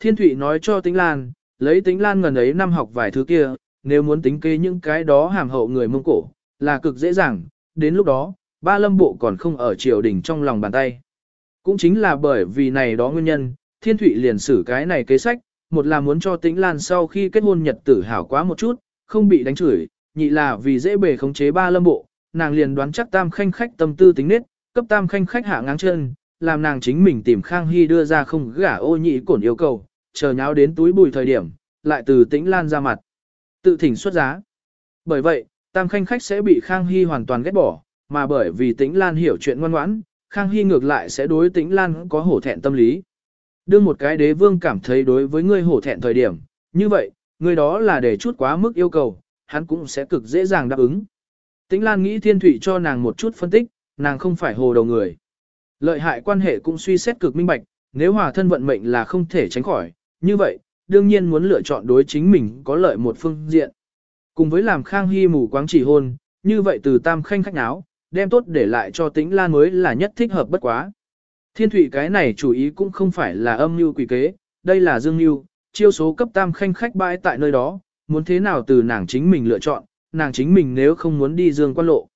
Thiên Thụy nói cho Tĩnh Lan, lấy Tĩnh Lan ngần ấy năm học vài thứ kia, nếu muốn tính kế những cái đó hàm hậu người Mông Cổ, là cực dễ dàng, đến lúc đó, ba lâm bộ còn không ở triều đình trong lòng bàn tay. Cũng chính là bởi vì này đó nguyên nhân, Thiên Thụy liền xử cái này kế sách, một là muốn cho Tĩnh Lan sau khi kết hôn nhật tử hảo quá một chút, không bị đánh chửi, nhị là vì dễ bề khống chế ba lâm bộ, nàng liền đoán chắc tam khanh khách tâm tư tính nết, cấp tam khanh khách hạ ngang chân, làm nàng chính mình tìm Khang Hy đưa ra không gả ô nhị cổn yêu cầu, chờ nháo đến túi bùi thời điểm, lại từ Tĩnh Lan ra mặt. Tự thỉnh xuất giá. Bởi vậy, tam khanh khách sẽ bị Khang Hy hoàn toàn ghét bỏ, mà bởi vì Tĩnh Lan hiểu chuyện ngoan ngoãn, Khang Hy ngược lại sẽ đối Tĩnh Lan có hổ thẹn tâm lý. Đương một cái đế vương cảm thấy đối với ngươi hổ thẹn thời điểm, như vậy, người đó là để chút quá mức yêu cầu, hắn cũng sẽ cực dễ dàng đáp ứng. Tĩnh Lan nghĩ Thiên Thụy cho nàng một chút phân tích, nàng không phải hồ đầu người. Lợi hại quan hệ cũng suy xét cực minh bạch, nếu hòa thân vận mệnh là không thể tránh khỏi, như vậy, đương nhiên muốn lựa chọn đối chính mình có lợi một phương diện. Cùng với làm Khang Hy mù quáng chỉ hôn, như vậy từ tam khanh khách áo, đem tốt để lại cho tĩnh lan mới là nhất thích hợp bất quá. Thiên thủy cái này chủ ý cũng không phải là âm mưu quỷ kế, đây là dương mưu, chiêu số cấp tam khanh khách bãi tại nơi đó, muốn thế nào từ nàng chính mình lựa chọn, nàng chính mình nếu không muốn đi dương quan lộ.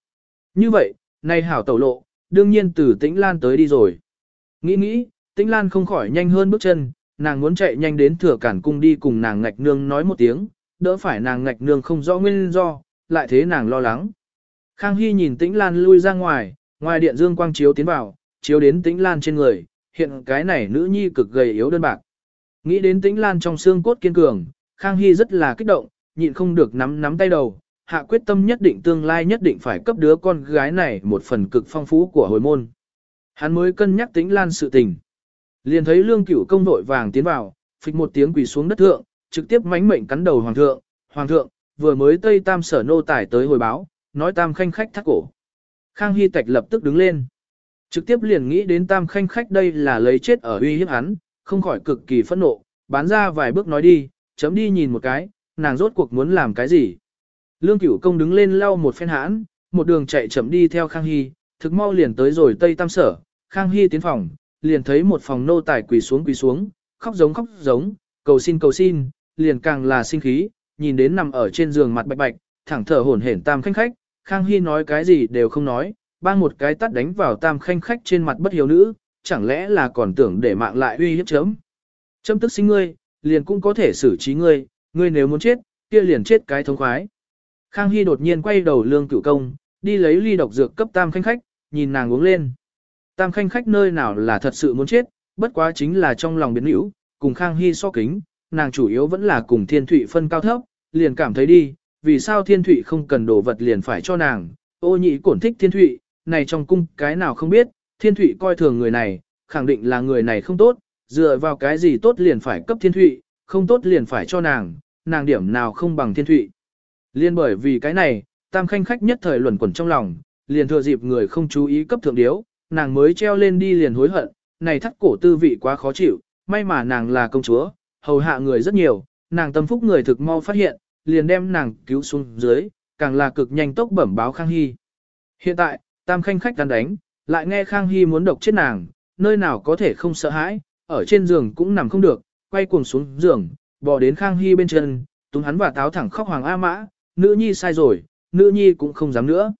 Như vậy, nay hảo tẩu lộ, đương nhiên từ tĩnh lan tới đi rồi. Nghĩ nghĩ, tĩnh lan không khỏi nhanh hơn bước chân, nàng muốn chạy nhanh đến thừa cản cung đi cùng nàng ngạch nương nói một tiếng, đỡ phải nàng ngạch nương không rõ nguyên do, lại thế nàng lo lắng. Khang Hy nhìn Tĩnh Lan lui ra ngoài, ngoài điện dương quang chiếu tiến vào, chiếu đến Tĩnh Lan trên người, hiện cái này nữ nhi cực gầy yếu đơn bạc. Nghĩ đến Tĩnh Lan trong xương cốt kiên cường, Khang Hy rất là kích động, nhịn không được nắm nắm tay đầu, hạ quyết tâm nhất định tương lai nhất định phải cấp đứa con gái này một phần cực phong phú của hồi môn. Hắn mới cân nhắc Tĩnh Lan sự tình. Liền thấy lương cửu công đội vàng tiến vào, phịch một tiếng quỳ xuống đất thượng, trực tiếp mánh mệnh cắn đầu hoàng thượng, hoàng thượng, vừa mới Tây Tam sở nô tải tới hồi báo, nói Tam khanh khách thắt cổ. Khang Hy Tạch lập tức đứng lên. Trực tiếp liền nghĩ đến Tam khanh khách đây là lấy chết ở uy hiếp hắn, không khỏi cực kỳ phẫn nộ, bán ra vài bước nói đi, chấm đi nhìn một cái, nàng rốt cuộc muốn làm cái gì. Lương cửu công đứng lên lau một phen hãn, một đường chạy chậm đi theo Khang Hy, thực mau liền tới rồi Tây Tam sở, Khang Hy tiến phòng, liền thấy một phòng nô tài quỳ xuống quỳ xuống, khóc giống khóc giống, cầu xin cầu xin, liền càng là sinh khí, nhìn đến nằm ở trên giường mặt bạch bạch, thẳng thở hổn hển tam khanh khách, Khang Hy nói cái gì đều không nói, bang một cái tắt đánh vào tam khanh khách trên mặt bất hiếu nữ, chẳng lẽ là còn tưởng để mạng lại uy hiếp chấm. Chấm tức sinh ngươi, liền cũng có thể xử trí ngươi, ngươi nếu muốn chết, kia liền chết cái thống khoái. Khang Hy đột nhiên quay đầu lương cửu công, đi lấy ly độc dược cấp tam khanh khách, nhìn nàng uống lên. Tam khanh khách nơi nào là thật sự muốn chết, bất quá chính là trong lòng biến hữu, cùng Khang Hy so kính, nàng chủ yếu vẫn là cùng Thiên Thụy phân cao thấp, liền cảm thấy đi, vì sao Thiên Thụy không cần đồ vật liền phải cho nàng, ô nhị cổn thích Thiên Thụy, này trong cung cái nào không biết, Thiên Thụy coi thường người này, khẳng định là người này không tốt, dựa vào cái gì tốt liền phải cấp Thiên Thụy, không tốt liền phải cho nàng, nàng điểm nào không bằng Thiên Thụy. Liên bởi vì cái này, tam khanh khách nhất thời luẩn quẩn trong lòng, liền thừa dịp người không chú ý cấp thượng điếu, nàng mới treo lên đi liền hối hận, này thắt cổ tư vị quá khó chịu, may mà nàng là công chúa, hầu hạ người rất nhiều, nàng tâm phúc người thực mau phát hiện, liền đem nàng cứu xuống dưới, càng là cực nhanh tốc bẩm báo Khang Hy. Hiện tại, tam khanh khách đang đánh, lại nghe Khang Hy muốn độc chết nàng, nơi nào có thể không sợ hãi, ở trên giường cũng nằm không được, quay cuồng xuống giường, bò đến Khang Hy bên chân, túm hắn và táo thẳng khóc hoàng A mã, nữ nhi sai rồi, nữ nhi cũng không dám nữa.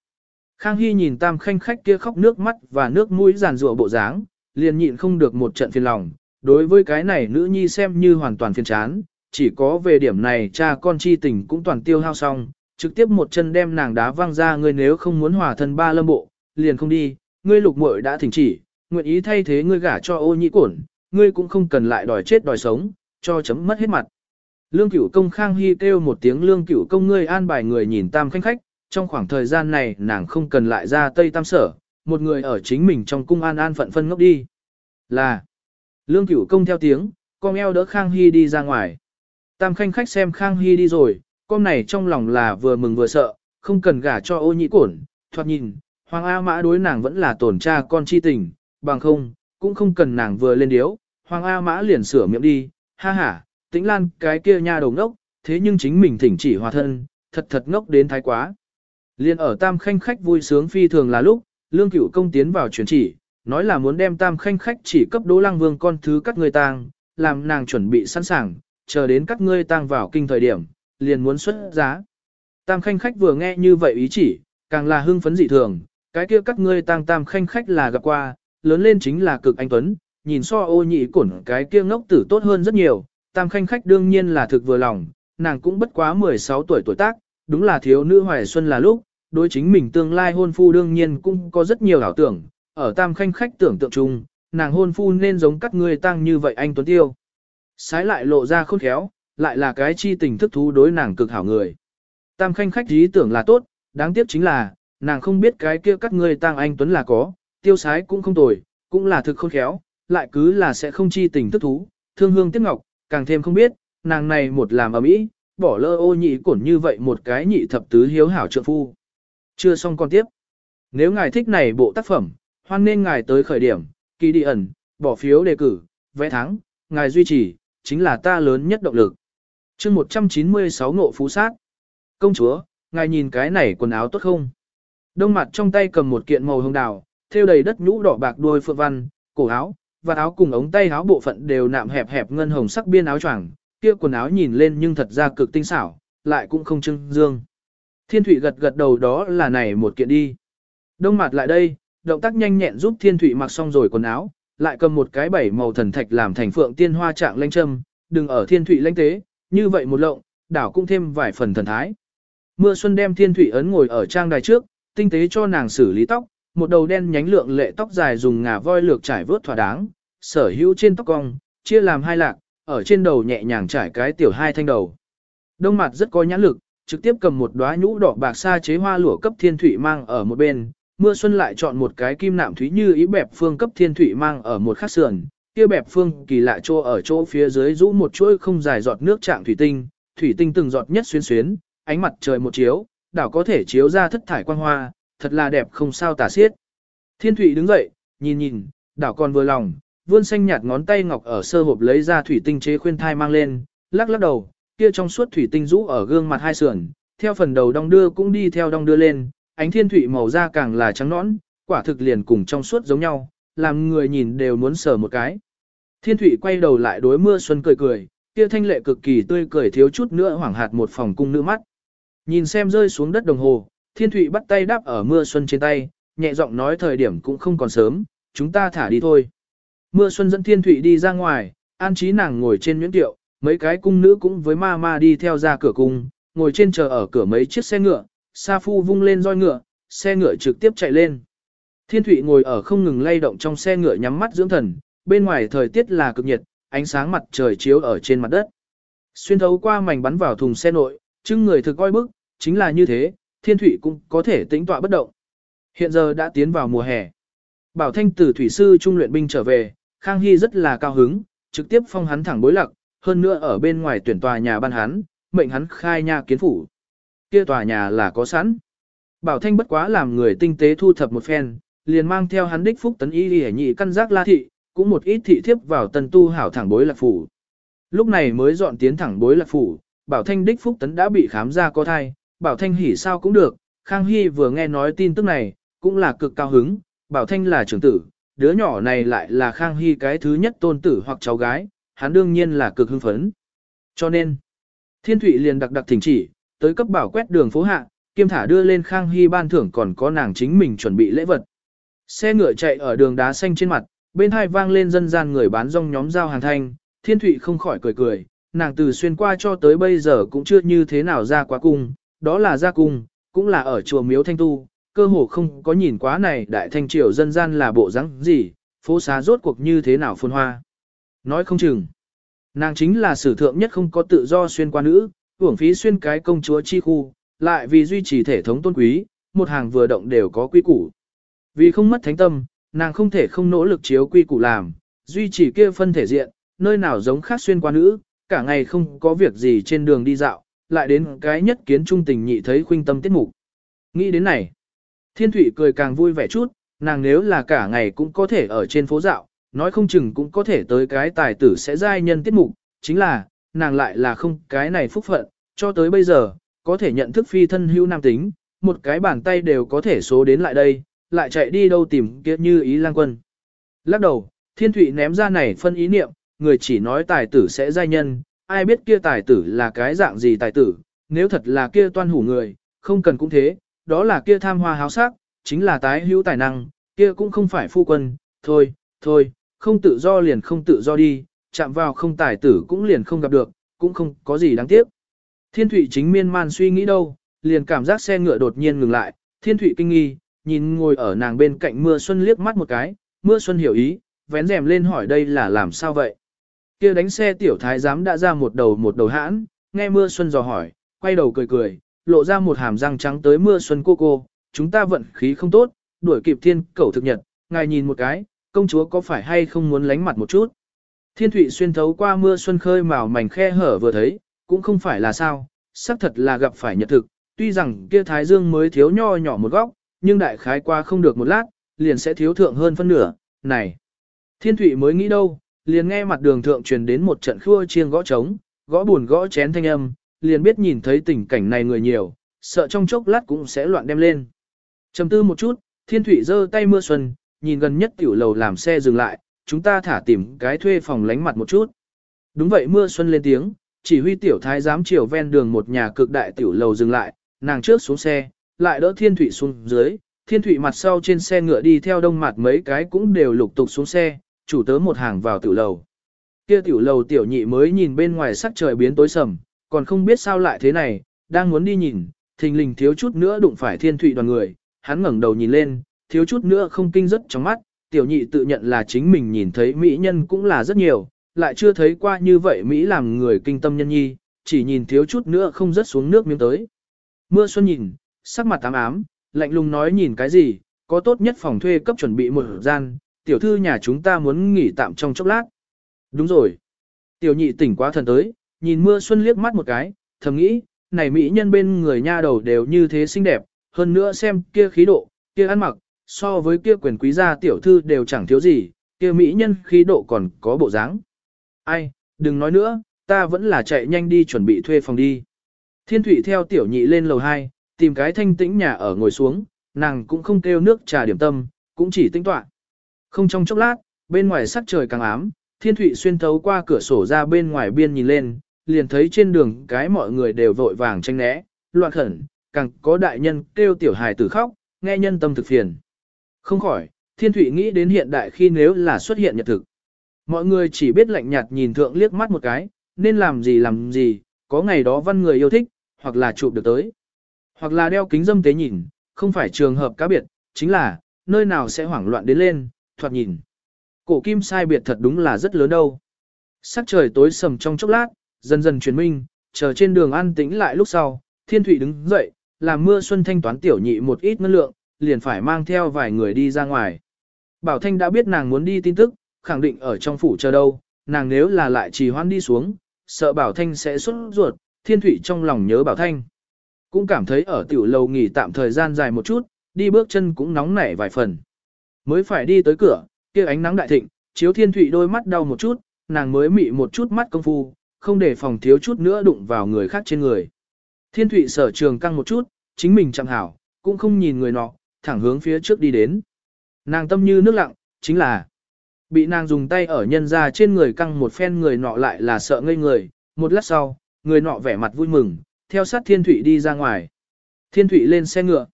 Khang Hy nhìn tam khanh khách kia khóc nước mắt và nước mũi giàn rủa bộ dáng, liền nhịn không được một trận phiền lòng. Đối với cái này nữ nhi xem như hoàn toàn phiền chán, chỉ có về điểm này cha con chi tình cũng toàn tiêu hao xong, trực tiếp một chân đem nàng đá văng ra ngươi nếu không muốn hòa thân ba lâm bộ, liền không đi, ngươi lục muội đã thỉnh chỉ, nguyện ý thay thế ngươi gả cho ô nhĩ cổn, ngươi cũng không cần lại đòi chết đòi sống, cho chấm mất hết mặt. Lương cửu công Khang Hy kêu một tiếng lương cửu công ngươi an bài người nhìn tam khanh khách, trong khoảng thời gian này nàng không cần lại ra Tây Tam Sở, một người ở chính mình trong cung an an phận phân ngốc đi. Là, lương cửu công theo tiếng, con eo đỡ Khang Hy đi ra ngoài. Tam khanh khách xem Khang Hy đi rồi, con này trong lòng là vừa mừng vừa sợ, không cần gả cho ô nhĩ cổn, thoạt nhìn, Hoàng A Mã đối nàng vẫn là tổn cha con chi tình, bằng không, cũng không cần nàng vừa lên điếu, Hoàng A Mã liền sửa miệng đi, ha ha, tĩnh lan cái kia nha đầu ngốc, thế nhưng chính mình thỉnh chỉ hòa thân, thật thật ngốc đến thái quá. Liên ở tam khanh khách vui sướng phi thường là lúc, lương cửu công tiến vào truyền chỉ, nói là muốn đem tam khanh khách chỉ cấp đỗ lăng vương con thứ các người tang, làm nàng chuẩn bị sẵn sàng, chờ đến các ngươi tang vào kinh thời điểm, liền muốn xuất giá. Tam khanh khách vừa nghe như vậy ý chỉ, càng là hưng phấn dị thường, cái kia các ngươi tang tam khanh khách là gặp qua, lớn lên chính là cực anh tuấn, nhìn so ô nhị cổn cái kia ngốc tử tốt hơn rất nhiều, tam khanh khách đương nhiên là thực vừa lòng, nàng cũng bất quá 16 tuổi tuổi tác, đúng là thiếu nữ hoài xuân là lúc, đối chính mình tương lai hôn phu đương nhiên cũng có rất nhiều ảo tưởng, ở tam khanh khách tưởng tượng chung, nàng hôn phu nên giống các ngươi tăng như vậy anh Tuấn Tiêu. Sái lại lộ ra khôn khéo, lại là cái chi tình thức thú đối nàng cực hảo người. Tam khanh khách ý tưởng là tốt, đáng tiếc chính là, nàng không biết cái kia các ngươi tăng anh Tuấn là có, tiêu sái cũng không tồi, cũng là thực khôn khéo, lại cứ là sẽ không chi tình thức thú, thương hương tiếc ngọc, càng thêm không biết, nàng này một làm ở mỹ, bỏ lỡ ô nhị cổn như vậy một cái nhị thập tứ hiếu hảo trượng phu. Chưa xong con tiếp. Nếu ngài thích này bộ tác phẩm, hoan nên ngài tới khởi điểm, kỳ đi ẩn, bỏ phiếu đề cử, vẽ thắng, ngài duy trì, chính là ta lớn nhất động lực. chương 196 ngộ phú sát. Công chúa, ngài nhìn cái này quần áo tốt không? Đông mặt trong tay cầm một kiện màu hồng đào, thêu đầy đất nhũ đỏ bạc đuôi phượng văn, cổ áo, và áo cùng ống tay áo bộ phận đều nạm hẹp hẹp ngân hồng sắc biên áo choàng, kia quần áo nhìn lên nhưng thật ra cực tinh xảo, lại cũng không trưng dương. Thiên Thụy gật gật đầu đó là này một kiện đi. Đông mặt lại đây, động tác nhanh nhẹn giúp Thiên Thụy mặc xong rồi quần áo, lại cầm một cái bảy màu thần thạch làm thành phượng tiên hoa trạng lanh châm, đừng ở Thiên Thụy lanh tế, như vậy một lộng, đảo cũng thêm vài phần thần thái. Mưa xuân đem Thiên Thụy ấn ngồi ở trang đài trước, tinh tế cho nàng xử lý tóc, một đầu đen nhánh lượng lệ tóc dài dùng ngà voi lược trải vớt thỏa đáng, sở hữu trên tóc cong, chia làm hai lạc, ở trên đầu nhẹ nhàng trải cái tiểu hai thanh đầu. Đông mặt rất có nhãn lực, trực tiếp cầm một đóa nhũ đỏ bạc sa chế hoa lụa cấp thiên thủy mang ở một bên, mưa xuân lại chọn một cái kim nạm thúy như ý bẹp phương cấp thiên thủy mang ở một khắc sườn, kia bẹp phương kỳ lạ chỗ ở chỗ phía dưới rũ một chuỗi không dài giọt nước trạng thủy tinh, thủy tinh từng giọt nhất xuyên xuyến, ánh mặt trời một chiếu, đảo có thể chiếu ra thất thải quang hoa, thật là đẹp không sao tả xiết. Thiên thủy đứng dậy, nhìn nhìn, đảo còn vừa lòng, vươn xanh nhạt ngón tay ngọc ở sơ hộp lấy ra thủy tinh chế khuyên thai mang lên, lắc lắc đầu, kia trong suốt thủy tinh rũ ở gương mặt hai sườn, theo phần đầu đong đưa cũng đi theo đong đưa lên, ánh thiên thủy màu da càng là trắng nõn, quả thực liền cùng trong suốt giống nhau, làm người nhìn đều muốn sờ một cái. Thiên thủy quay đầu lại đối mưa xuân cười cười, kia thanh lệ cực kỳ tươi cười thiếu chút nữa hoảng hạt một phòng cung nữ mắt. Nhìn xem rơi xuống đất đồng hồ, thiên thủy bắt tay đáp ở mưa xuân trên tay, nhẹ giọng nói thời điểm cũng không còn sớm, chúng ta thả đi thôi. Mưa xuân dẫn thiên Thụy đi ra ngoài, an trí nàng ngồi trên nhuyễn tiệu, mấy cái cung nữ cũng với ma ma đi theo ra cửa cung, ngồi trên chờ ở cửa mấy chiếc xe ngựa, Sa Phu vung lên roi ngựa, xe ngựa trực tiếp chạy lên. Thiên Thụy ngồi ở không ngừng lay động trong xe ngựa nhắm mắt dưỡng thần, bên ngoài thời tiết là cực nhiệt, ánh sáng mặt trời chiếu ở trên mặt đất. Xuyên thấu qua mảnh bắn vào thùng xe nội, chưng người thực coi bức, chính là như thế, Thiên Thụy cũng có thể tĩnh tọa bất động. Hiện giờ đã tiến vào mùa hè. Bảo Thanh từ thủy sư trung luyện binh trở về, Khang Hy rất là cao hứng, trực tiếp phong hắn thẳng bối lạc, hơn nữa ở bên ngoài tuyển tòa nhà ban hắn, mệnh hắn khai nha kiến phủ. Kia tòa nhà là có sẵn. Bảo Thanh bất quá làm người tinh tế thu thập một phen, liền mang theo hắn đích phúc tấn y đi nhị căn giác la thị, cũng một ít thị thiếp vào tần tu hảo thẳng bối lạc phủ. Lúc này mới dọn tiến thẳng bối lạc phủ, Bảo Thanh đích phúc tấn đã bị khám ra có thai, Bảo Thanh hỉ sao cũng được, Khang Hy vừa nghe nói tin tức này, cũng là cực cao hứng, Bảo Thanh là trưởng tử, đứa nhỏ này lại là Khang Hy cái thứ nhất tôn tử hoặc cháu gái, hắn đương nhiên là cực hưng phấn. Cho nên, Thiên Thụy liền đặc đặc thỉnh chỉ, tới cấp bảo quét đường phố hạ, kiêm thả đưa lên Khang Hy ban thưởng còn có nàng chính mình chuẩn bị lễ vật. Xe ngựa chạy ở đường đá xanh trên mặt, bên hai vang lên dân gian người bán rong nhóm giao hàng thanh, Thiên Thụy không khỏi cười cười, nàng từ xuyên qua cho tới bây giờ cũng chưa như thế nào ra quá cung, đó là ra cung, cũng là ở chùa Miếu Thanh Tu, cơ hồ không có nhìn quá này đại thanh triều dân gian là bộ rắn gì, phố xá rốt cuộc như thế nào phồn hoa. Nói không chừng, nàng chính là sử thượng nhất không có tự do xuyên qua nữ, hưởng phí xuyên cái công chúa chi khu, lại vì duy trì thể thống tôn quý, một hàng vừa động đều có quy củ. Vì không mất thánh tâm, nàng không thể không nỗ lực chiếu quy củ làm, duy trì kia phân thể diện, nơi nào giống khác xuyên qua nữ, cả ngày không có việc gì trên đường đi dạo, lại đến cái nhất kiến trung tình nhị thấy khuynh tâm tiết mục. Nghĩ đến này, thiên Thụy cười càng vui vẻ chút, nàng nếu là cả ngày cũng có thể ở trên phố dạo, nói không chừng cũng có thể tới cái tài tử sẽ giai nhân tiết mục, chính là, nàng lại là không cái này phúc phận, cho tới bây giờ, có thể nhận thức phi thân hữu nam tính, một cái bàn tay đều có thể số đến lại đây, lại chạy đi đâu tìm kia như ý lang quân. Lắc đầu, thiên thụy ném ra này phân ý niệm, người chỉ nói tài tử sẽ giai nhân, ai biết kia tài tử là cái dạng gì tài tử, nếu thật là kia toan hủ người, không cần cũng thế, đó là kia tham hoa háo sắc, chính là tái hữu tài năng, kia cũng không phải phu quân, thôi, thôi, không tự do liền không tự do đi, chạm vào không tài tử cũng liền không gặp được, cũng không có gì đáng tiếc. Thiên Thụy chính miên man suy nghĩ đâu, liền cảm giác xe ngựa đột nhiên ngừng lại, Thiên Thụy kinh nghi, nhìn ngồi ở nàng bên cạnh Mưa Xuân liếc mắt một cái, Mưa Xuân hiểu ý, vén rèm lên hỏi đây là làm sao vậy. Kia đánh xe tiểu thái giám đã ra một đầu một đầu hãn, nghe Mưa Xuân dò hỏi, quay đầu cười cười, lộ ra một hàm răng trắng tới Mưa Xuân cô cô, chúng ta vận khí không tốt, đuổi kịp thiên cẩu thực nhật, ngài nhìn một cái, công chúa có phải hay không muốn lánh mặt một chút. Thiên thủy xuyên thấu qua mưa xuân khơi màu mảnh khe hở vừa thấy, cũng không phải là sao, xác thật là gặp phải nhật thực, tuy rằng kia thái dương mới thiếu nho nhỏ một góc, nhưng đại khái qua không được một lát, liền sẽ thiếu thượng hơn phân nửa, này. Thiên thủy mới nghĩ đâu, liền nghe mặt đường thượng truyền đến một trận khua chiêng gõ trống, gõ buồn gõ chén thanh âm, liền biết nhìn thấy tình cảnh này người nhiều, sợ trong chốc lát cũng sẽ loạn đem lên. Chầm tư một chút, Thiên Thụy giơ tay mưa xuân, nhìn gần nhất tiểu lầu làm xe dừng lại, chúng ta thả tìm cái thuê phòng lánh mặt một chút. Đúng vậy mưa xuân lên tiếng, chỉ huy tiểu thái giám chiều ven đường một nhà cực đại tiểu lầu dừng lại, nàng trước xuống xe, lại đỡ thiên thủy xuống dưới, thiên thủy mặt sau trên xe ngựa đi theo đông mặt mấy cái cũng đều lục tục xuống xe, chủ tớ một hàng vào tiểu lầu. Kia tiểu lầu tiểu nhị mới nhìn bên ngoài sắc trời biến tối sầm, còn không biết sao lại thế này, đang muốn đi nhìn, thình lình thiếu chút nữa đụng phải thiên thụy đoàn người, hắn ngẩng đầu nhìn lên, thiếu chút nữa không kinh rất trong mắt, tiểu nhị tự nhận là chính mình nhìn thấy mỹ nhân cũng là rất nhiều, lại chưa thấy qua như vậy Mỹ làm người kinh tâm nhân nhi, chỉ nhìn thiếu chút nữa không rớt xuống nước miếng tới. Mưa xuân nhìn, sắc mặt tám ám, lạnh lùng nói nhìn cái gì, có tốt nhất phòng thuê cấp chuẩn bị một gian, tiểu thư nhà chúng ta muốn nghỉ tạm trong chốc lát. Đúng rồi. Tiểu nhị tỉnh quá thần tới, nhìn mưa xuân liếc mắt một cái, thầm nghĩ, này mỹ nhân bên người nha đầu đều như thế xinh đẹp, hơn nữa xem kia khí độ, kia ăn mặc, so với kia quyền quý gia tiểu thư đều chẳng thiếu gì, kia mỹ nhân khí độ còn có bộ dáng. Ai, đừng nói nữa, ta vẫn là chạy nhanh đi chuẩn bị thuê phòng đi. Thiên Thụy theo tiểu nhị lên lầu 2, tìm cái thanh tĩnh nhà ở ngồi xuống, nàng cũng không kêu nước trà điểm tâm, cũng chỉ tinh tọa. Không trong chốc lát, bên ngoài sắc trời càng ám, Thiên Thụy xuyên thấu qua cửa sổ ra bên ngoài biên nhìn lên, liền thấy trên đường cái mọi người đều vội vàng tranh né, loạn khẩn, càng có đại nhân kêu tiểu hài tử khóc, nghe nhân tâm thực phiền. Không khỏi, Thiên Thụy nghĩ đến hiện đại khi nếu là xuất hiện nhật thực. Mọi người chỉ biết lạnh nhạt nhìn thượng liếc mắt một cái, nên làm gì làm gì, có ngày đó văn người yêu thích, hoặc là chụp được tới. Hoặc là đeo kính dâm tế nhìn, không phải trường hợp cá biệt, chính là, nơi nào sẽ hoảng loạn đến lên, thoạt nhìn. Cổ kim sai biệt thật đúng là rất lớn đâu. Sắc trời tối sầm trong chốc lát, dần dần chuyển minh, chờ trên đường an tĩnh lại lúc sau, thiên thủy đứng dậy, làm mưa xuân thanh toán tiểu nhị một ít ngân lượng, liền phải mang theo vài người đi ra ngoài. Bảo Thanh đã biết nàng muốn đi tin tức, khẳng định ở trong phủ chờ đâu, nàng nếu là lại trì hoãn đi xuống, sợ Bảo Thanh sẽ xuất ruột, thiên thủy trong lòng nhớ Bảo Thanh. Cũng cảm thấy ở tiểu lầu nghỉ tạm thời gian dài một chút, đi bước chân cũng nóng nảy vài phần. Mới phải đi tới cửa, kia ánh nắng đại thịnh, chiếu thiên thủy đôi mắt đau một chút, nàng mới mị một chút mắt công phu, không để phòng thiếu chút nữa đụng vào người khác trên người. Thiên Thụy sở trường căng một chút, chính mình chẳng hảo, cũng không nhìn người nọ, thẳng hướng phía trước đi đến. Nàng tâm như nước lặng, chính là Bị nàng dùng tay ở nhân ra trên người căng một phen người nọ lại là sợ ngây người, một lát sau, người nọ vẻ mặt vui mừng, theo sát Thiên Thụy đi ra ngoài. Thiên Thụy lên xe ngựa.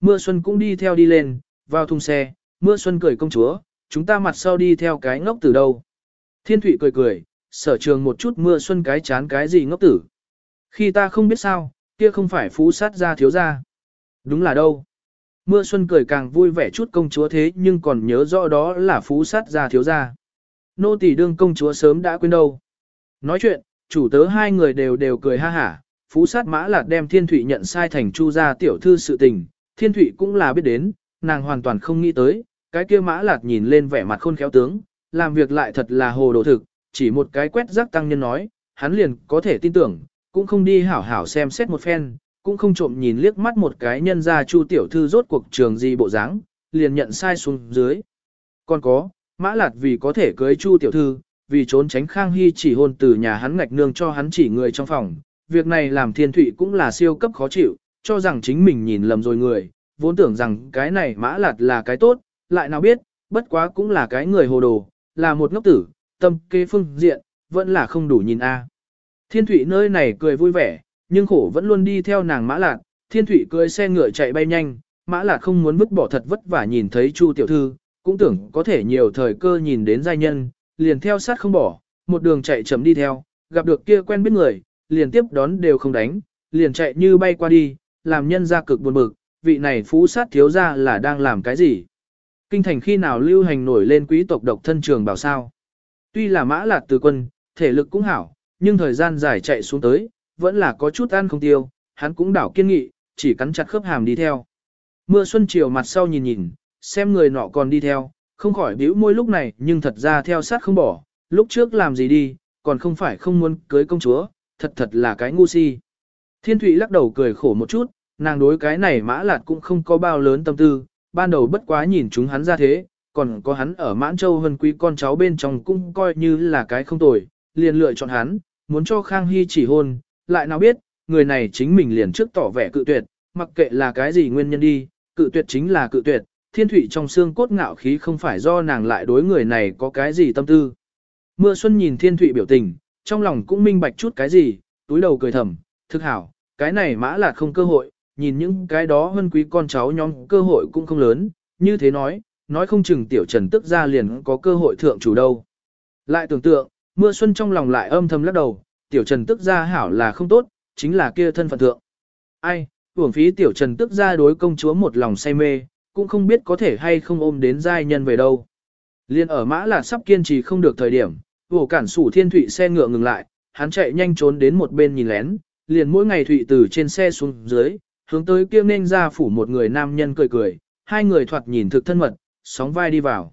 Mưa Xuân cũng đi theo đi lên, vào thùng xe, Mưa Xuân cười công chúa, chúng ta mặt sau đi theo cái ngốc từ đâu. Thiên Thụy cười cười, sở trường một chút Mưa Xuân cái chán cái gì ngốc tử. Khi ta không biết sao, kia không phải phú sát ra thiếu ra. Đúng là đâu. Mưa xuân cười càng vui vẻ chút công chúa thế nhưng còn nhớ rõ đó là phú sát gia thiếu gia. Nô tỳ đương công chúa sớm đã quên đâu. Nói chuyện, chủ tớ hai người đều đều cười ha hả, phú sát mã lạt đem thiên thủy nhận sai thành chu gia tiểu thư sự tình, thiên thủy cũng là biết đến, nàng hoàn toàn không nghĩ tới, cái kia mã lạt nhìn lên vẻ mặt khôn khéo tướng, làm việc lại thật là hồ đồ thực, chỉ một cái quét rác tăng nhân nói, hắn liền có thể tin tưởng, cũng không đi hảo hảo xem xét một phen, cũng không trộm nhìn liếc mắt một cái nhân ra chu tiểu thư rốt cuộc trường gì bộ dáng, liền nhận sai xuống dưới. Còn có, mã lạt vì có thể cưới chu tiểu thư, vì trốn tránh Khang Hy chỉ hôn từ nhà hắn ngạch nương cho hắn chỉ người trong phòng. Việc này làm thiên thụy cũng là siêu cấp khó chịu, cho rằng chính mình nhìn lầm rồi người, vốn tưởng rằng cái này mã lạt là cái tốt, lại nào biết, bất quá cũng là cái người hồ đồ, là một ngốc tử, tâm kế phương diện, vẫn là không đủ nhìn a. À. Thiên Thụy nơi này cười vui vẻ, nhưng khổ vẫn luôn đi theo nàng Mã Lạt, Thiên Thụy cưỡi xe ngựa chạy bay nhanh, Mã Lạt không muốn vứt bỏ thật vất vả nhìn thấy Chu tiểu thư, cũng tưởng có thể nhiều thời cơ nhìn đến giai nhân, liền theo sát không bỏ, một đường chạy chậm đi theo, gặp được kia quen biết người, liền tiếp đón đều không đánh, liền chạy như bay qua đi, làm nhân ra cực buồn bực, vị này phú sát thiếu ra là đang làm cái gì. Kinh thành khi nào lưu hành nổi lên quý tộc độc thân trường bảo sao. Tuy là mã lạt từ quân, thể lực cũng hảo, nhưng thời gian dài chạy xuống tới, vẫn là có chút ăn không tiêu, hắn cũng đảo kiên nghị, chỉ cắn chặt khớp hàm đi theo. Mưa xuân chiều mặt sau nhìn nhìn, xem người nọ còn đi theo, không khỏi bĩu môi lúc này nhưng thật ra theo sát không bỏ, lúc trước làm gì đi, còn không phải không muốn cưới công chúa, thật thật là cái ngu si. Thiên Thụy lắc đầu cười khổ một chút, nàng đối cái này mã lạt cũng không có bao lớn tâm tư, ban đầu bất quá nhìn chúng hắn ra thế, còn có hắn ở mãn châu hân quý con cháu bên trong cũng coi như là cái không tồi, liền lựa chọn hắn, muốn cho Khang Hy chỉ hôn, lại nào biết, người này chính mình liền trước tỏ vẻ cự tuyệt, mặc kệ là cái gì nguyên nhân đi, cự tuyệt chính là cự tuyệt, thiên thủy trong xương cốt ngạo khí không phải do nàng lại đối người này có cái gì tâm tư. Mưa xuân nhìn thiên thủy biểu tình, trong lòng cũng minh bạch chút cái gì, túi đầu cười thầm, thực hảo, cái này mã là không cơ hội, nhìn những cái đó hơn quý con cháu nhóm cơ hội cũng không lớn, như thế nói, nói không chừng tiểu trần tức ra liền có cơ hội thượng chủ đâu. Lại tưởng tượng, mưa xuân trong lòng lại âm thầm lắc đầu, tiểu trần tức ra hảo là không tốt, chính là kia thân phận thượng. Ai, uổng phí tiểu trần tức ra đối công chúa một lòng say mê, cũng không biết có thể hay không ôm đến giai nhân về đâu. Liên ở mã là sắp kiên trì không được thời điểm, vổ cản sủ thiên thụy xe ngựa ngừng lại, hắn chạy nhanh trốn đến một bên nhìn lén, liền mỗi ngày thụy từ trên xe xuống dưới, hướng tới kia nên ra phủ một người nam nhân cười cười, hai người thoạt nhìn thực thân mật, sóng vai đi vào.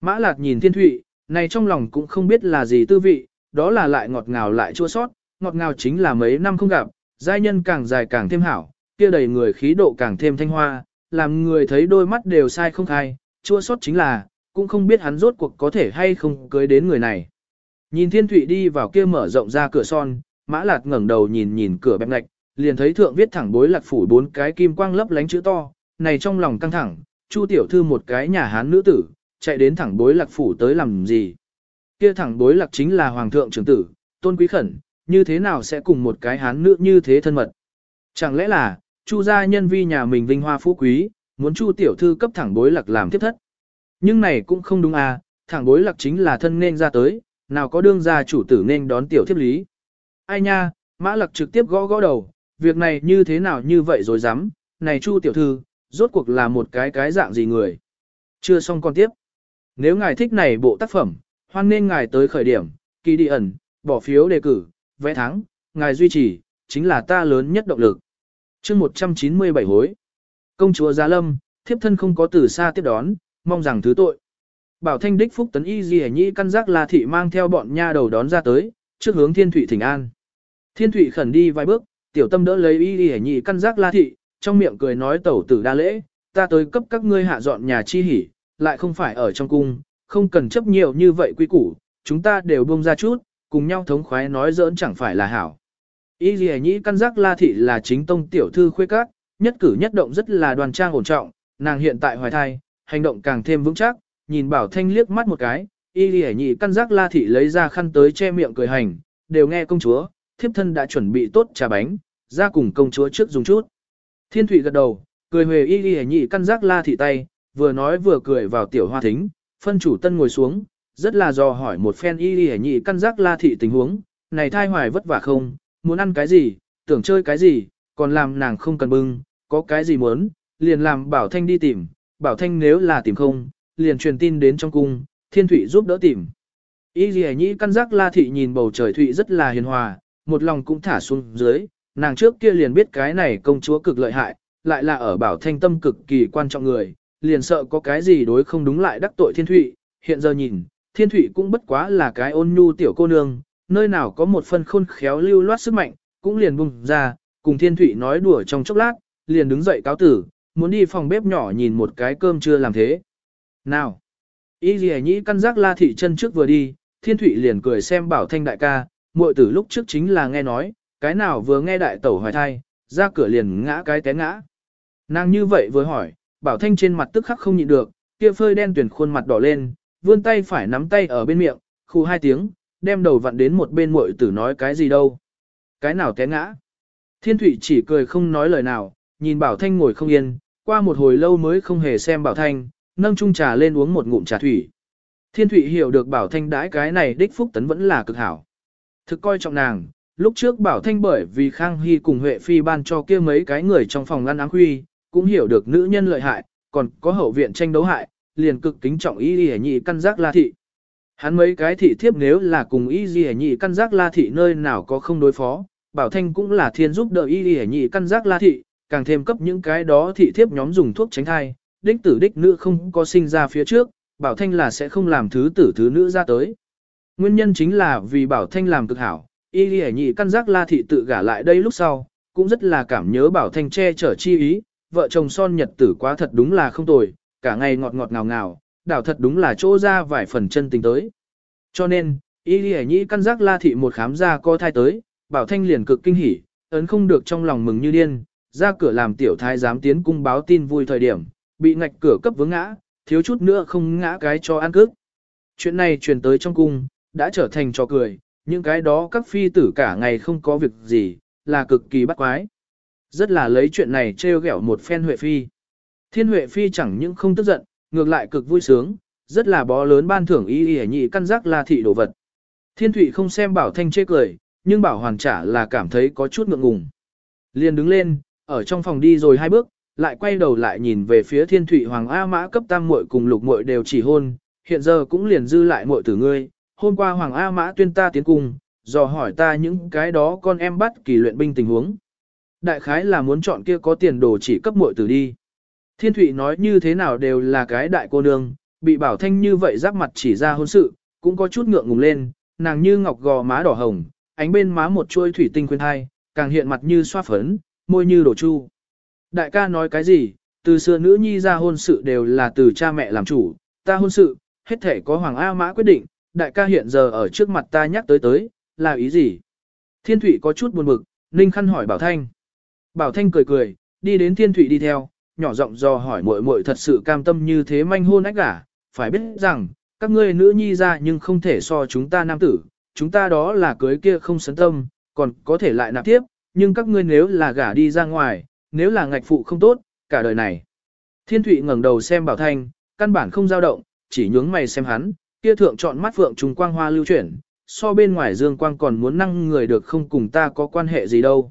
Mã lạc nhìn thiên thụy, này trong lòng cũng không biết là gì tư vị, đó là lại ngọt ngào lại chua sót, ngọt ngào chính là mấy năm không gặp, giai nhân càng dài càng thêm hảo, kia đầy người khí độ càng thêm thanh hoa, làm người thấy đôi mắt đều sai không khai, chua sót chính là, cũng không biết hắn rốt cuộc có thể hay không cưới đến người này. Nhìn thiên thụy đi vào kia mở rộng ra cửa son, mã lạt ngẩng đầu nhìn nhìn cửa bẹp ngạch, liền thấy thượng viết thẳng bối lạc phủ bốn cái kim quang lấp lánh chữ to, này trong lòng căng thẳng, chu tiểu thư một cái nhà hán nữ tử, chạy đến thẳng bối lạc phủ tới làm gì. Kia thẳng bối lạc chính là hoàng thượng trưởng tử, tôn quý khẩn, như thế nào sẽ cùng một cái hán nữ như thế thân mật. Chẳng lẽ là, chu gia nhân vi nhà mình vinh hoa phú quý, muốn chu tiểu thư cấp thẳng bối lạc làm tiếp thất. Nhưng này cũng không đúng à, thẳng bối lạc chính là thân nên ra tới, nào có đương gia chủ tử nên đón tiểu thiếp lý. Ai nha, mã lạc trực tiếp gõ gõ đầu, việc này như thế nào như vậy rồi dám, này chu tiểu thư, rốt cuộc là một cái cái dạng gì người. Chưa xong con tiếp. Nếu ngài thích này bộ tác phẩm, hoan nên ngài tới khởi điểm, kỳ đi ẩn, bỏ phiếu đề cử, vẽ thắng, ngài duy trì, chính là ta lớn nhất động lực. chương 197 hối. Công chúa Gia Lâm, thiếp thân không có từ xa tiếp đón, mong rằng thứ tội. Bảo thanh đích phúc tấn y gì nhĩ căn giác là thị mang theo bọn nha đầu đón ra tới, trước hướng thiên thủy thỉnh an. Thiên thủy khẩn đi vài bước, tiểu tâm đỡ lấy y gì nhĩ căn giác la thị, trong miệng cười nói tẩu tử đa lễ, ta tới cấp các ngươi hạ dọn nhà chi hỉ, lại không phải ở trong cung, không cần chấp nhiều như vậy quy củ, chúng ta đều buông ra chút, cùng nhau thống khoái nói giỡn chẳng phải là hảo. Y gì nhĩ căn giác la thị là chính tông tiểu thư khuê các, nhất cử nhất động rất là đoàn trang ổn trọng, nàng hiện tại hoài thai, hành động càng thêm vững chắc, nhìn Bảo Thanh liếc mắt một cái, y lì nhị căn giác la thị lấy ra khăn tới che miệng cười hành, đều nghe công chúa, thiếp thân đã chuẩn bị tốt trà bánh, ra cùng công chúa trước dùng chút. Thiên Thụy gật đầu, cười huề y Y nhị căn giác la thị tay, vừa nói vừa cười vào tiểu hoa thính, phân chủ tân ngồi xuống, rất là dò hỏi một phen y Y nhị căn giác la thị tình huống, này thai hoài vất vả không, muốn ăn cái gì, tưởng chơi cái gì, còn làm nàng không cần bưng, có cái gì muốn, liền làm Bảo Thanh đi tìm, Bảo Thanh nếu là tìm không, liền truyền tin đến trong cung, Thiên thủy giúp đỡ tìm. Y Y Nhĩ căn giác La Thị nhìn bầu trời Thụy rất là hiền hòa, một lòng cũng thả xuống dưới, nàng trước kia liền biết cái này công chúa cực lợi hại, lại là ở Bảo Thanh tâm cực kỳ quan trọng người, liền sợ có cái gì đối không đúng lại đắc tội Thiên Thụy, hiện giờ nhìn, Thiên Thụy cũng bất quá là cái ôn nhu tiểu cô nương, nơi nào có một phân khôn khéo lưu loát sức mạnh, cũng liền bùng ra, cùng Thiên Thụy nói đùa trong chốc lát, liền đứng dậy cáo tử, muốn đi phòng bếp nhỏ nhìn một cái cơm chưa làm thế. Nào! Y dì nhĩ căn giác la thị chân trước vừa đi, thiên thụy liền cười xem bảo thanh đại ca, muội tử lúc trước chính là nghe nói, cái nào vừa nghe đại tẩu hoài thai, ra cửa liền ngã cái té ngã. Nàng như vậy vừa hỏi, bảo thanh trên mặt tức khắc không nhịn được, kia phơi đen tuyển khuôn mặt đỏ lên, vươn tay phải nắm tay ở bên miệng, khu hai tiếng, đem đầu vặn đến một bên muội tử nói cái gì đâu. Cái nào té ngã. Thiên thủy chỉ cười không nói lời nào, nhìn Bảo Thanh ngồi không yên, qua một hồi lâu mới không hề xem Bảo Thanh, nâng chung trà lên uống một ngụm trà thủy. Thiên thủy hiểu được Bảo Thanh đãi cái này đích phúc tấn vẫn là cực hảo. Thực coi trọng nàng, lúc trước Bảo Thanh bởi vì Khang Hy cùng Huệ Phi ban cho kia mấy cái người trong phòng ngăn áng huy cũng hiểu được nữ nhân lợi hại, còn có hậu viện tranh đấu hại, liền cực kính trọng y đi nhị căn giác la thị. Hắn mấy cái thị thiếp nếu là cùng y gì nhị căn giác la thị nơi nào có không đối phó, Bảo Thanh cũng là thiên giúp đỡ y gì nhị căn giác la thị, càng thêm cấp những cái đó thị thiếp nhóm dùng thuốc tránh thai, đích tử đích nữ không có sinh ra phía trước, Bảo Thanh là sẽ không làm thứ tử thứ nữ ra tới. Nguyên nhân chính là vì Bảo Thanh làm cực hảo, y gì nhị căn giác la thị tự gả lại đây lúc sau, cũng rất là cảm nhớ Bảo Thanh che chở chi ý, vợ chồng son nhật tử quá thật đúng là không tồi, cả ngày ngọt ngọt ngào ngào, đảo thật đúng là chỗ ra vài phần chân tình tới. Cho nên, y lì nhị căn giác la thị một khám ra co thai tới, bảo thanh liền cực kinh hỉ, ấn không được trong lòng mừng như điên, ra cửa làm tiểu thái giám tiến cung báo tin vui thời điểm, bị ngạch cửa cấp vướng ngã, thiếu chút nữa không ngã cái cho ăn cước. Chuyện này truyền tới trong cung, đã trở thành trò cười, những cái đó các phi tử cả ngày không có việc gì, là cực kỳ bắt quái. Rất là lấy chuyện này trêu ghẹo một phen Huệ Phi. Thiên Huệ Phi chẳng những không tức giận, ngược lại cực vui sướng, rất là bó lớn ban thưởng y y nhị căn giác là thị đồ vật. Thiên Thụy không xem Bảo Thanh chê cười, nhưng Bảo Hoàn trả là cảm thấy có chút ngượng ngùng. Liền đứng lên, ở trong phòng đi rồi hai bước, lại quay đầu lại nhìn về phía Thiên Thụy Hoàng A Mã cấp tam muội cùng lục muội đều chỉ hôn, hiện giờ cũng liền dư lại muội tử ngươi. Hôm qua Hoàng A Mã tuyên ta tiến cung, dò hỏi ta những cái đó con em bắt kỳ luyện binh tình huống. Đại khái là muốn chọn kia có tiền đồ chỉ cấp muội tử đi. Thiên Thụy nói như thế nào đều là cái đại cô nương, bị bảo thanh như vậy giáp mặt chỉ ra hôn sự, cũng có chút ngượng ngùng lên, nàng như ngọc gò má đỏ hồng, ánh bên má một chuôi thủy tinh khuyên hai, càng hiện mặt như xoa phấn, môi như đổ chu. Đại ca nói cái gì, từ xưa nữ nhi ra hôn sự đều là từ cha mẹ làm chủ, ta hôn sự, hết thể có Hoàng A Mã quyết định, đại ca hiện giờ ở trước mặt ta nhắc tới tới, là ý gì? Thiên Thụy có chút buồn bực, Ninh khăn hỏi Bảo Thanh. Bảo Thanh cười cười, đi đến Thiên Thụy đi theo, nhỏ giọng do hỏi muội muội thật sự cam tâm như thế manh hôn ách gả, phải biết rằng, các ngươi nữ nhi ra nhưng không thể so chúng ta nam tử, chúng ta đó là cưới kia không sấn tâm, còn có thể lại nạp tiếp, nhưng các ngươi nếu là gả đi ra ngoài, nếu là ngạch phụ không tốt, cả đời này. Thiên Thụy ngẩng đầu xem Bảo Thanh, căn bản không dao động, chỉ nhướng mày xem hắn, kia thượng chọn mắt phượng trùng quang hoa lưu chuyển, so bên ngoài dương quang còn muốn năng người được không cùng ta có quan hệ gì đâu.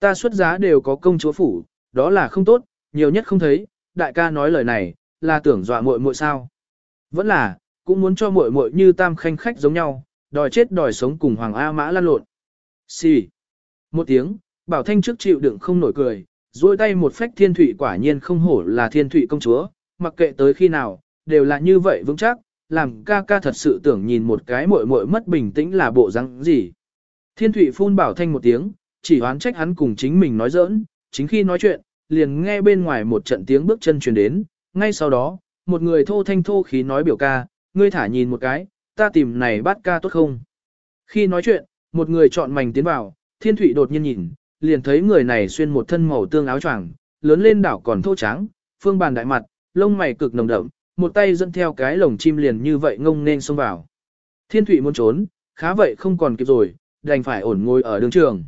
Ta xuất giá đều có công chúa phủ, đó là không tốt, nhiều nhất không thấy, đại ca nói lời này, là tưởng dọa muội muội sao. Vẫn là, cũng muốn cho muội muội như tam khanh khách giống nhau, đòi chết đòi sống cùng Hoàng A Mã lan lộn. Xì. Một tiếng, Bảo Thanh trước chịu đựng không nổi cười, duỗi tay một phách thiên thủy quả nhiên không hổ là thiên thủy công chúa, mặc kệ tới khi nào, đều là như vậy vững chắc, làm ca ca thật sự tưởng nhìn một cái muội muội mất bình tĩnh là bộ răng gì. Thiên thủy phun Bảo Thanh một tiếng, chỉ oán trách hắn cùng chính mình nói giỡn, chính khi nói chuyện, liền nghe bên ngoài một trận tiếng bước chân truyền đến, ngay sau đó, một người thô thanh thô khí nói biểu ca, ngươi thả nhìn một cái, ta tìm này bát ca tốt không. Khi nói chuyện, một người chọn mảnh tiến vào, thiên thủy đột nhiên nhìn, liền thấy người này xuyên một thân màu tương áo choàng, lớn lên đảo còn thô trắng, phương bàn đại mặt, lông mày cực nồng đậm, một tay dẫn theo cái lồng chim liền như vậy ngông nên xông vào. Thiên thủy muốn trốn, khá vậy không còn kịp rồi, đành phải ổn ngồi ở đường trường.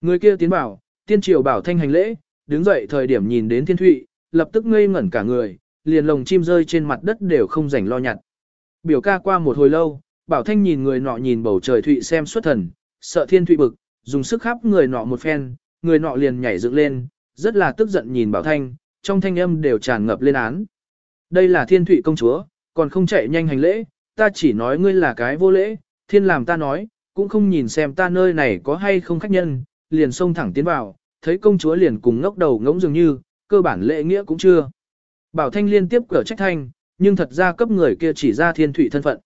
Người kia tiến bảo tiên triều bảo thanh hành lễ, đứng dậy thời điểm nhìn đến thiên thụy, lập tức ngây ngẩn cả người, liền lồng chim rơi trên mặt đất đều không rảnh lo nhặt. Biểu ca qua một hồi lâu, bảo thanh nhìn người nọ nhìn bầu trời thụy xem xuất thần, sợ thiên thụy bực, dùng sức khắp người nọ một phen, người nọ liền nhảy dựng lên, rất là tức giận nhìn bảo thanh, trong thanh âm đều tràn ngập lên án. Đây là thiên thụy công chúa, còn không chạy nhanh hành lễ, ta chỉ nói ngươi là cái vô lễ, thiên làm ta nói, cũng không nhìn xem ta nơi này có hay không khách nhân, liền xông thẳng tiến vào, thấy công chúa liền cùng ngốc đầu ngỗng dường như, cơ bản lễ nghĩa cũng chưa. Bảo Thanh liên tiếp cửa trách thanh, nhưng thật ra cấp người kia chỉ ra thiên thụy thân phận.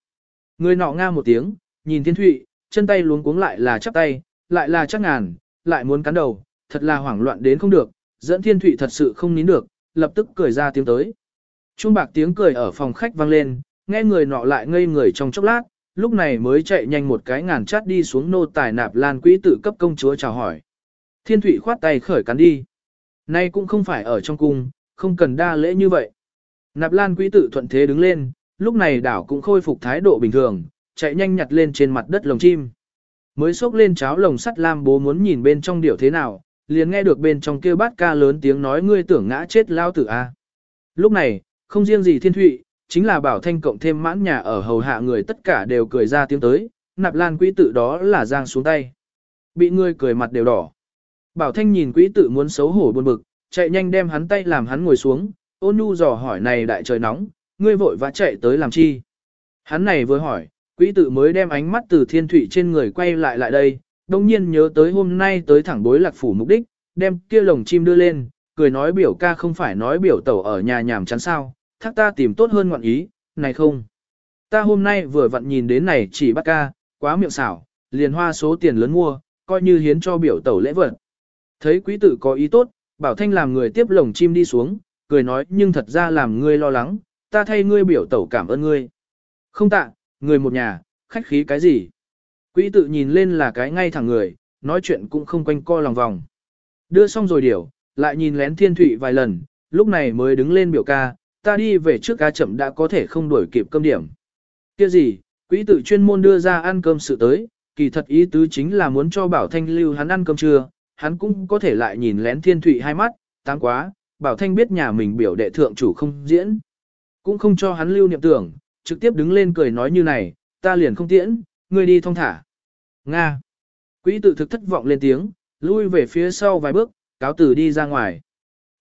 Người nọ nga một tiếng, nhìn thiên thụy, chân tay luống cuống lại là chắp tay, lại là chắc ngàn, lại muốn cắn đầu, thật là hoảng loạn đến không được, dẫn thiên thụy thật sự không nín được, lập tức cười ra tiếng tới. Trung bạc tiếng cười ở phòng khách vang lên, nghe người nọ lại ngây người trong chốc lát, lúc này mới chạy nhanh một cái ngàn chát đi xuống nô tài nạp lan quỹ tự cấp công chúa chào hỏi. Thiên Thụy khoát tay khởi cắn đi. Nay cũng không phải ở trong cung, không cần đa lễ như vậy. Nạp Lan quý tự thuận thế đứng lên, lúc này đảo cũng khôi phục thái độ bình thường, chạy nhanh nhặt lên trên mặt đất lồng chim. Mới xốc lên cháo lồng sắt lam bố muốn nhìn bên trong điều thế nào, liền nghe được bên trong kia bát ca lớn tiếng nói ngươi tưởng ngã chết lao tử a. Lúc này, không riêng gì thiên thụy, chính là bảo thanh cộng thêm mãn nhà ở hầu hạ người tất cả đều cười ra tiếng tới, nạp lan Quý tự đó là giang xuống tay. Bị người cười mặt đều đỏ. Bảo thanh nhìn Quý tự muốn xấu hổ buồn bực, chạy nhanh đem hắn tay làm hắn ngồi xuống, ôn nhu dò hỏi này đại trời nóng, ngươi vội vã chạy tới làm chi. Hắn này vừa hỏi, Quý tự mới đem ánh mắt từ thiên thủy trên người quay lại lại đây, đồng nhiên nhớ tới hôm nay tới thẳng bối lạc phủ mục đích, đem kia lồng chim đưa lên, cười nói biểu ca không phải nói biểu tẩu ở nhà nhàm chán sao, thác ta tìm tốt hơn ngoạn ý, này không. Ta hôm nay vừa vặn nhìn đến này chỉ bắt ca, quá miệng xảo, liền hoa số tiền lớn mua, coi như hiến cho biểu tẩu lễ vật. Thấy quý tử có ý tốt, bảo thanh làm người tiếp lồng chim đi xuống, cười nói nhưng thật ra làm ngươi lo lắng, ta thay ngươi biểu tẩu cảm ơn ngươi. Không tạ, người một nhà, khách khí cái gì. Quý tử nhìn lên là cái ngay thẳng người, nói chuyện cũng không quanh co lòng vòng. Đưa xong rồi điểu, lại nhìn lén thiên thụy vài lần, lúc này mới đứng lên biểu ca, ta đi về trước ca chậm đã có thể không đuổi kịp cơm điểm. Kia gì, quỹ tử chuyên môn đưa ra ăn cơm sự tới, kỳ thật ý tứ chính là muốn cho Bảo Thanh lưu hắn ăn cơm trưa, hắn cũng có thể lại nhìn lén thiên thụy hai mắt, tăng quá, Bảo Thanh biết nhà mình biểu đệ thượng chủ không diễn. Cũng không cho hắn lưu niệm tưởng, trực tiếp đứng lên cười nói như này, ta liền không tiễn, ngươi đi thong thả. Nga. Quỹ tử thực thất vọng lên tiếng, lui về phía sau vài bước, cáo tử đi ra ngoài.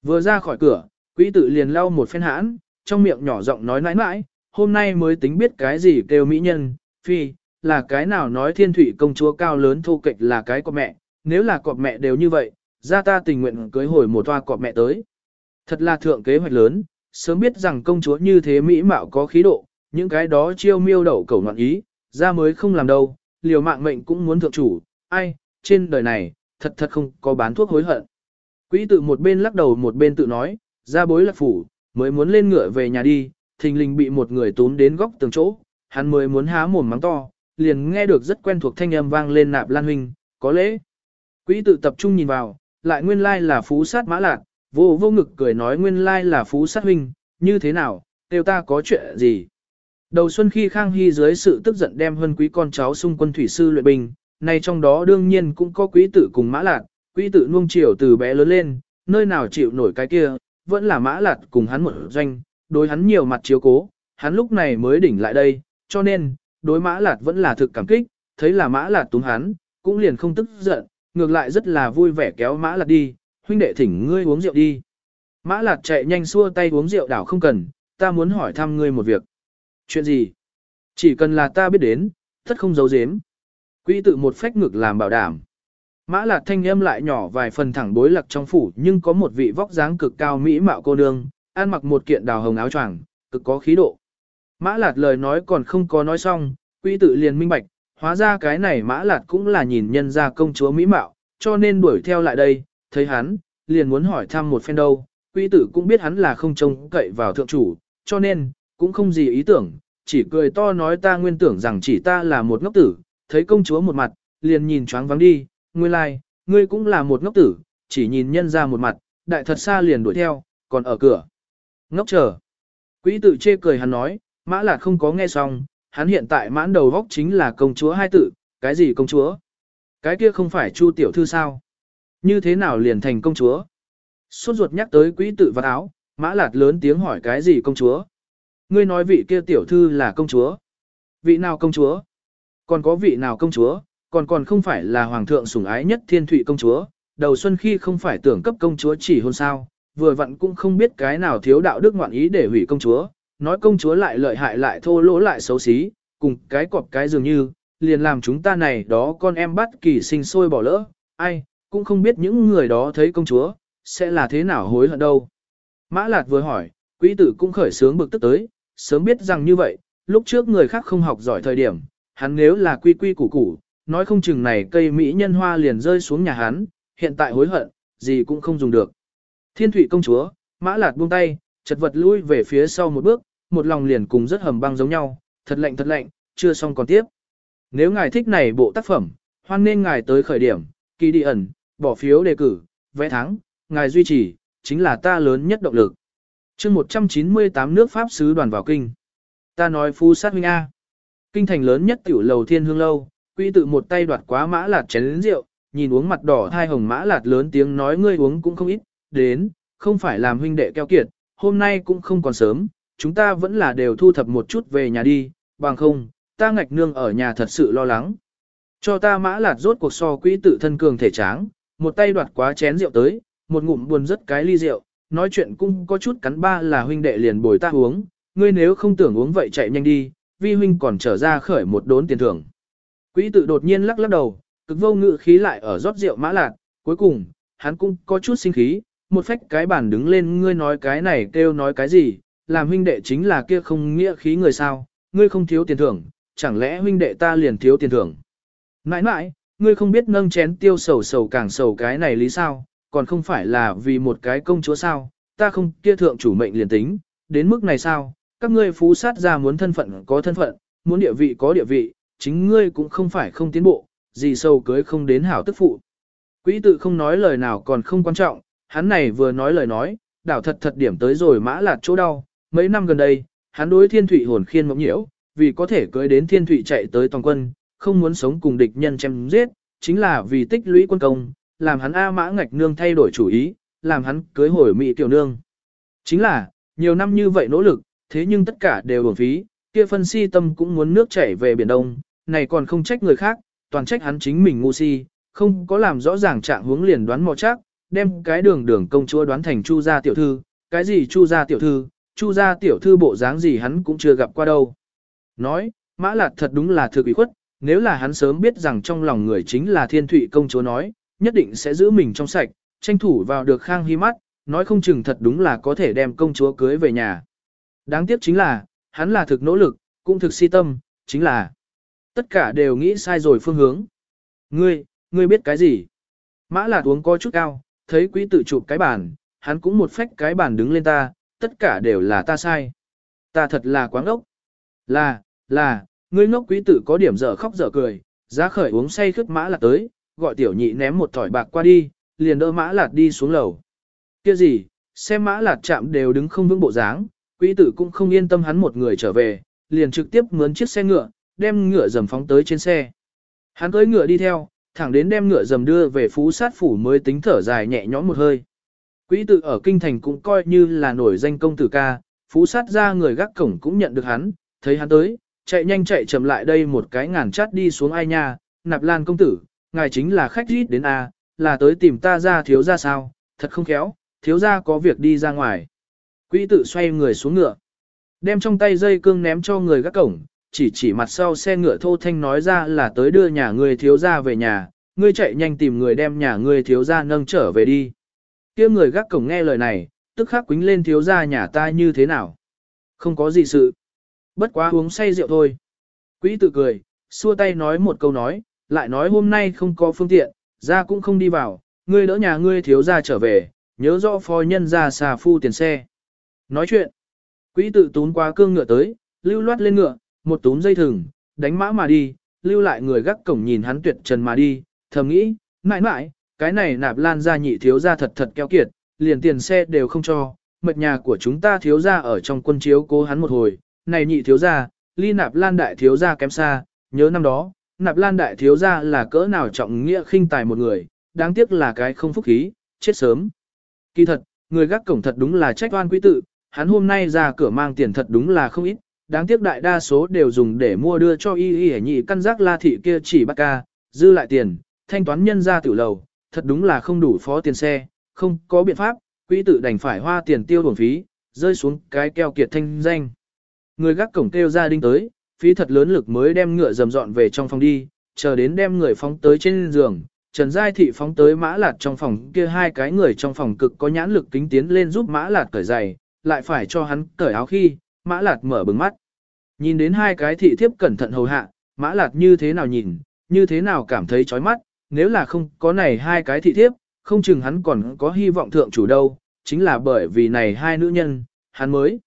Vừa ra khỏi cửa, quỹ tử liền lau một phen hãn, trong miệng nhỏ giọng nói nãi nãi, hôm nay mới tính biết cái gì kêu mỹ nhân, phi, là cái nào nói thiên thủy công chúa cao lớn thô kịch là cái của mẹ, nếu là cọp mẹ đều như vậy, ra ta tình nguyện cưới hồi một toa cọp mẹ tới. Thật là thượng kế hoạch lớn, sớm biết rằng công chúa như thế mỹ mạo có khí độ, những cái đó chiêu miêu đậu cầu ngoạn ý, ra mới không làm đâu, liều mạng mệnh cũng muốn thượng chủ, ai, trên đời này, thật thật không có bán thuốc hối hận. Quỹ tự một bên lắc đầu một bên tự nói, ra bối lạc phủ, mới muốn lên ngựa về nhà đi, thình lình bị một người tốn đến góc tường chỗ, hắn mới muốn há mồm mắng to, liền nghe được rất quen thuộc thanh âm vang lên nạp lan huynh, có lẽ. Quỹ tự tập trung nhìn vào, lại nguyên lai là phú sát mã lạc, vô vô ngực cười nói nguyên lai là phú sát huynh, như thế nào, tiêu ta có chuyện gì. Đầu xuân khi Khang Hy dưới sự tức giận đem hơn quý con cháu xung quân thủy sư luyện binh, nay trong đó đương nhiên cũng có quý tử cùng mã lạc, quý tử nuông chiều từ bé lớn lên, nơi nào chịu nổi cái kia, vẫn là mã lạt cùng hắn một doanh, đối hắn nhiều mặt chiếu cố, hắn lúc này mới đỉnh lại đây, cho nên, đối mã lạt vẫn là thực cảm kích, thấy là mã lạt túng hắn, cũng liền không tức giận, ngược lại rất là vui vẻ kéo mã lạt đi, huynh đệ thỉnh ngươi uống rượu đi. Mã lạt chạy nhanh xua tay uống rượu đảo không cần, ta muốn hỏi thăm ngươi một việc. Chuyện gì? Chỉ cần là ta biết đến, tất không giấu giếm. Quỹ tự một phách ngực làm bảo đảm. Mã lạc thanh âm lại nhỏ vài phần thẳng bối lạc trong phủ nhưng có một vị vóc dáng cực cao mỹ mạo cô nương, ăn mặc một kiện đào hồng áo choàng, cực có khí độ. Mã lạt lời nói còn không có nói xong, quỹ tự liền minh bạch, hóa ra cái này mã lạt cũng là nhìn nhân ra công chúa mỹ mạo, cho nên đuổi theo lại đây, thấy hắn, liền muốn hỏi thăm một phen đâu. Quỹ tử cũng biết hắn là không trông cậy vào thượng chủ, cho nên, cũng không gì ý tưởng, chỉ cười to nói ta nguyên tưởng rằng chỉ ta là một ngốc tử, thấy công chúa một mặt, liền nhìn choáng vắng đi, nguyên lai, like, ngươi cũng là một ngốc tử, chỉ nhìn nhân ra một mặt, đại thật xa liền đuổi theo, còn ở cửa. Ngốc chờ. Quỹ tử chê cười hắn nói, mã là không có nghe xong, hắn hiện tại mãn đầu góc chính là công chúa hai tự, cái gì công chúa? Cái kia không phải chu tiểu thư sao? Như thế nào liền thành công chúa? Suốt ruột nhắc tới quỹ tử vật áo, mã lạt lớn tiếng hỏi cái gì công chúa? Ngươi nói vị kia tiểu thư là công chúa. Vị nào công chúa? Còn có vị nào công chúa? Còn còn không phải là hoàng thượng sủng ái nhất thiên thụy công chúa. Đầu xuân khi không phải tưởng cấp công chúa chỉ hôn sao. Vừa vặn cũng không biết cái nào thiếu đạo đức ngoạn ý để hủy công chúa. Nói công chúa lại lợi hại lại thô lỗ lại xấu xí. Cùng cái cọp cái dường như. Liền làm chúng ta này đó con em bắt kỳ sinh sôi bỏ lỡ. Ai, cũng không biết những người đó thấy công chúa. Sẽ là thế nào hối hận đâu. Mã Lạt vừa hỏi, quý tử cũng khởi sướng bực tức tới, sớm biết rằng như vậy, lúc trước người khác không học giỏi thời điểm, hắn nếu là quy quy củ củ, nói không chừng này cây mỹ nhân hoa liền rơi xuống nhà hắn, hiện tại hối hận, gì cũng không dùng được. Thiên thủy công chúa, mã lạt buông tay, chật vật lui về phía sau một bước, một lòng liền cùng rất hầm băng giống nhau, thật lạnh thật lạnh, chưa xong còn tiếp. Nếu ngài thích này bộ tác phẩm, hoan nên ngài tới khởi điểm, kỳ đi ẩn, bỏ phiếu đề cử, vẽ thắng, ngài duy trì, chính là ta lớn nhất động lực chương 198 nước Pháp sứ đoàn vào kinh. Ta nói phu sát huynh A. Kinh thành lớn nhất tiểu lầu thiên hương lâu, Quý tự một tay đoạt quá mã lạt chén lĩnh rượu, nhìn uống mặt đỏ thai hồng mã lạt lớn tiếng nói ngươi uống cũng không ít, đến, không phải làm huynh đệ keo kiệt, hôm nay cũng không còn sớm, chúng ta vẫn là đều thu thập một chút về nhà đi, bằng không, ta ngạch nương ở nhà thật sự lo lắng. Cho ta mã lạt rốt cuộc so quỹ tự thân cường thể tráng, một tay đoạt quá chén rượu tới, một ngụm buồn rất cái ly rượu, nói chuyện cũng có chút cắn ba là huynh đệ liền bồi ta uống, ngươi nếu không tưởng uống vậy chạy nhanh đi, vi huynh còn trở ra khởi một đốn tiền thưởng. Quỹ tự đột nhiên lắc lắc đầu, cực vô ngự khí lại ở rót rượu mã lạt, cuối cùng, hắn cũng có chút sinh khí, một phách cái bản đứng lên ngươi nói cái này kêu nói cái gì, làm huynh đệ chính là kia không nghĩa khí người sao, ngươi không thiếu tiền thưởng, chẳng lẽ huynh đệ ta liền thiếu tiền thưởng. Nãi nãi, ngươi không biết nâng chén tiêu sầu sầu càng sầu cái này lý sao, còn không phải là vì một cái công chúa sao, ta không kia thượng chủ mệnh liền tính, đến mức này sao, các ngươi phú sát ra muốn thân phận có thân phận, muốn địa vị có địa vị, chính ngươi cũng không phải không tiến bộ, gì sâu cưới không đến hảo tức phụ. Quỹ tự không nói lời nào còn không quan trọng, hắn này vừa nói lời nói, đảo thật thật điểm tới rồi mã lạt chỗ đau, mấy năm gần đây, hắn đối thiên thủy hồn khiên mộng nhiễu, vì có thể cưới đến thiên thủy chạy tới toàn quân, không muốn sống cùng địch nhân chém giết, chính là vì tích lũy quân công, làm hắn A mã ngạch nương thay đổi chủ ý, làm hắn cưới hồi mỹ tiểu nương. Chính là, nhiều năm như vậy nỗ lực, thế nhưng tất cả đều uổng phí, kia phân si tâm cũng muốn nước chảy về biển đông, này còn không trách người khác, toàn trách hắn chính mình ngu si, không có làm rõ ràng trạng hướng liền đoán mò chắc, đem cái đường đường công chúa đoán thành chu gia tiểu thư, cái gì chu gia tiểu thư, chu gia tiểu thư bộ dáng gì hắn cũng chưa gặp qua đâu. Nói, mã lạt thật đúng là thực ủy khuất, nếu là hắn sớm biết rằng trong lòng người chính là thiên thụy công chúa nói, nhất định sẽ giữ mình trong sạch, tranh thủ vào được khang hy mắt, nói không chừng thật đúng là có thể đem công chúa cưới về nhà. Đáng tiếc chính là, hắn là thực nỗ lực, cũng thực si tâm, chính là tất cả đều nghĩ sai rồi phương hướng. Ngươi, ngươi biết cái gì? Mã lạt uống có chút cao, thấy quý tự chụp cái bàn, hắn cũng một phách cái bàn đứng lên ta, tất cả đều là ta sai. Ta thật là quáng ốc. Là, là, ngươi ngốc quý tử có điểm dở khóc dở cười, giá khởi uống say khướt mã lạt tới, gọi tiểu nhị ném một thỏi bạc qua đi, liền đỡ mã lạt đi xuống lầu. Kia gì, xem mã lạt chạm đều đứng không vững bộ dáng, quý tử cũng không yên tâm hắn một người trở về, liền trực tiếp mướn chiếc xe ngựa, đem ngựa dầm phóng tới trên xe. Hắn cưỡi ngựa đi theo, thẳng đến đem ngựa dầm đưa về phú sát phủ mới tính thở dài nhẹ nhõm một hơi. Quý tử ở kinh thành cũng coi như là nổi danh công tử ca, phú sát ra người gác cổng cũng nhận được hắn, thấy hắn tới, chạy nhanh chạy chậm lại đây một cái ngàn chát đi xuống ai nha, nạp lan công tử, ngài chính là khách rít đến A, là tới tìm ta ra thiếu ra sao, thật không khéo, thiếu ra có việc đi ra ngoài. Quỹ tự xoay người xuống ngựa, đem trong tay dây cương ném cho người gác cổng, chỉ chỉ mặt sau xe ngựa thô thanh nói ra là tới đưa nhà ngươi thiếu gia về nhà, ngươi chạy nhanh tìm người đem nhà ngươi thiếu gia nâng trở về đi. kia người gác cổng nghe lời này, tức khắc quính lên thiếu gia nhà ta như thế nào. Không có gì sự. Bất quá uống say rượu thôi. Quỹ tự cười, xua tay nói một câu nói, lại nói hôm nay không có phương tiện, ra cũng không đi vào, ngươi đỡ nhà ngươi thiếu gia trở về, nhớ rõ phó nhân ra xà phu tiền xe. Nói chuyện, quỹ tự tún qua cương ngựa tới, lưu loát lên ngựa, một túm dây thừng, đánh mã mà đi, lưu lại người gác cổng nhìn hắn tuyệt trần mà đi, thầm nghĩ, mãi mãi, cái này nạp lan ra nhị thiếu ra thật thật keo kiệt, liền tiền xe đều không cho, mật nhà của chúng ta thiếu ra ở trong quân chiếu cố hắn một hồi, này nhị thiếu gia, ly nạp lan đại thiếu gia kém xa, nhớ năm đó, nạp lan đại thiếu gia là cỡ nào trọng nghĩa khinh tài một người, đáng tiếc là cái không phúc khí, chết sớm. Kỳ thật, người gác cổng thật đúng là trách oan quý tự, hắn hôm nay ra cửa mang tiền thật đúng là không ít, đáng tiếc đại đa số đều dùng để mua đưa cho y y nhị căn giác la thị kia chỉ bắt ca, dư lại tiền, thanh toán nhân ra tiểu lầu, thật đúng là không đủ phó tiền xe, không có biện pháp, quỹ tự đành phải hoa tiền tiêu bổng phí, rơi xuống cái keo kiệt thanh danh. Người gác cổng kêu gia đình tới, phí thật lớn lực mới đem ngựa dầm dọn về trong phòng đi, chờ đến đem người phóng tới trên giường. Trần Giai Thị phóng tới mã lạt trong phòng kia hai cái người trong phòng cực có nhãn lực kính tiến lên giúp mã lạt cởi giày, lại phải cho hắn cởi áo khi, mã lạt mở bừng mắt. Nhìn đến hai cái thị thiếp cẩn thận hầu hạ, mã lạt như thế nào nhìn, như thế nào cảm thấy chói mắt, nếu là không có này hai cái thị thiếp, không chừng hắn còn có hy vọng thượng chủ đâu, chính là bởi vì này hai nữ nhân, hắn mới.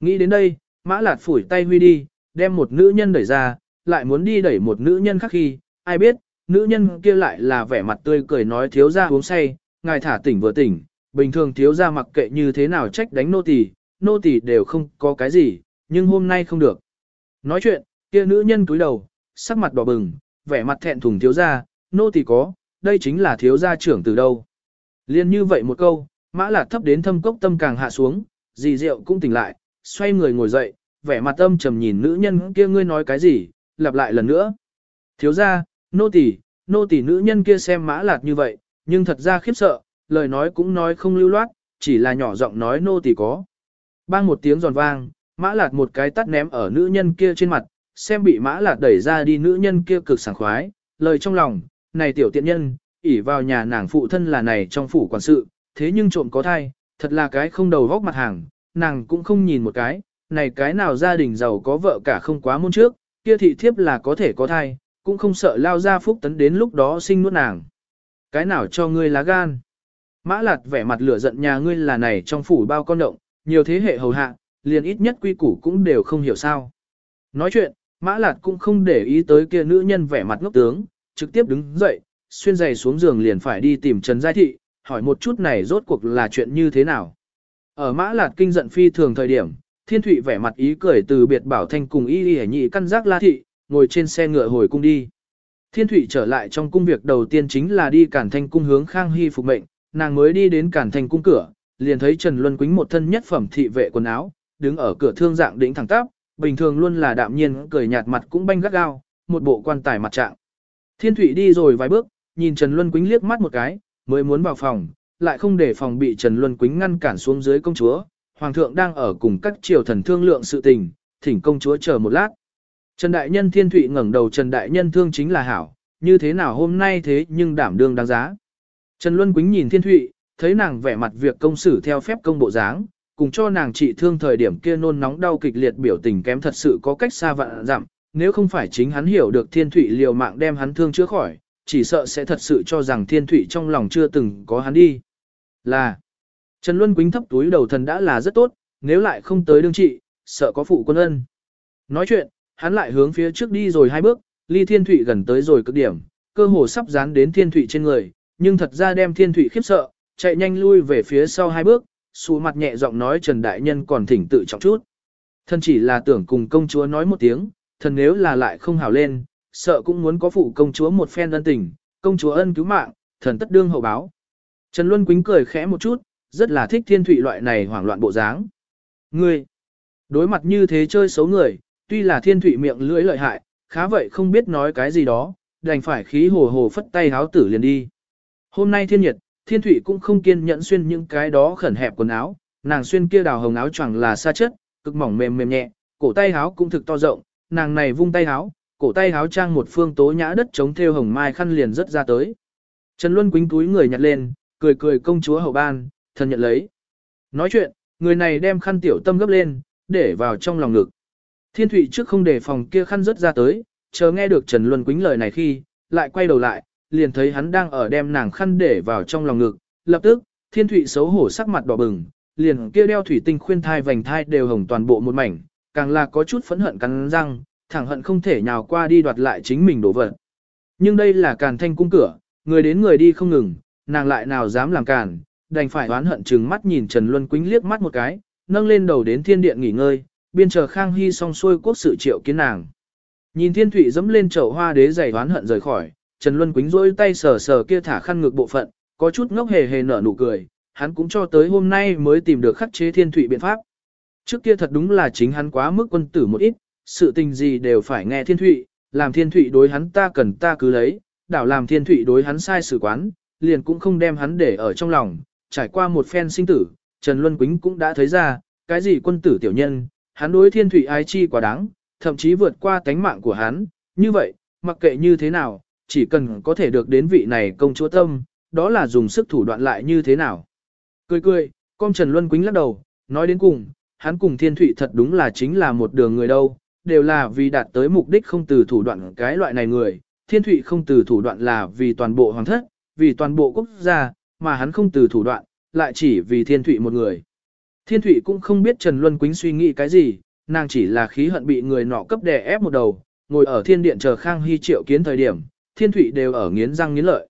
Nghĩ đến đây, Mã lạt phủi tay huy đi, đem một nữ nhân đẩy ra, lại muốn đi đẩy một nữ nhân khác khi, ai biết, nữ nhân kia lại là vẻ mặt tươi cười nói thiếu ra uống say, ngài thả tỉnh vừa tỉnh, bình thường thiếu ra mặc kệ như thế nào trách đánh nô tỳ, nô tỳ đều không có cái gì, nhưng hôm nay không được. Nói chuyện, Kia nữ nhân túi đầu, sắc mặt đỏ bừng, vẻ mặt thẹn thùng thiếu gia, nô tỳ có, đây chính là thiếu gia trưởng từ đâu. Liên như vậy một câu, mã lạt thấp đến thâm cốc tâm càng hạ xuống, dì rượu cũng tỉnh lại, xoay người ngồi dậy, vẻ mặt âm trầm nhìn nữ nhân kia ngươi nói cái gì, lặp lại lần nữa. Thiếu gia, nô tỳ, nô tỳ nữ nhân kia xem mã lạt như vậy, nhưng thật ra khiếp sợ, lời nói cũng nói không lưu loát, chỉ là nhỏ giọng nói nô tỳ có. Bang một tiếng giòn vang, mã lạt một cái tắt ném ở nữ nhân kia trên mặt, xem bị mã lạt đẩy ra đi nữ nhân kia cực sảng khoái, lời trong lòng, này tiểu tiện nhân, ỉ vào nhà nàng phụ thân là này trong phủ quản sự, thế nhưng trộm có thai, thật là cái không đầu vóc mặt hàng, nàng cũng không nhìn một cái, này cái nào gia đình giàu có vợ cả không quá môn trước, kia thị thiếp là có thể có thai, cũng không sợ lao ra phúc tấn đến lúc đó sinh nuốt nàng. Cái nào cho ngươi lá gan? Mã lạt vẻ mặt lửa giận nhà ngươi là này trong phủ bao con động, nhiều thế hệ hầu hạ, liền ít nhất quy củ cũng đều không hiểu sao. Nói chuyện, Mã Lạt cũng không để ý tới kia nữ nhân vẻ mặt ngốc tướng, trực tiếp đứng dậy, xuyên giày xuống giường liền phải đi tìm Trần Giai Thị, hỏi một chút này rốt cuộc là chuyện như thế nào. Ở Mã Lạt kinh giận phi thường thời điểm, Thiên Thụy vẻ mặt ý cười từ biệt bảo thanh cùng y y nhị căn giác la thị, ngồi trên xe ngựa hồi cung đi. Thiên Thụy trở lại trong cung việc đầu tiên chính là đi cản thanh cung hướng Khang Hy phục mệnh, nàng mới đi đến cản thanh cung cửa, liền thấy Trần Luân Quýnh một thân nhất phẩm thị vệ quần áo, đứng ở cửa thương dạng đỉnh thẳng tắp, bình thường luôn là đạm nhiên cười nhạt mặt cũng banh gắt gao, một bộ quan tài mặt trạng. Thiên Thụy đi rồi vài bước, nhìn Trần Luân Quýnh liếc mắt một cái, mới muốn vào phòng, lại không để phòng bị Trần Luân Quýnh ngăn cản xuống dưới công chúa. Hoàng thượng đang ở cùng các triều thần thương lượng sự tình, thỉnh công chúa chờ một lát. Trần Đại Nhân Thiên Thụy ngẩng đầu Trần Đại Nhân thương chính là hảo, như thế nào hôm nay thế nhưng đảm đương đáng giá. Trần Luân Quýnh nhìn Thiên Thụy, thấy nàng vẻ mặt việc công xử theo phép công bộ dáng, cùng cho nàng trị thương thời điểm kia nôn nóng đau kịch liệt biểu tình kém thật sự có cách xa vạn dặm, nếu không phải chính hắn hiểu được Thiên thủy liều mạng đem hắn thương chữa khỏi, chỉ sợ sẽ thật sự cho rằng Thiên thủy trong lòng chưa từng có hắn đi. Là, Trần Luân Quýnh thấp túi đầu thần đã là rất tốt, nếu lại không tới đương trị, sợ có phụ quân ân. Nói chuyện, hắn lại hướng phía trước đi rồi hai bước, ly Thiên thủy gần tới rồi cực điểm, cơ hồ sắp dán đến Thiên thủy trên người, nhưng thật ra đem Thiên thủy khiếp sợ, chạy nhanh lui về phía sau hai bước, xù mặt nhẹ giọng nói Trần Đại Nhân còn thỉnh tự trọng chút. Thân chỉ là tưởng cùng công chúa nói một tiếng, thần nếu là lại không hào lên, sợ cũng muốn có phụ công chúa một phen ân tình, công chúa ân cứu mạng, thần tất đương hậu báo. Trần Luân Quýnh cười khẽ một chút, rất là thích thiên thủy loại này hoảng loạn bộ dáng. Ngươi, đối mặt như thế chơi xấu người, tuy là thiên thủy miệng lưỡi lợi hại, khá vậy không biết nói cái gì đó, đành phải khí hồ hồ phất tay háo tử liền đi. Hôm nay thiên nhiệt, thiên Thụy cũng không kiên nhẫn xuyên những cái đó khẩn hẹp quần áo, nàng xuyên kia đào hồng áo choàng là xa chất, cực mỏng mềm mềm nhẹ, cổ tay háo cũng thực to rộng, nàng này vung tay háo, cổ tay háo trang một phương tố nhã đất chống theo hồng mai khăn liền rất ra tới. Trần Luân quính túi người nhặt lên, cười cười công chúa hậu ban, thần nhận lấy. Nói chuyện, người này đem khăn tiểu tâm gấp lên, để vào trong lòng ngực. Thiên Thụy trước không để phòng kia khăn rớt ra tới, chờ nghe được Trần Luân quính lời này khi, lại quay đầu lại, liền thấy hắn đang ở đem nàng khăn để vào trong lòng ngực. Lập tức, Thiên Thụy xấu hổ sắc mặt đỏ bừng, liền kia đeo thủy tinh khuyên thai vành thai đều hồng toàn bộ một mảnh, càng là có chút phẫn hận cắn răng, thẳng hận không thể nhào qua đi đoạt lại chính mình đổ vật. Nhưng đây là càn thanh cung cửa, người đến người đi không ngừng, nàng lại nào dám làm càn, đành phải oán hận chừng mắt nhìn Trần Luân Quýnh liếc mắt một cái, nâng lên đầu đến thiên điện nghỉ ngơi, biên chờ Khang Hy xong xuôi quốc sự triệu kiến nàng. Nhìn Thiên Thụy dẫm lên chậu hoa đế giày oán hận rời khỏi, Trần Luân Quýnh rỗi tay sờ sờ kia thả khăn ngược bộ phận, có chút ngốc hề hề nở nụ cười, hắn cũng cho tới hôm nay mới tìm được khắc chế Thiên thủy biện pháp. Trước kia thật đúng là chính hắn quá mức quân tử một ít, sự tình gì đều phải nghe Thiên thủy, làm Thiên thủy đối hắn ta cần ta cứ lấy, đảo làm Thiên thủy đối hắn sai sự quán, liền cũng không đem hắn để ở trong lòng, trải qua một phen sinh tử, Trần Luân Quýnh cũng đã thấy ra, cái gì quân tử tiểu nhân, hắn đối thiên thủy ái chi quá đáng, thậm chí vượt qua tánh mạng của hắn, như vậy, mặc kệ như thế nào, chỉ cần có thể được đến vị này công chúa tâm, đó là dùng sức thủ đoạn lại như thế nào. Cười cười, con Trần Luân Quýnh lắc đầu, nói đến cùng, hắn cùng thiên thụy thật đúng là chính là một đường người đâu, đều là vì đạt tới mục đích không từ thủ đoạn cái loại này người, thiên thụy không từ thủ đoạn là vì toàn bộ hoàng thất, vì toàn bộ quốc gia, mà hắn không từ thủ đoạn, lại chỉ vì thiên thụy một người. Thiên thụy cũng không biết Trần Luân Quýnh suy nghĩ cái gì, nàng chỉ là khí hận bị người nọ cấp đè ép một đầu, ngồi ở thiên điện chờ Khang Hy triệu kiến thời điểm, thiên thủy đều ở nghiến răng nghiến lợi.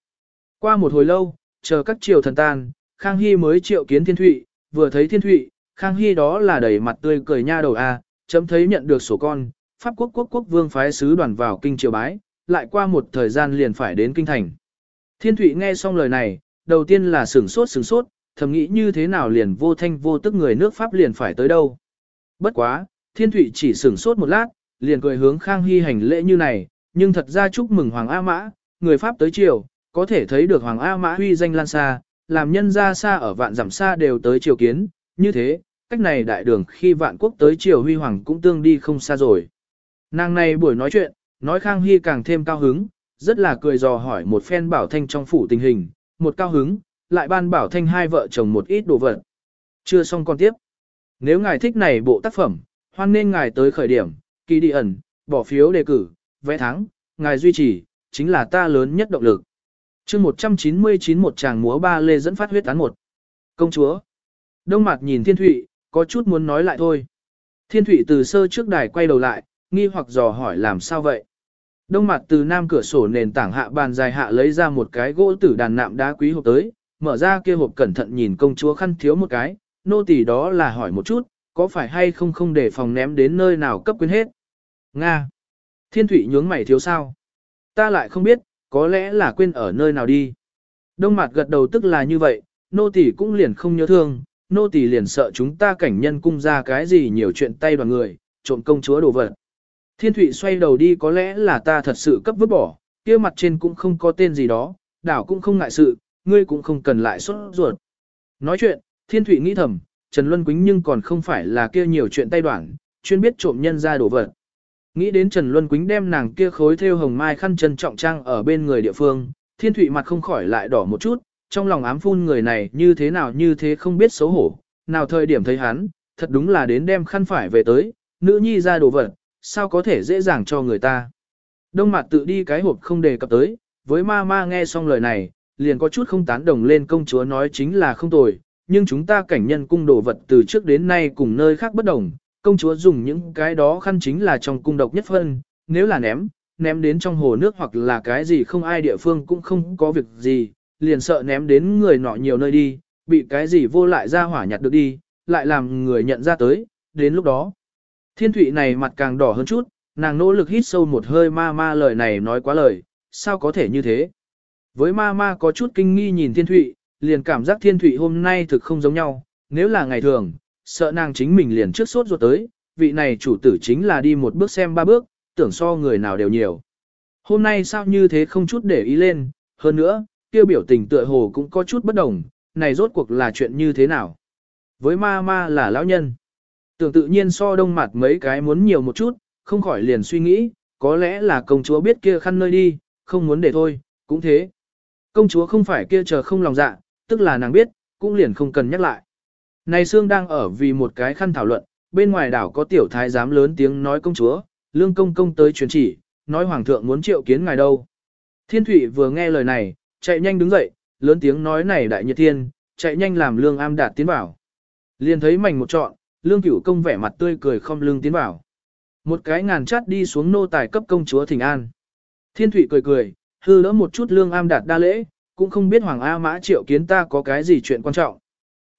Qua một hồi lâu, chờ các triều thần tan, Khang Hy mới triệu kiến thiên thủy, vừa thấy thiên thủy, Khang Hy đó là đầy mặt tươi cười nha đầu a, chấm thấy nhận được sổ con, Pháp quốc quốc quốc vương phái sứ đoàn vào kinh triều bái, lại qua một thời gian liền phải đến kinh thành. Thiên thủy nghe xong lời này, đầu tiên là sửng sốt sửng sốt, thầm nghĩ như thế nào liền vô thanh vô tức người nước Pháp liền phải tới đâu. Bất quá, Thiên Thụy chỉ sửng sốt một lát, liền cười hướng Khang Hy hành lễ như này, nhưng thật ra chúc mừng Hoàng A Mã, người Pháp tới triều, có thể thấy được Hoàng A Mã huy danh lan xa, làm nhân ra xa ở vạn giảm xa đều tới triều kiến, như thế, cách này đại đường khi vạn quốc tới triều huy hoàng cũng tương đi không xa rồi. Nàng này buổi nói chuyện, nói Khang Hy càng thêm cao hứng, rất là cười dò hỏi một phen bảo thanh trong phủ tình hình, một cao hứng, lại ban bảo thanh hai vợ chồng một ít đồ vật. Chưa xong con tiếp. Nếu ngài thích này bộ tác phẩm, hoan nên ngài tới khởi điểm, kỳ đi ẩn, bỏ phiếu đề cử, vẽ thắng, ngài duy trì, chính là ta lớn nhất động lực. chương 199 một chàng múa ba lê dẫn phát huyết tán một. Công chúa. Đông mặt nhìn thiên thụy, có chút muốn nói lại thôi. Thiên thụy từ sơ trước đài quay đầu lại, nghi hoặc dò hỏi làm sao vậy. Đông mặt từ nam cửa sổ nền tảng hạ bàn dài hạ lấy ra một cái gỗ tử đàn nạm đá quý hộp tới, mở ra kia hộp cẩn thận nhìn công chúa khăn thiếu một cái, nô tỳ đó là hỏi một chút, có phải hay không không để phòng ném đến nơi nào cấp quyến hết. Nga. Thiên thủy nhướng mày thiếu sao? Ta lại không biết, có lẽ là quên ở nơi nào đi. Đông mặt gật đầu tức là như vậy, nô tỳ cũng liền không nhớ thương, nô tỳ liền sợ chúng ta cảnh nhân cung ra cái gì nhiều chuyện tay đoàn người, trộm công chúa đồ vật. Thiên thủy xoay đầu đi có lẽ là ta thật sự cấp vứt bỏ, kia mặt trên cũng không có tên gì đó, đảo cũng không ngại sự, ngươi cũng không cần lại xuất ruột. Nói chuyện, Thiên thủy nghĩ thầm, Trần Luân Quýnh nhưng còn không phải là kia nhiều chuyện tay đoạn, chuyên biết trộm nhân ra đồ vật. Nghĩ đến Trần Luân Quýnh đem nàng kia khối theo hồng mai khăn chân trọng trang ở bên người địa phương, Thiên Thụy mặt không khỏi lại đỏ một chút, trong lòng ám phun người này như thế nào như thế không biết xấu hổ, nào thời điểm thấy hắn, thật đúng là đến đem khăn phải về tới, nữ nhi ra đồ vật, sao có thể dễ dàng cho người ta. Đông mặt tự đi cái hộp không đề cập tới, với ma ma nghe xong lời này, liền có chút không tán đồng lên công chúa nói chính là không tồi, nhưng chúng ta cảnh nhân cung đồ vật từ trước đến nay cùng nơi khác bất đồng, công chúa dùng những cái đó khăn chính là trong cung độc nhất phân, nếu là ném, ném đến trong hồ nước hoặc là cái gì không ai địa phương cũng không có việc gì, liền sợ ném đến người nọ nhiều nơi đi, bị cái gì vô lại ra hỏa nhặt được đi, lại làm người nhận ra tới, đến lúc đó. Thiên thụy này mặt càng đỏ hơn chút, nàng nỗ lực hít sâu một hơi ma ma lời này nói quá lời, sao có thể như thế. Với ma ma có chút kinh nghi nhìn thiên thụy, liền cảm giác thiên thụy hôm nay thực không giống nhau, nếu là ngày thường, sợ nàng chính mình liền trước sốt ruột tới, vị này chủ tử chính là đi một bước xem ba bước, tưởng so người nào đều nhiều. Hôm nay sao như thế không chút để ý lên, hơn nữa, kêu biểu tình tựa hồ cũng có chút bất đồng, này rốt cuộc là chuyện như thế nào. Với ma ma là lão nhân. Tưởng tự nhiên so đông mặt mấy cái muốn nhiều một chút, không khỏi liền suy nghĩ, có lẽ là công chúa biết kia khăn nơi đi, không muốn để thôi, cũng thế. Công chúa không phải kia chờ không lòng dạ, tức là nàng biết, cũng liền không cần nhắc lại. Này Sương đang ở vì một cái khăn thảo luận, bên ngoài đảo có tiểu thái giám lớn tiếng nói công chúa, lương công công tới truyền chỉ, nói hoàng thượng muốn triệu kiến ngài đâu. Thiên thủy vừa nghe lời này, chạy nhanh đứng dậy, lớn tiếng nói này đại nhiệt thiên, chạy nhanh làm lương am đạt tiến vào. Liền thấy mảnh một trọn, lương cửu công vẻ mặt tươi cười không lương tiến vào. Một cái ngàn chát đi xuống nô tài cấp công chúa thỉnh an. Thiên thủy cười cười, hư đỡ một chút lương am đạt đa lễ, cũng không biết hoàng A mã triệu kiến ta có cái gì chuyện quan trọng.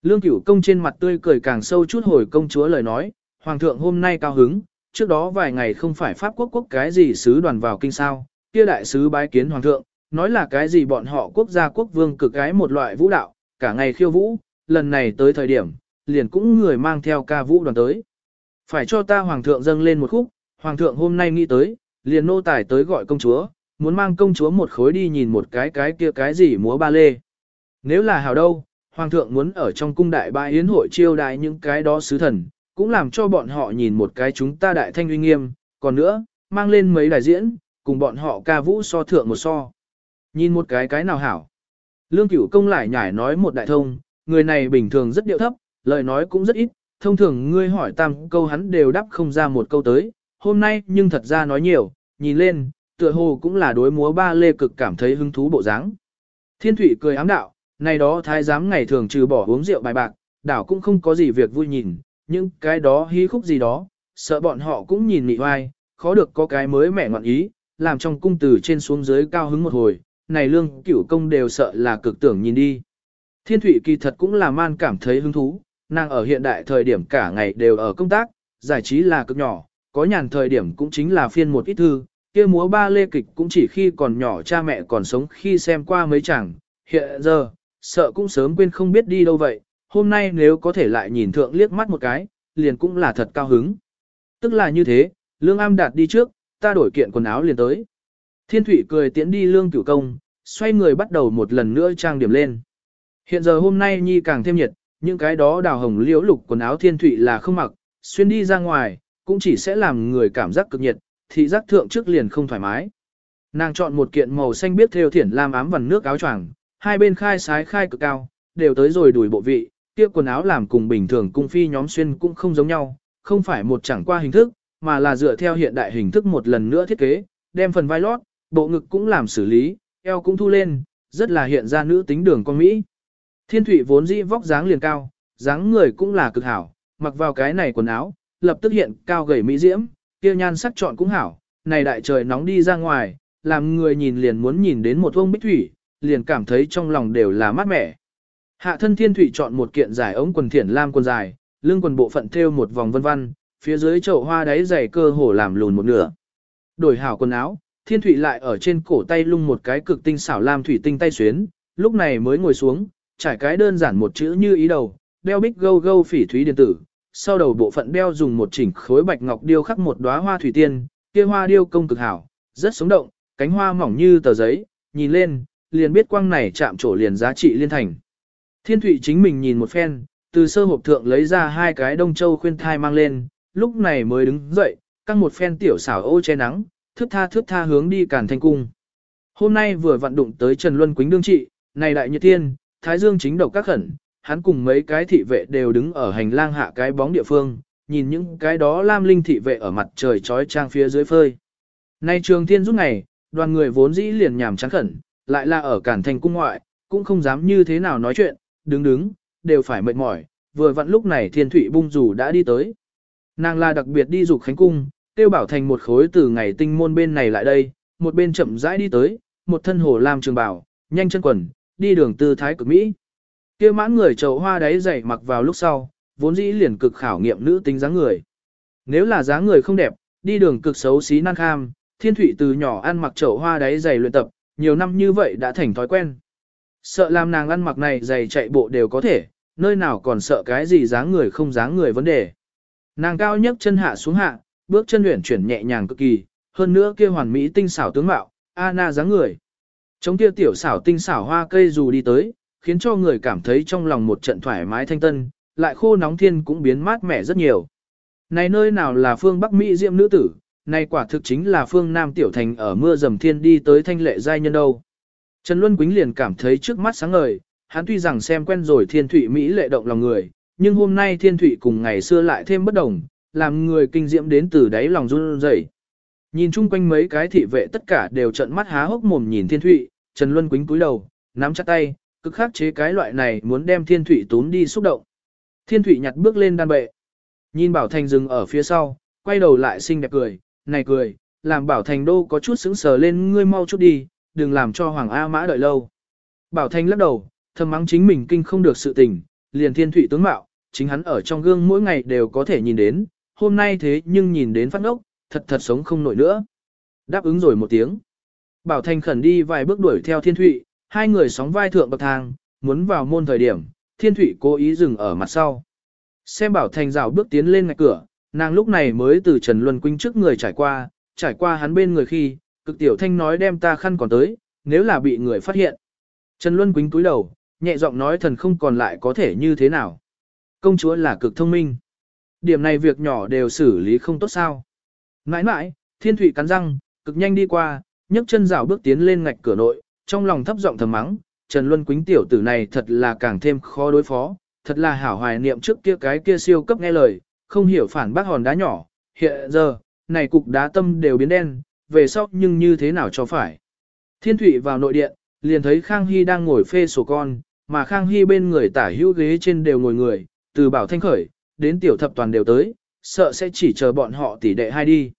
Lương cửu công trên mặt tươi cười càng sâu chút hồi công chúa lời nói, hoàng thượng hôm nay cao hứng, trước đó vài ngày không phải pháp quốc quốc cái gì sứ đoàn vào kinh sao, kia đại sứ bái kiến hoàng thượng, nói là cái gì bọn họ quốc gia quốc vương cực cái một loại vũ đạo, cả ngày khiêu vũ, lần này tới thời điểm, liền cũng người mang theo ca vũ đoàn tới. Phải cho ta hoàng thượng dâng lên một khúc, hoàng thượng hôm nay nghĩ tới, liền nô tài tới gọi công chúa, muốn mang công chúa một khối đi nhìn một cái cái kia cái gì múa ba lê. Nếu là hào đâu, hoàng thượng muốn ở trong cung đại ba yến hội chiêu đại những cái đó sứ thần, cũng làm cho bọn họ nhìn một cái chúng ta đại thanh uy nghiêm, còn nữa, mang lên mấy đại diễn, cùng bọn họ ca vũ so thượng một so. Nhìn một cái cái nào hảo. Lương cửu công lại nhải nói một đại thông, người này bình thường rất điệu thấp, lời nói cũng rất ít, thông thường ngươi hỏi tam câu hắn đều đáp không ra một câu tới, hôm nay nhưng thật ra nói nhiều, nhìn lên, tựa hồ cũng là đối múa ba lê cực cảm thấy hứng thú bộ dáng. Thiên thủy cười ám đạo, này đó thái giám ngày thường trừ bỏ uống rượu bài bạc, đảo cũng không có gì việc vui nhìn, nhưng cái đó hí khúc gì đó, sợ bọn họ cũng nhìn mị oai, khó được có cái mới mẻ ngoạn ý, làm trong cung từ trên xuống dưới cao hứng một hồi, này lương cửu công đều sợ là cực tưởng nhìn đi. Thiên thủy kỳ thật cũng là man cảm thấy hứng thú, nàng ở hiện đại thời điểm cả ngày đều ở công tác, giải trí là cực nhỏ, có nhàn thời điểm cũng chính là phiên một ít thư, kia múa ba lê kịch cũng chỉ khi còn nhỏ cha mẹ còn sống khi xem qua mấy chẳng, hiện giờ, sợ cũng sớm quên không biết đi đâu vậy, hôm nay nếu có thể lại nhìn thượng liếc mắt một cái, liền cũng là thật cao hứng. Tức là như thế, Lương Am đạt đi trước, ta đổi kiện quần áo liền tới. Thiên Thụy cười tiến đi Lương Cửu Công, xoay người bắt đầu một lần nữa trang điểm lên. Hiện giờ hôm nay Nhi càng thêm nhiệt, những cái đó đào hồng liễu lục quần áo Thiên Thụy là không mặc, xuyên đi ra ngoài, cũng chỉ sẽ làm người cảm giác cực nhiệt, thị giác thượng trước liền không thoải mái. Nàng chọn một kiện màu xanh biết theo thiển lam ám vằn nước áo choàng, hai bên khai sái khai cực cao, đều tới rồi đuổi bộ vị, kia quần áo làm cùng bình thường cung phi nhóm xuyên cũng không giống nhau, không phải một chẳng qua hình thức, mà là dựa theo hiện đại hình thức một lần nữa thiết kế, đem phần vai lót, bộ ngực cũng làm xử lý, eo cũng thu lên, rất là hiện ra nữ tính đường con Mỹ. Thiên thủy vốn dĩ vóc dáng liền cao, dáng người cũng là cực hảo, mặc vào cái này quần áo, lập tức hiện cao gầy mỹ diễm, kia nhan sắc chọn cũng hảo, này đại trời nóng đi ra ngoài, làm người nhìn liền muốn nhìn đến một vông bích thủy, liền cảm thấy trong lòng đều là mát mẻ. Hạ thân thiên thủy chọn một kiện dài ống quần thiển lam quần dài, lưng quần bộ phận thêu một vòng vân vân, phía dưới chậu hoa đáy dày cơ hồ làm lùn một nửa. Đổi hảo quần áo, thiên thủy lại ở trên cổ tay lung một cái cực tinh xảo lam thủy tinh tay xuyến, lúc này mới ngồi xuống, trải cái đơn giản một chữ như ý đầu, đeo bích gâu gâu phỉ thúy điện tử, sau đầu bộ phận đeo dùng một chỉnh khối bạch ngọc điêu khắc một đóa hoa thủy tiên, kia hoa điêu công cực hảo, rất sống động, cánh hoa mỏng như tờ giấy, nhìn lên, liền biết quang này chạm trổ liền giá trị liên thành. Thiên Thụy chính mình nhìn một phen, từ sơ hộp thượng lấy ra hai cái đông châu khuyên thai mang lên, lúc này mới đứng dậy, căng một phen tiểu xảo ô che nắng, thướt tha thướt tha hướng đi cản thanh cung. Hôm nay vừa vận đụng tới Trần Luân Quýnh đương trị, này đại nhật thiên, Thái Dương chính độc các khẩn, hắn cùng mấy cái thị vệ đều đứng ở hành lang hạ cái bóng địa phương, nhìn những cái đó lam linh thị vệ ở mặt trời trói trang phía dưới phơi. Nay trường thiên rút ngày, đoàn người vốn dĩ liền nhảm chán khẩn, lại là ở cản thành cung ngoại, cũng không dám như thế nào nói chuyện, đứng đứng, đều phải mệt mỏi, vừa vặn lúc này thiên thủy bung rủ đã đi tới. Nàng là đặc biệt đi dục khánh cung, tiêu bảo thành một khối từ ngày tinh môn bên này lại đây, một bên chậm rãi đi tới, một thân hồ làm trường bảo, nhanh chân quần, đi đường tư thái cực Mỹ. kia mãn người trầu hoa đáy dày mặc vào lúc sau, vốn dĩ liền cực khảo nghiệm nữ tính dáng người. Nếu là dáng người không đẹp, đi đường cực xấu xí năng kham, thiên thủy từ nhỏ ăn mặc chậu hoa đáy dày luyện tập, nhiều năm như vậy đã thành thói quen. Sợ làm nàng ăn mặc này giày chạy bộ đều có thể, nơi nào còn sợ cái gì dáng người không dáng người vấn đề. Nàng cao nhất chân hạ xuống hạ, bước chân luyện chuyển nhẹ nhàng cực kỳ, hơn nữa kia hoàn mỹ tinh xảo tướng mạo, Anna dáng người. Chống kia tiểu xảo tinh xảo hoa cây dù đi tới, khiến cho người cảm thấy trong lòng một trận thoải mái thanh tân, lại khô nóng thiên cũng biến mát mẻ rất nhiều. Này nơi nào là phương Bắc Mỹ diệm nữ tử, này quả thực chính là phương Nam Tiểu Thành ở mưa dầm thiên đi tới thanh lệ giai nhân đâu. Trần Luân Quýnh liền cảm thấy trước mắt sáng ngời, hắn tuy rằng xem quen rồi thiên thủy Mỹ lệ động lòng người, nhưng hôm nay thiên thủy cùng ngày xưa lại thêm bất đồng, làm người kinh diễm đến từ đáy lòng run rẩy. Nhìn chung quanh mấy cái thị vệ tất cả đều trợn mắt há hốc mồm nhìn thiên thủy, Trần Luân Quýnh cúi đầu, nắm chặt tay, cực khắc chế cái loại này muốn đem thiên thủy tốn đi xúc động. Thiên thủy nhặt bước lên đan bệ. Nhìn Bảo Thành dừng ở phía sau, quay đầu lại xinh đẹp cười, này cười, làm Bảo Thành đô có chút sững sờ lên ngươi mau chút đi, đừng làm cho Hoàng A Mã đợi lâu. Bảo thành lắc đầu, thầm mắng chính mình kinh không được sự tình, liền thiên thủy tướng mạo, chính hắn ở trong gương mỗi ngày đều có thể nhìn đến, hôm nay thế nhưng nhìn đến phát ngốc, thật thật sống không nổi nữa. Đáp ứng rồi một tiếng. Bảo thành khẩn đi vài bước đuổi theo thiên thủy, hai người sóng vai thượng bậc thang, muốn vào môn thời điểm, thiên thủy cố ý dừng ở mặt sau. Xem Bảo thành rào bước tiến lên ngạch cửa, nàng lúc này mới từ Trần Luân Quynh trước người trải qua, trải qua hắn bên người khi, cực tiểu thanh nói đem ta khăn còn tới, nếu là bị người phát hiện. Trần Luân Quynh cúi đầu, nhẹ giọng nói thần không còn lại có thể như thế nào. Công chúa là cực thông minh. Điểm này việc nhỏ đều xử lý không tốt sao. Mãi mãi, thiên thủy cắn răng, cực nhanh đi qua, nhấc chân rào bước tiến lên ngạch cửa nội, trong lòng thấp giọng thầm mắng, Trần Luân Quýnh tiểu tử này thật là càng thêm khó đối phó, thật là hảo hoài niệm trước kia cái kia siêu cấp nghe lời, không hiểu phản bác hòn đá nhỏ, hiện giờ, này cục đá tâm đều biến đen, về sau nhưng như thế nào cho phải. Thiên Thụy vào nội điện, liền thấy Khang Hy đang ngồi phê sổ con, mà Khang Hy bên người tả hữu ghế trên đều ngồi người, từ bảo thanh khởi, đến tiểu thập toàn đều tới, sợ sẽ chỉ chờ bọn họ tỉ đệ hai đi.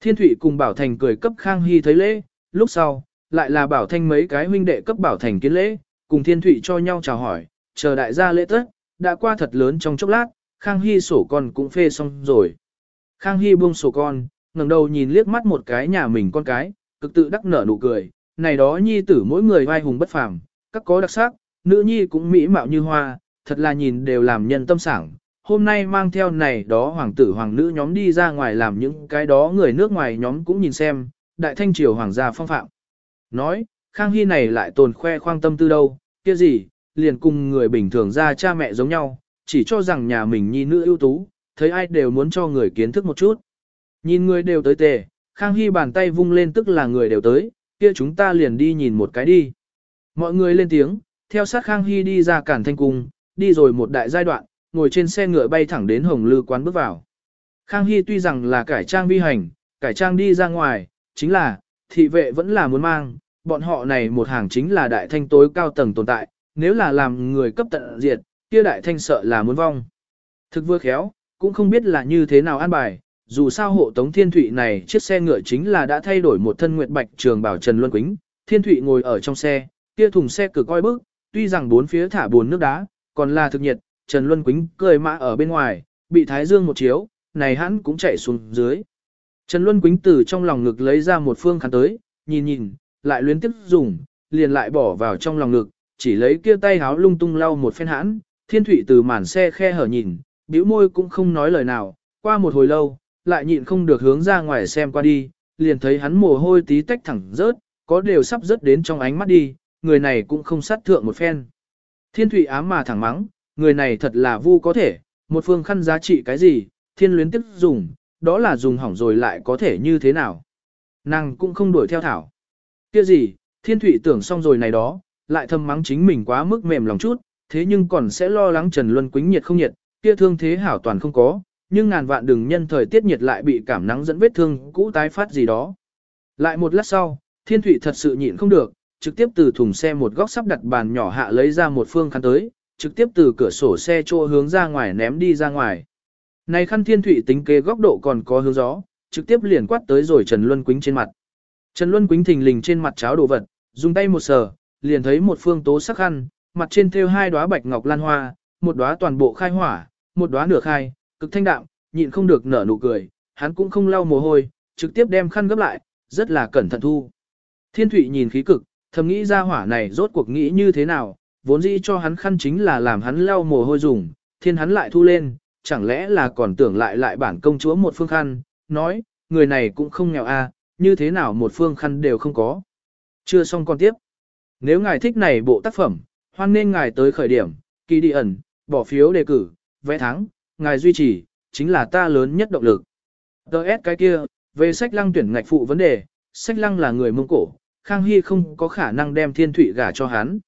Thiên Thụy cùng Bảo Thành cười cấp Khang Hy thấy lễ, lúc sau, lại là Bảo Thanh mấy cái huynh đệ cấp Bảo Thành kiến lễ, cùng Thiên Thụy cho nhau chào hỏi, chờ đại gia lễ tất, đã qua thật lớn trong chốc lát, Khang Hy sổ con cũng phê xong rồi. Khang Hy buông sổ con, ngẩng đầu nhìn liếc mắt một cái nhà mình con cái, cực tự đắc nở nụ cười, này đó nhi tử mỗi người vai hùng bất phàm, các có đặc sắc, nữ nhi cũng mỹ mạo như hoa, thật là nhìn đều làm nhân tâm sảng. Hôm nay mang theo này đó hoàng tử hoàng nữ nhóm đi ra ngoài làm những cái đó người nước ngoài nhóm cũng nhìn xem, đại thanh triều hoàng gia phong phạm. Nói, Khang Hy này lại tồn khoe khoang tâm tư đâu, kia gì, liền cùng người bình thường ra cha mẹ giống nhau, chỉ cho rằng nhà mình nhi nữ ưu tú, thấy ai đều muốn cho người kiến thức một chút. Nhìn người đều tới tề, Khang Hy bàn tay vung lên tức là người đều tới, kia chúng ta liền đi nhìn một cái đi. Mọi người lên tiếng, theo sát Khang Hy đi ra cản thanh cung, đi rồi một đại giai đoạn, ngồi trên xe ngựa bay thẳng đến Hồng Lư quán bước vào. Khang Hy tuy rằng là cải trang vi hành, cải trang đi ra ngoài, chính là, thị vệ vẫn là muốn mang, bọn họ này một hàng chính là đại thanh tối cao tầng tồn tại, nếu là làm người cấp tận diệt, kia đại thanh sợ là muốn vong. Thực vừa khéo, cũng không biết là như thế nào an bài, dù sao hộ tống thiên thụy này chiếc xe ngựa chính là đã thay đổi một thân nguyệt bạch trường bảo Trần Luân Quýnh, thiên thụy ngồi ở trong xe, kia thùng xe cực coi bức, tuy rằng bốn phía thả buồn nước đá, còn là thực nhiệt, Trần Luân Quýnh cười mã ở bên ngoài, bị thái dương một chiếu, này hắn cũng chạy xuống dưới. Trần Luân Quýnh từ trong lòng ngực lấy ra một phương khăn tới, nhìn nhìn, lại luyến tiếp dùng, liền lại bỏ vào trong lòng ngực, chỉ lấy kia tay háo lung tung lau một phen hãn, thiên thụy từ màn xe khe hở nhìn, bĩu môi cũng không nói lời nào, qua một hồi lâu, lại nhịn không được hướng ra ngoài xem qua đi, liền thấy hắn mồ hôi tí tách thẳng rớt, có đều sắp rớt đến trong ánh mắt đi, người này cũng không sát thượng một phen. Thiên thụy ám mà thẳng mắng, người này thật là vu có thể, một phương khăn giá trị cái gì, thiên luyến tiếp dùng, đó là dùng hỏng rồi lại có thể như thế nào. Nàng cũng không đuổi theo thảo. Kia gì, thiên thủy tưởng xong rồi này đó, lại thầm mắng chính mình quá mức mềm lòng chút, thế nhưng còn sẽ lo lắng Trần Luân Quýnh nhiệt không nhiệt, kia thương thế hảo toàn không có, nhưng ngàn vạn đừng nhân thời tiết nhiệt lại bị cảm nắng dẫn vết thương cũ tái phát gì đó. Lại một lát sau, thiên thụy thật sự nhịn không được, trực tiếp từ thùng xe một góc sắp đặt bàn nhỏ hạ lấy ra một phương khăn tới, trực tiếp từ cửa sổ xe trô hướng ra ngoài ném đi ra ngoài. Này khăn thiên thụy tính kế góc độ còn có hướng gió, trực tiếp liền quát tới rồi Trần Luân Quýnh trên mặt. Trần Luân Quýnh thình lình trên mặt cháo đồ vật, dùng tay một sờ, liền thấy một phương tố sắc khăn, mặt trên thêu hai đóa bạch ngọc lan hoa, một đóa toàn bộ khai hỏa, một đóa nửa khai, cực thanh đạm, nhịn không được nở nụ cười, hắn cũng không lau mồ hôi, trực tiếp đem khăn gấp lại, rất là cẩn thận thu. Thiên Thụy nhìn khí cực, thầm nghĩ ra hỏa này rốt cuộc nghĩ như thế nào, vốn dĩ cho hắn khăn chính là làm hắn lau mồ hôi dùng, thiên hắn lại thu lên, chẳng lẽ là còn tưởng lại lại bản công chúa một phương khăn, nói, người này cũng không nghèo a, à, như thế nào một phương khăn đều không có. Chưa xong còn tiếp. Nếu ngài thích này bộ tác phẩm, hoan nên ngài tới khởi điểm, kỳ đi ẩn, bỏ phiếu đề cử, vẽ thắng, ngài duy trì, chính là ta lớn nhất động lực. Đợt cái kia, về sách lăng tuyển ngạch phụ vấn đề, sách lăng là người mông cổ, Khang Hy không có khả năng đem thiên thủy gả cho hắn.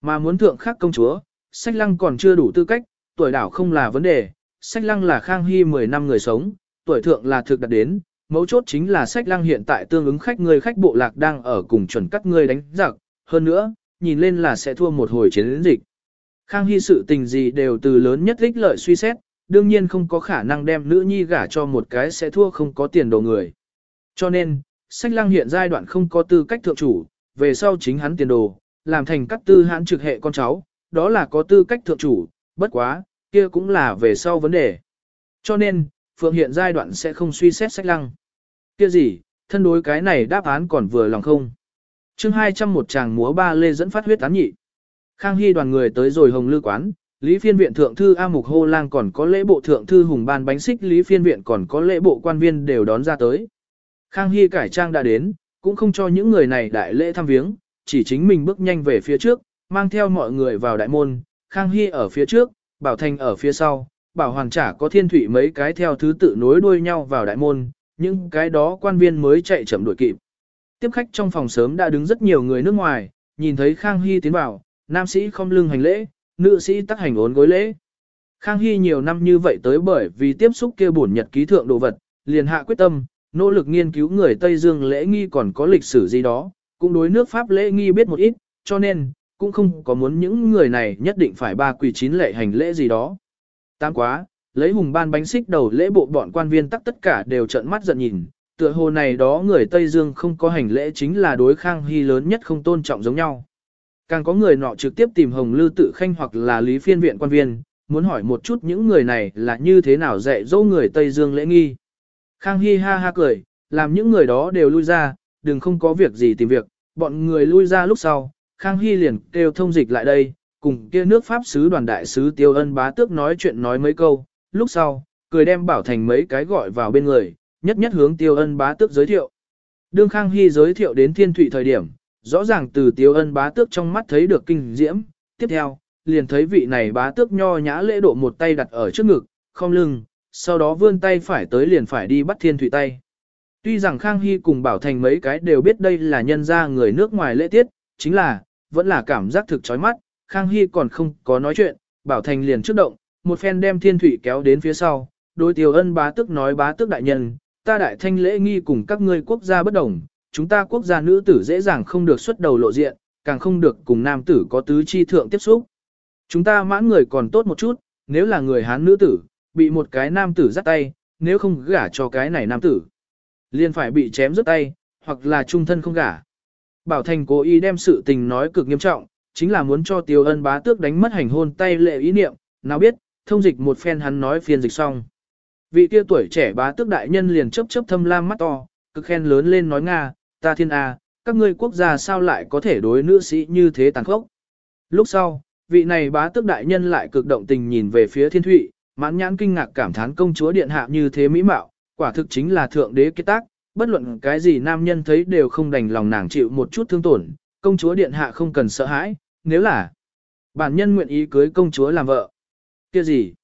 Mà muốn thượng khắc công chúa, sách lăng còn chưa đủ tư cách, tuổi đảo không là vấn đề, sách lăng là Khang Hy 10 năm người sống, tuổi thượng là thực đạt đến, mấu chốt chính là sách lăng hiện tại tương ứng khách người khách bộ lạc đang ở cùng chuẩn cắt người đánh giặc, hơn nữa, nhìn lên là sẽ thua một hồi chiến dịch. Khang Hy sự tình gì đều từ lớn nhất ích lợi suy xét, đương nhiên không có khả năng đem nữ nhi gả cho một cái sẽ thua không có tiền đồ người. Cho nên, sách lăng hiện giai đoạn không có tư cách thượng chủ, về sau chính hắn tiền đồ, làm thành các tư hãn trực hệ con cháu, đó là có tư cách thượng chủ, bất quá, kia cũng là về sau vấn đề. Cho nên, Phượng hiện giai đoạn sẽ không suy xét sách lăng. Kia gì, thân đối cái này đáp án còn vừa lòng không chương 200 một chàng múa ba lê dẫn phát huyết tán nhị. Khang Hy đoàn người tới rồi hồng lư quán, Lý phiên viện thượng thư A Mục Hô Lang còn có lễ bộ thượng thư Hùng Ban bánh xích Lý phiên viện còn có lễ bộ quan viên đều đón ra tới. Khang Hy cải trang đã đến, cũng không cho những người này đại lễ thăm viếng, chỉ chính mình bước nhanh về phía trước, mang theo mọi người vào đại môn, Khang Hy ở phía trước, Bảo Thành ở phía sau, Bảo Hoàng trả có thiên thủy mấy cái theo thứ tự nối đuôi nhau vào đại môn, những cái đó quan viên mới chạy chậm đuổi kịp. Tiếp khách trong phòng sớm đã đứng rất nhiều người nước ngoài, nhìn thấy Khang Hy tiến vào, nam sĩ không lưng hành lễ, nữ sĩ tắc hành ốn gối lễ. Khang Hy nhiều năm như vậy tới bởi vì tiếp xúc kia bổn nhật ký thượng đồ vật, liền hạ quyết tâm, nỗ lực nghiên cứu người Tây Dương lễ nghi còn có lịch sử gì đó, cũng đối nước Pháp lễ nghi biết một ít, cho nên, cũng không có muốn những người này nhất định phải ba quỳ chín lệ hành lễ gì đó. Tám quá, lấy hùng ban bánh xích đầu lễ bộ bọn quan viên tắc tất cả đều trợn mắt giận nhìn, tựa hồ này đó người Tây Dương không có hành lễ chính là đối Khang Hy lớn nhất không tôn trọng giống nhau. Càng có người nọ trực tiếp tìm Hồng Lư tự khanh hoặc là lý phiên viện quan viên, muốn hỏi một chút những người này là như thế nào dạy dỗ người Tây Dương lễ nghi. Khang Hy ha ha cười, làm những người đó đều lui ra, đừng không có việc gì tìm việc, bọn người lui ra lúc sau, Khang Hy liền kêu thông dịch lại đây, cùng kia nước Pháp sứ đoàn đại sứ Tiêu Ân bá tước nói chuyện nói mấy câu, lúc sau, cười đem bảo thành mấy cái gọi vào bên người, nhất nhất hướng Tiêu Ân bá tước giới thiệu. Đương Khang Hy giới thiệu đến thiên thủy thời điểm, rõ ràng từ Tiêu Ân bá tước trong mắt thấy được kinh diễm, tiếp theo, liền thấy vị này bá tước nho nhã lễ độ một tay đặt ở trước ngực, không lưng, sau đó vươn tay phải tới liền phải đi bắt thiên thủy tay. Tuy rằng Khang Hy cùng Bảo Thành mấy cái đều biết đây là nhân gia người nước ngoài lễ tiết, chính là, vẫn là cảm giác thực chói mắt, Khang Hy còn không có nói chuyện, Bảo Thành liền trước động, một phen đem thiên thủy kéo đến phía sau, đối tiêu ân bá tức nói bá tức đại nhân, ta đại thanh lễ nghi cùng các ngươi quốc gia bất đồng, chúng ta quốc gia nữ tử dễ dàng không được xuất đầu lộ diện, càng không được cùng nam tử có tứ chi thượng tiếp xúc. Chúng ta mãn người còn tốt một chút, nếu là người Hán nữ tử, bị một cái nam tử dắt tay, nếu không gả cho cái này nam tử, liền phải bị chém rứt tay, hoặc là trung thân không gả. Bảo Thành cố ý đem sự tình nói cực nghiêm trọng, chính là muốn cho Tiêu Ân bá tước đánh mất hành hôn tay lệ ý niệm, nào biết, thông dịch một phen hắn nói phiên dịch xong. Vị kia tuổi trẻ bá tước đại nhân liền chấp chấp thâm lam mắt to, cực khen lớn lên nói Nga, ta thiên A, các ngươi quốc gia sao lại có thể đối nữ sĩ như thế tàn khốc. Lúc sau, vị này bá tước đại nhân lại cực động tình nhìn về phía thiên thụy, mãn nhãn kinh ngạc cảm thán công chúa điện hạ như thế mỹ mạo, quả thực chính là thượng đế kết tác, bất luận cái gì nam nhân thấy đều không đành lòng nàng chịu một chút thương tổn, công chúa điện hạ không cần sợ hãi, nếu là bản nhân nguyện ý cưới công chúa làm vợ. kia gì?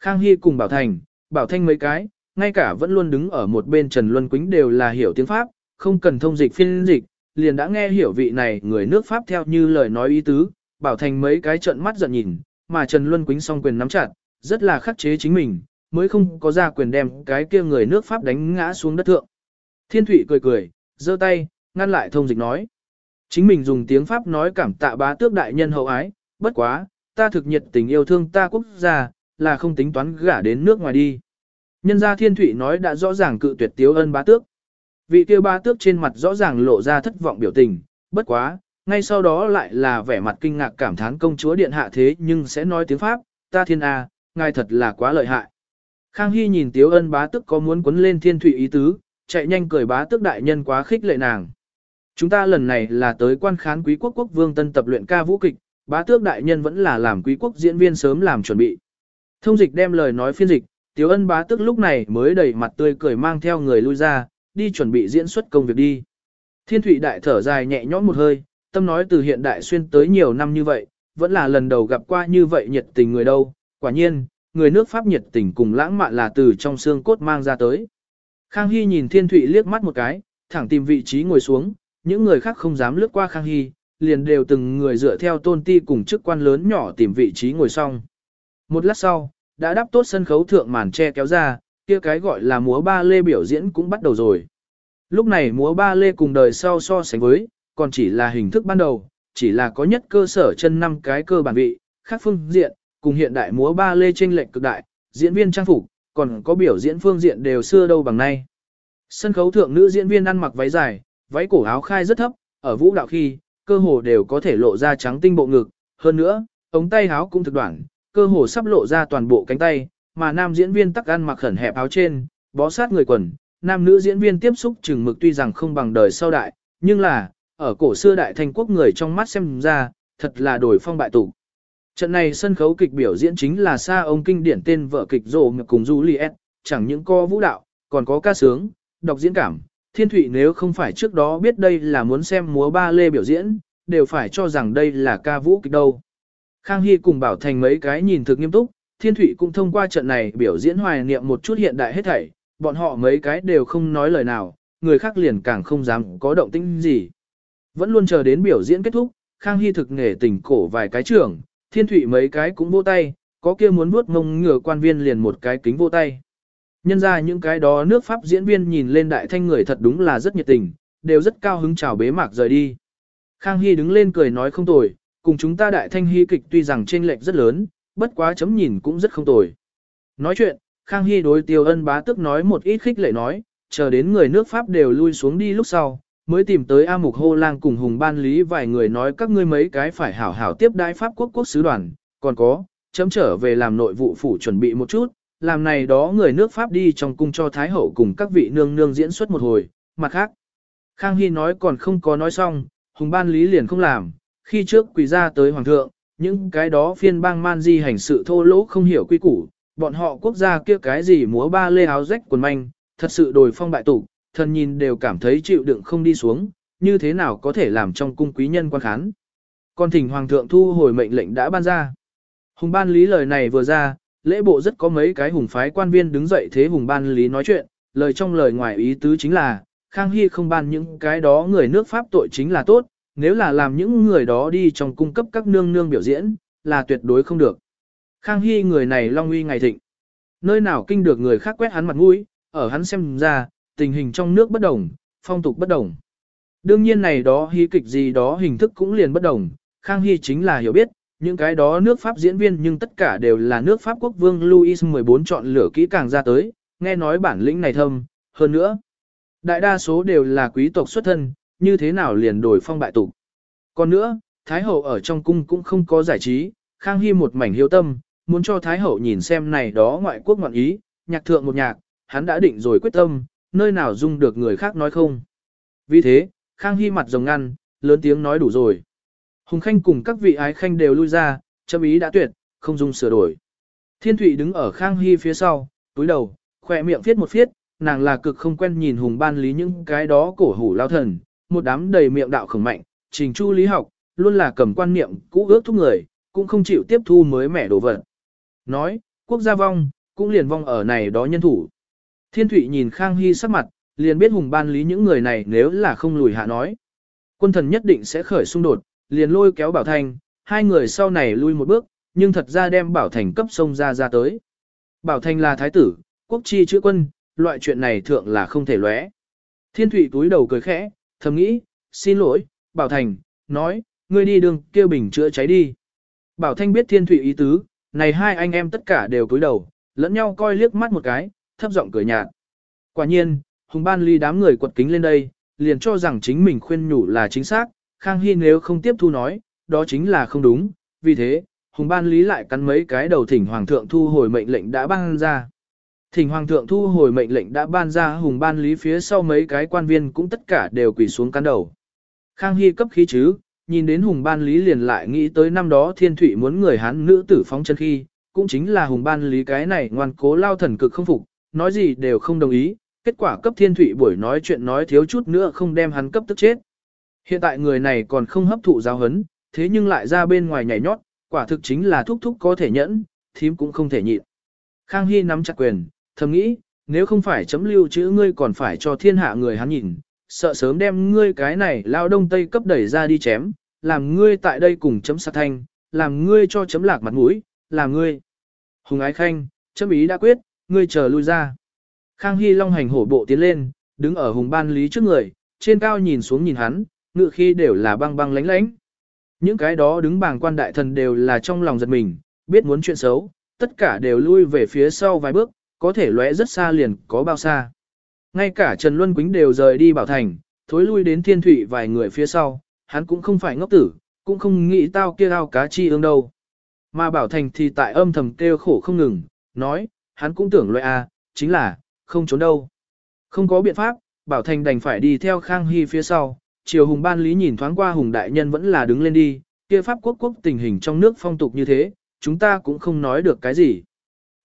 Khang Hy cùng Bảo Thành, Bảo Thanh mấy cái, ngay cả vẫn luôn đứng ở một bên Trần Luân Quýnh đều là hiểu tiếng Pháp, không cần thông dịch phiên dịch, liền đã nghe hiểu vị này người nước Pháp theo như lời nói ý tứ, Bảo Thành mấy cái trợn mắt giận nhìn, mà Trần Luân Quýnh song quyền nắm chặt, rất là khắc chế chính mình, mới không có ra quyền đem cái kia người nước Pháp đánh ngã xuống đất thượng. Thiên Thụy cười cười, giơ tay, ngăn lại thông dịch nói. Chính mình dùng tiếng Pháp nói cảm tạ bá tước đại nhân hậu ái, bất quá, ta thực nhiệt tình yêu thương ta quốc gia, là không tính toán gả đến nước ngoài đi. Nhân gia Thiên Thụy nói đã rõ ràng cự tuyệt tiếu ân bá tước. Vị kia bá tước trên mặt rõ ràng lộ ra thất vọng biểu tình, bất quá, ngay sau đó lại là vẻ mặt kinh ngạc cảm thán công chúa điện hạ thế nhưng sẽ nói tiếng Pháp, ta thiên a, ngài thật là quá lợi hại. Khang Hy nhìn Tiếu Ân bá Tước có muốn quấn lên thiên thủy ý tứ, chạy nhanh cười bá Tước đại nhân quá khích lệ nàng. Chúng ta lần này là tới quan khán quý quốc quốc vương tân tập luyện ca vũ kịch, bá tước đại nhân vẫn là làm quý quốc diễn viên sớm làm chuẩn bị. Thông dịch đem lời nói phiên dịch, Tiếu Ân bá tức lúc này mới đầy mặt tươi cười mang theo người lui ra, đi chuẩn bị diễn xuất công việc đi. Thiên Thụy đại thở dài nhẹ nhõm một hơi, tâm nói từ hiện đại xuyên tới nhiều năm như vậy, vẫn là lần đầu gặp qua như vậy nhiệt tình người đâu, quả nhiên, người nước Pháp nhiệt tình cùng lãng mạn là từ trong xương cốt mang ra tới. Khang Hy nhìn Thiên Thụy liếc mắt một cái, thẳng tìm vị trí ngồi xuống, những người khác không dám lướt qua Khang Hy, liền đều từng người dựa theo tôn ti cùng chức quan lớn nhỏ tìm vị trí ngồi xong. Một lát sau, đã đắp tốt sân khấu thượng màn che kéo ra, kia cái gọi là múa ba lê biểu diễn cũng bắt đầu rồi. Lúc này múa ba lê cùng đời sau so sánh với, còn chỉ là hình thức ban đầu, chỉ là có nhất cơ sở chân năm cái cơ bản vị, khác phương diện, cùng hiện đại múa ba lê tranh lệch cực đại, diễn viên trang phục, còn có biểu diễn phương diện đều xưa đâu bằng nay. Sân khấu thượng nữ diễn viên ăn mặc váy dài, váy cổ áo khai rất thấp, ở vũ đạo khi, cơ hồ đều có thể lộ ra trắng tinh bộ ngực, hơn nữa, ống tay áo cũng thực đoạn, cơ hồ sắp lộ ra toàn bộ cánh tay, mà nam diễn viên tắc ăn mặc khẩn hẹp áo trên, bó sát người quần, nam nữ diễn viên tiếp xúc chừng mực tuy rằng không bằng đời sau đại, nhưng là, ở cổ xưa đại thành quốc người trong mắt xem ra, thật là đổi phong bại tụ. Trận này sân khấu kịch biểu diễn chính là xa ông kinh điển tên vợ kịch rồ cùng Juliet, chẳng những có vũ đạo, còn có ca sướng, đọc diễn cảm. Thiên Thụy nếu không phải trước đó biết đây là muốn xem múa ba lê biểu diễn, đều phải cho rằng đây là ca vũ kịch đâu. Khang Hy cùng Bảo Thành mấy cái nhìn thực nghiêm túc, Thiên Thụy cũng thông qua trận này biểu diễn hoài niệm một chút hiện đại hết thảy, bọn họ mấy cái đều không nói lời nào, người khác liền càng không dám có động tĩnh gì. Vẫn luôn chờ đến biểu diễn kết thúc, Khang Hy thực nghề tỉnh cổ vài cái trưởng, thiên Thụy mấy cái cũng vô tay, có kia muốn vuốt ngông ngửa quan viên liền một cái kính vô tay. Nhân ra những cái đó nước Pháp diễn viên nhìn lên đại thanh người thật đúng là rất nhiệt tình, đều rất cao hứng chào bế mạc rời đi. Khang Hy đứng lên cười nói không tồi, cùng chúng ta đại thanh hy kịch tuy rằng chênh lệch rất lớn, bất quá chấm nhìn cũng rất không tồi. Nói chuyện, Khang Hy đối tiêu ân bá tức nói một ít khích lệ nói, chờ đến người nước Pháp đều lui xuống đi lúc sau, mới tìm tới A Mục Hô Lang cùng Hùng Ban Lý vài người nói các ngươi mấy cái phải hảo hảo tiếp đái Pháp quốc quốc sứ đoàn, còn có, chấm trở về làm nội vụ phủ chuẩn bị một chút, làm này đó người nước Pháp đi trong cung cho Thái Hậu cùng các vị nương nương diễn xuất một hồi, mặt khác. Khang Hy nói còn không có nói xong, Hùng Ban Lý liền không làm, khi trước quỳ ra tới Hoàng thượng, những cái đó phiên bang man di hành sự thô lỗ không hiểu quy củ, bọn họ quốc gia kia cái gì múa ba lê áo rách quần manh, thật sự đồi phong bại tục, thần nhìn đều cảm thấy chịu đựng không đi xuống, như thế nào có thể làm trong cung quý nhân quan khán. Còn thỉnh Hoàng thượng thu hồi mệnh lệnh đã ban ra. Hùng ban lý lời này vừa ra, lễ bộ rất có mấy cái hùng phái quan viên đứng dậy thế hùng ban lý nói chuyện, lời trong lời ngoài ý tứ chính là, Khang Hy không ban những cái đó người nước Pháp tội chính là tốt, nếu là làm những người đó đi trong cung cấp các nương nương biểu diễn, là tuyệt đối không được. Khang Hy người này long uy ngày thịnh. Nơi nào kinh được người khác quét hắn mặt mũi, ở hắn xem ra, tình hình trong nước bất đồng, phong tục bất đồng. Đương nhiên này đó hí kịch gì đó hình thức cũng liền bất đồng, Khang Hy chính là hiểu biết, những cái đó nước Pháp diễn viên nhưng tất cả đều là nước Pháp quốc vương Louis XIV chọn lựa kỹ càng ra tới, nghe nói bản lĩnh này thâm, hơn nữa. Đại đa số đều là quý tộc xuất thân, như thế nào liền đổi phong bại tục. Còn nữa, Thái Hậu ở trong cung cũng không có giải trí, Khang Hy một mảnh hiếu tâm, muốn cho Thái Hậu nhìn xem này đó ngoại quốc ngoạn ý, nhạc thượng một nhạc, hắn đã định rồi quyết tâm, nơi nào dung được người khác nói không. Vì thế, Khang Hy mặt rồng ngăn, lớn tiếng nói đủ rồi. Hùng Khanh cùng các vị ái khanh đều lui ra, châm ý đã tuyệt, không dung sửa đổi. Thiên Thụy đứng ở Khang Hy phía sau, túi đầu, khỏe miệng viết một viết, nàng là cực không quen nhìn hùng ban lý những cái đó cổ hủ lao thần, một đám đầy miệng đạo khổng mạnh, trình chu lý học, luôn là cầm quan niệm cũ ước thúc người, cũng không chịu tiếp thu mới mẻ đồ vật. Nói, quốc gia vong, cũng liền vong ở này đó nhân thủ. Thiên Thụy nhìn Khang Hy sắc mặt, liền biết hùng ban lý những người này nếu là không lùi hạ nói. Quân thần nhất định sẽ khởi xung đột, liền lôi kéo Bảo Thành, hai người sau này lui một bước, nhưng thật ra đem Bảo Thành cấp sông ra ra tới. Bảo Thành là thái tử, quốc chi chữ quân, loại chuyện này thượng là không thể lóe. Thiên Thụy túi đầu cười khẽ, thầm nghĩ, xin lỗi, Bảo Thành, nói, ngươi đi đường kêu bình chữa cháy đi. Bảo Thanh biết Thiên Thụy ý tứ, này hai anh em tất cả đều cúi đầu, lẫn nhau coi liếc mắt một cái, thấp giọng cười nhạt. Quả nhiên, Hùng Ban Ly đám người quật kính lên đây, liền cho rằng chính mình khuyên nhủ là chính xác, Khang Hy nếu không tiếp thu nói, đó chính là không đúng, vì thế, Hùng Ban Lý lại cắn mấy cái đầu thỉnh Hoàng thượng thu hồi mệnh lệnh đã ban ra. Thỉnh Hoàng thượng thu hồi mệnh lệnh đã ban ra Hùng Ban Lý phía sau mấy cái quan viên cũng tất cả đều quỳ xuống cắn đầu. Khang Hy cấp khí chứ, nhìn đến Hùng Ban Lý liền lại nghĩ tới năm đó Thiên Thụy muốn người Hán nữ tử phóng chân khi, cũng chính là Hùng Ban Lý cái này ngoan cố lao thần cực không phục, nói gì đều không đồng ý, kết quả cấp Thiên Thụy buổi nói chuyện nói thiếu chút nữa không đem hắn cấp tức chết. Hiện tại người này còn không hấp thụ giáo hấn, thế nhưng lại ra bên ngoài nhảy nhót, quả thực chính là thúc thúc có thể nhẫn, thím cũng không thể nhịn. Khang Hy nắm chặt quyền, thầm nghĩ, nếu không phải chấm lưu chữ ngươi còn phải cho thiên hạ người hắn nhìn, sợ sớm đem ngươi cái này lao đông tây cấp đẩy ra đi chém, làm ngươi tại đây cùng chấm sát thanh, làm ngươi cho chấm lạc mặt mũi, làm ngươi. Hùng ái khanh, chấm ý đã quyết, ngươi chờ lui ra. Khang Hy long hành hổ bộ tiến lên, đứng ở hùng ban lý trước người, trên cao nhìn xuống nhìn hắn, ngự khi đều là băng băng lánh lánh. Những cái đó đứng bàng quan đại thần đều là trong lòng giật mình, biết muốn chuyện xấu, tất cả đều lui về phía sau vài bước, có thể lóe rất xa liền có bao xa. Ngay cả Trần Luân Quýnh đều rời đi bảo thành, thối lui đến thiên thủy vài người phía sau, hắn cũng không phải ngốc tử, cũng không nghĩ tao kia ao cá chi ương đâu. Mà bảo thành thì tại âm thầm kêu khổ không ngừng, nói, hắn cũng tưởng loại A, à, chính là, không trốn đâu. Không có biện pháp, bảo thành đành phải đi theo Khang Hy phía sau, triều hùng ban lý nhìn thoáng qua hùng đại nhân vẫn là đứng lên đi, kia pháp quốc quốc tình hình trong nước phong tục như thế, chúng ta cũng không nói được cái gì.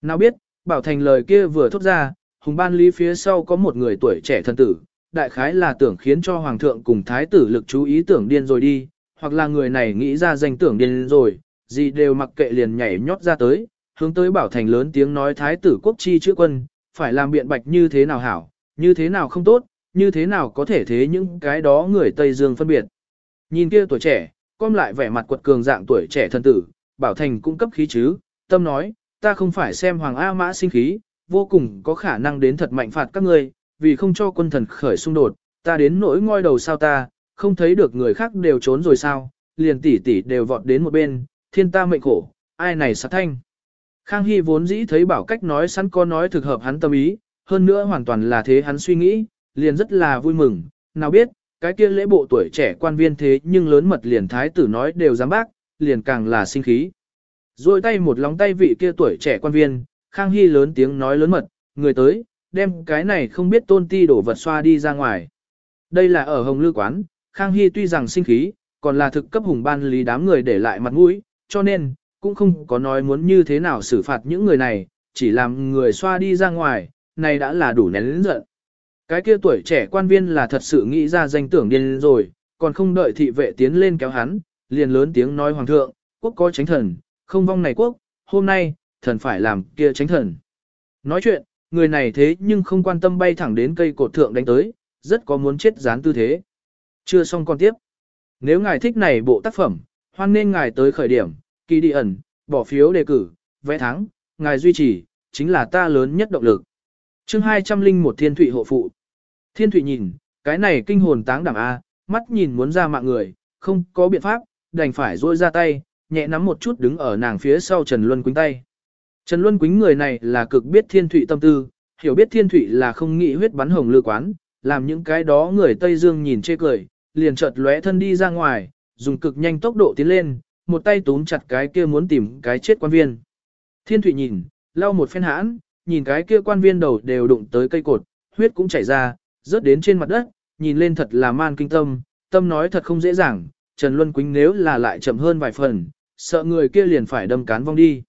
Nào biết, bảo thành lời kia vừa thốt ra, hùng ban lý phía sau có một người tuổi trẻ thân tử, đại khái là tưởng khiến cho hoàng thượng cùng thái tử lực chú ý tưởng điên rồi đi, hoặc là người này nghĩ ra danh tưởng điên rồi, gì đều mặc kệ liền nhảy nhót ra tới, hướng tới bảo thành lớn tiếng nói thái tử quốc chi chữ quân, phải làm biện bạch như thế nào hảo, như thế nào không tốt, như thế nào có thể thế những cái đó người Tây Dương phân biệt. Nhìn kia tuổi trẻ, com lại vẻ mặt quật cường dạng tuổi trẻ thân tử, Bảo Thành cung cấp khí chứ, tâm nói, ta không phải xem Hoàng A Mã sinh khí, vô cùng có khả năng đến thật mạnh phạt các ngươi, vì không cho quân thần khởi xung đột, ta đến nỗi ngoi đầu sao ta, không thấy được người khác đều trốn rồi sao, liền tỷ tỷ đều vọt đến một bên, thiên ta mệnh khổ, ai này sát thanh. Khang Hy vốn dĩ thấy bảo cách nói sẵn có nói thực hợp hắn tâm ý, hơn nữa hoàn toàn là thế hắn suy nghĩ, liền rất là vui mừng, nào biết, cái kia lễ bộ tuổi trẻ quan viên thế nhưng lớn mật liền thái tử nói đều dám bác, liền càng là sinh khí. Rồi tay một lóng tay vị kia tuổi trẻ quan viên, Khang Hy lớn tiếng nói lớn mật, người tới, đem cái này không biết tôn ti đổ vật xoa đi ra ngoài. Đây là ở Hồng Lư Quán, Khang Hy tuy rằng sinh khí, còn là thực cấp hùng ban lý đám người để lại mặt mũi, cho nên, cũng không có nói muốn như thế nào xử phạt những người này, chỉ làm người xoa đi ra ngoài, này đã là đủ nén lĩnh giận. Cái kia tuổi trẻ quan viên là thật sự nghĩ ra danh tưởng điên rồi, còn không đợi thị vệ tiến lên kéo hắn, liền lớn tiếng nói hoàng thượng, quốc có tránh thần, không vong này quốc, hôm nay, thần phải làm kia tránh thần. Nói chuyện, người này thế nhưng không quan tâm bay thẳng đến cây cột thượng đánh tới, rất có muốn chết dán tư thế. Chưa xong con tiếp. Nếu ngài thích này bộ tác phẩm, hoan nên ngài tới khởi điểm, kỳ đi ẩn, bỏ phiếu đề cử, vẽ thắng, ngài duy trì, chính là ta lớn nhất động lực. chương 200 linh một thiên thụy hộ phụ. Thiên thụy nhìn, cái này kinh hồn táng đảm A, mắt nhìn muốn ra mạng người, không có biện pháp, đành phải rôi ra tay, nhẹ nắm một chút đứng ở nàng phía sau Trần Luân Quýnh tay. Trần Luân Quýnh người này là cực biết thiên thụy tâm tư, hiểu biết thiên thụy là không nghĩ huyết bắn hồng lư quán, làm những cái đó người Tây Dương nhìn chê cười, liền chợt lóe thân đi ra ngoài, dùng cực nhanh tốc độ tiến lên, một tay túm chặt cái kia muốn tìm cái chết quan viên. Thiên thụy nhìn, lau một phen hãn, nhìn cái kia quan viên đầu đều đụng tới cây cột, huyết cũng chảy ra, rớt đến trên mặt đất, nhìn lên thật là man kinh tâm, tâm nói thật không dễ dàng, Trần Luân Quýnh nếu là lại chậm hơn vài phần, sợ người kia liền phải đâm cán vong đi.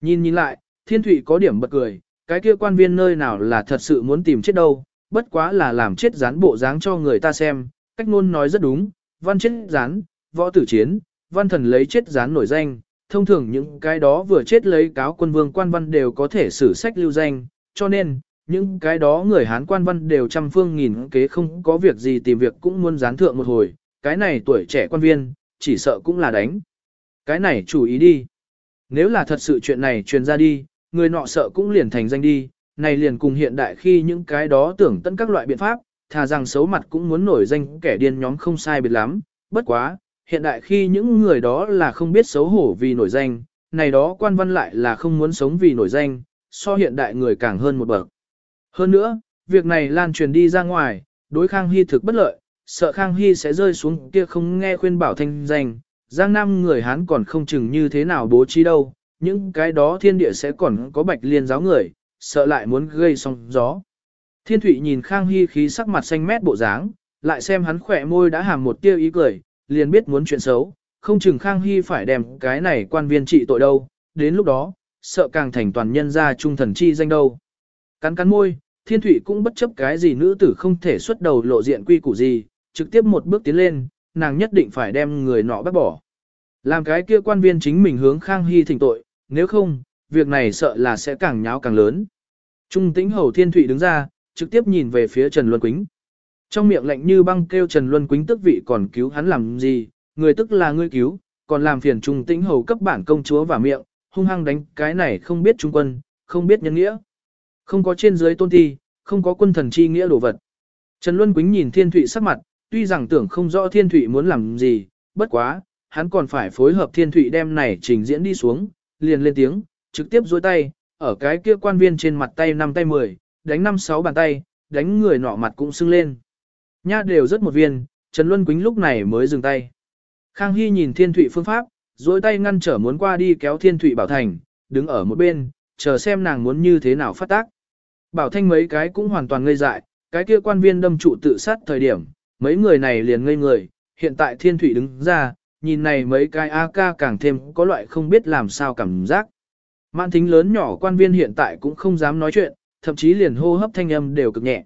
Nhìn nhìn lại, thiên Thụy có điểm bật cười, cái kia quan viên nơi nào là thật sự muốn tìm chết đâu, bất quá là làm chết rán bộ dáng cho người ta xem, cách ngôn nói rất đúng, văn chết rán, võ tử chiến, văn thần lấy chết rán nổi danh, thông thường những cái đó vừa chết lấy cáo quân vương quan văn đều có thể xử sách lưu danh, cho nên, những cái đó người Hán quan văn đều trăm phương nghìn kế không có việc gì tìm việc cũng muốn gián thượng một hồi, cái này tuổi trẻ quan viên, chỉ sợ cũng là đánh. Cái này chủ ý đi. Nếu là thật sự chuyện này truyền ra đi, người nọ sợ cũng liền thành danh đi, này liền cùng hiện đại khi những cái đó tưởng tận các loại biện pháp, thà rằng xấu mặt cũng muốn nổi danh kẻ điên nhóm không sai biệt lắm, bất quá, hiện đại khi những người đó là không biết xấu hổ vì nổi danh, này đó quan văn lại là không muốn sống vì nổi danh, so hiện đại người càng hơn một bậc. Hơn nữa, việc này lan truyền đi ra ngoài, đối Khang Hy thực bất lợi, sợ Khang Hy sẽ rơi xuống kia không nghe khuyên bảo thanh danh, Giang Nam người Hán còn không chừng như thế nào bố trí đâu, những cái đó thiên địa sẽ còn có bạch liên giáo người, sợ lại muốn gây sóng gió. Thiên Thụy nhìn Khang Hy khí sắc mặt xanh mét bộ dáng, lại xem hắn khỏe môi đã hàm một tia ý cười, liền biết muốn chuyện xấu, không chừng Khang Hy phải đem cái này quan viên trị tội đâu, đến lúc đó, sợ càng thành toàn nhân ra trung thần chi danh đâu. Cắn cắn môi, Thiên Thụy cũng bất chấp cái gì nữ tử không thể xuất đầu lộ diện quy củ gì, trực tiếp một bước tiến lên, nàng nhất định phải đem người nọ bắt bỏ. Làm cái kia quan viên chính mình hướng Khang Hy thỉnh tội, nếu không, việc này sợ là sẽ càng nháo càng lớn. Trung tĩnh hầu Thiên Thụy đứng ra, trực tiếp nhìn về phía Trần Luân Quýnh. Trong miệng lạnh như băng kêu Trần Luân Quýnh tức vị còn cứu hắn làm gì, người tức là ngươi cứu, còn làm phiền Trung tĩnh hầu cấp bản công chúa và miệng, hung hăng đánh cái này không biết trung quân, không biết nhân nghĩa. Không có trên dưới tôn thi không có quân thần chi nghĩa đồ vật. Trần Luân Quýnh nhìn Thiên Thụy sắc mặt, tuy rằng tưởng không rõ Thiên Thụy muốn làm gì, bất quá, hắn còn phải phối hợp Thiên Thụy đem này trình diễn đi xuống, liền lên tiếng, trực tiếp dối tay, ở cái kia quan viên trên mặt tay năm tay 10, đánh năm sáu bàn tay, đánh người nọ mặt cũng sưng lên. Nha đều rất một viên, Trần Luân Quýnh lúc này mới dừng tay. Khang Hy nhìn Thiên Thụy phương pháp, dối tay ngăn trở muốn qua đi kéo Thiên Thụy bảo thành, đứng ở một bên, chờ xem nàng muốn như thế nào phát tác. Bảo Thanh mấy cái cũng hoàn toàn ngây dại, cái kia quan viên đâm trụ tự sát thời điểm, mấy người này liền ngây người, hiện tại Thiên Thụy đứng ra, nhìn này mấy cái AK càng thêm có loại không biết làm sao cảm giác. Mạn thính lớn nhỏ quan viên hiện tại cũng không dám nói chuyện, thậm chí liền hô hấp thanh âm đều cực nhẹ.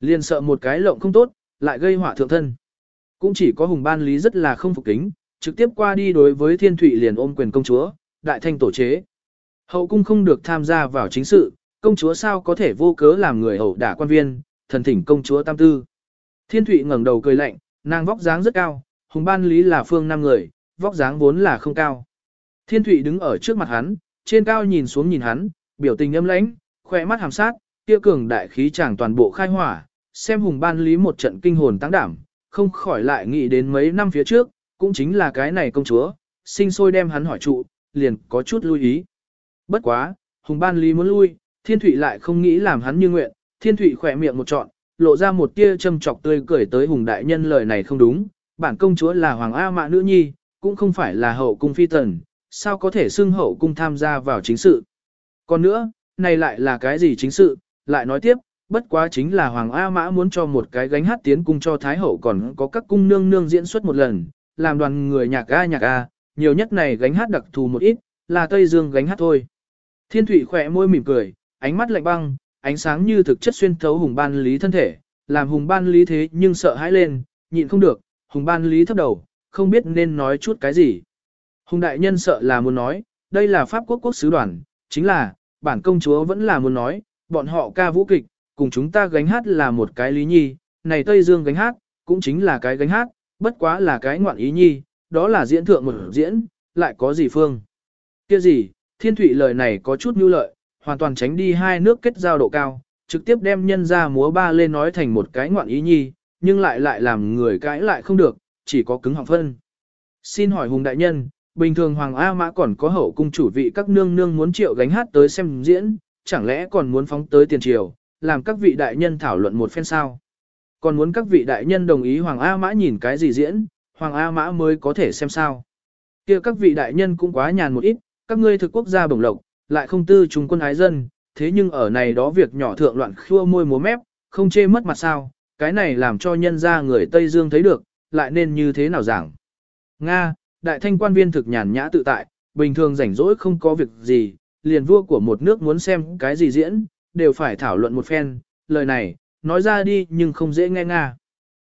Liền sợ một cái lộng không tốt, lại gây họa thượng thân. Cũng chỉ có hùng ban lý rất là không phục kính, trực tiếp qua đi đối với thiên thụy liền ôm quyền công chúa, đại thanh tổ chế. Hậu cung không được tham gia vào chính sự, công chúa sao có thể vô cớ làm người hậu đả quan viên, thần thỉnh công chúa tam tư. Thiên thụy ngẩng đầu cười lạnh, nàng vóc dáng rất cao, hùng ban lý là phương năm người, vóc dáng vốn là không cao. Thiên thụy đứng ở trước mặt hắn, trên cao nhìn xuống nhìn hắn, biểu tình âm lãnh, khỏe mắt hàm sát, kia cường đại khí chàng toàn bộ khai hỏa, xem hùng ban lý một trận kinh hồn tăng đảm, không khỏi lại nghĩ đến mấy năm phía trước, cũng chính là cái này công chúa, sinh sôi đem hắn hỏi trụ, liền có chút lưu ý. Bất quá, hùng ban lý muốn lui, thiên thụy lại không nghĩ làm hắn như nguyện, thiên thụy khỏe miệng một trọn, lộ ra một tia châm chọc tươi cười tới hùng đại nhân lời này không đúng, bản công chúa là hoàng A mạ nữ nhi, cũng không phải là hậu cung phi tần, sao có thể xưng hậu cung tham gia vào chính sự. Còn nữa, này lại là cái gì chính sự, lại nói tiếp, bất quá chính là Hoàng A Mã muốn cho một cái gánh hát tiến cung cho Thái Hậu còn có các cung nương nương diễn xuất một lần, làm đoàn người nhạc A nhạc A, nhiều nhất này gánh hát đặc thù một ít, là Tây Dương gánh hát thôi. Thiên Thụy khỏe môi mỉm cười, ánh mắt lạnh băng, ánh sáng như thực chất xuyên thấu hùng ban lý thân thể, làm hùng ban lý thế nhưng sợ hãi lên, nhịn không được, hùng ban lý thấp đầu, không biết nên nói chút cái gì. Hùng đại nhân sợ là muốn nói, đây là Pháp quốc quốc sứ đoàn, chính là, bản công chúa vẫn là muốn nói, bọn họ ca vũ kịch, cùng chúng ta gánh hát là một cái lý nhi, này Tây Dương gánh hát, cũng chính là cái gánh hát, bất quá là cái ngoạn ý nhi, đó là diễn thượng một diễn, lại có gì phương. kia gì, thiên thủy lời này có chút nhu lợi, hoàn toàn tránh đi hai nước kết giao độ cao, trực tiếp đem nhân ra múa ba lên nói thành một cái ngoạn ý nhi, nhưng lại lại làm người cãi lại không được, chỉ có cứng họng phân. Xin hỏi Hùng Đại Nhân, bình thường Hoàng A Mã còn có hậu cung chủ vị các nương nương muốn triệu gánh hát tới xem diễn, chẳng lẽ còn muốn phóng tới tiền triều, làm các vị đại nhân thảo luận một phen sao? Còn muốn các vị đại nhân đồng ý Hoàng A Mã nhìn cái gì diễn, Hoàng A Mã mới có thể xem sao? kia các vị đại nhân cũng quá nhàn một ít, các ngươi thực quốc gia bổng lộc, lại không tư chúng quân ái dân, thế nhưng ở này đó việc nhỏ thượng loạn khua môi múa mép, không chê mất mặt sao, cái này làm cho nhân ra người Tây Dương thấy được, lại nên như thế nào giảng. Nga, đại thanh quan viên thực nhàn nhã tự tại, bình thường rảnh rỗi không có việc gì, liền vua của một nước muốn xem cái gì diễn, đều phải thảo luận một phen, lời này, nói ra đi nhưng không dễ nghe Nga.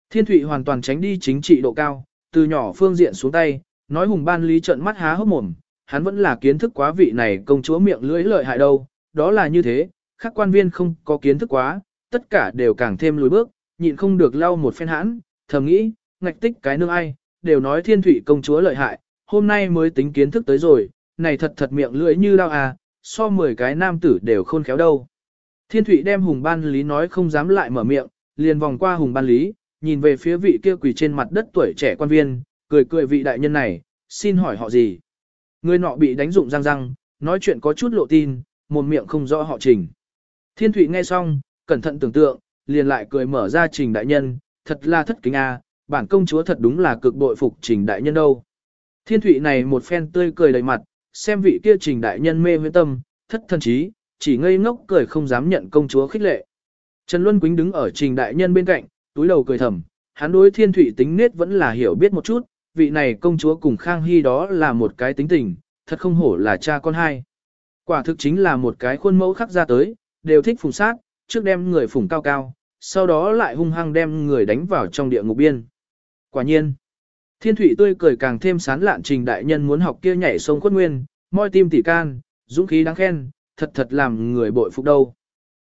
Thiên Thụy hoàn toàn tránh đi chính trị độ cao, từ nhỏ phương diện xuống tay, nói hùng ban lý trận mắt há hốc mồm, hắn vẫn là kiến thức quá vị này công chúa miệng lưỡi lợi hại đâu, đó là như thế, các quan viên không có kiến thức quá, tất cả đều càng thêm lùi bước, nhịn không được lau một phen hãn, thầm nghĩ, ngạch tích cái nương ai, đều nói thiên thủy công chúa lợi hại, hôm nay mới tính kiến thức tới rồi, này thật thật miệng lưỡi như đau à, so 10 cái nam tử đều khôn khéo đâu. Thiên thủy đem hùng ban lý nói không dám lại mở miệng, liền vòng qua hùng ban lý, nhìn về phía vị kia quỳ trên mặt đất tuổi trẻ quan viên, cười cười vị đại nhân này, xin hỏi họ gì. Người nọ bị đánh dụng răng răng, nói chuyện có chút lộ tin, một miệng không rõ họ trình. Thiên thủy nghe xong, cẩn thận tưởng tượng, liền lại cười mở ra trình đại nhân, thật là thất kính a, bản công chúa thật đúng là cực bội phục trình đại nhân đâu. Thiên thủy này một phen tươi cười đầy mặt, xem vị kia trình đại nhân mê huyễn tâm, thất thân trí, chỉ ngây ngốc cười không dám nhận công chúa khích lệ. Trần Luân Quýnh đứng ở trình đại nhân bên cạnh, túi đầu cười thầm, hắn đối thiên thủy tính nết vẫn là hiểu biết một chút, vị này công chúa cùng Khang Hy đó là một cái tính tình, thật không hổ là cha con hai. Quả thực chính là một cái khuôn mẫu khắc ra tới, đều thích phùng sát, trước đem người phùng cao cao, sau đó lại hung hăng đem người đánh vào trong địa ngục biên. Quả nhiên, thiên thủy tươi cười càng thêm sán lạn trình đại nhân muốn học kia nhảy sông khuất nguyên, moi tim tỉ can, dũng khí đáng khen, thật thật làm người bội phục đâu.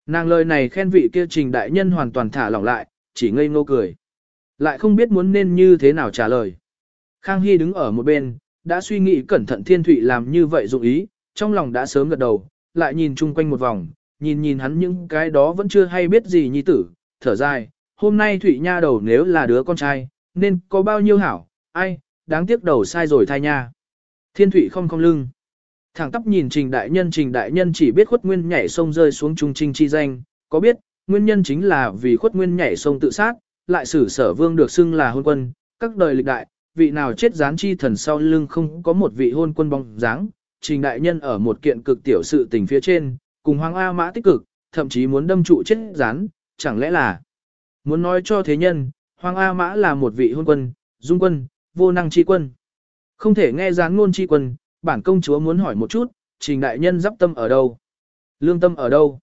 Nàng lời này khen vị kia trình đại nhân hoàn toàn thả lỏng lại, chỉ ngây ngô cười. Lại không biết muốn nên như thế nào trả lời. Khang Hy đứng ở một bên, đã suy nghĩ cẩn thận thiên thủy làm như vậy dụng ý, trong lòng đã sớm gật đầu, lại nhìn chung quanh một vòng, nhìn nhìn hắn những cái đó vẫn chưa hay biết gì nhi tử, thở dài, hôm nay Thụy Nha đầu nếu là đứa con trai, nên có bao nhiêu hảo, ai, đáng tiếc đầu sai rồi thai nha. Thiên Thụy không không lưng. Thẳng tắp nhìn Trình Đại Nhân Trình Đại Nhân chỉ biết khuất nguyên nhảy sông rơi xuống trung trinh chi danh, có biết, nguyên nhân chính là vì khuất nguyên nhảy sông tự sát, lại xử sở vương được xưng là hôn quân, các đời lịch đại, vị nào chết gián chi thần sau lưng không có một vị hôn quân bóng dáng, Trình Đại Nhân ở một kiện cực tiểu sự tình phía trên, cùng Hoàng A Mã tích cực, thậm chí muốn đâm trụ chết gián, chẳng lẽ là muốn nói cho thế nhân, Hoàng A Mã là một vị hôn quân, dung quân, vô năng chi quân. Không thể nghe gián ngôn chi quân, bản công chúa muốn hỏi một chút, trình đại nhân giáp tâm ở đâu? Lương tâm ở đâu?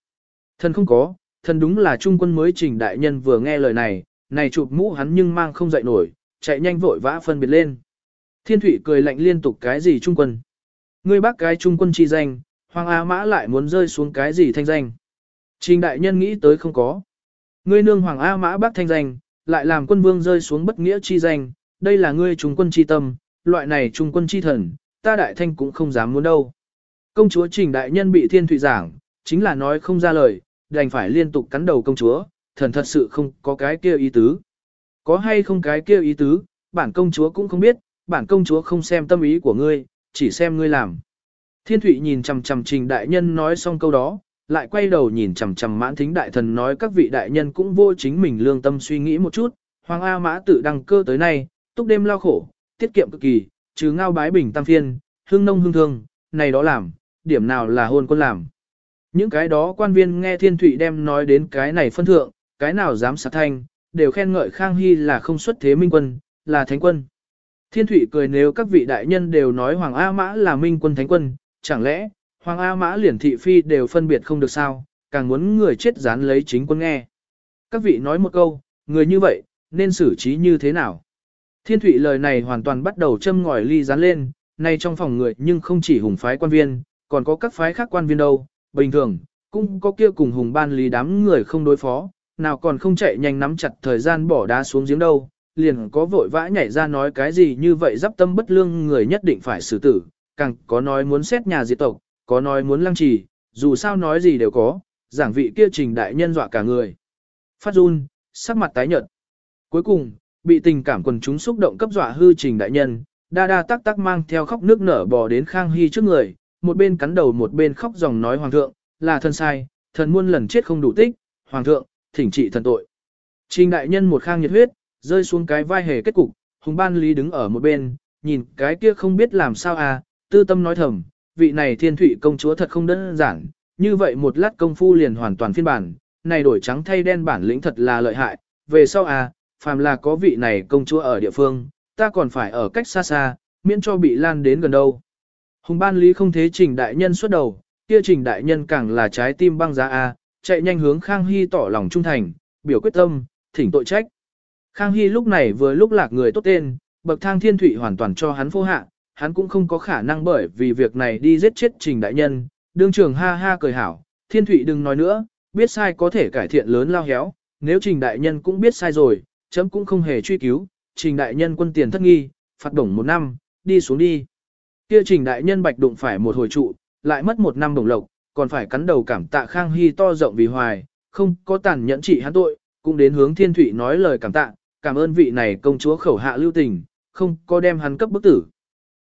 Thần không có, thần đúng là trung quân mới trình đại nhân vừa nghe lời này, này chụp mũ hắn nhưng mang không dậy nổi, chạy nhanh vội vã phân biệt lên. Thiên thủy cười lạnh liên tục cái gì trung quân? Ngươi bác cái trung quân chi danh, Hoàng A Mã lại muốn rơi xuống cái gì thanh danh? Trình đại nhân nghĩ tới không có. Ngươi nương Hoàng A Mã bác thanh danh, lại làm quân vương rơi xuống bất nghĩa chi danh, đây là ngươi trung quân chi tâm, loại này trung quân chi thần, ta đại thanh cũng không dám muốn đâu. Công chúa trình đại nhân bị thiên thụy giảng, chính là nói không ra lời, đành phải liên tục cắn đầu công chúa, thần thật sự không có cái kia ý tứ. Có hay không cái kia ý tứ, bản công chúa cũng không biết, bản công chúa không xem tâm ý của ngươi, chỉ xem ngươi làm. Thiên thụy nhìn chằm chằm trình đại nhân nói xong câu đó, lại quay đầu nhìn chằm chằm mãn thính đại thần nói các vị đại nhân cũng vô chính mình lương tâm suy nghĩ một chút, Hoàng A Mã tự đăng cơ tới nay, túc đêm lao khổ, tiết kiệm cực kỳ, trừ ngao bái bình tam phiên, hương nông hương thương, này đó làm, điểm nào là hôn quân làm. Những cái đó quan viên nghe Thiên Thụy đem nói đến cái này phân thượng, cái nào dám sát thanh, đều khen ngợi Khang Hy là không xuất thế minh quân, là thánh quân. Thiên Thụy cười nếu các vị đại nhân đều nói Hoàng A Mã là minh quân thánh quân, chẳng lẽ, Hoàng A Mã liền thị phi đều phân biệt không được sao, càng muốn người chết dán lấy chính quân nghe. Các vị nói một câu, người như vậy, nên xử trí như thế nào? Thiên Thụy lời này hoàn toàn bắt đầu châm ngòi ly dán lên, nay trong phòng người nhưng không chỉ hùng phái quan viên, còn có các phái khác quan viên đâu, bình thường, cũng có kia cùng hùng ban lý đám người không đối phó, nào còn không chạy nhanh nắm chặt thời gian bỏ đá xuống giếng đâu, liền có vội vã nhảy ra nói cái gì như vậy dắp tâm bất lương người nhất định phải xử tử, càng có nói muốn xét nhà diệt tộc, có nói muốn lăng trì, dù sao nói gì đều có, giảng vị kia trình đại nhân dọa cả người. Phát run, sắc mặt tái nhợt. Cuối cùng, bị tình cảm quần chúng xúc động cấp dọa hư trình đại nhân, đa đa tắc tắc mang theo khóc nước nở bò đến Khang Hy trước người, một bên cắn đầu một bên khóc dòng nói hoàng thượng, là thân sai, thần muôn lần chết không đủ tích, hoàng thượng, thỉnh trị thần tội. Trình đại nhân một khang nhiệt huyết, rơi xuống cái vai hề kết cục, hùng ban lý đứng ở một bên, nhìn cái kia không biết làm sao à, tư tâm nói thầm, vị này thiên thủy công chúa thật không đơn giản, như vậy một lát công phu liền hoàn toàn phiên bản, này đổi trắng thay đen bản lĩnh thật là lợi hại, về sau à, phàm là có vị này công chúa ở địa phương, ta còn phải ở cách xa xa, miễn cho bị lan đến gần đâu. Hùng ban lý không thế trình đại nhân xuất đầu, kia trình đại nhân càng là trái tim băng giá A, chạy nhanh hướng Khang Hy tỏ lòng trung thành, biểu quyết tâm, thỉnh tội trách. Khang Hy lúc này vừa lúc lạc người tốt tên, bậc thang thiên thủy hoàn toàn cho hắn vô hạ, hắn cũng không có khả năng bởi vì việc này đi giết chết trình đại nhân, đương trường ha ha cười hảo, thiên thủy đừng nói nữa, biết sai có thể cải thiện lớn lao héo, nếu trình đại nhân cũng biết sai rồi, chấm cũng không hề truy cứu, trình đại nhân quân tiền thất nghi, phạt đồng một năm, đi xuống đi. Kia trình đại nhân bạch đụng phải một hồi trụ, lại mất một năm đồng lộc, còn phải cắn đầu cảm tạ Khang Hy to rộng vì hoài, không có tàn nhẫn trị hắn tội, cũng đến hướng thiên thủy nói lời cảm tạ, cảm ơn vị này công chúa khẩu hạ lưu tình, không có đem hắn cấp bức tử.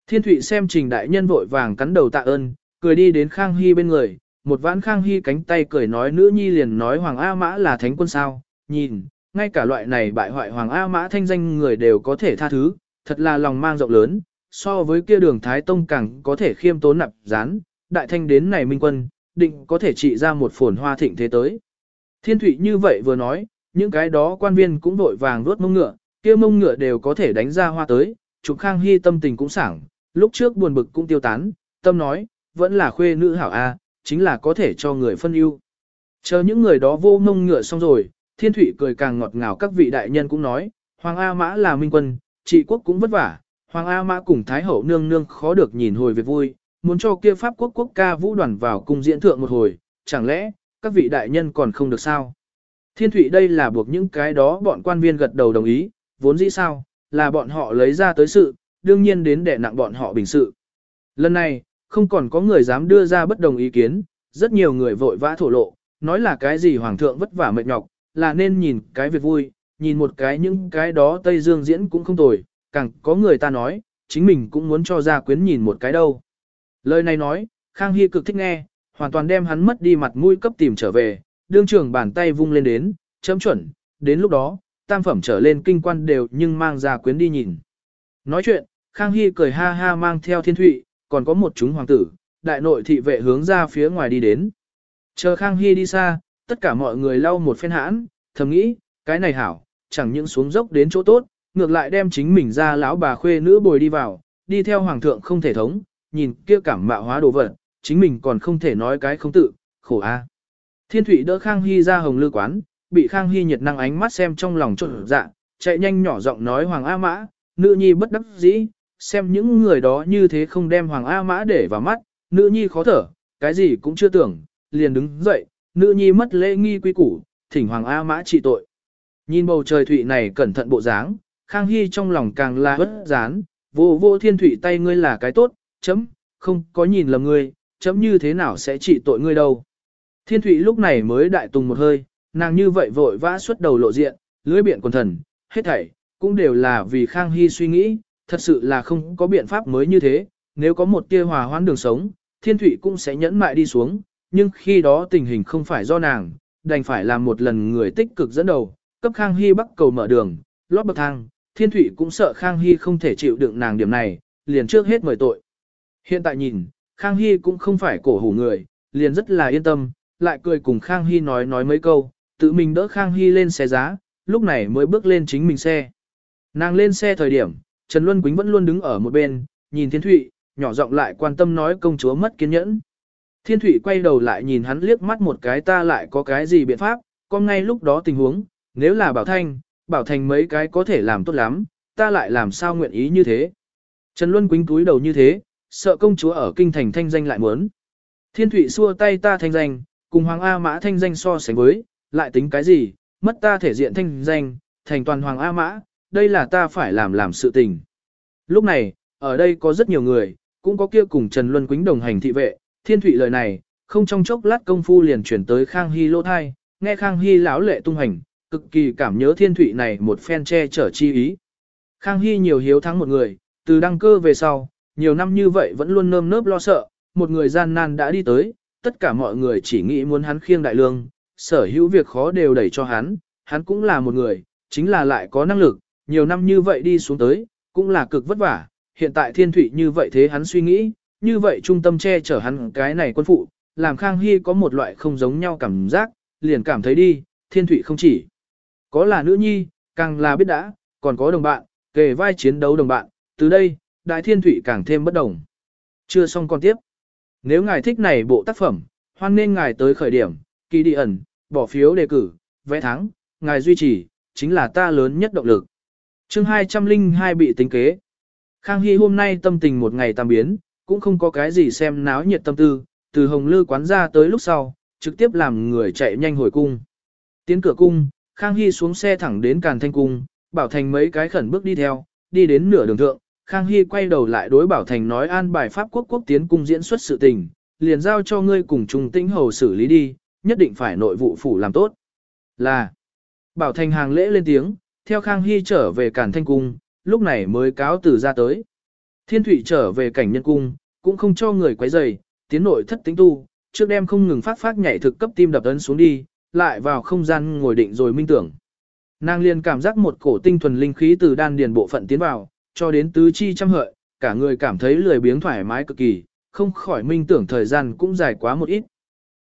Thiên Thụy xem trình đại nhân vội vàng cắn đầu tạ ơn, cười đi đến Khang Hy bên người, một vãn Khang Hy cánh tay cười nói nữ nhi liền nói Hoàng A Mã là thánh quân sao, nhìn, ngay cả loại này bại hoại Hoàng A Mã thanh danh người đều có thể tha thứ, thật là lòng mang rộng lớn, so với kia đường Thái Tông càng có thể khiêm tốn nạp gián, đại thanh đến này minh quân, định có thể trị ra một phồn hoa thịnh thế tới. Thiên Thụy như vậy vừa nói, những cái đó quan viên cũng vội vàng vuốt mông ngựa, kia mông ngựa đều có thể đánh ra hoa tới, Trục Khang Hy tâm tình cũng sảng, lúc trước buồn bực cũng tiêu tán, tâm nói, vẫn là khuê nữ hảo A, chính là có thể cho người phân ưu. Chờ những người đó vô mông ngựa xong rồi, thiên thủy cười càng ngọt ngào các vị đại nhân cũng nói, Hoàng A Mã là minh quân, trị quốc cũng vất vả, Hoàng A Mã cùng Thái Hậu nương nương khó được nhìn hồi việc vui, muốn cho kia Pháp quốc quốc ca vũ đoàn vào cung diễn thượng một hồi, chẳng lẽ, các vị đại nhân còn không được sao? Thiên Thụy đây là buộc những cái đó bọn quan viên gật đầu đồng ý, vốn dĩ sao, là bọn họ lấy ra tới sự, đương nhiên đến để nặng bọn họ bình sự. Lần này, không còn có người dám đưa ra bất đồng ý kiến, rất nhiều người vội vã thổ lộ, nói là cái gì hoàng thượng vất vả mệt nhọc, là nên nhìn cái việc vui, nhìn một cái những cái đó Tây Dương diễn cũng không tồi, càng có người ta nói, chính mình cũng muốn cho ra quyến nhìn một cái đâu. Lời này nói, Khang Hy cực thích nghe, hoàn toàn đem hắn mất đi mặt mũi cấp tìm trở về, đương trưởng bàn tay vung lên đến, chấm chuẩn, đến lúc đó, tam phẩm trở lên kinh quan đều nhưng mang ra quyến đi nhìn. Nói chuyện, Khang Hy cười ha ha mang theo thiên thụy, còn có một chúng hoàng tử, đại nội thị vệ hướng ra phía ngoài đi đến. Chờ Khang Hy đi xa, tất cả mọi người lau một phen hãn, thầm nghĩ, cái này hảo, chẳng những xuống dốc đến chỗ tốt, ngược lại đem chính mình ra lão bà khuê nữ bồi đi vào, đi theo hoàng thượng không thể thống, nhìn kia cảm mạo hóa đồ vật, chính mình còn không thể nói cái không tự, khổ a. Thiên Thụy đỡ Khang Hy ra hồng lư quán, bị Khang Hy nhiệt năng ánh mắt xem trong lòng trộn dạ, chạy nhanh nhỏ giọng nói Hoàng A Mã, nữ nhi bất đắc dĩ, xem những người đó như thế không đem Hoàng A Mã để vào mắt, nữ nhi khó thở, cái gì cũng chưa tưởng, liền đứng dậy, nữ nhi mất lễ nghi quy củ, thỉnh Hoàng A Mã trị tội. Nhìn bầu trời thụy này cẩn thận bộ dáng, Khang Hy trong lòng càng là bất dán, vô vô thiên thụy tay ngươi là cái tốt, chấm, không có nhìn lầm ngươi, chấm như thế nào sẽ trị tội ngươi đâu. Thiên thụy lúc này mới đại tùng một hơi, nàng như vậy vội vã xuất đầu lộ diện, lưỡi biện quần thần, hết thảy, cũng đều là vì Khang Hy suy nghĩ, thật sự là không có biện pháp mới như thế, nếu có một tia hòa hoãn đường sống, thiên thụy cũng sẽ nhẫn mại đi xuống, nhưng khi đó tình hình không phải do nàng, đành phải làm một lần người tích cực dẫn đầu, cấp Khang Hy bắt cầu mở đường, lót bậc thang, thiên thụy cũng sợ Khang Hy không thể chịu đựng nàng điểm này, liền trước hết mời tội. Hiện tại nhìn, Khang Hy cũng không phải cổ hủ người, liền rất là yên tâm, lại cười cùng Khang Hy nói nói mấy câu, tự mình đỡ Khang Hy lên xe giá, lúc này mới bước lên chính mình xe. Nàng lên xe thời điểm, Trần Luân Quýnh vẫn luôn đứng ở một bên, nhìn Thiên Thụy, nhỏ giọng lại quan tâm nói công chúa mất kiên nhẫn. Thiên Thụy quay đầu lại nhìn hắn liếc mắt một cái ta lại có cái gì biện pháp, có ngay lúc đó tình huống, nếu là Bảo Thanh, Bảo Thành mấy cái có thể làm tốt lắm, ta lại làm sao nguyện ý như thế. Trần Luân Quýnh túi đầu như thế, sợ công chúa ở kinh thành thanh danh lại muốn. Thiên Thụy xua tay ta thanh danh, cùng Hoàng A Mã thanh danh so sánh với, lại tính cái gì, mất ta thể diện thanh danh, thành toàn Hoàng A Mã, đây là ta phải làm làm sự tình. Lúc này, ở đây có rất nhiều người, cũng có kia cùng Trần Luân Quýnh đồng hành thị vệ, Thiên thủy lời này, không trong chốc lát công phu liền chuyển tới Khang Hy lô thai, nghe Khang Hy lão lệ tung hành, cực kỳ cảm nhớ Thiên thủy này một phen che chở chi ý. Khang Hy nhiều hiếu thắng một người, từ đăng cơ về sau, nhiều năm như vậy vẫn luôn nơm nớp lo sợ, một người gian nan đã đi tới, tất cả mọi người chỉ nghĩ muốn hắn khiêng đại lương, sở hữu việc khó đều đẩy cho hắn, hắn cũng là một người, chính là lại có năng lực, nhiều năm như vậy đi xuống tới, cũng là cực vất vả, hiện tại thiên thủy như vậy thế hắn suy nghĩ, như vậy trung tâm che chở hắn cái này quân phụ, làm Khang Hy có một loại không giống nhau cảm giác, liền cảm thấy đi, thiên thủy không chỉ có là nữ nhi, càng là biết đã, còn có đồng bạn, kề vai chiến đấu đồng bạn, từ đây, đại thiên thủy càng thêm bất đồng. Chưa xong con tiếp. Nếu ngài thích này bộ tác phẩm, hoan nên ngài tới khởi điểm, kỳ đi ẩn, bỏ phiếu đề cử, vẽ thắng, ngài duy trì, chính là ta lớn nhất động lực chương 202 bị tính kế. Khang Hy hôm nay tâm tình một ngày tam biến, cũng không có cái gì xem náo nhiệt tâm tư, từ hồng lư quán ra tới lúc sau, trực tiếp làm người chạy nhanh hồi cung. Tiến cửa cung, Khang Hy xuống xe thẳng đến Càn Thanh Cung, Bảo Thành mấy cái khẩn bước đi theo, đi đến nửa đường thượng, Khang Hy quay đầu lại đối Bảo Thành nói an bài Pháp quốc quốc tiến cung diễn xuất sự tình, liền giao cho ngươi cùng Trung Tĩnh Hầu xử lý đi, nhất định phải nội vụ phủ làm tốt. Là, Bảo Thành hàng lễ lên tiếng, theo Khang Hy trở về Càn Thanh Cung, lúc này mới cáo từ ra tới. Thiên Thụy trở về cảnh nhân cung, cũng không cho người quấy rầy, tiến nội thất tính tu, trước đêm không ngừng phát phát nhảy thực cấp tim đập ấn xuống đi, lại vào không gian ngồi định rồi minh tưởng. Nàng liền cảm giác một cổ tinh thuần linh khí từ đan điền bộ phận tiến vào, cho đến tứ chi trăm hợi, cả người cảm thấy lười biếng thoải mái cực kỳ, không khỏi minh tưởng thời gian cũng dài quá một ít.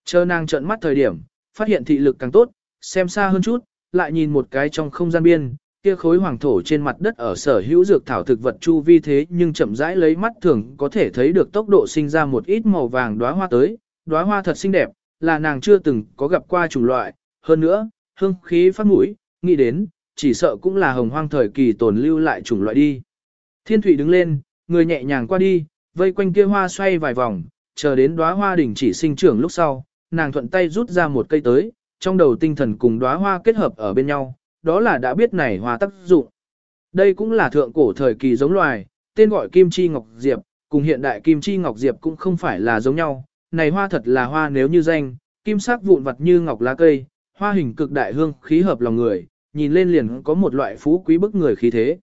Chờ nàng trợn mắt thời điểm, phát hiện thị lực càng tốt, xem xa hơn chút, lại nhìn một cái trong không gian biên, kia khối hoàng thổ trên mặt đất ở sở hữu dược thảo thực vật chu vi thế nhưng chậm rãi lấy mắt thường có thể thấy được tốc độ sinh ra một ít màu vàng đóa hoa tới, đóa hoa thật xinh đẹp, là nàng chưa từng có gặp qua chủng loại, hơn nữa, hương khí phát mũi, nghĩ đến, chỉ sợ cũng là hồng hoang thời kỳ tồn lưu lại chủng loại đi. Thiên thủy đứng lên, người nhẹ nhàng qua đi, vây quanh kia hoa xoay vài vòng, chờ đến đóa hoa đỉnh chỉ sinh trưởng lúc sau, nàng thuận tay rút ra một cây tới, trong đầu tinh thần cùng đóa hoa kết hợp ở bên nhau, đó là đã biết này hoa tác dụng. Đây cũng là thượng cổ thời kỳ giống loài, tên gọi kim chi ngọc diệp, cùng hiện đại kim chi ngọc diệp cũng không phải là giống nhau, này hoa thật là hoa nếu như danh, kim sắc vụn vặt như ngọc lá cây, hoa hình cực đại hương khí hợp lòng người, nhìn lên liền có một loại phú quý bức người khí thế.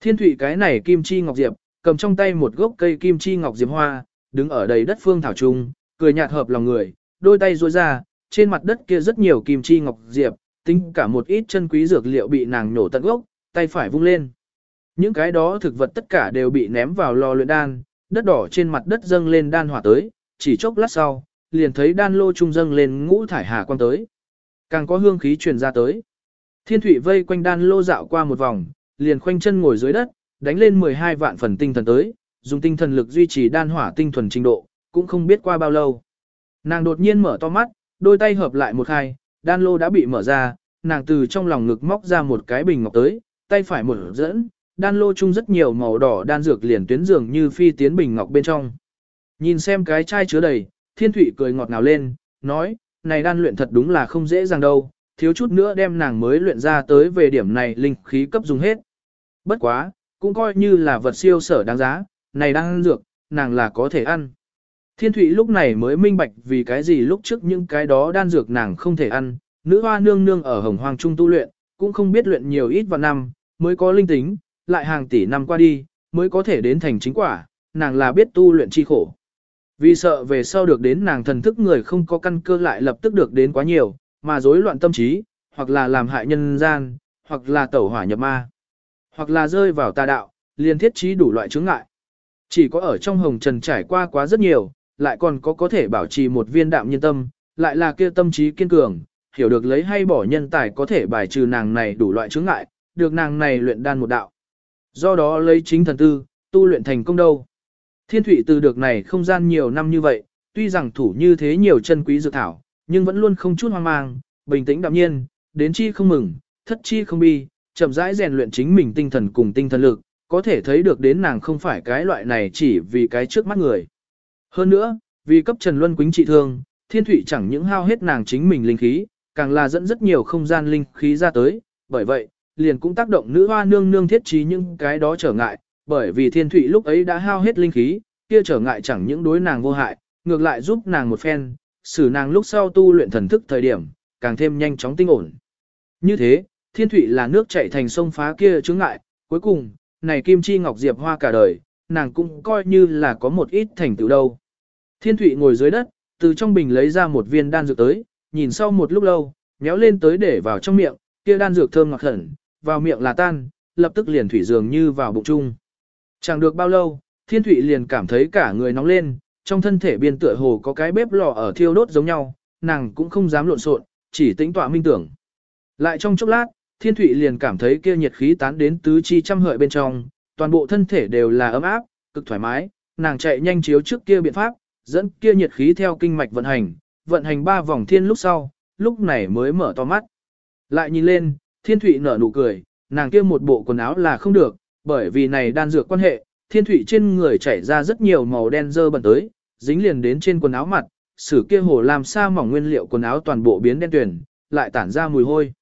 Thiên thủy cái này kim chi ngọc diệp, cầm trong tay một gốc cây kim chi ngọc diệp hoa, đứng ở đầy đất phương thảo trung, cười nhạt hợp lòng người, đôi tay duỗi ra, trên mặt đất kia rất nhiều kim chi ngọc diệp, tính cả một ít chân quý dược liệu bị nàng nổ tận gốc, tay phải vung lên. Những cái đó thực vật tất cả đều bị ném vào lò luyện đan, đất đỏ trên mặt đất dâng lên đan hỏa tới, chỉ chốc lát sau, liền thấy đan lô trung dâng lên ngũ thải hà quang tới. Càng có hương khí truyền ra tới. Thiên thủy vây quanh đan lô dạo qua một vòng, liền khoanh chân ngồi dưới đất, đánh lên 12 vạn phần tinh thần tới, dùng tinh thần lực duy trì đan hỏa tinh thuần trình độ, cũng không biết qua bao lâu. Nàng đột nhiên mở to mắt, đôi tay hợp lại một hai, đan lô đã bị mở ra, nàng từ trong lòng ngực móc ra một cái bình ngọc tới, tay phải một dẫn, đan lô chung rất nhiều màu đỏ đan dược liền tuyến dường như phi tiến bình ngọc bên trong. Nhìn xem cái chai chứa đầy, thiên thủy cười ngọt ngào lên, nói, này đan luyện thật đúng là không dễ dàng đâu, thiếu chút nữa đem nàng mới luyện ra tới về điểm này linh khí cấp dùng hết. Bất quá, cũng coi như là vật siêu sở đáng giá, này đan dược, nàng là có thể ăn. Thiên Thụy lúc này mới minh bạch vì cái gì lúc trước những cái đó đan dược nàng không thể ăn, nữ hoa nương nương ở hồng hoàng trung tu luyện, cũng không biết luyện nhiều ít vào năm, mới có linh tính, lại hàng tỷ năm qua đi, mới có thể đến thành chính quả, nàng là biết tu luyện chi khổ. Vì sợ về sau được đến nàng thần thức người không có căn cơ lại lập tức được đến quá nhiều, mà rối loạn tâm trí, hoặc là làm hại nhân gian, hoặc là tẩu hỏa nhập ma, hoặc là rơi vào tà đạo, liền thiết trí đủ loại chướng ngại. Chỉ có ở trong hồng trần trải qua quá rất nhiều, lại còn có có thể bảo trì một viên đạm nhân tâm, lại là kia tâm trí kiên cường, hiểu được lấy hay bỏ nhân tài có thể bài trừ nàng này đủ loại chướng ngại, được nàng này luyện đan một đạo. Do đó lấy chính thần tư, tu luyện thành công đâu. Thiên thủy từ được này không gian nhiều năm như vậy, tuy rằng thủ như thế nhiều chân quý dược thảo, nhưng vẫn luôn không chút hoang mang, bình tĩnh đạm nhiên, đến chi không mừng, thất chi không bi, chậm rãi rèn luyện chính mình tinh thần cùng tinh thần lực, có thể thấy được đến nàng không phải cái loại này chỉ vì cái trước mắt người. Hơn nữa, vì cấp Trần Luân Quýnh trị thương, thiên Thụy chẳng những hao hết nàng chính mình linh khí, càng là dẫn rất nhiều không gian linh khí ra tới, bởi vậy, liền cũng tác động nữ hoa nương nương thiết trí những cái đó trở ngại, bởi vì thiên Thụy lúc ấy đã hao hết linh khí, kia trở ngại chẳng những đối nàng vô hại, ngược lại giúp nàng một phen, xử nàng lúc sau tu luyện thần thức thời điểm, càng thêm nhanh chóng tinh ổn. Như thế, thiên Thụy là nước chảy thành sông phá kia chướng ngại, cuối cùng, này kim chi ngọc diệp hoa cả đời, nàng cũng coi như là có một ít thành tựu đâu. Thiên Thụy ngồi dưới đất, từ trong bình lấy ra một viên đan dược tới, nhìn sau một lúc lâu, méo lên tới để vào trong miệng, kia đan dược thơm ngọt hẳn, vào miệng là tan, lập tức liền thủy dường như vào bụng chung. Chẳng được bao lâu, thiên Thụy liền cảm thấy cả người nóng lên, trong thân thể biên tựa hồ có cái bếp lò ở thiêu đốt giống nhau, nàng cũng không dám lộn xộn, chỉ tĩnh tọa minh tưởng. Lại trong chốc lát, thiên Thụy liền cảm thấy kia nhiệt khí tán đến tứ chi trăm hợi bên trong, toàn bộ thân thể đều là ấm áp, cực thoải mái, nàng chạy nhanh chiếu trước kia biện pháp, dẫn kia nhiệt khí theo kinh mạch vận hành, vận hành ba vòng thiên lúc sau, lúc này mới mở to mắt. Lại nhìn lên, thiên thủy nở nụ cười, nàng kia một bộ quần áo là không được, bởi vì này đan dược quan hệ, thiên thủy trên người chảy ra rất nhiều màu đen dơ bẩn tới, dính liền đến trên quần áo mặt, sử kia hồ làm sa mỏng nguyên liệu quần áo toàn bộ biến đen tuyển, lại tản ra mùi hôi.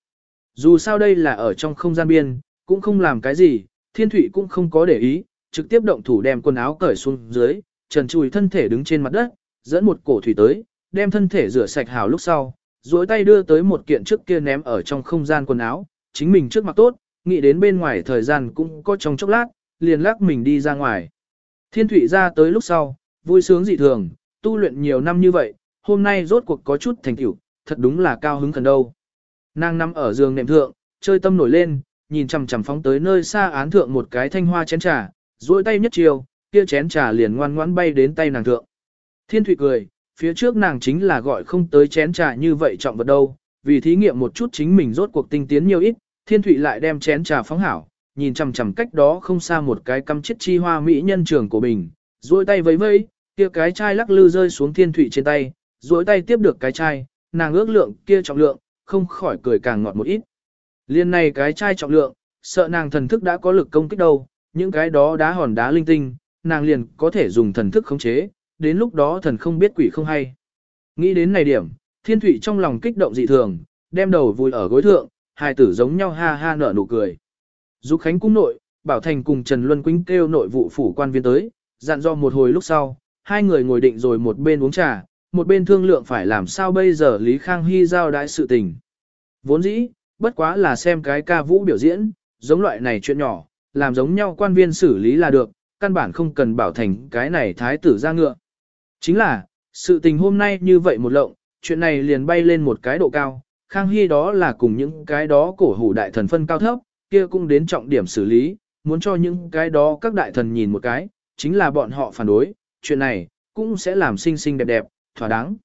Dù sao đây là ở trong không gian biên, cũng không làm cái gì, thiên thủy cũng không có để ý, trực tiếp động thủ đem quần áo cởi xuống dưới, trần chùi thân thể đứng trên mặt đất, dẫn một cổ thủy tới, đem thân thể rửa sạch hào lúc sau, duỗi tay đưa tới một kiện trước kia ném ở trong không gian quần áo, chính mình trước mặt tốt, nghĩ đến bên ngoài thời gian cũng có trong chốc lát, liền lắc mình đi ra ngoài. Thiên thủy ra tới lúc sau, vui sướng dị thường, tu luyện nhiều năm như vậy, hôm nay rốt cuộc có chút thành tựu, thật đúng là cao hứng thần đâu. Nàng nằm ở giường nệm thượng, chơi tâm nổi lên, nhìn chằm chằm phóng tới nơi xa án thượng một cái thanh hoa chén trà, duỗi tay nhất chiều, kia chén trà liền ngoan ngoãn bay đến tay nàng thượng. Thiên Thụy cười, phía trước nàng chính là gọi không tới chén trà như vậy trọng vật đâu, vì thí nghiệm một chút chính mình rốt cuộc tinh tiến nhiều ít, Thiên Thụy lại đem chén trà phóng hảo, nhìn chằm chằm cách đó không xa một cái căm chiếc chi hoa mỹ nhân trường của mình, duỗi tay vẫy vẫy, kia cái chai lắc lư rơi xuống Thiên Thụy trên tay, duỗi tay tiếp được cái chai, nàng ước lượng kia trọng lượng, không khỏi cười càng ngọt một ít. Liên này cái chai trọng lượng, sợ nàng thần thức đã có lực công kích đâu, những cái đó đá hòn đá linh tinh, nàng liền có thể dùng thần thức khống chế, đến lúc đó thần không biết quỷ không hay. Nghĩ đến này điểm, thiên thủy trong lòng kích động dị thường, đem đầu vùi ở gối thượng, hai tử giống nhau ha ha nở nụ cười. Dục Khánh cung nội, Bảo Thành cùng Trần Luân Quýnh kêu nội vụ phủ quan viên tới, dặn do một hồi lúc sau, hai người ngồi định rồi một bên uống trà, một bên thương lượng phải làm sao bây giờ Lý Khang Hy giao đãi sự tình. Vốn dĩ, bất quá là xem cái ca vũ biểu diễn, giống loại này chuyện nhỏ, làm giống nhau quan viên xử lý là được, căn bản không cần bảo thành cái này thái tử ra ngựa. Chính là, sự tình hôm nay như vậy một lộng, chuyện này liền bay lên một cái độ cao, Khang Hy đó là cùng những cái đó cổ hủ đại thần phân cao thấp, kia cũng đến trọng điểm xử lý, muốn cho những cái đó các đại thần nhìn một cái, chính là bọn họ phản đối, chuyện này, cũng sẽ làm xinh xinh đẹp đẹp, thỏa đáng.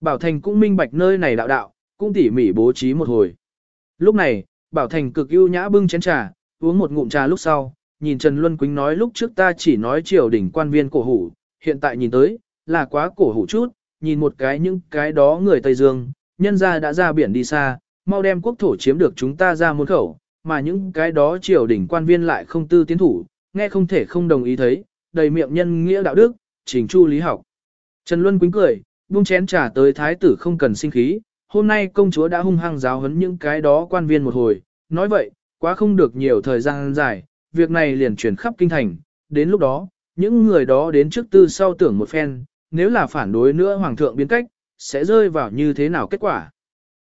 Bảo Thành cũng minh bạch nơi này đạo đạo, cũng tỉ mỉ bố trí một hồi. Lúc này, Bảo Thành cực ưu nhã bưng chén trà, uống một ngụm trà lúc sau, nhìn Trần Luân Quýnh nói lúc trước ta chỉ nói triều đỉnh quan viên cổ hủ, hiện tại nhìn tới, là quá cổ hủ chút, nhìn một cái những cái đó người Tây Dương, nhân ra đã ra biển đi xa, mau đem quốc thổ chiếm được chúng ta ra môn khẩu, mà những cái đó triều đỉnh quan viên lại không tư tiến thủ, nghe không thể không đồng ý thấy, đầy miệng nhân nghĩa đạo đức, trình chu lý học. Trần Luân Quýnh cười, buông chén trà tới thái tử không cần sinh khí, hôm nay công chúa đã hung hăng giáo huấn những cái đó quan viên một hồi, nói vậy, quá không được nhiều thời gian dài, việc này liền chuyển khắp kinh thành, đến lúc đó, những người đó đến trước tư sau tưởng một phen, nếu là phản đối nữa hoàng thượng biến cách, sẽ rơi vào như thế nào kết quả.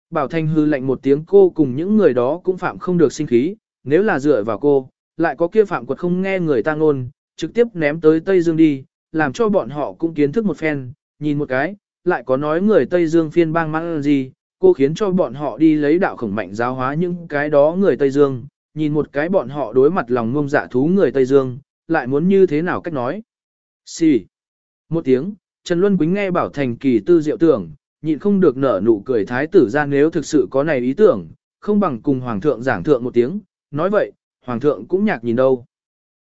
Bảo Thanh hư lệnh một tiếng cô cùng những người đó cũng phạm không được sinh khí, nếu là dựa vào cô, lại có kia phạm quật không nghe người ta ngôn, trực tiếp ném tới Tây Dương đi, làm cho bọn họ cũng kiến thức một phen, nhìn một cái, lại có nói người Tây Dương phiên bang mang gì, cô khiến cho bọn họ đi lấy đạo khổng mạnh giáo hóa những cái đó người Tây Dương, nhìn một cái bọn họ đối mặt lòng ngông dạ thú người Tây Dương, lại muốn như thế nào cách nói. Xì. Một tiếng, Trần Luân Quýnh nghe bảo thành kỳ tư diệu tưởng, nhịn không được nở nụ cười thái tử ra nếu thực sự có này ý tưởng, không bằng cùng hoàng thượng giảng thượng một tiếng, nói vậy, hoàng thượng cũng nhạc nhìn đâu.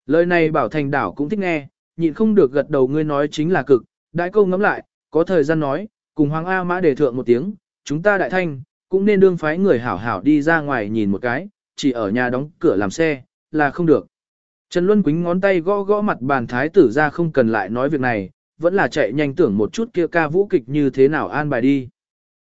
Lời này bảo thành đảo cũng thích nghe, nhịn không được gật đầu ngươi nói chính là cực, đại câu ngẫm lại, có thời gian nói, cùng hoàng A mã đề thượng một tiếng, chúng ta đại thanh, cũng nên đương phái người hảo hảo đi ra ngoài nhìn một cái, chỉ ở nhà đóng cửa làm xe, là không được. Trần Luân Quýnh ngón tay gõ gõ mặt bàn thái tử ra không cần lại nói việc này, vẫn là chạy nhanh tưởng một chút kia ca vũ kịch như thế nào an bài đi.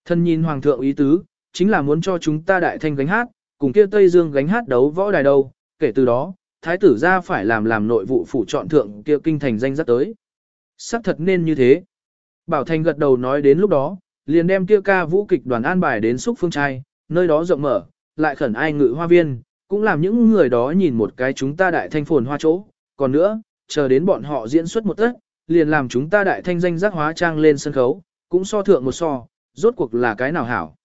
Thân nhìn hoàng thượng ý tứ, chính là muốn cho chúng ta đại thanh gánh hát, cùng kia Tây Dương gánh hát đấu võ đài đâu, kể từ đó, thái tử ra phải làm làm nội vụ phủ chọn thượng kia kinh thành danh rất tới. Sắc thật nên như thế. Bảo Thành gật đầu nói đến lúc đó, liền đem kia ca vũ kịch đoàn an bài đến xúc phương trai, nơi đó rộng mở, lại khẩn ai ngự hoa viên, cũng làm những người đó nhìn một cái chúng ta đại thanh phồn hoa chỗ. Còn nữa, chờ đến bọn họ diễn xuất một tất, liền làm chúng ta đại thanh danh giác hóa trang lên sân khấu, cũng so thượng một so, rốt cuộc là cái nào hảo.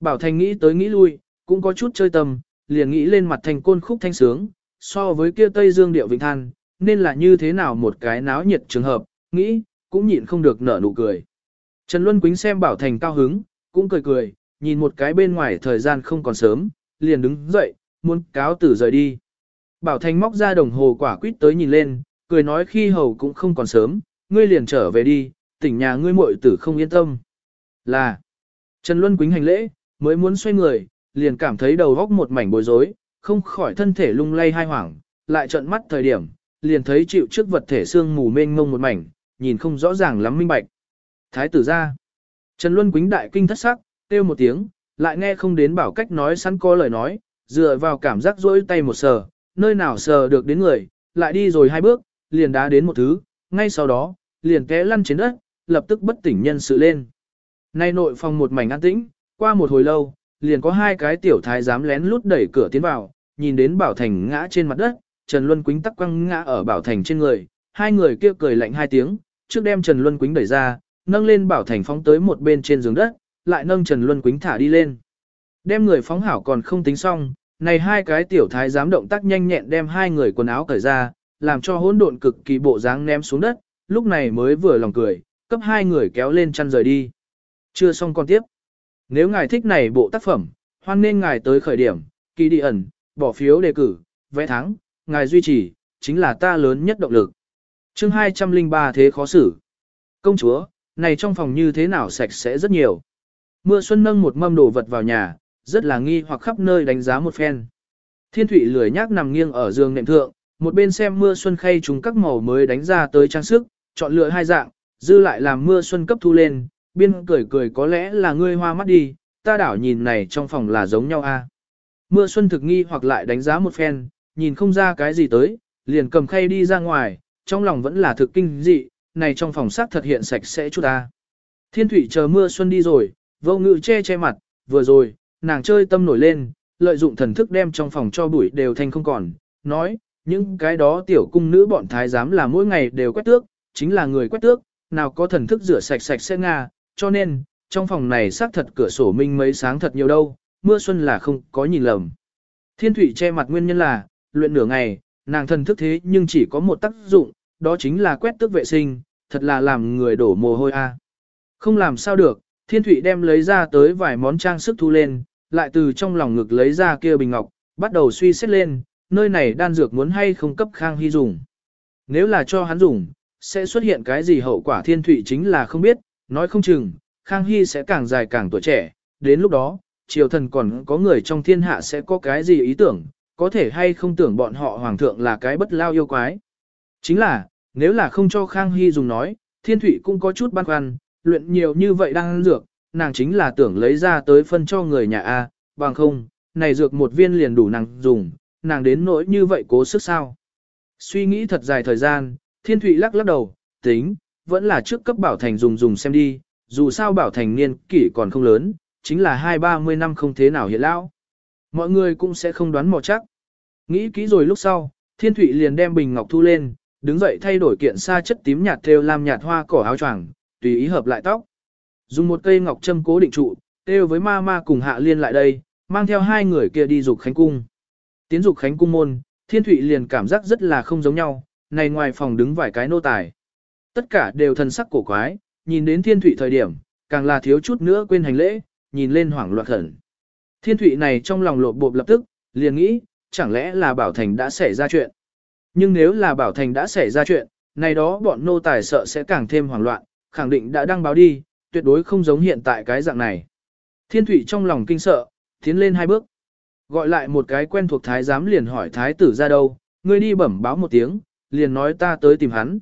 Bảo Thành nghĩ tới nghĩ lui, cũng có chút chơi tâm, liền nghĩ lên mặt thành côn khúc thanh sướng, so với kia Tây Dương điệu vịnh than, nên là như thế nào một cái náo nhiệt trường hợp, nghĩ, cũng nhịn không được nở nụ cười. Trần Luân Quýnh xem Bảo Thành cao hứng, cũng cười cười, nhìn một cái bên ngoài thời gian không còn sớm, liền đứng dậy, muốn cáo tử rời đi. Bảo Thành móc ra đồng hồ quả quýt tới nhìn lên, cười nói khi hầu cũng không còn sớm, ngươi liền trở về đi, tỉnh nhà ngươi muội tử không yên tâm. Là, Trần Luân Quýnh hành lễ, mới muốn xoay người, liền cảm thấy đầu góc một mảnh bối rối, không khỏi thân thể lung lay hai hoảng, lại trợn mắt thời điểm, liền thấy chịu trước vật thể xương mù mênh mông một mảnh, nhìn không rõ ràng lắm minh bạch. Thái tử ra. Trần Luân Quýnh đại kinh thất sắc, kêu một tiếng, lại nghe không đến bảo cách nói sẵn có lời nói, dựa vào cảm giác rỗi tay một sờ, nơi nào sờ được đến người, lại đi rồi hai bước, liền đá đến một thứ, ngay sau đó, liền té lăn trên đất, lập tức bất tỉnh nhân sự lên. Nay nội phòng một mảnh an tĩnh, qua một hồi lâu, liền có hai cái tiểu thái dám lén lút đẩy cửa tiến vào, nhìn đến Bảo Thành ngã trên mặt đất, Trần Luân Quýnh tắc quăng ngã ở Bảo Thành trên người, hai người kia cười lạnh hai tiếng, trước đem Trần Luân Quýnh đẩy ra, nâng lên Bảo Thành phóng tới một bên trên giường đất, lại nâng Trần Luân Quýnh thả đi lên. Đem người phóng hảo còn không tính xong, này hai cái tiểu thái dám động tác nhanh nhẹn đem hai người quần áo cởi ra, làm cho hỗn độn cực kỳ bộ dáng ném xuống đất, lúc này mới vừa lòng cười, cấp hai người kéo lên chăn rời đi. Chưa xong còn tiếp. Nếu ngài thích này bộ tác phẩm, hoan nên ngài tới khởi điểm, kỳ đi ẩn, bỏ phiếu đề cử, vẽ thắng, ngài duy trì, chính là ta lớn nhất động lực. chương 203 thế khó xử. Công chúa, này trong phòng như thế nào sạch sẽ rất nhiều. Mưa xuân nâng một mâm đồ vật vào nhà, rất là nghi hoặc khắp nơi đánh giá một phen. Thiên thủy lười nhác nằm nghiêng ở giường nệm thượng, một bên xem mưa xuân khay chúng các màu mới đánh ra tới trang sức, chọn lựa hai dạng, dư lại làm mưa xuân cấp thu lên, biên cười cười có lẽ là ngươi hoa mắt đi, ta đảo nhìn này trong phòng là giống nhau a. Mưa xuân thực nghi hoặc lại đánh giá một phen, nhìn không ra cái gì tới, liền cầm khay đi ra ngoài, trong lòng vẫn là thực kinh dị, này trong phòng xác thật hiện sạch sẽ chút ta. Thiên thủy chờ mưa xuân đi rồi, vô ngự che che mặt, vừa rồi, nàng chơi tâm nổi lên, lợi dụng thần thức đem trong phòng cho bụi đều thành không còn, nói, những cái đó tiểu cung nữ bọn thái giám là mỗi ngày đều quét tước, chính là người quét tước, nào có thần thức rửa sạch sạch sẽ nga, cho nên, trong phòng này xác thật cửa sổ minh mấy sáng thật nhiều đâu, mưa xuân là không có nhìn lầm. Thiên thủy che mặt nguyên nhân là, luyện nửa ngày, nàng thần thức thế nhưng chỉ có một tác dụng, đó chính là quét tước vệ sinh, thật là làm người đổ mồ hôi a. Không làm sao được, thiên Thụy đem lấy ra tới vài món trang sức thu lên, lại từ trong lòng ngực lấy ra kia bình ngọc, bắt đầu suy xét lên, nơi này đan dược muốn hay không cấp Khang Hy dùng. Nếu là cho hắn dùng, sẽ xuất hiện cái gì hậu quả thiên Thụy chính là không biết, nói không chừng, Khang Hy sẽ càng dài càng tuổi trẻ, đến lúc đó, triều thần còn có người trong thiên hạ sẽ có cái gì ý tưởng, có thể hay không tưởng bọn họ hoàng thượng là cái bất lao yêu quái. Chính là, nếu là không cho Khang Hy dùng nói, thiên Thụy cũng có chút băn khoăn, luyện nhiều như vậy đang ăn dược, nàng chính là tưởng lấy ra tới phân cho người nhà A, bằng không, này dược một viên liền đủ nàng dùng, nàng đến nỗi như vậy cố sức sao. Suy nghĩ thật dài thời gian, thiên Thụy lắc lắc đầu, tính, vẫn là trước cấp bảo thành dùng dùng xem đi, dù sao bảo thành niên kỷ còn không lớn, chính là hai ba mươi năm không thế nào hiện lão. Mọi người cũng sẽ không đoán mò chắc. Nghĩ kỹ rồi lúc sau, thiên Thụy liền đem bình ngọc thu lên, đứng dậy thay đổi kiện sa chất tím nhạt theo lam nhạt hoa cỏ áo choàng, tùy ý hợp lại tóc. Dùng một cây ngọc châm cố định trụ, kêu với ma ma cùng hạ liên lại đây, mang theo hai người kia đi dục khánh cung. Tiến dục khánh cung môn, thiên thụy liền cảm giác rất là không giống nhau, này ngoài phòng đứng vài cái nô tài. Tất cả đều thần sắc cổ quái, nhìn đến thiên thụy thời điểm, càng là thiếu chút nữa quên hành lễ, nhìn lên hoảng loạn thần Thiên Thụy này trong lòng lộp bộp lập tức, liền nghĩ, chẳng lẽ là Bảo Thành đã xảy ra chuyện. Nhưng nếu là Bảo Thành đã xảy ra chuyện, này đó bọn nô tài sợ sẽ càng thêm hoảng loạn, khẳng định đã đăng báo đi, tuyệt đối không giống hiện tại cái dạng này. Thiên Thụy trong lòng kinh sợ, tiến lên hai bước. Gọi lại một cái quen thuộc thái giám liền hỏi thái tử ra đâu, ngươi đi bẩm báo một tiếng, liền nói ta tới tìm hắn.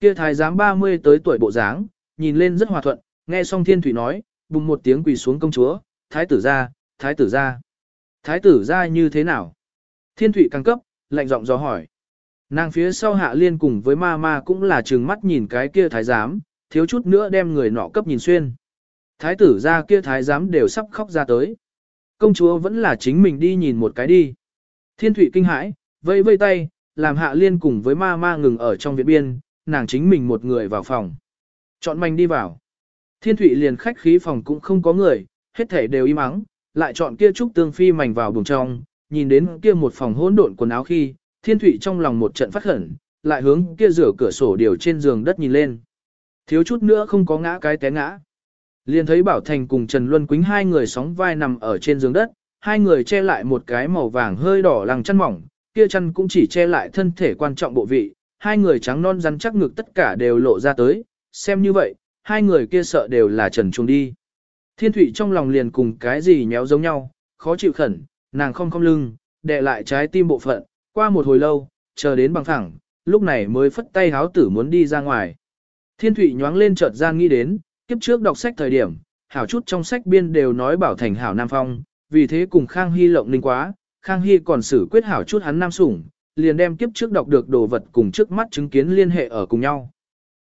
Kia thái giám 30 tới tuổi bộ dáng, nhìn lên rất hòa thuận, nghe xong thiên thủy nói, bùng một tiếng quỳ xuống công chúa, thái tử ra, thái tử ra. Thái tử ra như thế nào? Thiên thủy càng cấp, lạnh giọng do hỏi. Nàng phía sau hạ liên cùng với ma ma cũng là trừng mắt nhìn cái kia thái giám, thiếu chút nữa đem người nọ cấp nhìn xuyên. Thái tử ra kia thái giám đều sắp khóc ra tới. Công chúa vẫn là chính mình đi nhìn một cái đi. Thiên thủy kinh hãi, vây vây tay, làm hạ liên cùng với ma ma ngừng ở trong viện biên, nàng chính mình một người vào phòng. Chọn manh đi vào. Thiên thủy liền khách khí phòng cũng không có người, hết thể đều im ắng, lại chọn kia trúc tương phi mảnh vào buồng trong, nhìn đến kia một phòng hỗn độn quần áo khi, thiên thủy trong lòng một trận phát khẩn, lại hướng kia rửa cửa sổ điều trên giường đất nhìn lên. Thiếu chút nữa không có ngã cái té ngã. Liền thấy Bảo Thành cùng Trần Luân Quýnh hai người sóng vai nằm ở trên giường đất, hai người che lại một cái màu vàng hơi đỏ lằng chăn mỏng, kia chăn cũng chỉ che lại thân thể quan trọng bộ vị, hai người trắng non rắn chắc ngực tất cả đều lộ ra tới, xem như vậy, hai người kia sợ đều là Trần Trung đi. Thiên Thụy trong lòng liền cùng cái gì nhéo giống nhau, khó chịu khẩn, nàng không không lưng, đè lại trái tim bộ phận, qua một hồi lâu, chờ đến bằng thẳng, lúc này mới phất tay háo tử muốn đi ra ngoài. Thiên Thụy nhoáng lên chợt gian nghĩ đến, kiếp trước đọc sách thời điểm, hảo chút trong sách biên đều nói bảo thành hảo Nam Phong, vì thế cùng Khang Hy lộng linh quá, Khang Hy còn xử quyết hảo chút hắn Nam Sủng, liền đem kiếp trước đọc được đồ vật cùng trước mắt chứng kiến liên hệ ở cùng nhau.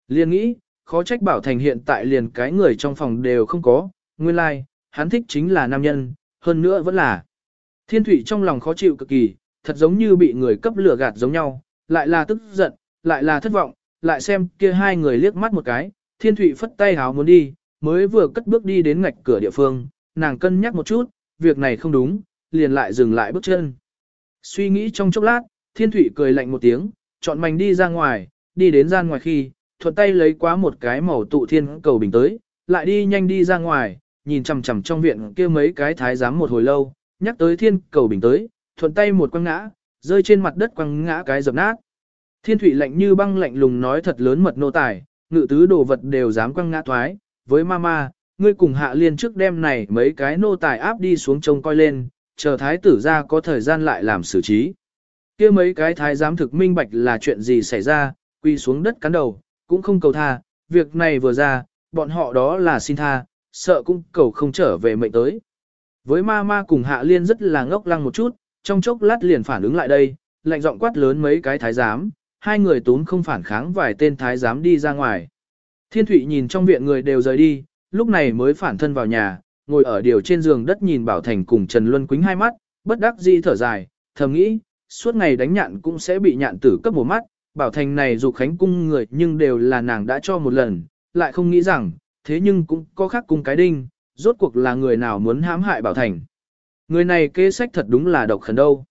Liền nghĩ, khó trách bảo thành hiện tại liền cái người trong phòng đều không có, nguyên lai, like, hắn thích chính là nam nhân, hơn nữa vẫn là. Thiên Thụy trong lòng khó chịu cực kỳ, thật giống như bị người cấp lửa gạt giống nhau, lại là tức giận, lại là thất vọng, lại xem kia hai người liếc mắt một cái, thiên Thụy phất tay háo muốn đi, mới vừa cất bước đi đến ngạch cửa địa phương, nàng cân nhắc một chút, việc này không đúng, liền lại dừng lại bước chân. Suy nghĩ trong chốc lát, thiên Thụy cười lạnh một tiếng, chọn mảnh đi ra ngoài, đi đến gian ngoài khi, thuận tay lấy quá một cái màu tụ thiên cầu bình tới, lại đi nhanh đi ra ngoài, nhìn chằm chằm trong viện kia mấy cái thái giám một hồi lâu, nhắc tới thiên cầu bình tới, thuận tay một quăng ngã, rơi trên mặt đất quăng ngã cái dập nát. Thiên thủy lạnh như băng lạnh lùng nói thật lớn mật nô tài, ngự tứ đồ vật đều dám quăng ngã thoái, với mama, ngươi cùng hạ liên trước đêm này mấy cái nô tài áp đi xuống trông coi lên, chờ thái tử ra có thời gian lại làm xử trí. kia mấy cái thái giám thực minh bạch là chuyện gì xảy ra, quy xuống đất cắn đầu, cũng không cầu tha, việc này vừa ra, bọn họ đó là xin tha, sợ cũng cầu không trở về mệnh tới. Với ma ma cùng hạ liên rất là ngốc lăng một chút, trong chốc lát liền phản ứng lại đây, lạnh giọng quát lớn mấy cái thái giám, hai người tún không phản kháng vài tên thái giám đi ra ngoài. Thiên Thụy nhìn trong viện người đều rời đi, lúc này mới phản thân vào nhà, ngồi ở điều trên giường đất nhìn Bảo Thành cùng Trần Luân Quýnh hai mắt, bất đắc dĩ thở dài, thầm nghĩ, suốt ngày đánh nhạn cũng sẽ bị nhạn tử cấp một mắt, Bảo Thành này dù khánh cung người nhưng đều là nàng đã cho một lần, lại không nghĩ rằng, thế nhưng cũng có khác cung cái đinh, rốt cuộc là người nào muốn hãm hại Bảo Thành. Người này kế sách thật đúng là độc khẩn đâu.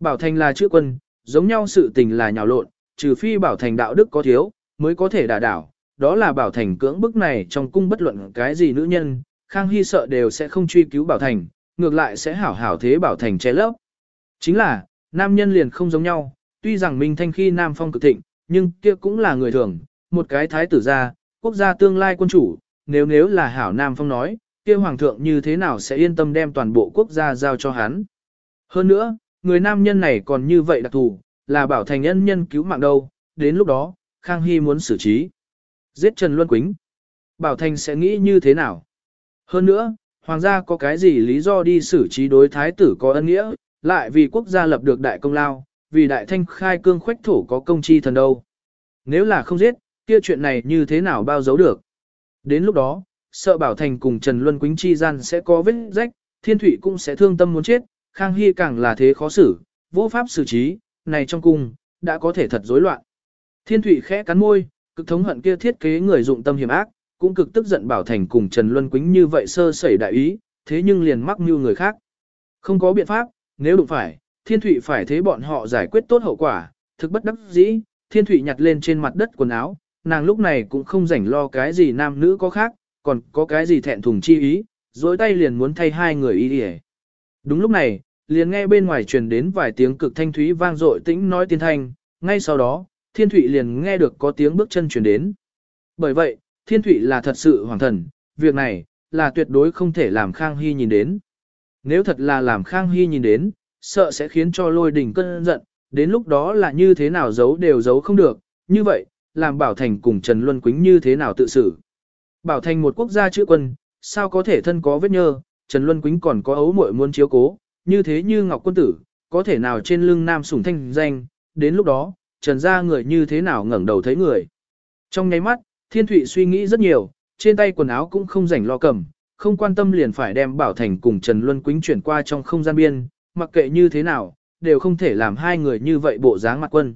Bảo Thành là chữ quân, giống nhau sự tình là nhào lộn, trừ phi Bảo Thành đạo đức có thiếu, mới có thể đả đảo, đó là Bảo Thành cưỡng bức này trong cung bất luận cái gì nữ nhân, Khang Hy sợ đều sẽ không truy cứu Bảo Thành, ngược lại sẽ hảo hảo thế Bảo Thành che lấp. Chính là, nam nhân liền không giống nhau, tuy rằng Minh Thanh khi Nam Phong cực thịnh, nhưng kia cũng là người thường, một cái thái tử gia, quốc gia tương lai quân chủ, nếu nếu là hảo Nam Phong nói, kia hoàng thượng như thế nào sẽ yên tâm đem toàn bộ quốc gia giao cho hắn. Hơn nữa, người nam nhân này còn như vậy đặc thù, là bảo thành nhân nhân cứu mạng đâu, đến lúc đó, Khang Hy muốn xử trí. Giết Trần Luân Quýnh. Bảo Thành sẽ nghĩ như thế nào? Hơn nữa, hoàng gia có cái gì lý do đi xử trí đối thái tử có ân nghĩa, lại vì quốc gia lập được đại công lao, vì đại thanh khai cương khoách thổ có công chi thần đâu. Nếu là không giết, kia chuyện này như thế nào bao giấu được. Đến lúc đó, sợ Bảo Thành cùng Trần Luân Quýnh chi gian sẽ có vết rách, Thiên Thụy cũng sẽ thương tâm muốn chết, Khang Hy càng là thế khó xử, vô pháp xử trí, này trong cung, đã có thể thật rối loạn. Thiên Thụy khẽ cắn môi, cực thống hận kia thiết kế người dụng tâm hiểm ác, cũng cực tức giận Bảo Thành cùng Trần Luân Quýnh như vậy sơ sẩy đại ý, thế nhưng liền mắc mưu người khác. Không có biện pháp, nếu đụng phải, Thiên Thụy phải thế bọn họ giải quyết tốt hậu quả, thực bất đắc dĩ, Thiên Thụy nhặt lên trên mặt đất quần áo, nàng lúc này cũng không rảnh lo cái gì nam nữ có khác, Còn có cái gì thẹn thùng chi ý, dối tay liền muốn thay hai người ý đi Đúng lúc này, liền nghe bên ngoài truyền đến vài tiếng cực thanh thúy vang dội tĩnh nói tiên thanh, ngay sau đó, thiên thụy liền nghe được có tiếng bước chân truyền đến. Bởi vậy, thiên thụy là thật sự hoàng thần, việc này, là tuyệt đối không thể làm Khang Hy nhìn đến. Nếu thật là làm Khang Hy nhìn đến, sợ sẽ khiến cho lôi đỉnh cơn giận, đến lúc đó là như thế nào giấu đều giấu không được, như vậy, làm Bảo Thành cùng Trần Luân Quýnh như thế nào tự xử. Bảo Thành một quốc gia chữ quân, sao có thể thân có vết nhơ, Trần Luân Quýnh còn có ấu muội muốn chiếu cố, như thế như Ngọc Quân Tử, có thể nào trên lưng nam sủng thanh danh, đến lúc đó, Trần gia người như thế nào ngẩng đầu thấy người. Trong nháy mắt, Thiên Thụy suy nghĩ rất nhiều, trên tay quần áo cũng không rảnh lo cầm, không quan tâm liền phải đem Bảo Thành cùng Trần Luân Quýnh chuyển qua trong không gian biên, mặc kệ như thế nào, đều không thể làm hai người như vậy bộ dáng mặt quân.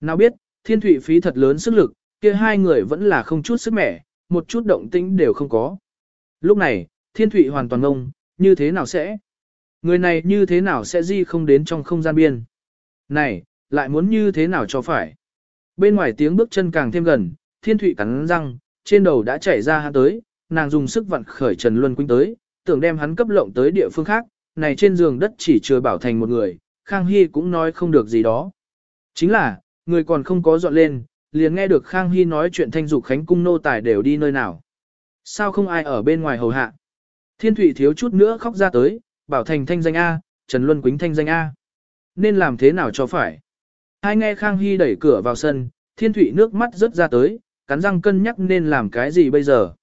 Nào biết, Thiên Thụy phí thật lớn sức lực, kia hai người vẫn là không chút sức mẻ, một chút động tĩnh đều không có. Lúc này, Thiên Thụy hoàn toàn ngông, như thế nào sẽ? Người này như thế nào sẽ di không đến trong không gian biên? Này, lại muốn như thế nào cho phải? Bên ngoài tiếng bước chân càng thêm gần, Thiên Thụy cắn răng, trên đầu đã chảy ra hắn tới, nàng dùng sức vặn khởi Trần Luân Quynh tới, tưởng đem hắn cấp lộng tới địa phương khác, này trên giường đất chỉ chưa bảo thành một người, Khang Hy cũng nói không được gì đó. Chính là, người còn không có dọn lên, liền nghe được Khang Hy nói chuyện thanh dục khánh cung nô tài đều đi nơi nào. Sao không ai ở bên ngoài hầu hạ? Thiên Thụy thiếu chút nữa khóc ra tới, bảo thành thanh danh A, Trần Luân Quýnh thanh danh A. Nên làm thế nào cho phải? Hai nghe Khang Hy đẩy cửa vào sân, Thiên Thụy nước mắt rớt ra tới, cắn răng cân nhắc nên làm cái gì bây giờ.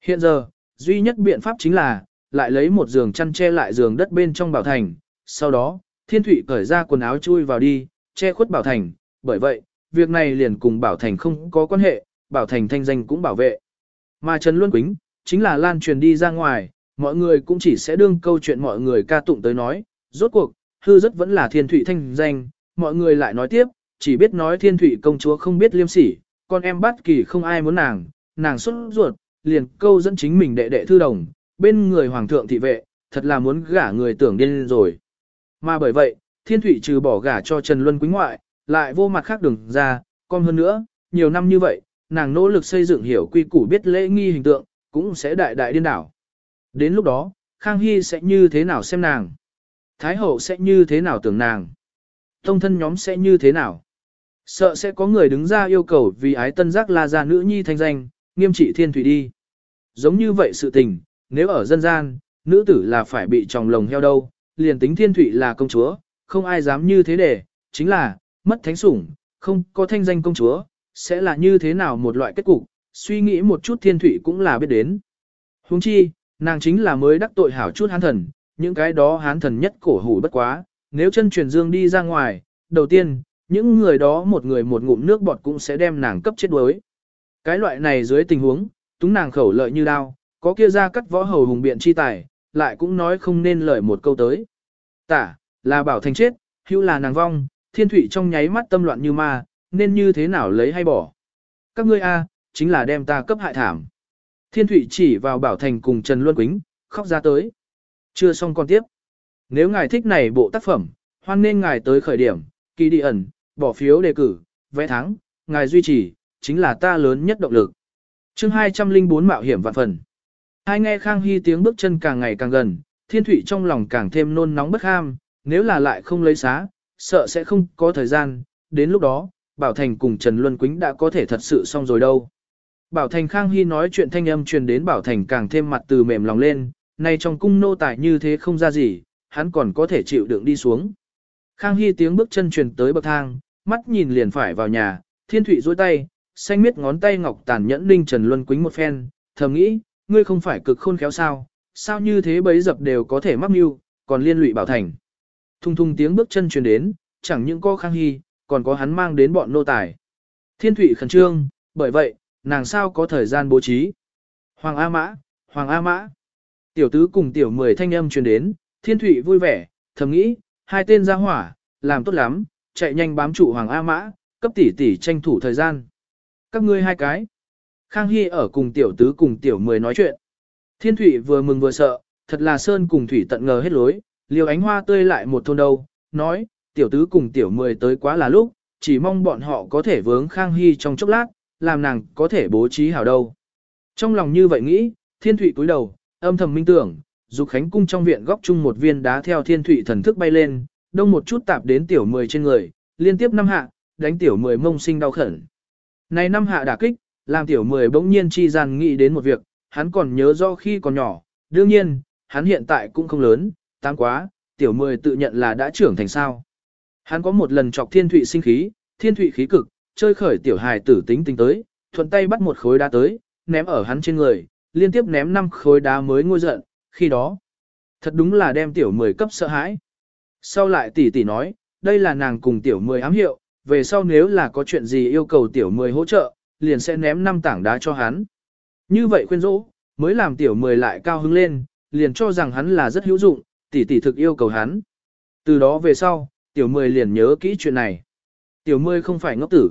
Hiện giờ, duy nhất biện pháp chính là, lại lấy một giường chăn che lại giường đất bên trong bảo thành, sau đó, Thiên Thụy cởi ra quần áo chui vào đi, che khuất bảo thành, bởi vậy, việc này liền cùng bảo thành không có quan hệ, bảo thành thanh danh cũng bảo vệ. Mà Trần Luân Quýnh, chính là lan truyền đi ra ngoài, mọi người cũng chỉ sẽ đương câu chuyện mọi người ca tụng tới nói, rốt cuộc, hư rất vẫn là thiên thủy thanh danh, mọi người lại nói tiếp, chỉ biết nói thiên thủy công chúa không biết liêm sỉ, con em bắt kỳ không ai muốn nàng, nàng xuất ruột, liền câu dẫn chính mình đệ đệ thư đồng, bên người hoàng thượng thị vệ, thật là muốn gả người tưởng điên rồi. Mà bởi vậy, thiên thủy trừ bỏ gả cho Trần Luân Quýnh ngoại, lại vô mặt khác đừng ra, còn hơn nữa, nhiều năm như vậy, nàng nỗ lực xây dựng hiểu quy củ biết lễ nghi hình tượng, cũng sẽ đại đại điên đảo. Đến lúc đó, Khang Hy sẽ như thế nào xem nàng? Thái hậu sẽ như thế nào tưởng nàng? Tông thân nhóm sẽ như thế nào? Sợ sẽ có người đứng ra yêu cầu vì ái tân giác la ra nữ nhi thanh danh, nghiêm trị thiên thủy đi. Giống như vậy sự tình, nếu ở dân gian, nữ tử là phải bị tròng lồng heo đâu, liền tính thiên thủy là công chúa, không ai dám như thế để, chính là, mất thánh sủng, không có thanh danh công chúa, sẽ là như thế nào một loại kết cục, suy nghĩ một chút thiên thủy cũng là biết đến. Huống chi, nàng chính là mới đắc tội hảo chút hán thần, những cái đó hán thần nhất cổ hủ bất quá, nếu chân truyền dương đi ra ngoài, đầu tiên, những người đó một người một ngụm nước bọt cũng sẽ đem nàng cấp chết đuối. Cái loại này dưới tình huống, túng nàng khẩu lợi như đao, có kia ra cắt võ hầu hùng biện chi tài, lại cũng nói không nên lời một câu tới. Tả, là bảo thành chết, hữu là nàng vong, thiên thủy trong nháy mắt tâm loạn như ma, nên như thế nào lấy hay bỏ. Các ngươi A, chính là đem ta cấp hại thảm. Thiên Thụy chỉ vào bảo thành cùng Trần Luân Quýnh, khóc ra tới. Chưa xong còn tiếp. Nếu ngài thích này bộ tác phẩm, hoan nên ngài tới khởi điểm, kỳ đi ẩn, bỏ phiếu đề cử, vẽ thắng, ngài duy trì, chính là ta lớn nhất động lực. chương 204 mạo hiểm vạn phần. Hai nghe Khang Hy tiếng bước chân càng ngày càng gần, thiên Thụy trong lòng càng thêm nôn nóng bất ham, nếu là lại không lấy xá, sợ sẽ không có thời gian, đến lúc đó, Bảo Thành cùng Trần Luân Quýnh đã có thể thật sự xong rồi đâu. Bảo Thành Khang Hy nói chuyện thanh âm truyền đến Bảo Thành càng thêm mặt từ mềm lòng lên, nay trong cung nô tài như thế không ra gì, hắn còn có thể chịu đựng đi xuống. Khang Hy tiếng bước chân truyền tới bậc thang, mắt nhìn liền phải vào nhà, thiên thủy duỗi tay, xanh miết ngón tay ngọc tàn nhẫn ninh Trần Luân quính một phen, thầm nghĩ, ngươi không phải cực khôn khéo sao, sao như thế bấy dập đều có thể mắc mưu, còn liên lụy Bảo Thành. Thung thung tiếng bước chân truyền đến, chẳng những có Khang Hy, còn có hắn mang đến bọn nô tài. Thiên thủy khẩn trương, bởi vậy, nàng sao có thời gian bố trí. Hoàng A Mã, Hoàng A Mã. Tiểu tứ cùng tiểu mười thanh âm truyền đến, thiên thủy vui vẻ, thầm nghĩ, hai tên ra hỏa, làm tốt lắm, chạy nhanh bám trụ Hoàng A Mã, cấp tỷ tỷ tranh thủ thời gian. Các ngươi hai cái. Khang Hy ở cùng tiểu tứ cùng tiểu mười nói chuyện. Thiên thủy vừa mừng vừa sợ, thật là sơn cùng thủy tận ngờ hết lối, liều ánh hoa tươi lại một thôn đâu, nói, tiểu tứ cùng tiểu mười tới quá là lúc, chỉ mong bọn họ có thể vướng Khang Hy trong chốc lát, làm nàng có thể bố trí hảo đâu. Trong lòng như vậy nghĩ, thiên thủy cúi đầu, âm thầm minh tưởng, dục khánh cung trong viện góc chung một viên đá theo thiên thủy thần thức bay lên, đông một chút tạp đến tiểu mười trên người, liên tiếp năm hạ, đánh tiểu mười mông sinh đau khẩn. Này năm hạ đả kích, làm tiểu mười bỗng nhiên chi gian nghĩ đến một việc, hắn còn nhớ do khi còn nhỏ, đương nhiên, hắn hiện tại cũng không lớn, tám quá, tiểu mười tự nhận là đã trưởng thành sao. Hắn có một lần chọc thiên thụy sinh khí, thiên thụy khí cực, chơi khởi tiểu hài tử tính tính tới, thuận tay bắt một khối đá tới, ném ở hắn trên người, liên tiếp ném năm khối đá mới ngôi giận, khi đó. Thật đúng là đem tiểu mười cấp sợ hãi. Sau lại tỷ tỷ nói, đây là nàng cùng tiểu mười ám hiệu, về sau nếu là có chuyện gì yêu cầu tiểu mười hỗ trợ, liền sẽ ném năm tảng đá cho hắn. Như vậy khuyên dỗ, mới làm tiểu mười lại cao hứng lên, liền cho rằng hắn là rất hữu dụng, tỷ tỷ thực yêu cầu hắn. Từ đó về sau, tiểu mười liền nhớ kỹ chuyện này. Tiểu mười không phải ngốc tử.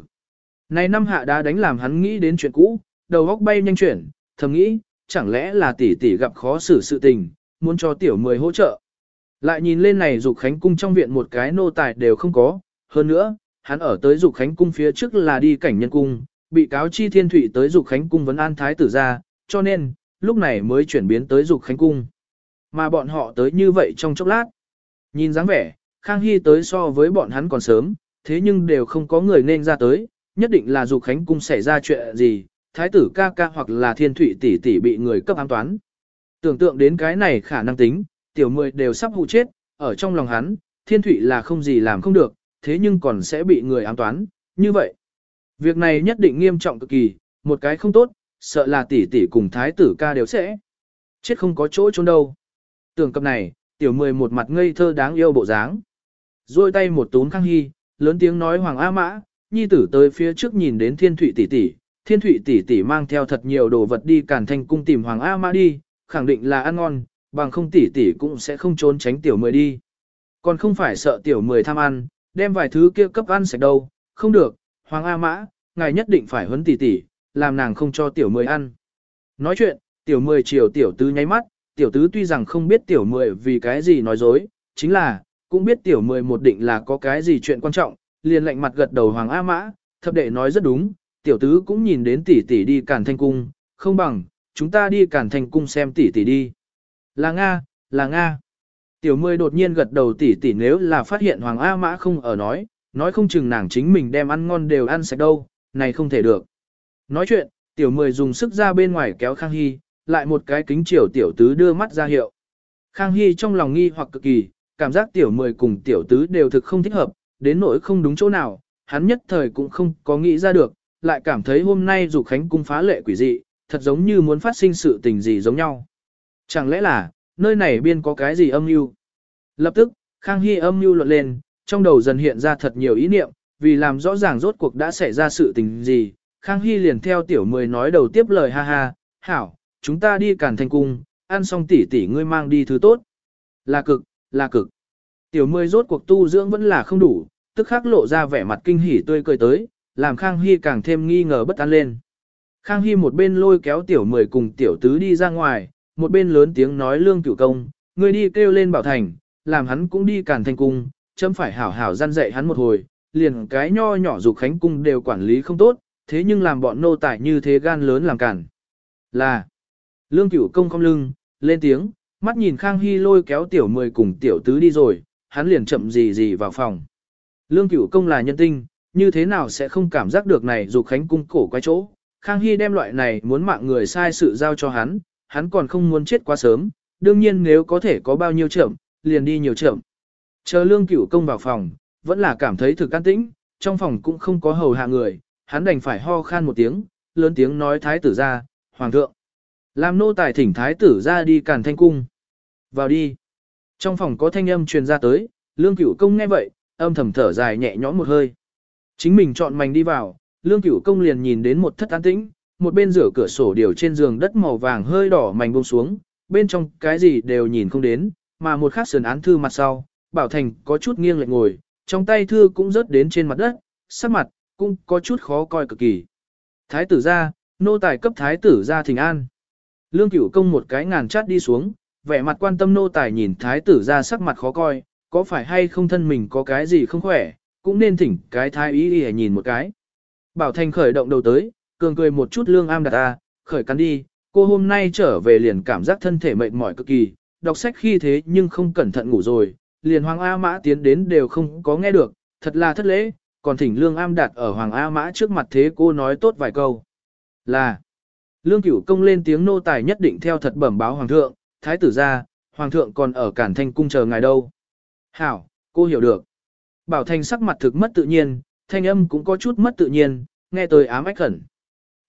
Này năm hạ đá đánh làm hắn nghĩ đến chuyện cũ, đầu góc bay nhanh chuyển, thầm nghĩ, chẳng lẽ là tỷ tỷ gặp khó xử sự tình, muốn cho tiểu mười hỗ trợ. Lại nhìn lên này dục khánh cung trong viện một cái nô tài đều không có, hơn nữa, hắn ở tới dục khánh cung phía trước là đi cảnh nhân cung, bị cáo chi thiên thủy tới dục khánh cung vấn an thái tử ra, cho nên, lúc này mới chuyển biến tới dục khánh cung. Mà bọn họ tới như vậy trong chốc lát. Nhìn dáng vẻ, Khang Hy tới so với bọn hắn còn sớm, thế nhưng đều không có người nên ra tới, nhất định là dục khánh cung xảy ra chuyện gì, thái tử ca ca hoặc là thiên thủy tỷ tỷ bị người cấp ám toán. Tưởng tượng đến cái này khả năng tính, tiểu mười đều sắp hụ chết, ở trong lòng hắn, thiên thủy là không gì làm không được, thế nhưng còn sẽ bị người ám toán, như vậy. Việc này nhất định nghiêm trọng cực kỳ, một cái không tốt, sợ là tỷ tỷ cùng thái tử ca đều sẽ chết không có chỗ trốn đâu. Tưởng cập này, tiểu mười một mặt ngây thơ đáng yêu bộ dáng. Rồi tay một túm khang hy, lớn tiếng nói Hoàng A Mã, nhi tử tới phía trước nhìn đến thiên thụy tỷ tỷ, thiên thụy tỷ tỷ mang theo thật nhiều đồ vật đi cản thanh cung tìm Hoàng A Mã đi, khẳng định là ăn ngon, bằng không tỷ tỷ cũng sẽ không trốn tránh tiểu mười đi. Còn không phải sợ tiểu mười tham ăn, đem vài thứ kia cấp ăn sạch đâu, không được, Hoàng A Mã, ngài nhất định phải huấn tỷ tỷ, làm nàng không cho tiểu mười ăn. Nói chuyện, tiểu mười chiều tiểu tứ nháy mắt, tiểu tứ tuy rằng không biết tiểu mười vì cái gì nói dối, chính là, cũng biết tiểu mười một định là có cái gì chuyện quan trọng, liền lạnh mặt gật đầu Hoàng A Mã, thập đệ nói rất đúng, tiểu tứ cũng nhìn đến tỷ tỷ đi cản thanh cung, không bằng, chúng ta đi cản thanh cung xem tỷ tỷ đi. Là Nga, là Nga. Tiểu mười đột nhiên gật đầu tỷ tỷ nếu là phát hiện Hoàng A Mã không ở nói, nói không chừng nàng chính mình đem ăn ngon đều ăn sạch đâu, này không thể được. Nói chuyện, tiểu mười dùng sức ra bên ngoài kéo Khang Hy, lại một cái kính chiều tiểu tứ đưa mắt ra hiệu. Khang Hy trong lòng nghi hoặc cực kỳ, cảm giác tiểu mười cùng tiểu tứ đều thực không thích hợp, đến nỗi không đúng chỗ nào, hắn nhất thời cũng không có nghĩ ra được, lại cảm thấy hôm nay dù Khánh cung phá lệ quỷ dị, thật giống như muốn phát sinh sự tình gì giống nhau. Chẳng lẽ là, nơi này biên có cái gì âm mưu? Lập tức, Khang Hy âm mưu luận lên, trong đầu dần hiện ra thật nhiều ý niệm, vì làm rõ ràng rốt cuộc đã xảy ra sự tình gì. Khang Hy liền theo tiểu mười nói đầu tiếp lời ha ha, hảo, chúng ta đi cản thành cung, ăn xong tỷ tỷ ngươi mang đi thứ tốt. Là cực, là cực. Tiểu mười rốt cuộc tu dưỡng vẫn là không đủ, tức khắc lộ ra vẻ mặt kinh hỉ tươi cười tới, làm Khang Hy càng thêm nghi ngờ bất an lên. Khang Hy một bên lôi kéo tiểu mười cùng tiểu tứ đi ra ngoài, một bên lớn tiếng nói lương cửu công, người đi kêu lên bảo thành, làm hắn cũng đi cản thành cung, chấm phải hảo hảo gian dạy hắn một hồi, liền cái nho nhỏ dục khánh cung đều quản lý không tốt, thế nhưng làm bọn nô tài như thế gan lớn làm cản. Là, lương cửu công không lưng, lên tiếng, mắt nhìn Khang Hy lôi kéo tiểu mười cùng tiểu tứ đi rồi, hắn liền chậm gì gì vào phòng. Lương cửu công là nhân tinh, như thế nào sẽ không cảm giác được này dù khánh cung cổ quay chỗ. Khang Hy đem loại này muốn mạng người sai sự giao cho hắn, hắn còn không muốn chết quá sớm, đương nhiên nếu có thể có bao nhiêu trưởng, liền đi nhiều trưởng. Chờ lương cửu công vào phòng, vẫn là cảm thấy thực an tĩnh, trong phòng cũng không có hầu hạ người, hắn đành phải ho khan một tiếng, lớn tiếng nói thái tử ra, hoàng thượng. Làm nô tài thỉnh thái tử ra đi càn thanh cung. Vào đi. Trong phòng có thanh âm truyền ra tới, lương cửu công nghe vậy, âm thầm thở dài nhẹ nhõm một hơi. Chính mình chọn mảnh đi vào, lương cửu công liền nhìn đến một thất an tĩnh, một bên rửa cửa sổ điều trên giường đất màu vàng hơi đỏ mảnh buông xuống, bên trong cái gì đều nhìn không đến, mà một khắc sườn án thư mặt sau, Bảo Thành có chút nghiêng lệch ngồi, trong tay thư cũng rớt đến trên mặt đất, sắc mặt, cũng có chút khó coi cực kỳ. Thái tử ra, nô tài cấp thái tử ra thỉnh an. Lương cửu công một cái ngàn chát đi xuống, vẻ mặt quan tâm nô tài nhìn thái tử ra sắc mặt khó coi, có phải hay không thân mình có cái gì không khỏe, cũng nên thỉnh cái thái ý đi nhìn một cái. Bảo Thành khởi động đầu tới, cường cười một chút lương am đặt ta, khởi cắn đi, cô hôm nay trở về liền cảm giác thân thể mệt mỏi cực kỳ, đọc sách khi thế nhưng không cẩn thận ngủ rồi, liền Hoàng A Mã tiến đến đều không có nghe được, thật là thất lễ, còn thỉnh Lương Am đặt ở Hoàng A Mã trước mặt thế cô nói tốt vài câu. Là, Lương Cửu Công lên tiếng nô tài nhất định theo thật bẩm báo Hoàng thượng, Thái tử ra, Hoàng thượng còn ở Cản Thanh Cung chờ ngài đâu. Hảo, cô hiểu được. Bảo Thành sắc mặt thực mất tự nhiên, thanh âm cũng có chút mất tự nhiên, nghe tới ám ách khẩn.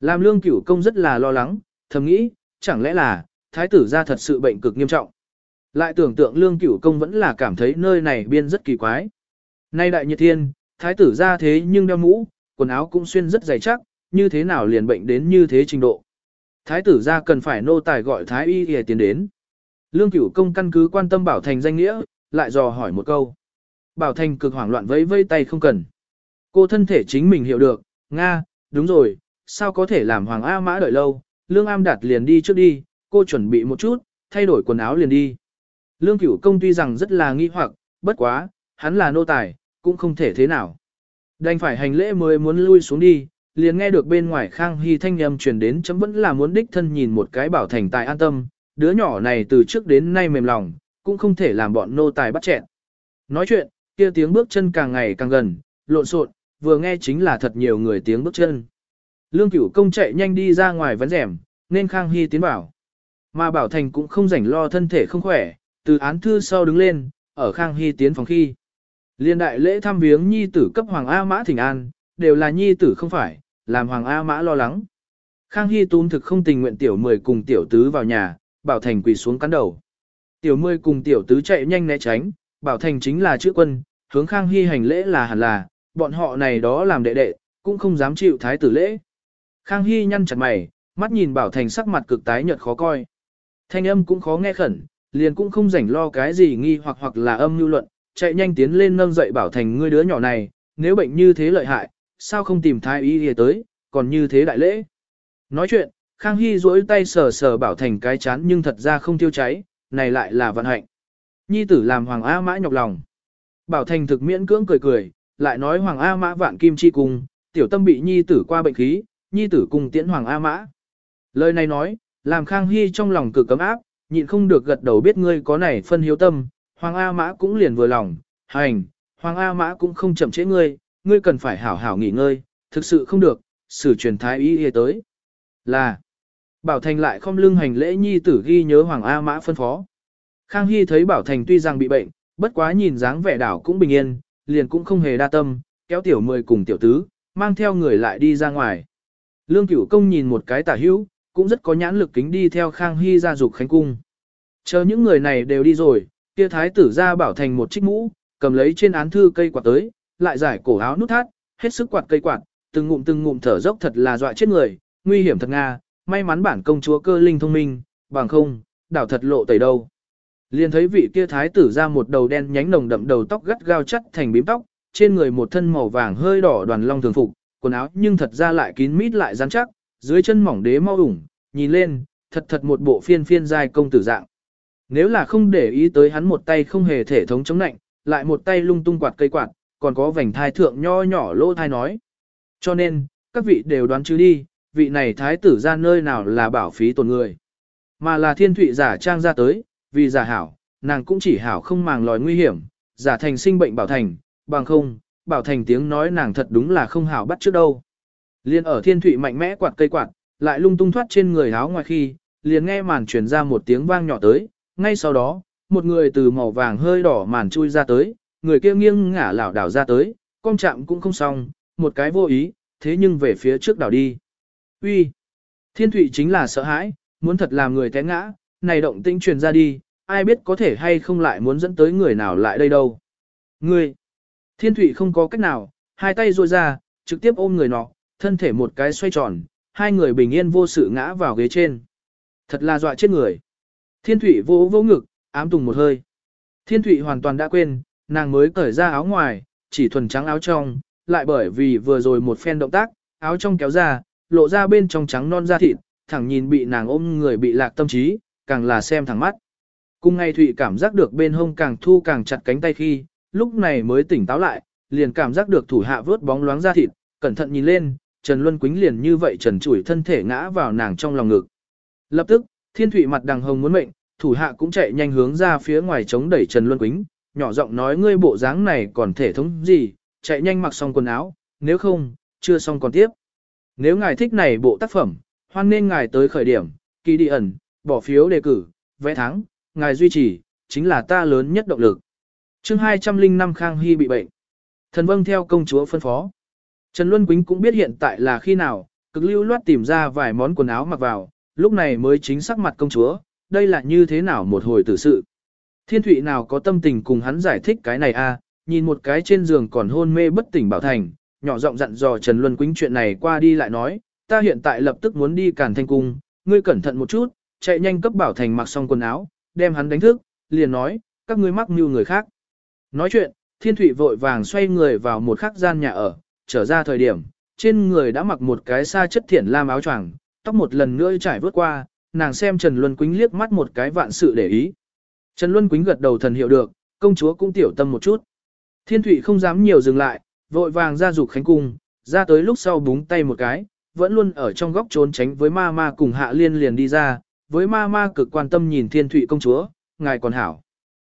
Làm Lương Cửu Công rất là lo lắng, thầm nghĩ, chẳng lẽ là, Thái tử ra thật sự bệnh cực nghiêm trọng. Lại tưởng tượng Lương Cửu Công vẫn là cảm thấy nơi này biên rất kỳ quái. Nay đại nhiệt thiên, Thái tử ra thế nhưng đeo mũ, quần áo cũng xuyên rất dày chắc, như thế nào liền bệnh đến như thế trình độ. Thái tử ra cần phải nô tài gọi Thái y để tiến đến. Lương cửu công căn cứ quan tâm Bảo Thành danh nghĩa, lại dò hỏi một câu. Bảo Thành cực hoảng loạn vẫy vây tay không cần. Cô thân thể chính mình hiểu được, Nga, đúng rồi, sao có thể làm Hoàng A Mã đợi lâu, Lương Am Đạt liền đi trước đi, cô chuẩn bị một chút, thay đổi quần áo liền đi. Lương cửu công tuy rằng rất là nghi hoặc, bất quá, hắn là nô tài, cũng không thể thế nào. Đành phải hành lễ mới muốn lui xuống đi, liền nghe được bên ngoài Khang Hy thanh âm truyền đến chấm vẫn là muốn đích thân nhìn một cái bảo thành tài an tâm, đứa nhỏ này từ trước đến nay mềm lòng, cũng không thể làm bọn nô tài bắt chẹn. Nói chuyện, kia tiếng bước chân càng ngày càng gần, lộn xộn, vừa nghe chính là thật nhiều người tiếng bước chân. Lương Cửu công chạy nhanh đi ra ngoài vấn rèm, nên Khang Hy tiến bảo. Mà Bảo Thành cũng không rảnh lo thân thể không khỏe, từ án thư sau đứng lên, ở Khang Hy tiến phòng khi. Liên đại lễ thăm viếng nhi tử cấp Hoàng A Mã Thỉnh An, đều là nhi tử không phải, làm Hoàng A Mã lo lắng. Khang Hy tún thực không tình nguyện tiểu mười cùng tiểu tứ vào nhà, Bảo Thành quỳ xuống cắn đầu. Tiểu mươi cùng tiểu tứ chạy nhanh né tránh, Bảo Thành chính là chữ quân, hướng Khang Hy hành lễ là hẳn là, bọn họ này đó làm đệ đệ, cũng không dám chịu thái tử lễ. Khang Hy nhăn chặt mày, mắt nhìn Bảo Thành sắc mặt cực tái nhợt khó coi. Thanh âm cũng khó nghe khẩn, liền cũng không rảnh lo cái gì nghi hoặc hoặc là âm mưu luận, chạy nhanh tiến lên nâng dậy Bảo Thành ngươi đứa nhỏ này, nếu bệnh như thế lợi hại, sao không tìm thái y y tới, còn như thế đại lễ. Nói chuyện, Khang Hy duỗi tay sờ sờ Bảo Thành cái chán nhưng thật ra không tiêu cháy, này lại là vận hạnh. Nhi tử làm Hoàng A Mã nhọc lòng. Bảo Thành thực miễn cưỡng cười cười, lại nói Hoàng A Mã vạn kim chi cùng, tiểu tâm bị Nhi tử qua bệnh khí, Nhi tử cùng tiễn Hoàng A Mã. Lời này nói, làm Khang Hy trong lòng cực cấm áp, nhịn không được gật đầu biết ngươi có này phân hiếu tâm, Hoàng A Mã cũng liền vừa lòng, hành, Hoàng A Mã cũng không chậm trễ ngươi, ngươi cần phải hảo hảo nghỉ ngơi, thực sự không được, sử truyền thái y y tới. Là, Bảo Thành lại không lưng hành lễ nhi tử ghi nhớ Hoàng A Mã phân phó. Khang Hy thấy Bảo Thành tuy rằng bị bệnh, bất quá nhìn dáng vẻ đảo cũng bình yên, liền cũng không hề đa tâm, kéo tiểu mười cùng tiểu tứ, mang theo người lại đi ra ngoài. Lương Cửu Công nhìn một cái tả hữu, cũng rất có nhãn lực kính đi theo Khang Hy ra dục khánh cung. Chờ những người này đều đi rồi, kia thái tử ra bảo thành một chiếc mũ, cầm lấy trên án thư cây quạt tới, lại giải cổ áo nút thắt, hết sức quạt cây quạt, từng ngụm từng ngụm thở dốc thật là dọa chết người, nguy hiểm thật nga, may mắn bản công chúa cơ linh thông minh, bằng không, đảo thật lộ tẩy đâu. Liền thấy vị kia thái tử ra một đầu đen nhánh nồng đậm đầu tóc gắt gao chắt thành bím tóc, trên người một thân màu vàng hơi đỏ đoàn long thường phục, quần áo nhưng thật ra lại kín mít lại rắn chắc, dưới chân mỏng đế mau ủng, nhìn lên, thật thật một bộ phiên phiên giai công tử dạng. Nếu là không để ý tới hắn một tay không hề thể thống chống nạnh, lại một tay lung tung quạt cây quạt, còn có vành thai thượng nho nhỏ lỗ thai nói. Cho nên, các vị đều đoán chứ đi, vị này thái tử ra nơi nào là bảo phí tổn người. Mà là thiên thụy giả trang ra tới, vì giả hảo, nàng cũng chỉ hảo không màng lòi nguy hiểm, giả thành sinh bệnh bảo thành, bằng không, bảo thành tiếng nói nàng thật đúng là không hảo bắt trước đâu. Liên ở thiên thụy mạnh mẽ quạt cây quạt, lại lung tung thoát trên người áo ngoài khi, liền nghe màn truyền ra một tiếng vang nhỏ tới, ngay sau đó, một người từ màu vàng hơi đỏ màn chui ra tới, người kia nghiêng ngả lảo đảo ra tới, con chạm cũng không xong, một cái vô ý, thế nhưng về phía trước đảo đi. Uy, Thiên Thụy chính là sợ hãi, muốn thật làm người té ngã, này động tĩnh truyền ra đi, ai biết có thể hay không lại muốn dẫn tới người nào lại đây đâu. Ngươi! Thiên Thụy không có cách nào, hai tay ruôi ra, trực tiếp ôm người nọ, thân thể một cái xoay tròn, hai người bình yên vô sự ngã vào ghế trên. Thật là dọa chết người. Thiên Thụy vô vô ngực, ám tùng một hơi. Thiên Thụy hoàn toàn đã quên, nàng mới cởi ra áo ngoài, chỉ thuần trắng áo trong, lại bởi vì vừa rồi một phen động tác, áo trong kéo ra, lộ ra bên trong trắng non da thịt, thẳng nhìn bị nàng ôm người bị lạc tâm trí, càng là xem thẳng mắt. Cùng ngày Thụy cảm giác được bên hông càng thu càng chặt cánh tay khi, lúc này mới tỉnh táo lại, liền cảm giác được thủ hạ vớt bóng loáng da thịt, cẩn thận nhìn lên, Trần Luân Quýnh liền như vậy trần trụi thân thể ngã vào nàng trong lòng ngực. Lập tức, Thiên Thụy mặt đằng hồng muốn mệnh, thủ hạ cũng chạy nhanh hướng ra phía ngoài chống đẩy Trần Luân Quýnh, nhỏ giọng nói ngươi bộ dáng này còn thể thống gì, chạy nhanh mặc xong quần áo, nếu không, chưa xong còn tiếp. Nếu ngài thích này bộ tác phẩm, hoan nên ngài tới khởi điểm, kỳ đi ẩn, bỏ phiếu đề cử, vẽ thắng, ngài duy trì, chính là ta lớn nhất động lực. chương 205 Khang Hy bị bệnh. Thần vâng theo công chúa phân phó. Trần Luân Quýnh cũng biết hiện tại là khi nào, cực lưu loát tìm ra vài món quần áo mặc vào, lúc này mới chính sắc mặt công chúa, đây là như thế nào một hồi tử sự. Thiên Thụy nào có tâm tình cùng hắn giải thích cái này a à, nhìn một cái trên giường còn hôn mê bất tỉnh Bảo Thành, nhỏ giọng dặn dò Trần Luân Quýnh chuyện này qua đi lại nói, ta hiện tại lập tức muốn đi càn thanh cung, ngươi cẩn thận một chút, chạy nhanh cấp Bảo Thành mặc xong quần áo, đem hắn đánh thức, liền nói, các ngươi mắc mưu người khác. Nói chuyện, Thiên Thụy vội vàng xoay người vào một khắc gian nhà ở, trở ra thời điểm, trên người đã mặc một cái sa chất thiển lam áo choàng, tóc một lần nữa trải vớt qua, nàng xem Trần Luân Quýnh liếc mắt một cái vạn sự để ý. Trần Luân Quýnh gật đầu thần hiệu được, công chúa cũng tiểu tâm một chút. Thiên Thụy không dám nhiều dừng lại, vội vàng ra dục khánh cung, ra tới lúc sau búng tay một cái, vẫn luôn ở trong góc trốn tránh với ma ma cùng hạ liên liền đi ra, với ma ma cực quan tâm nhìn Thiên Thụy công chúa, ngài còn hảo.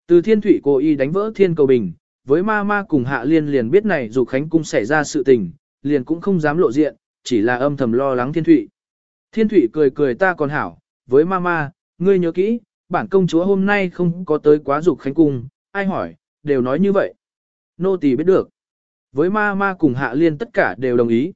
Từ Thiên Thụy cố ý đánh vỡ Thiên Cầu Bình, với ma ma cùng hạ liên liền biết này dục khánh cung xảy ra sự tình, liền cũng không dám lộ diện, chỉ là âm thầm lo lắng Thiên Thụy. Thiên Thụy cười cười ta còn hảo, với mama, ngươi nhớ kỹ, bản công chúa hôm nay không có tới quá dục khánh cung, ai hỏi, đều nói như vậy. Nô tỳ biết được. Với Ma Ma cùng hạ liên tất cả đều đồng ý.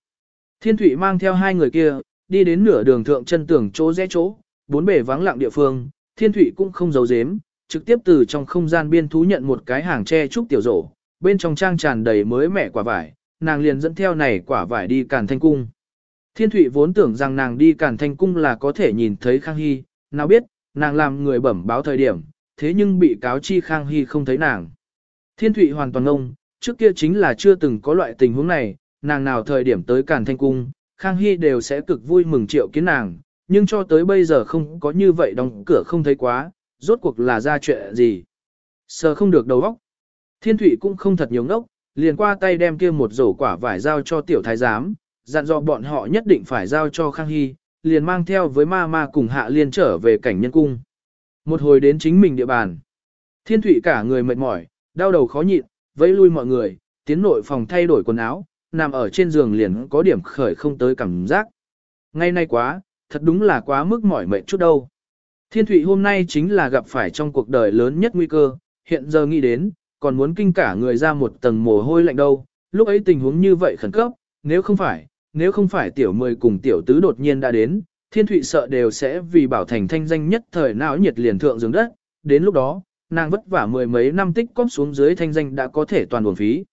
Thiên Thụy mang theo hai người kia, đi đến nửa đường thượng chân tường chỗ rẽ chỗ, bốn bề vắng lặng địa phương, Thiên Thụy cũng không giấu giếm, trực tiếp từ trong không gian biên thú nhận một cái hàng tre trúc tiểu rổ, bên trong trang tràn đầy mới mẻ quả vải, nàng liền dẫn theo này quả vải đi càn thanh cung. Thiên Thụy vốn tưởng rằng nàng đi Càn Thanh Cung là có thể nhìn thấy Khang Hy, nào biết, nàng làm người bẩm báo thời điểm, thế nhưng bị cáo chi Khang Hy không thấy nàng. Thiên Thụy hoàn toàn ngông, trước kia chính là chưa từng có loại tình huống này, nàng nào thời điểm tới Càn Thanh Cung, Khang Hy đều sẽ cực vui mừng triệu kiến nàng, nhưng cho tới bây giờ không có như vậy đóng cửa không thấy quá, rốt cuộc là ra chuyện gì. Sờ không được đầu óc. Thiên Thụy cũng không thật nhiều ngốc, liền qua tay đem kia một rổ quả vải giao cho tiểu thái giám, dặn dò bọn họ nhất định phải giao cho Khang Hy, liền mang theo với ma ma cùng Hạ Liên trở về cảnh nhân cung. Một hồi đến chính mình địa bàn. Thiên Thụy cả người mệt mỏi, đau đầu khó nhịn, vẫy lui mọi người, tiến nội phòng thay đổi quần áo, nằm ở trên giường liền có điểm khởi không tới cảm giác. Ngay nay quá, thật đúng là quá mức mỏi mệt chút đâu. Thiên Thụy hôm nay chính là gặp phải trong cuộc đời lớn nhất nguy cơ, hiện giờ nghĩ đến, còn muốn kinh cả người ra một tầng mồ hôi lạnh đâu, lúc ấy tình huống như vậy khẩn cấp, nếu không phải, nếu không phải tiểu mười cùng tiểu tứ đột nhiên đã đến, thiên thụy sợ đều sẽ vì bảo thành thanh danh nhất thời não nhiệt liền thượng giường đất, đến lúc đó, nàng vất vả mười mấy năm tích cóp xuống dưới thanh danh đã có thể toàn buồn phí.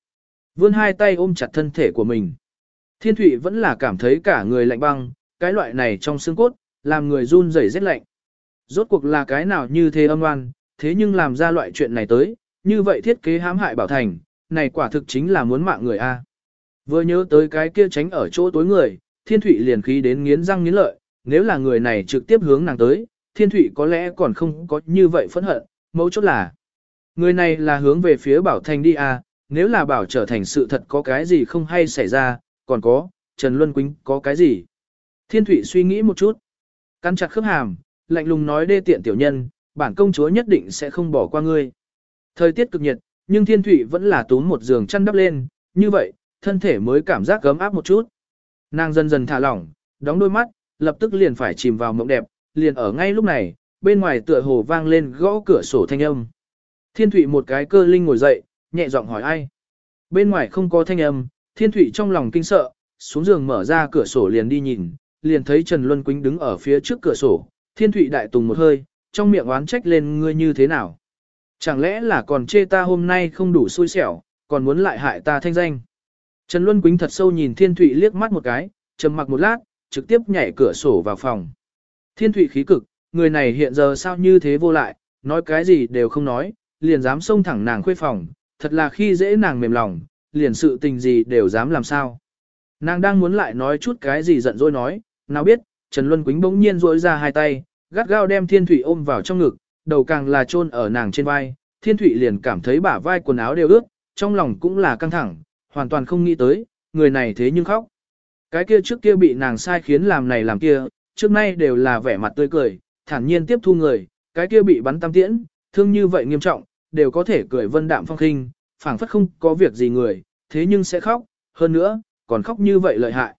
Vươn hai tay ôm chặt thân thể của mình. Thiên thụy vẫn là cảm thấy cả người lạnh băng, cái loại này trong xương cốt, làm người run rẩy rất lạnh. Rốt cuộc là cái nào như thế âm oan, thế nhưng làm ra loại chuyện này tới, như vậy thiết kế hãm hại bảo thành, này quả thực chính là muốn mạng người A. Vừa nhớ tới cái kia tránh ở chỗ tối người, thiên thụy liền khí đến nghiến răng nghiến lợi, nếu là người này trực tiếp hướng nàng tới, thiên thụy có lẽ còn không có như vậy phẫn hận, mấu chốt là. Người này là hướng về phía bảo thành đi à, nếu là bảo trở thành sự thật có cái gì không hay xảy ra, còn có, Trần Luân Quýnh có cái gì. Thiên thụy suy nghĩ một chút, cắn chặt khớp hàm, lạnh lùng nói đê tiện tiểu nhân, bản công chúa nhất định sẽ không bỏ qua ngươi. Thời tiết cực nhiệt, nhưng thiên thụy vẫn là túm một giường chăn đắp lên, như vậy, thân thể mới cảm giác gấm áp một chút. Nàng dần dần thả lỏng, đóng đôi mắt, lập tức liền phải chìm vào mộng đẹp, liền ở ngay lúc này, bên ngoài tựa hồ vang lên gõ cửa sổ thanh âm. Thiên Thụy một cái cơ linh ngồi dậy, nhẹ giọng hỏi ai. Bên ngoài không có thanh âm, Thiên Thụy trong lòng kinh sợ, xuống giường mở ra cửa sổ liền đi nhìn, liền thấy Trần Luân Quýnh đứng ở phía trước cửa sổ. Thiên Thụy đại tùng một hơi, trong miệng oán trách lên ngươi như thế nào. Chẳng lẽ là còn chê ta hôm nay không đủ xui xẻo, còn muốn lại hại ta thanh danh. Trần Luân Quýnh thật sâu nhìn Thiên Thụy liếc mắt một cái, trầm mặc một lát, trực tiếp nhảy cửa sổ vào phòng. Thiên Thụy khí cực, người này hiện giờ sao như thế vô lại, nói cái gì đều không nói, liền dám xông thẳng nàng khuê phòng, thật là khi dễ nàng mềm lòng, liền sự tình gì đều dám làm sao. Nàng đang muốn lại nói chút cái gì giận dỗi nói, nào biết, Trần Luân Quýnh bỗng nhiên rỗi ra hai tay, gắt gao đem Thiên Thụy ôm vào trong ngực, đầu càng là chôn ở nàng trên vai, Thiên Thụy liền cảm thấy bả vai quần áo đều ướt, trong lòng cũng là căng thẳng, hoàn toàn không nghĩ tới, người này thế nhưng khóc. Cái kia trước kia bị nàng sai khiến làm này làm kia, trước nay đều là vẻ mặt tươi cười, thản nhiên tiếp thu người, cái kia bị bắn tam tiễn, thương như vậy nghiêm trọng, đều có thể cười vân đạm phong khinh, phảng phất không có việc gì người, thế nhưng sẽ khóc, hơn nữa, còn khóc như vậy lợi hại.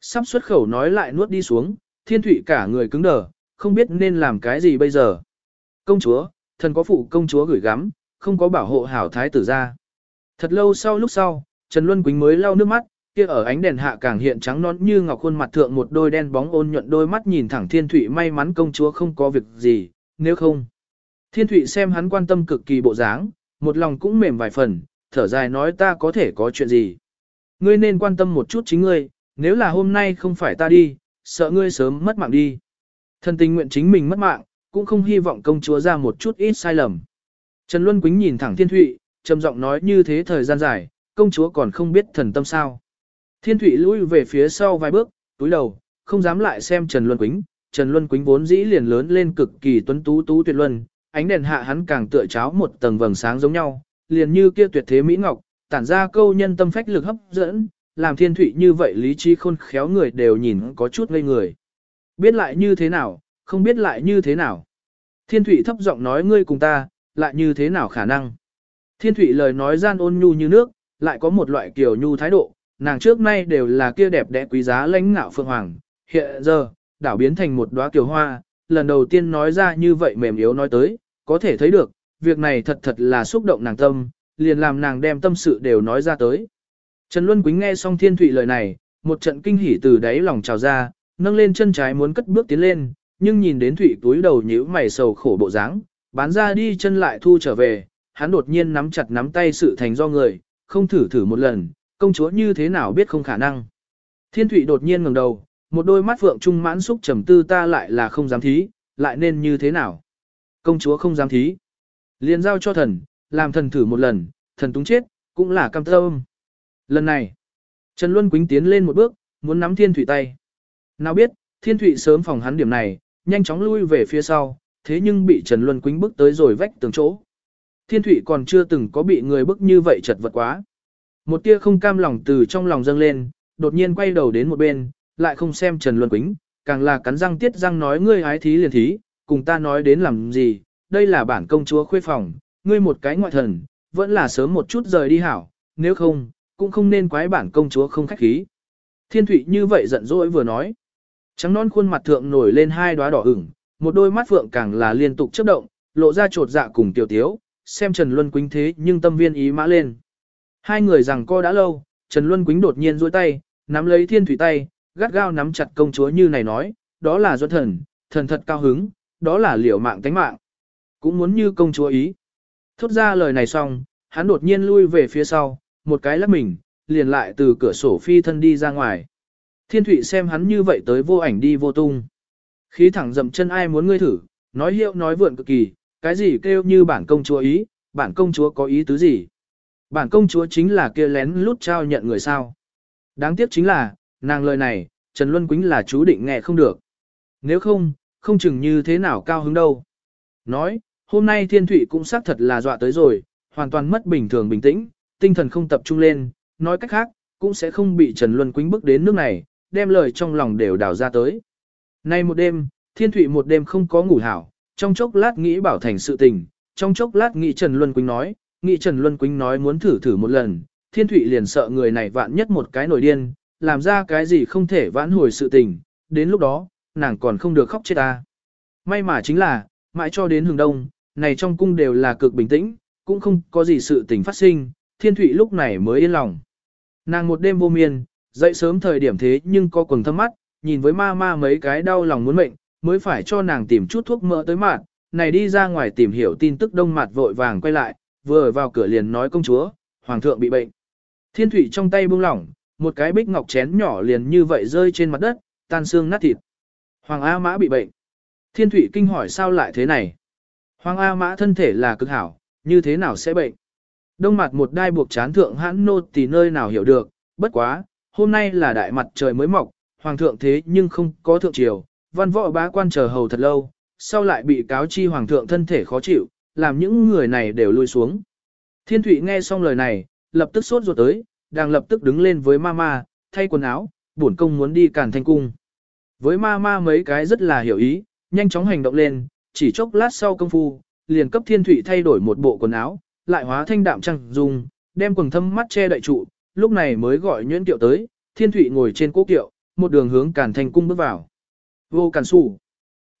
Sắp xuất khẩu nói lại nuốt đi xuống, thiên thủy cả người cứng đờ, không biết nên làm cái gì bây giờ. Công chúa, thần có phụ công chúa gửi gắm, không có bảo hộ hảo thái tử ra. Thật lâu sau lúc sau, Trần Luân Quýnh mới lau nước mắt, kia ở ánh đèn hạ càng hiện trắng non như ngọc khuôn mặt thượng một đôi đen bóng ôn nhuận đôi mắt nhìn thẳng Thiên Thụy may mắn công chúa không có việc gì, nếu không. Thiên Thụy xem hắn quan tâm cực kỳ bộ dáng, một lòng cũng mềm vài phần, thở dài nói ta có thể có chuyện gì. Ngươi nên quan tâm một chút chính ngươi, nếu là hôm nay không phải ta đi, sợ ngươi sớm mất mạng đi. Thần tình nguyện chính mình mất mạng, cũng không hy vọng công chúa ra một chút ít sai lầm. Trần Luân Quýnh nhìn thẳng Thiên Thụy, trầm giọng nói như thế thời gian dài, công chúa còn không biết thần tâm sao. Thiên Thụy lui về phía sau vài bước, túi đầu, không dám lại xem Trần Luân Quýnh. Trần Luân Quýnh vốn dĩ liền lớn lên cực kỳ tuấn tú tú tuyệt luân, ánh đèn hạ hắn càng tựa cháo một tầng vầng sáng giống nhau, liền như kia tuyệt thế mỹ ngọc, tản ra câu nhân tâm phách lực hấp dẫn, làm Thiên Thụy như vậy lý trí khôn khéo người đều nhìn có chút ngây người. Biết lại như thế nào, không biết lại như thế nào. Thiên Thụy thấp giọng nói ngươi cùng ta, lại như thế nào khả năng. Thiên Thụy lời nói gian ôn nhu như nước, lại có một loại kiểu nhu thái độ, nàng trước nay đều là kia đẹp đẽ quý giá lãnh ngạo phượng hoàng, hiện giờ, đảo biến thành một đóa kiều hoa, lần đầu tiên nói ra như vậy mềm yếu nói tới, có thể thấy được, việc này thật thật là xúc động nàng tâm, liền làm nàng đem tâm sự đều nói ra tới. Trần Luân Quýnh nghe xong Thiên Thụy lời này, một trận kinh hỉ từ đáy lòng trào ra, nâng lên chân trái muốn cất bước tiến lên, nhưng nhìn đến Thụy túi đầu nhíu mày sầu khổ bộ dáng, bán ra đi chân lại thu trở về, hắn đột nhiên nắm chặt nắm tay sự thành do người, không thử thử một lần, công chúa như thế nào biết không khả năng. Thiên Thụy đột nhiên ngẩng đầu, một đôi mắt phượng trung mãn xúc trầm tư ta lại là không dám thí, lại nên như thế nào. Công chúa không dám thí. liền giao cho thần, làm thần thử một lần, thần túng chết, cũng là cam tâm. Lần này, Trần Luân Quýnh tiến lên một bước, muốn nắm Thiên Thụy tay. Nào biết, Thiên Thụy sớm phòng hắn điểm này, nhanh chóng lui về phía sau, thế nhưng bị Trần Luân Quýnh bước tới rồi vách tường chỗ. Thiên Thụy còn chưa từng có bị người bức như vậy chật vật quá. Một tia không cam lòng từ trong lòng dâng lên, đột nhiên quay đầu đến một bên, lại không xem Trần Luân Quýnh, càng là cắn răng tiết răng nói ngươi hái thí liền thí, cùng ta nói đến làm gì, đây là bản công chúa khuê phòng, ngươi một cái ngoại thần, vẫn là sớm một chút rời đi hảo, nếu không, cũng không nên quái bản công chúa không khách khí. Thiên Thụy như vậy giận dỗi vừa nói. Trắng non khuôn mặt thượng nổi lên hai đóa đỏ ửng, một đôi mắt phượng càng là liên tục chớp động, lộ ra trột dạ cùng tiểu tiếu, xem Trần Luân Quýnh thế nhưng tâm viên ý mã lên. Hai người rằng co đã lâu, Trần Luân Quýnh đột nhiên duỗi tay, nắm lấy thiên thủy tay, gắt gao nắm chặt công chúa như này nói, đó là do thần, thần thật cao hứng, đó là liều mạng tánh mạng. Cũng muốn như công chúa ý. Thốt ra lời này xong, hắn đột nhiên lui về phía sau, một cái lắc mình, liền lại từ cửa sổ phi thân đi ra ngoài. Thiên thủy xem hắn như vậy tới vô ảnh đi vô tung. Khí thẳng dậm chân ai muốn ngươi thử, nói hiệu nói vượn cực kỳ, cái gì kêu như bản công chúa ý, bản công chúa có ý tứ gì. Bản công chúa chính là kia lén lút trao nhận người sao. Đáng tiếc chính là, nàng lời này, Trần Luân Quýnh là chú định nghe không được. Nếu không, không chừng như thế nào cao hứng đâu. Nói, hôm nay thiên thủy cũng xác thật là dọa tới rồi, hoàn toàn mất bình thường bình tĩnh, tinh thần không tập trung lên, nói cách khác, cũng sẽ không bị Trần Luân Quýnh bước đến nước này, đem lời trong lòng đều đào ra tới. Nay một đêm, thiên thủy một đêm không có ngủ hảo, trong chốc lát nghĩ bảo thành sự tình, trong chốc lát nghĩ Trần Luân Quýnh nói, nghĩ Trần Luân Quýnh nói muốn thử thử một lần, Thiên Thụy liền sợ người này vạn nhất một cái nổi điên, làm ra cái gì không thể vãn hồi sự tình, đến lúc đó, nàng còn không được khóc chết ta. May mà chính là, mãi cho đến hừng đông, này trong cung đều là cực bình tĩnh, cũng không có gì sự tình phát sinh, Thiên Thụy lúc này mới yên lòng. Nàng một đêm vô miên, dậy sớm thời điểm thế nhưng có quần thâm mắt, nhìn với ma ma mấy cái đau lòng muốn mệnh, mới phải cho nàng tìm chút thuốc mỡ tới mạng, này đi ra ngoài tìm hiểu tin tức đông mặt vội vàng quay lại, vừa vào cửa liền nói công chúa, hoàng thượng bị bệnh. Thiên thủy trong tay buông lỏng, một cái bích ngọc chén nhỏ liền như vậy rơi trên mặt đất, tan xương nát thịt. Hoàng A Mã bị bệnh. Thiên thủy kinh hỏi sao lại thế này. Hoàng A Mã thân thể là cực hảo, như thế nào sẽ bệnh. Đông mặt một đai buộc chán thượng hãn nô thì nơi nào hiểu được, bất quá, hôm nay là đại mặt trời mới mọc, hoàng thượng thế nhưng không có thượng triều, văn võ bá quan chờ hầu thật lâu, sau lại bị cáo chi hoàng thượng thân thể khó chịu, làm những người này đều lui xuống. Thiên Thụy nghe xong lời này, lập tức sốt ruột tới, đang lập tức đứng lên với mama, thay quần áo, bổn công muốn đi càn thanh cung. Với Mama mấy cái rất là hiểu ý, nhanh chóng hành động lên, chỉ chốc lát sau công phu, liền cấp thiên Thụy thay đổi một bộ quần áo, lại hóa thanh đạm trăng dùng, đem quần thâm mắt che đậy trụ, lúc này mới gọi nhuyễn kiệu tới, thiên Thụy ngồi trên cố kiệu, một đường hướng càn thanh cung bước vào. Vô càn sủ.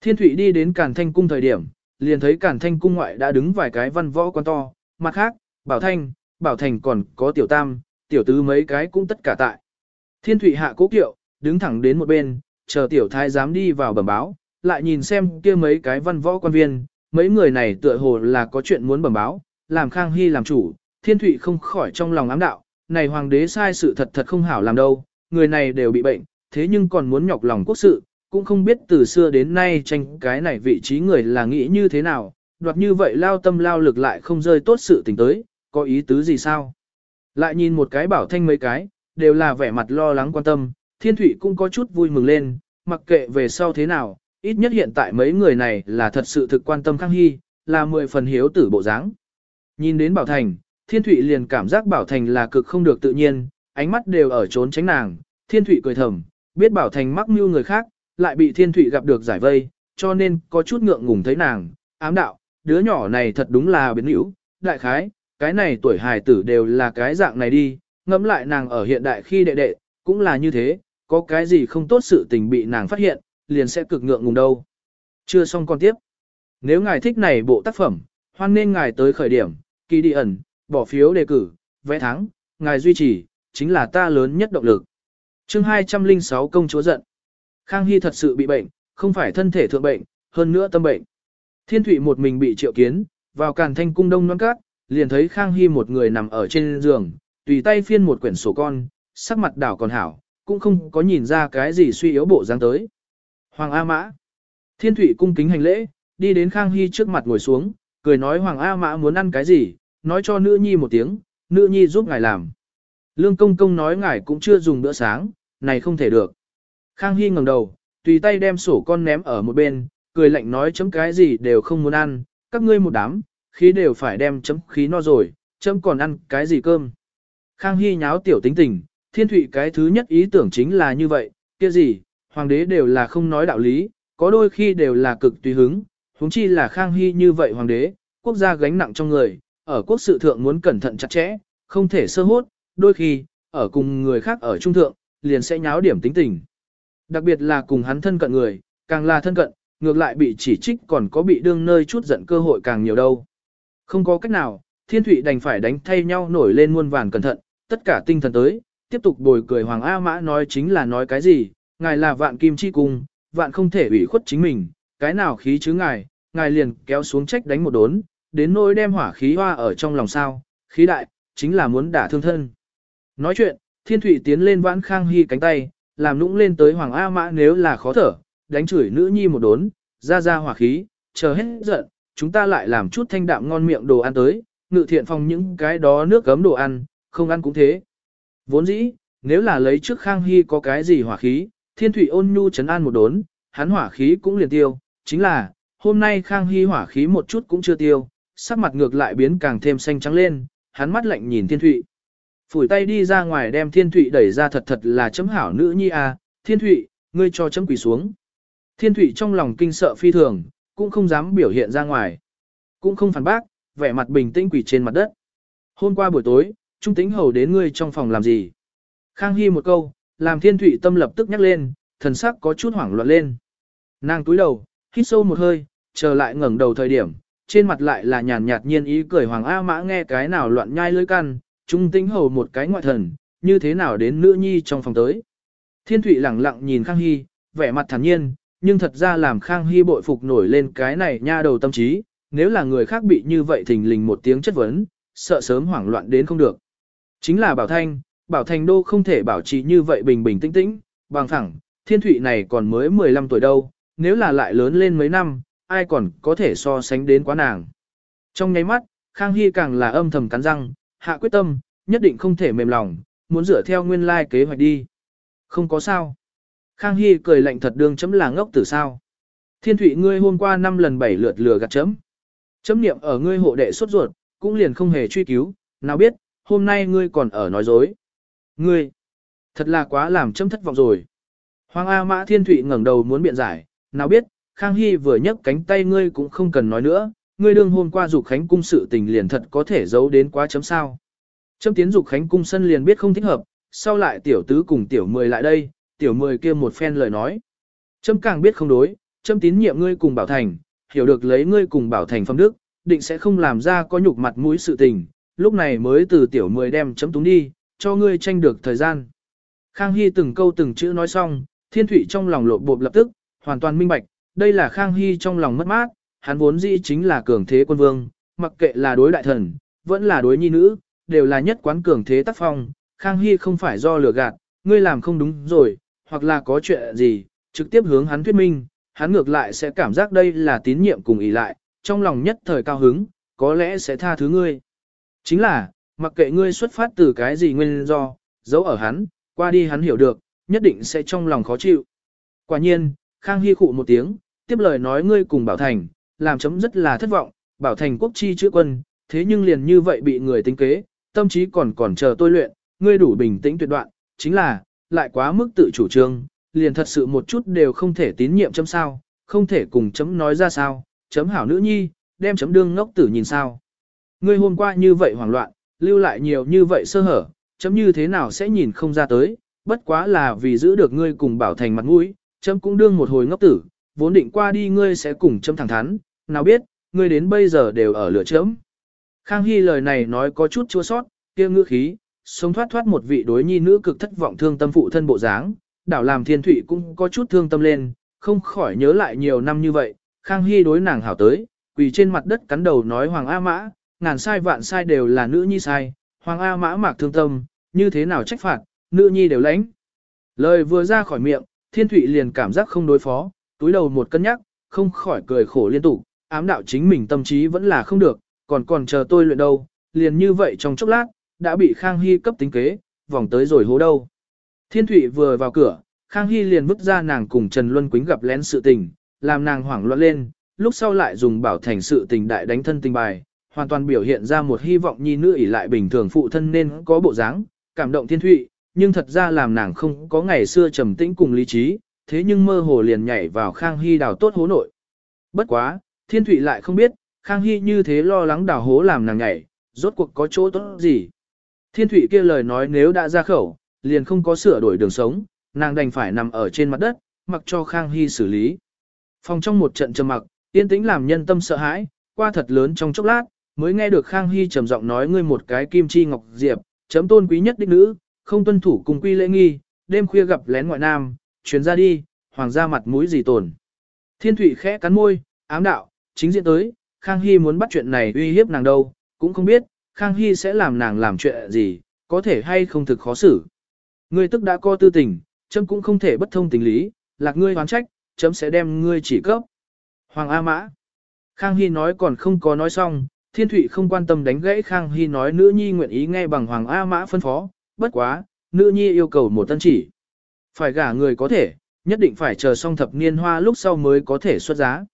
Thiên Thụy đi đến càn thanh cung thời điểm, liền thấy càn thanh cung ngoại đã đứng vài cái văn võ quan to, mặt khác, bảo thanh, bảo thành còn có tiểu tam, tiểu tứ mấy cái cũng tất cả tại. Thiên thủy hạ cố kiệu, đứng thẳng đến một bên, chờ tiểu thái dám đi vào bẩm báo, lại nhìn xem kia mấy cái văn võ quan viên, mấy người này tựa hồ là có chuyện muốn bẩm báo, làm Khang Hy làm chủ, thiên thụy không khỏi trong lòng ám đạo, này hoàng đế sai sự thật thật không hảo làm đâu, người này đều bị bệnh, thế nhưng còn muốn nhọc lòng quốc sự, cũng không biết từ xưa đến nay tranh cái này vị trí người là nghĩ như thế nào, đoạt như vậy lao tâm lao lực lại không rơi tốt sự tình tới, có ý tứ gì sao? Lại nhìn một cái bảo thanh mấy cái, đều là vẻ mặt lo lắng quan tâm, thiên thủy cũng có chút vui mừng lên, mặc kệ về sau thế nào, ít nhất hiện tại mấy người này là thật sự thực quan tâm Khang Hy, là mười phần hiếu tử bộ dáng. Nhìn đến Bảo Thành, Thiên Thụy liền cảm giác Bảo Thành là cực không được tự nhiên, ánh mắt đều ở trốn tránh nàng, Thiên Thụy cười thầm, biết Bảo Thành mắc mưu người khác, lại bị Thiên Thụy gặp được giải vây, cho nên có chút ngượng ngùng thấy nàng, ám đạo, đứa nhỏ này thật đúng là biến hữu, đại khái, cái này tuổi hài tử đều là cái dạng này đi, ngẫm lại nàng ở hiện đại khi đệ đệ, cũng là như thế, có cái gì không tốt sự tình bị nàng phát hiện, liền sẽ cực ngượng ngùng đâu. Chưa xong con tiếp. Nếu ngài thích này bộ tác phẩm, hoan nên ngài tới khởi điểm, kỳ đi ẩn, bỏ phiếu đề cử, vẽ thắng, ngài duy trì, chính là ta lớn nhất động lực. chương 206 công chúa giận. Khang Hy thật sự bị bệnh, không phải thân thể thượng bệnh, hơn nữa tâm bệnh. Thiên Thụy một mình bị triệu kiến, vào càn thanh cung đông non cát, liền thấy Khang Hy một người nằm ở trên giường, tùy tay phiên một quyển sổ con, sắc mặt đảo còn hảo, cũng không có nhìn ra cái gì suy yếu bộ dáng tới. Hoàng A Mã. Thiên Thụy cung kính hành lễ, đi đến Khang Hy trước mặt ngồi xuống, cười nói Hoàng A Mã muốn ăn cái gì, nói cho nữ nhi một tiếng, nữ nhi giúp ngài làm. Lương công công nói ngài cũng chưa dùng bữa sáng, này không thể được. Khang Hy ngẩng đầu, tùy tay đem sổ con ném ở một bên, cười lạnh nói chấm cái gì đều không muốn ăn, các ngươi một đám, khí đều phải đem chấm khí no rồi, chấm còn ăn cái gì cơm. Khang Hy nháo tiểu tính tình, thiên thụy cái thứ nhất ý tưởng chính là như vậy, kia gì, hoàng đế đều là không nói đạo lý, có đôi khi đều là cực tùy hứng, huống chi là Khang Hy như vậy hoàng đế, quốc gia gánh nặng trong người, ở quốc sự thượng muốn cẩn thận chặt chẽ, không thể sơ hốt, đôi khi, ở cùng người khác ở trung thượng, liền sẽ nháo điểm tính tình. Đặc biệt là cùng hắn thân cận người, càng là thân cận, ngược lại bị chỉ trích còn có bị đương nơi chút giận cơ hội càng nhiều đâu. Không có cách nào, thiên thủy đành phải đánh thay nhau nổi lên muôn vàn cẩn thận, tất cả tinh thần tới, tiếp tục bồi cười Hoàng A Mã nói chính là nói cái gì, ngài là vạn kim chi cung, vạn không thể ủy khuất chính mình, cái nào khí chứ ngài, ngài liền kéo xuống trách đánh một đốn, đến nỗi đem hỏa khí hoa ở trong lòng sao, khí đại, chính là muốn đả thương thân. Nói chuyện, thiên thủy tiến lên vãn khang hy cánh tay, làm nũng lên tới hoàng A mã nếu là khó thở, đánh chửi nữ nhi một đốn, ra ra hỏa khí, chờ hết giận, chúng ta lại làm chút thanh đạm ngon miệng đồ ăn tới, ngự thiện phòng những cái đó nước gấm đồ ăn, không ăn cũng thế. Vốn dĩ, nếu là lấy trước khang hy có cái gì hỏa khí, Thiên Thụy ôn nhu chấn an một đốn, hắn hỏa khí cũng liền tiêu, chính là, hôm nay Khang Hy hỏa khí một chút cũng chưa tiêu, sắc mặt ngược lại biến càng thêm xanh trắng lên, hắn mắt lạnh nhìn Thiên Thụy. Phủi tay đi ra ngoài đem Thiên Thụy đẩy ra thật thật là chấm hảo nữ nhi à, Thiên Thụy, ngươi cho chấm quỳ xuống. Thiên Thụy trong lòng kinh sợ phi thường, cũng không dám biểu hiện ra ngoài. Cũng không phản bác, vẻ mặt bình tĩnh quỳ trên mặt đất. Hôm qua buổi tối, Trung Tĩnh Hầu đến ngươi trong phòng làm gì? Khang Hy một câu, làm thiên Thụy tâm lập tức nhắc lên, thần sắc có chút hoảng loạn lên. Nàng túi đầu, hít sâu một hơi, trở lại ngẩng đầu thời điểm, trên mặt lại là nhàn nhạt nhiên ý cười Hoàng A Mã nghe cái nào loạn nhai lưỡi căn, trung tính hầu một cái ngoại thần, như thế nào đến nữ nhi trong phòng tới. Thiên thủy lẳng lặng nhìn Khang Hy, vẻ mặt thản nhiên, nhưng thật ra làm Khang Hy bội phục nổi lên cái này nha đầu tâm trí, nếu là người khác bị như vậy thình lình một tiếng chất vấn, sợ sớm hoảng loạn đến không được. Chính là Bảo Thanh, Bảo Thành Đô không thể bảo trì như vậy bình bình tĩnh tĩnh, bằng thẳng, thiên thủy này còn mới 15 tuổi đâu, nếu là lại lớn lên mấy năm, ai còn có thể so sánh đến quá nàng. Trong nháy mắt, Khang Hy càng là âm thầm cắn răng, hạ quyết tâm, nhất định không thể mềm lòng, muốn dựa theo nguyên lai kế hoạch đi. Không có sao. Khang Hy cười lạnh thật đương chấm là ngốc tử sao. Thiên thủy ngươi hôm qua năm lần bảy lượt lừa gạt chấm. Chấm niệm ở ngươi hộ đệ sốt ruột, cũng liền không hề truy cứu, nào biết, hôm nay ngươi còn ở nói dối. Ngươi, thật là quá làm chấm thất vọng rồi. Hoàng A Mã Thiên Thụy ngẩng đầu muốn biện giải, nào biết, Khang Hy vừa nhấc cánh tay ngươi cũng không cần nói nữa, ngươi đương hôm qua dục khánh cung sự tình liền thật có thể giấu đến quá chấm sao. Chấm tiến dục khánh cung sân liền biết không thích hợp, sau lại tiểu tứ cùng tiểu mười lại đây, tiểu mười kia một phen lời nói. Chấm càng biết không đối, chấm tín nhiệm ngươi cùng bảo thành, hiểu được lấy ngươi cùng bảo thành phong đức, định sẽ không làm ra có nhục mặt mũi sự tình, lúc này mới từ tiểu mười đem chấm túng đi, cho ngươi tranh được thời gian. Khang Hy từng câu từng chữ nói xong, thiên thủy trong lòng lộ bộp lập tức, hoàn toàn minh bạch, đây là Khang Hy trong lòng mất mát, hắn vốn dĩ chính là cường thế quân vương, mặc kệ là đối đại thần, vẫn là đối nhi nữ, đều là nhất quán cường thế tác phong, Khang Hy không phải do lừa gạt, ngươi làm không đúng rồi, hoặc là có chuyện gì, trực tiếp hướng hắn thuyết minh, hắn ngược lại sẽ cảm giác đây là tín nhiệm cùng ý lại, trong lòng nhất thời cao hứng, có lẽ sẽ tha thứ ngươi. Chính là, mặc kệ ngươi xuất phát từ cái gì nguyên do, giấu ở hắn, qua đi hắn hiểu được, nhất định sẽ trong lòng khó chịu. Quả nhiên, Khang Hy khụ một tiếng, tiếp lời nói ngươi cùng Bảo Thành, làm chấm rất là thất vọng, Bảo Thành quốc chi chữa quân, thế nhưng liền như vậy bị người tính kế, tâm trí còn còn chờ tôi luyện, ngươi đủ bình tĩnh tuyệt đoạn, chính là, lại quá mức tự chủ trương, liền thật sự một chút đều không thể tín nhiệm chấm sao, không thể cùng chấm nói ra sao, chấm hảo nữ nhi, đem chấm đương ngốc tử nhìn sao. Ngươi hôm qua như vậy hoảng loạn, lưu lại nhiều như vậy sơ hở, chấm như thế nào sẽ nhìn không ra tới, bất quá là vì giữ được ngươi cùng bảo thành mặt mũi, chấm cũng đương một hồi ngốc tử, vốn định qua đi ngươi sẽ cùng chấm thẳng thắn, nào biết, ngươi đến bây giờ đều ở lửa chớm. Khang Hy lời này nói có chút chua sót, kia ngữ khí, sống thoát thoát một vị đối nhi nữ cực thất vọng thương tâm phụ thân bộ dáng, đảo làm thiên thủy cũng có chút thương tâm lên, không khỏi nhớ lại nhiều năm như vậy, Khang Hy đối nàng hảo tới, quỳ trên mặt đất cắn đầu nói Hoàng A Mã, ngàn sai vạn sai đều là nữ nhi sai, Hoàng A Mã mạc thương tâm, như thế nào trách phạt, nữ nhi đều lãnh. Lời vừa ra khỏi miệng, thiên thủy liền cảm giác không đối phó, túi đầu một cân nhắc, không khỏi cười khổ liên tục, ám đạo chính mình tâm trí vẫn là không được, còn còn chờ tôi luyện đâu, liền như vậy trong chốc lát, đã bị Khang Hy cấp tính kế, vòng tới rồi hố đâu. Thiên Thụy vừa vào cửa, Khang Hy liền vứt ra nàng cùng Trần Luân Quýnh gặp lén sự tình, làm nàng hoảng loạn lên, lúc sau lại dùng bảo thành sự tình đại đánh thân tình bài, hoàn toàn biểu hiện ra một hy vọng nhi nữ ỷ lại bình thường phụ thân nên có bộ dáng, cảm động Thiên Thụy, nhưng thật ra làm nàng không có ngày xưa trầm tĩnh cùng lý trí, thế nhưng mơ hồ liền nhảy vào Khang Hy đào tốt hố nội. Bất quá, Thiên Thụy lại không biết, Khang Hy như thế lo lắng đào hố làm nàng nhảy, rốt cuộc có chỗ tốt gì. Thiên Thụy kia lời nói nếu đã ra khẩu, liền không có sửa đổi đường sống, nàng đành phải nằm ở trên mặt đất, mặc cho Khang Hy xử lý. Phòng trong một trận trầm mặc, yên tĩnh làm nhân tâm sợ hãi, qua thật lớn trong chốc lát, mới nghe được Khang Hy trầm giọng nói ngươi một cái kim chi ngọc diệp, chấm tôn quý nhất đích nữ, không tuân thủ cùng quy lễ nghi, đêm khuya gặp lén ngoại nam, chuyến ra đi, hoàng gia mặt mũi gì tồn. Thiên Thụy khẽ cắn môi, ám đạo, chính diện tới, Khang Hy muốn bắt chuyện này uy hiếp nàng đâu, cũng không biết, Khang Hy sẽ làm nàng làm chuyện gì, có thể hay không thực khó xử. Ngươi tức đã co tư tình, chấm cũng không thể bất thông tình lý, lạc ngươi hoán trách, chấm sẽ đem ngươi chỉ cấp. Hoàng A Mã. Khang Hy nói còn không có nói xong, Thiên Thụy không quan tâm đánh gãy Khang Hy nói nữ nhi nguyện ý nghe bằng Hoàng A Mã phân phó, bất quá, nữ nhi yêu cầu một tân chỉ. Phải gả người có thể, nhất định phải chờ xong thập niên hoa lúc sau mới có thể xuất giá.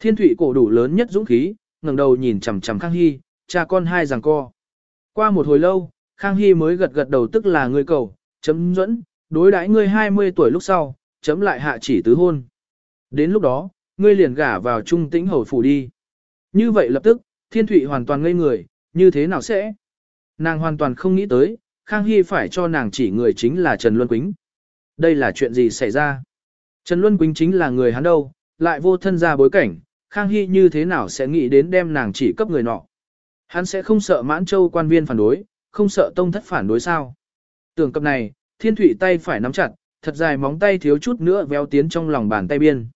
Thiên Thụy cổ đủ lớn nhất dũng khí, ngẩng đầu nhìn chằm chằm Khang Hy, cha con hai giằng co. Qua một hồi lâu, Khang Hy mới gật gật đầu tức là người cầu, chấm dẫn, đối đãi ngươi 20 tuổi lúc sau, chấm lại hạ chỉ tứ hôn. Đến lúc đó, ngươi liền gả vào trung tĩnh hầu phủ đi. Như vậy lập tức, thiên thụy hoàn toàn ngây người, như thế nào sẽ? Nàng hoàn toàn không nghĩ tới, Khang Hy phải cho nàng chỉ người chính là Trần Luân Quýnh. Đây là chuyện gì xảy ra? Trần Luân Quýnh chính là người hắn đâu, lại vô thân ra bối cảnh, Khang Hy như thế nào sẽ nghĩ đến đem nàng chỉ cấp người nọ? Hắn sẽ không sợ mãn châu quan viên phản đối, không sợ tông thất phản đối sao? Tưởng cập này, thiên thủy tay phải nắm chặt, thật dài móng tay thiếu chút nữa véo tiến trong lòng bàn tay biên.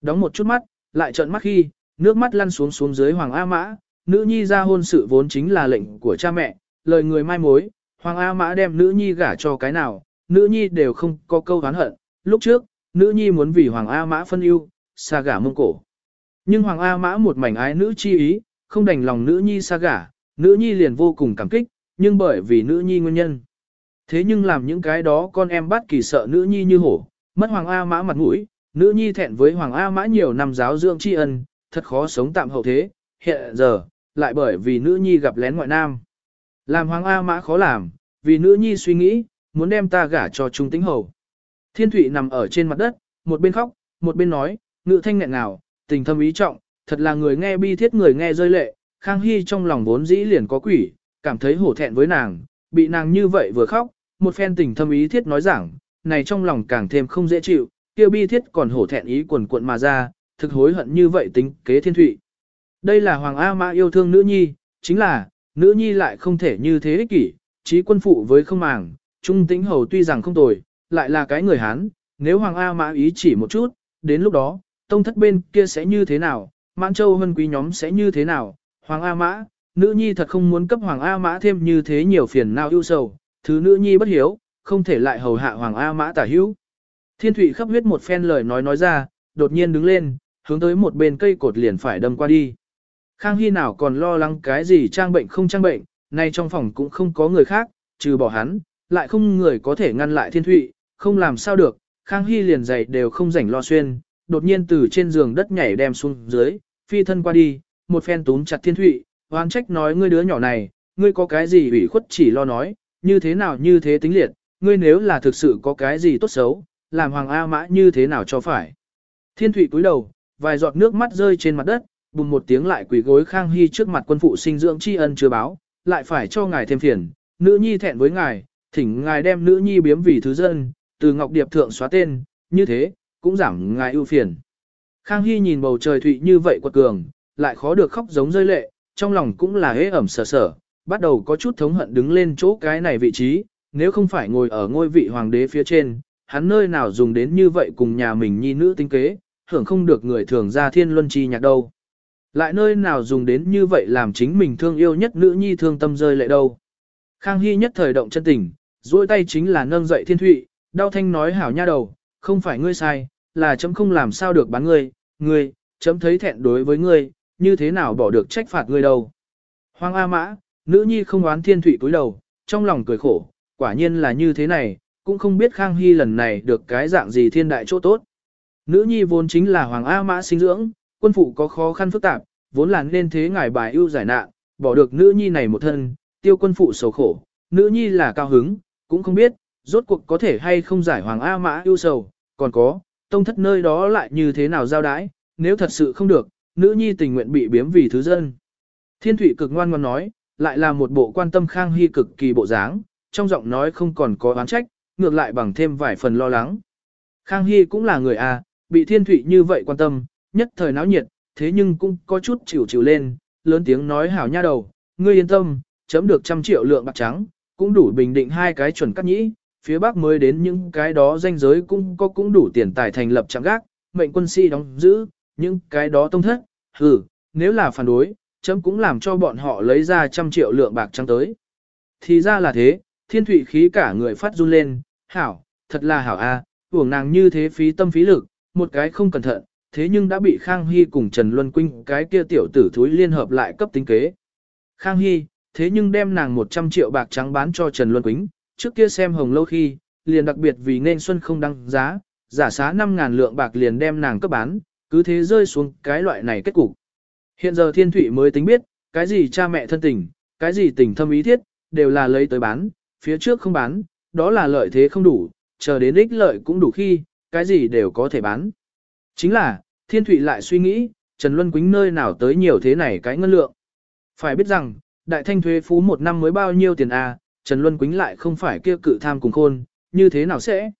Đóng một chút mắt, lại trợn mắt khi, nước mắt lăn xuống xuống dưới Hoàng A Mã, nữ nhi ra hôn sự vốn chính là lệnh của cha mẹ, lời người mai mối, Hoàng A Mã đem nữ nhi gả cho cái nào, nữ nhi đều không có câu hán hận, lúc trước, nữ nhi muốn vì Hoàng A Mã phân ưu, xa gả mông cổ. Nhưng Hoàng A Mã một mảnh ái nữ chi ý, không đành lòng nữ nhi xa gả, nữ nhi liền vô cùng cảm kích, nhưng bởi vì nữ nhi nguyên nhân. Thế nhưng làm những cái đó con em bắt kỳ sợ nữ nhi như hổ, mất Hoàng A Mã mặt mũi, nữ nhi thẹn với Hoàng A Mã nhiều năm giáo dưỡng tri ân, thật khó sống tạm hậu thế, hiện giờ, lại bởi vì nữ nhi gặp lén ngoại nam. Làm Hoàng A Mã khó làm, vì nữ nhi suy nghĩ, muốn đem ta gả cho Trung Tĩnh Hầu. Thiên Thụy nằm ở trên mặt đất, một bên khóc, một bên nói, ngự thanh nghẹn nào, tình thâm ý trọng, thật là người nghe bi thiết người nghe rơi lệ, Khang Hy trong lòng vốn dĩ liền có quỷ, cảm thấy hổ thẹn với nàng, bị nàng như vậy vừa khóc, một phen tình thâm ý thiết nói rằng, này trong lòng càng thêm không dễ chịu, kia bi thiết còn hổ thẹn ý quần cuộn mà ra, thực hối hận như vậy tính kế thiên thụy. Đây là Hoàng A Mã yêu thương nữ nhi, chính là, nữ nhi lại không thể như thế ích kỷ, trí quân phụ với không màng, trung tính hầu tuy rằng không tồi, lại là cái người Hán, nếu Hoàng A Mã ý chỉ một chút, đến lúc đó, tông thất bên kia sẽ như thế nào, mãn châu hân quý nhóm sẽ như thế nào, Hoàng A Mã, nữ nhi thật không muốn cấp Hoàng A Mã thêm như thế nhiều phiền nào ưu sầu, thứ nữ nhi bất hiếu, không thể lại hầu hạ Hoàng A Mã tả hữu. Thiên Thụy khắp huyết một phen lời nói nói ra, đột nhiên đứng lên, hướng tới một bên cây cột liền phải đâm qua đi. Khang Hy nào còn lo lắng cái gì trang bệnh không trang bệnh, nay trong phòng cũng không có người khác, trừ bỏ hắn, lại không người có thể ngăn lại Thiên Thụy, không làm sao được, Khang Hy liền giày đều không rảnh lo xuyên, đột nhiên từ trên giường đất nhảy đem xuống dưới, phi thân qua đi, một phen túm chặt Thiên Thụy, oán trách nói ngươi đứa nhỏ này, ngươi có cái gì ủy khuất chỉ lo nói, như thế nào như thế tính liệt, ngươi nếu là thực sự có cái gì tốt xấu, làm hoàng A mã như thế nào cho phải. Thiên Thụy cúi đầu, vài giọt nước mắt rơi trên mặt đất, bùng một tiếng lại quỳ gối Khang Hy trước mặt quân phụ sinh dưỡng tri ân chưa báo, lại phải cho ngài thêm phiền, nữ nhi thẹn với ngài, thỉnh ngài đem nữ nhi biếm vì thứ dân, từ Ngọc Điệp thượng xóa tên, như thế, cũng giảm ngài ưu phiền. Khang Hy nhìn bầu trời thụy như vậy quật cường, lại khó được khóc giống rơi lệ, trong lòng cũng là hế ẩm sở sở, bắt đầu có chút thống hận đứng lên chỗ cái này vị trí, nếu không phải ngồi ở ngôi vị hoàng đế phía trên, hắn nơi nào dùng đến như vậy cùng nhà mình nhi nữ tinh kế, hưởng không được người thường ra thiên luân chi nhạc đâu. Lại nơi nào dùng đến như vậy làm chính mình thương yêu nhất nữ nhi thương tâm rơi lệ đâu. Khang Hy nhất thời động chân tình, duỗi tay chính là nâng dậy thiên thụy, đau thanh nói hảo nha đầu, không phải ngươi sai, là chấm không làm sao được bán ngươi, ngươi, chấm thấy thẹn đối với ngươi, như thế nào bỏ được trách phạt ngươi đâu. Hoàng A Mã, nữ nhi không oán thiên thủy cúi đầu, trong lòng cười khổ, quả nhiên là như thế này, cũng không biết Khang Hy lần này được cái dạng gì thiên đại chỗ tốt. Nữ nhi vốn chính là Hoàng A Mã sinh dưỡng, quân phụ có khó khăn phức tạp, vốn là nên thế ngài bài ưu giải nạn, bỏ được nữ nhi này một thân, tiêu quân phụ sầu khổ, nữ nhi là cao hứng, cũng không biết, rốt cuộc có thể hay không giải Hoàng A Mã ưu sầu, còn có, tông thất nơi đó lại như thế nào giao đái, nếu thật sự không được, nữ nhi tình nguyện bị biếm vì thứ dân. Thiên thủy cực ngoan ngoan nói, lại là một bộ quan tâm Khang Hy cực kỳ bộ dáng, trong giọng nói không còn có oán trách, ngược lại bằng thêm vài phần lo lắng. Khang Hy cũng là người A, bị thiên thủy như vậy quan tâm, nhất thời náo nhiệt, thế nhưng cũng có chút chịu chịu lên, lớn tiếng nói hảo nha đầu, ngươi yên tâm, chấm được trăm triệu lượng bạc trắng, cũng đủ bình định hai cái chuẩn cắt nhĩ, phía bắc mới đến những cái đó danh giới cũng có cũng đủ tiền tài thành lập trạm gác, mệnh quân sĩ đóng giữ, những cái đó tông thất, hừ, nếu là phản đối, chấm cũng làm cho bọn họ lấy ra trăm triệu lượng bạc trắng tới. Thì ra là thế, thiên thủy khí cả người phát run lên, hảo, thật là hảo a, à, nàng như thế phí tâm phí lực, một cái không cẩn thận, thế nhưng đã bị Khang Hy cùng Trần Luân Quynh cái kia tiểu tử thúi liên hợp lại cấp tính kế. Khang Hy, thế nhưng đem nàng 100 triệu bạc trắng bán cho Trần Luân Quynh, trước kia xem hồng lâu khi, liền đặc biệt vì nên xuân không đăng giá, giả xá 5.000 lượng bạc liền đem nàng cấp bán, cứ thế rơi xuống cái loại này kết cục. Hiện giờ Thiên Thụy mới tính biết, cái gì cha mẹ thân tình, cái gì tình thâm ý thiết, đều là lấy tới bán, phía trước không bán, đó là lợi thế không đủ, chờ đến ích lợi cũng đủ khi, cái gì đều có thể bán. Chính là, Thiên Thụy lại suy nghĩ, Trần Luân Quýnh nơi nào tới nhiều thế này cái ngân lượng. Phải biết rằng, đại thanh thuế phú một năm mới bao nhiêu tiền à, Trần Luân Quýnh lại không phải kia cự tham cùng khôn, như thế nào sẽ?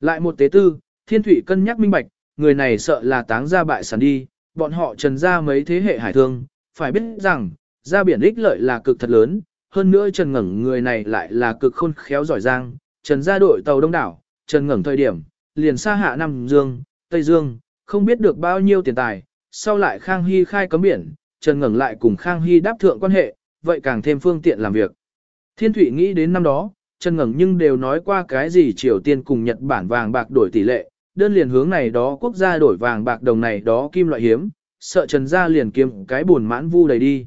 Lại một tế tư, Thiên Thụy cân nhắc minh bạch, người này sợ là táng ra bại sản đi, bọn họ trần ra mấy thế hệ hải thương, phải biết rằng, ra biển ích lợi là cực thật lớn, hơn nữa Trần Ngẩng người này lại là cực khôn khéo giỏi giang, Trần ra đội tàu đông đảo, Trần Ngẩng thời điểm, liền xa hạ Nam Dương, Tây Dương, không biết được bao nhiêu tiền tài, sau lại Khang Hy khai cấm biển, Trần Ngẩng lại cùng Khang Hy đáp thượng quan hệ, vậy càng thêm phương tiện làm việc. Thiên Thụy nghĩ đến năm đó, Trần Ngẩng nhưng đều nói qua cái gì Triều Tiên cùng Nhật Bản vàng bạc đổi tỷ lệ, đơn liền hướng này đó quốc gia đổi vàng bạc đồng này đó kim loại hiếm, sợ Trần gia liền kiếm cái buồn mãn vu đầy đi.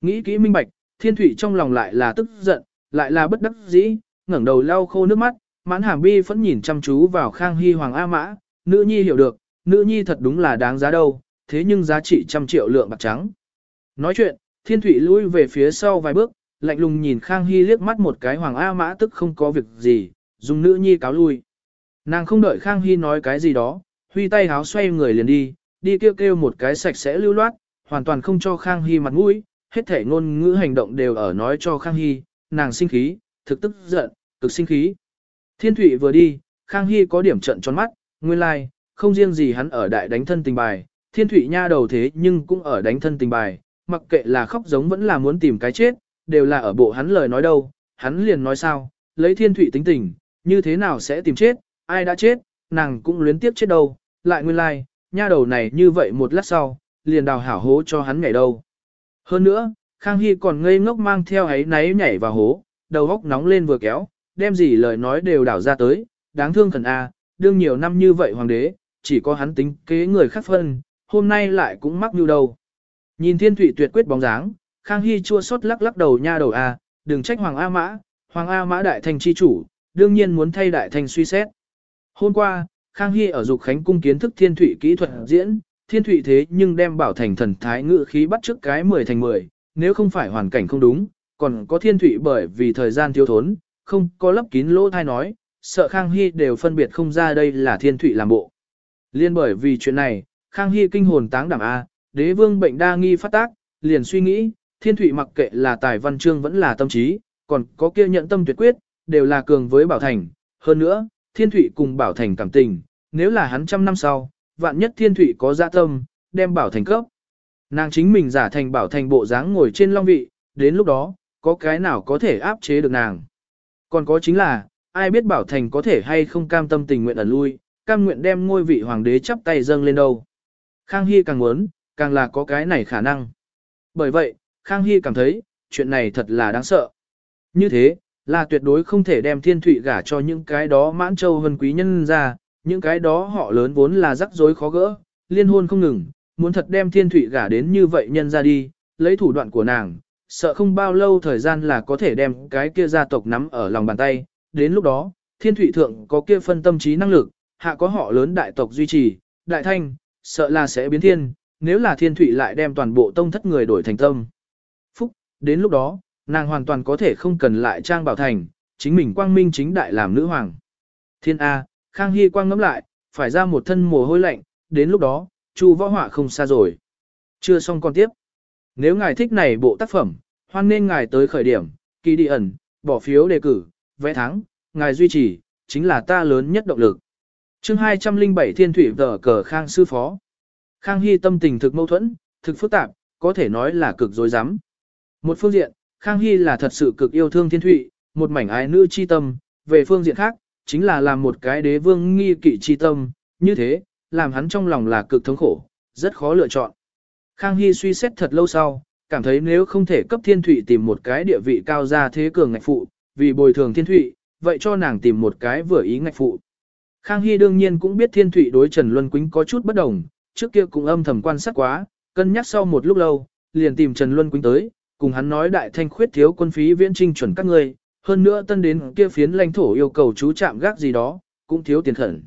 Nghĩ kỹ minh bạch, Thiên Thụy trong lòng lại là tức giận, lại là bất đắc dĩ, ngẩng đầu lau khô nước mắt, mãn hàm bi vẫn nhìn chăm chú vào Khang Hy Hoàng A Mã, nữ nhi hiểu được, nữ nhi thật đúng là đáng giá đâu, thế nhưng giá trị trăm triệu lượng bạc trắng. Nói chuyện, Thiên Thụy lui về phía sau vài bước, lạnh lùng nhìn Khang Hy liếc mắt một cái Hoàng A Mã tức không có việc gì, dùng nữ nhi cáo lui. Nàng không đợi Khang Hy nói cái gì đó, huy tay háo xoay người liền đi, đi kêu kêu một cái sạch sẽ lưu loát, hoàn toàn không cho Khang Hy mặt mũi, hết thể ngôn ngữ hành động đều ở nói cho Khang Hy, nàng sinh khí, thực tức giận, cực sinh khí. Thiên Thụy vừa đi, Khang Hy có điểm trận tròn mắt, nguyên lai, like, không riêng gì hắn ở đại đánh thân tình bài, Thiên Thụy nha đầu thế nhưng cũng ở đánh thân tình bài, mặc kệ là khóc giống vẫn là muốn tìm cái chết, đều là ở bộ hắn lời nói đâu, hắn liền nói sao, lấy Thiên Thụy tính tình, như thế nào sẽ tìm chết, ai đã chết, nàng cũng luyến tiếp chết đâu, lại nguyên lai, like, nha đầu này như vậy một lát sau, liền đào hảo hố cho hắn nhảy đâu. Hơn nữa, Khang Hy còn ngây ngốc mang theo ấy náy nhảy vào hố, đầu góc nóng lên vừa kéo, đem gì lời nói đều đảo ra tới, đáng thương thần A, đương nhiều năm như vậy hoàng đế, chỉ có hắn tính kế người khác phân, hôm nay lại cũng mắc như đâu. Nhìn thiên thủy tuyệt quyết bóng dáng, Khang Hy chua xót lắc lắc đầu nha đầu A, đừng trách Hoàng A Mã, Hoàng A Mã đại thành chi chủ, đương nhiên muốn thay đại thành suy xét. Hôm qua, Khang Hy ở Dục Khánh cung kiến thức thiên thủy kỹ thuật diễn, thiên thủy thế nhưng đem bảo thành thần thái ngự khí bắt trước cái 10 thành 10, nếu không phải hoàn cảnh không đúng, còn có thiên thủy bởi vì thời gian thiếu thốn, không có lấp kín lỗ thai nói, sợ Khang Hy đều phân biệt không ra đây là thiên thủy làm bộ. Liên bởi vì chuyện này, Khang Hy kinh hồn táng đảm A, đế vương bệnh đa nghi phát tác, liền suy nghĩ, thiên Thụy mặc kệ là tài văn chương vẫn là tâm trí, còn có kia nhận tâm tuyệt quyết, đều là cường với bảo thành. Hơn nữa, thiên Thụy cùng bảo thành cảm tình, nếu là hắn trăm năm sau, vạn nhất thiên Thụy có dạ tâm, đem bảo thành cấp. Nàng chính mình giả thành bảo thành bộ dáng ngồi trên long vị, đến lúc đó, có cái nào có thể áp chế được nàng. Còn có chính là, ai biết bảo thành có thể hay không cam tâm tình nguyện ẩn lui, cam nguyện đem ngôi vị hoàng đế chắp tay dâng lên đâu. Khang Hy càng muốn, càng là có cái này khả năng. Bởi vậy, Khang Hy cảm thấy, chuyện này thật là đáng sợ. Như thế, là tuyệt đối không thể đem thiên thụy gả cho những cái đó mãn châu hân quý nhân ra, những cái đó họ lớn vốn là rắc rối khó gỡ, liên hôn không ngừng, muốn thật đem thiên thụy gả đến như vậy nhân ra đi, lấy thủ đoạn của nàng, sợ không bao lâu thời gian là có thể đem cái kia gia tộc nắm ở lòng bàn tay, đến lúc đó, thiên thụy thượng có kia phân tâm trí năng lực, hạ có họ lớn đại tộc duy trì, đại thanh, sợ là sẽ biến thiên, nếu là thiên thụy lại đem toàn bộ tông thất người đổi thành tâm. Đến lúc đó, nàng hoàn toàn có thể không cần lại trang bảo thành, chính mình quang minh chính đại làm nữ hoàng. Thiên A, Khang Hy quang ngắm lại, phải ra một thân mồ hôi lạnh, đến lúc đó, Chu võ họa không xa rồi. Chưa xong con tiếp. Nếu ngài thích này bộ tác phẩm, hoan nên ngài tới khởi điểm, kỳ đi ẩn, bỏ phiếu đề cử, vẽ thắng, ngài duy trì, chính là ta lớn nhất động lực. chương 207 Thiên Thủy Vở Cờ Khang Sư Phó. Khang Hy tâm tình thực mâu thuẫn, thực phức tạp, có thể nói là cực dối rắm một phương diện, Khang Hy là thật sự cực yêu thương Thiên Thụy, một mảnh ái nữ chi tâm, về phương diện khác, chính là làm một cái đế vương nghi kỵ chi tâm, như thế, làm hắn trong lòng là cực thống khổ, rất khó lựa chọn. Khang Hy suy xét thật lâu sau, cảm thấy nếu không thể cấp thiên thụy tìm một cái địa vị cao ra thế cường ngạch phụ, vì bồi thường thiên thụy, vậy cho nàng tìm một cái vừa ý ngạch phụ. Khang Hy đương nhiên cũng biết thiên thụy đối Trần Luân Quýnh có chút bất đồng, trước kia cũng âm thầm quan sát quá, cân nhắc sau một lúc lâu, liền tìm Trần Luân Quýnh tới, cùng hắn nói đại thanh khuyết thiếu quân phí viễn trinh chuẩn các ngươi, hơn nữa tân đến kia phiến lãnh thổ yêu cầu chú chạm gác gì đó, cũng thiếu tiền khẩn.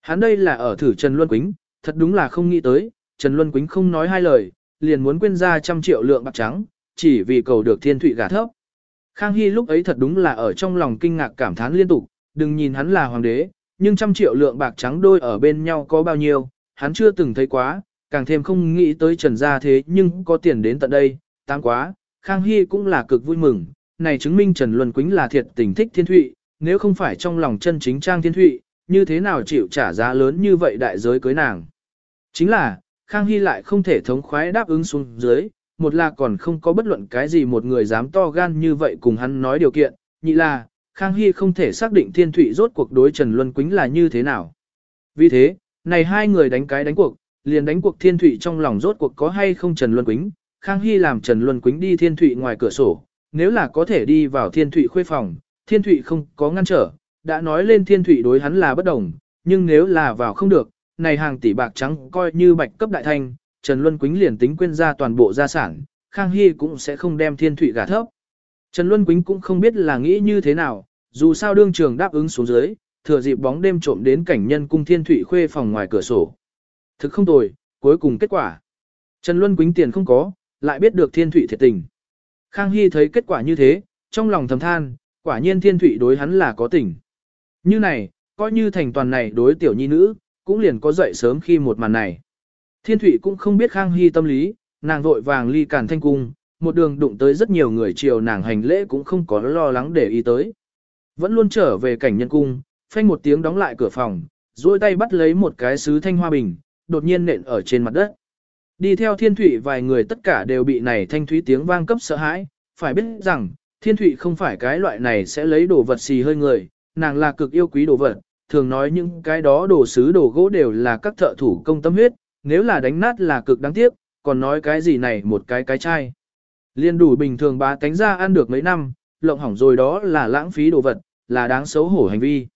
Hắn đây là ở thử Trần Luân Quýnh, thật đúng là không nghĩ tới, Trần Luân Quýnh không nói hai lời, liền muốn quên ra trăm triệu lượng bạc trắng, chỉ vì cầu được thiên thụy gả thấp. Khang Hy lúc ấy thật đúng là ở trong lòng kinh ngạc cảm thán liên tục, đừng nhìn hắn là hoàng đế, nhưng trăm triệu lượng bạc trắng đôi ở bên nhau có bao nhiêu, hắn chưa từng thấy quá, càng thêm không nghĩ tới trần gia thế nhưng có tiền đến tận đây, tăng quá, Khang Hy cũng là cực vui mừng, này chứng minh Trần Luân Quýnh là thiệt tình thích thiên thụy, nếu không phải trong lòng chân chính trang thiên thụy, như thế nào chịu trả giá lớn như vậy đại giới cưới nàng. Chính là, Khang Hy lại không thể thống khoái đáp ứng xuống dưới, một là còn không có bất luận cái gì một người dám to gan như vậy cùng hắn nói điều kiện, nhị là, Khang Hy không thể xác định thiên thụy rốt cuộc đối Trần Luân Quýnh là như thế nào. Vì thế, này hai người đánh cái đánh cuộc, liền đánh cuộc thiên thụy trong lòng rốt cuộc có hay không Trần Luân Quýnh, Khang Hy làm Trần Luân Quýnh đi thiên thụy ngoài cửa sổ, nếu là có thể đi vào thiên thụy khuê phòng, thiên thụy không có ngăn trở, đã nói lên thiên thụy đối hắn là bất đồng, nhưng nếu là vào không được, này hàng tỷ bạc trắng coi như bạch cấp đại thanh, Trần Luân Quýnh liền tính quên ra toàn bộ gia sản, Khang Hy cũng sẽ không đem thiên thụy gả thấp. Trần Luân Quýnh cũng không biết là nghĩ như thế nào, dù sao đương trường đáp ứng xuống dưới, thừa dịp bóng đêm trộm đến cảnh nhân cung thiên thụy khuê phòng ngoài cửa sổ. Thực không tồi, cuối cùng kết quả. Trần Luân Quýnh tiền không có, lại biết được thiên thụy thiệt tình. Khang Hy thấy kết quả như thế, trong lòng thầm than, quả nhiên thiên thụy đối hắn là có tình. Như này, coi như thành toàn này đối tiểu nhi nữ, cũng liền có dậy sớm khi một màn này. Thiên Thụy cũng không biết Khang Hy tâm lý, nàng vội vàng ly càn thanh cung, một đường đụng tới rất nhiều người chiều nàng hành lễ cũng không có lo lắng để ý tới. Vẫn luôn trở về cảnh nhân cung, phanh một tiếng đóng lại cửa phòng, duỗi tay bắt lấy một cái sứ thanh hoa bình, đột nhiên nện ở trên mặt đất. Đi theo thiên thủy vài người tất cả đều bị này thanh thúy tiếng vang cấp sợ hãi, phải biết rằng, thiên thủy không phải cái loại này sẽ lấy đồ vật xì hơi người, nàng là cực yêu quý đồ vật, thường nói những cái đó đồ sứ đồ gỗ đều là các thợ thủ công tâm huyết, nếu là đánh nát là cực đáng tiếc, còn nói cái gì này một cái cái chai. Liên đủ bình thường bá tánh ra ăn được mấy năm, lộng hỏng rồi đó là lãng phí đồ vật, là đáng xấu hổ hành vi.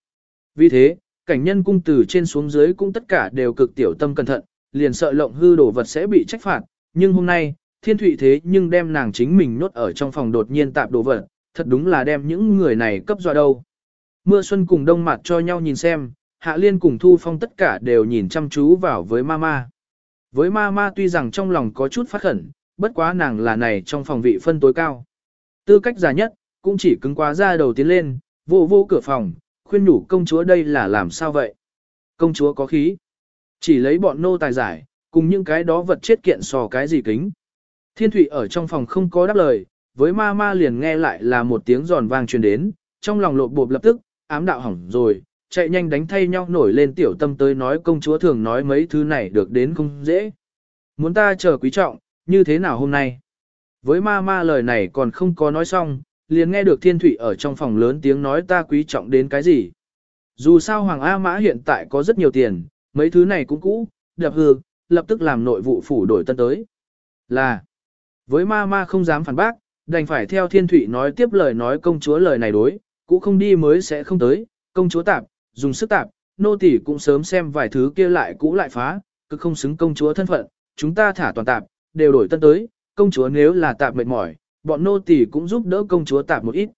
Vì thế, cảnh nhân cung từ trên xuống dưới cũng tất cả đều cực tiểu tâm cẩn thận, liền sợ lộng hư đồ vật sẽ bị trách phạt, nhưng hôm nay, thiên thụy thế nhưng đem nàng chính mình nốt ở trong phòng đột nhiên tạp đồ vật, thật đúng là đem những người này cấp dọa đâu. Mưa xuân cùng đông mặt cho nhau nhìn xem, hạ liên cùng thu phong tất cả đều nhìn chăm chú vào với mama. Với mama tuy rằng trong lòng có chút phát khẩn, bất quá nàng là này trong phòng vị phân tối cao. Tư cách già nhất, cũng chỉ cứng quá ra đầu tiến lên, vô vô cửa phòng, khuyên nhủ công chúa đây là làm sao vậy. Công chúa có khí. Chỉ lấy bọn nô tài giải, cùng những cái đó vật chết kiện sò cái gì kính. Thiên thủy ở trong phòng không có đáp lời, với ma ma liền nghe lại là một tiếng giòn vang truyền đến, trong lòng lộp bộp lập tức, ám đạo hỏng rồi, chạy nhanh đánh thay nhau nổi lên tiểu tâm tới nói công chúa thường nói mấy thứ này được đến không dễ. Muốn ta chờ quý trọng, như thế nào hôm nay? Với ma ma lời này còn không có nói xong, liền nghe được thiên thủy ở trong phòng lớn tiếng nói ta quý trọng đến cái gì. Dù sao Hoàng A Mã hiện tại có rất nhiều tiền, mấy thứ này cũng cũ, đập hư, lập tức làm nội vụ phủ đổi tân tới. Là, với ma ma không dám phản bác, đành phải theo thiên thủy nói tiếp lời nói công chúa lời này đối, cũ không đi mới sẽ không tới, công chúa tạp, dùng sức tạp, nô tỳ cũng sớm xem vài thứ kia lại cũ lại phá, cứ không xứng công chúa thân phận, chúng ta thả toàn tạp, đều đổi tân tới, công chúa nếu là tạp mệt mỏi, bọn nô tỳ cũng giúp đỡ công chúa tạp một ít.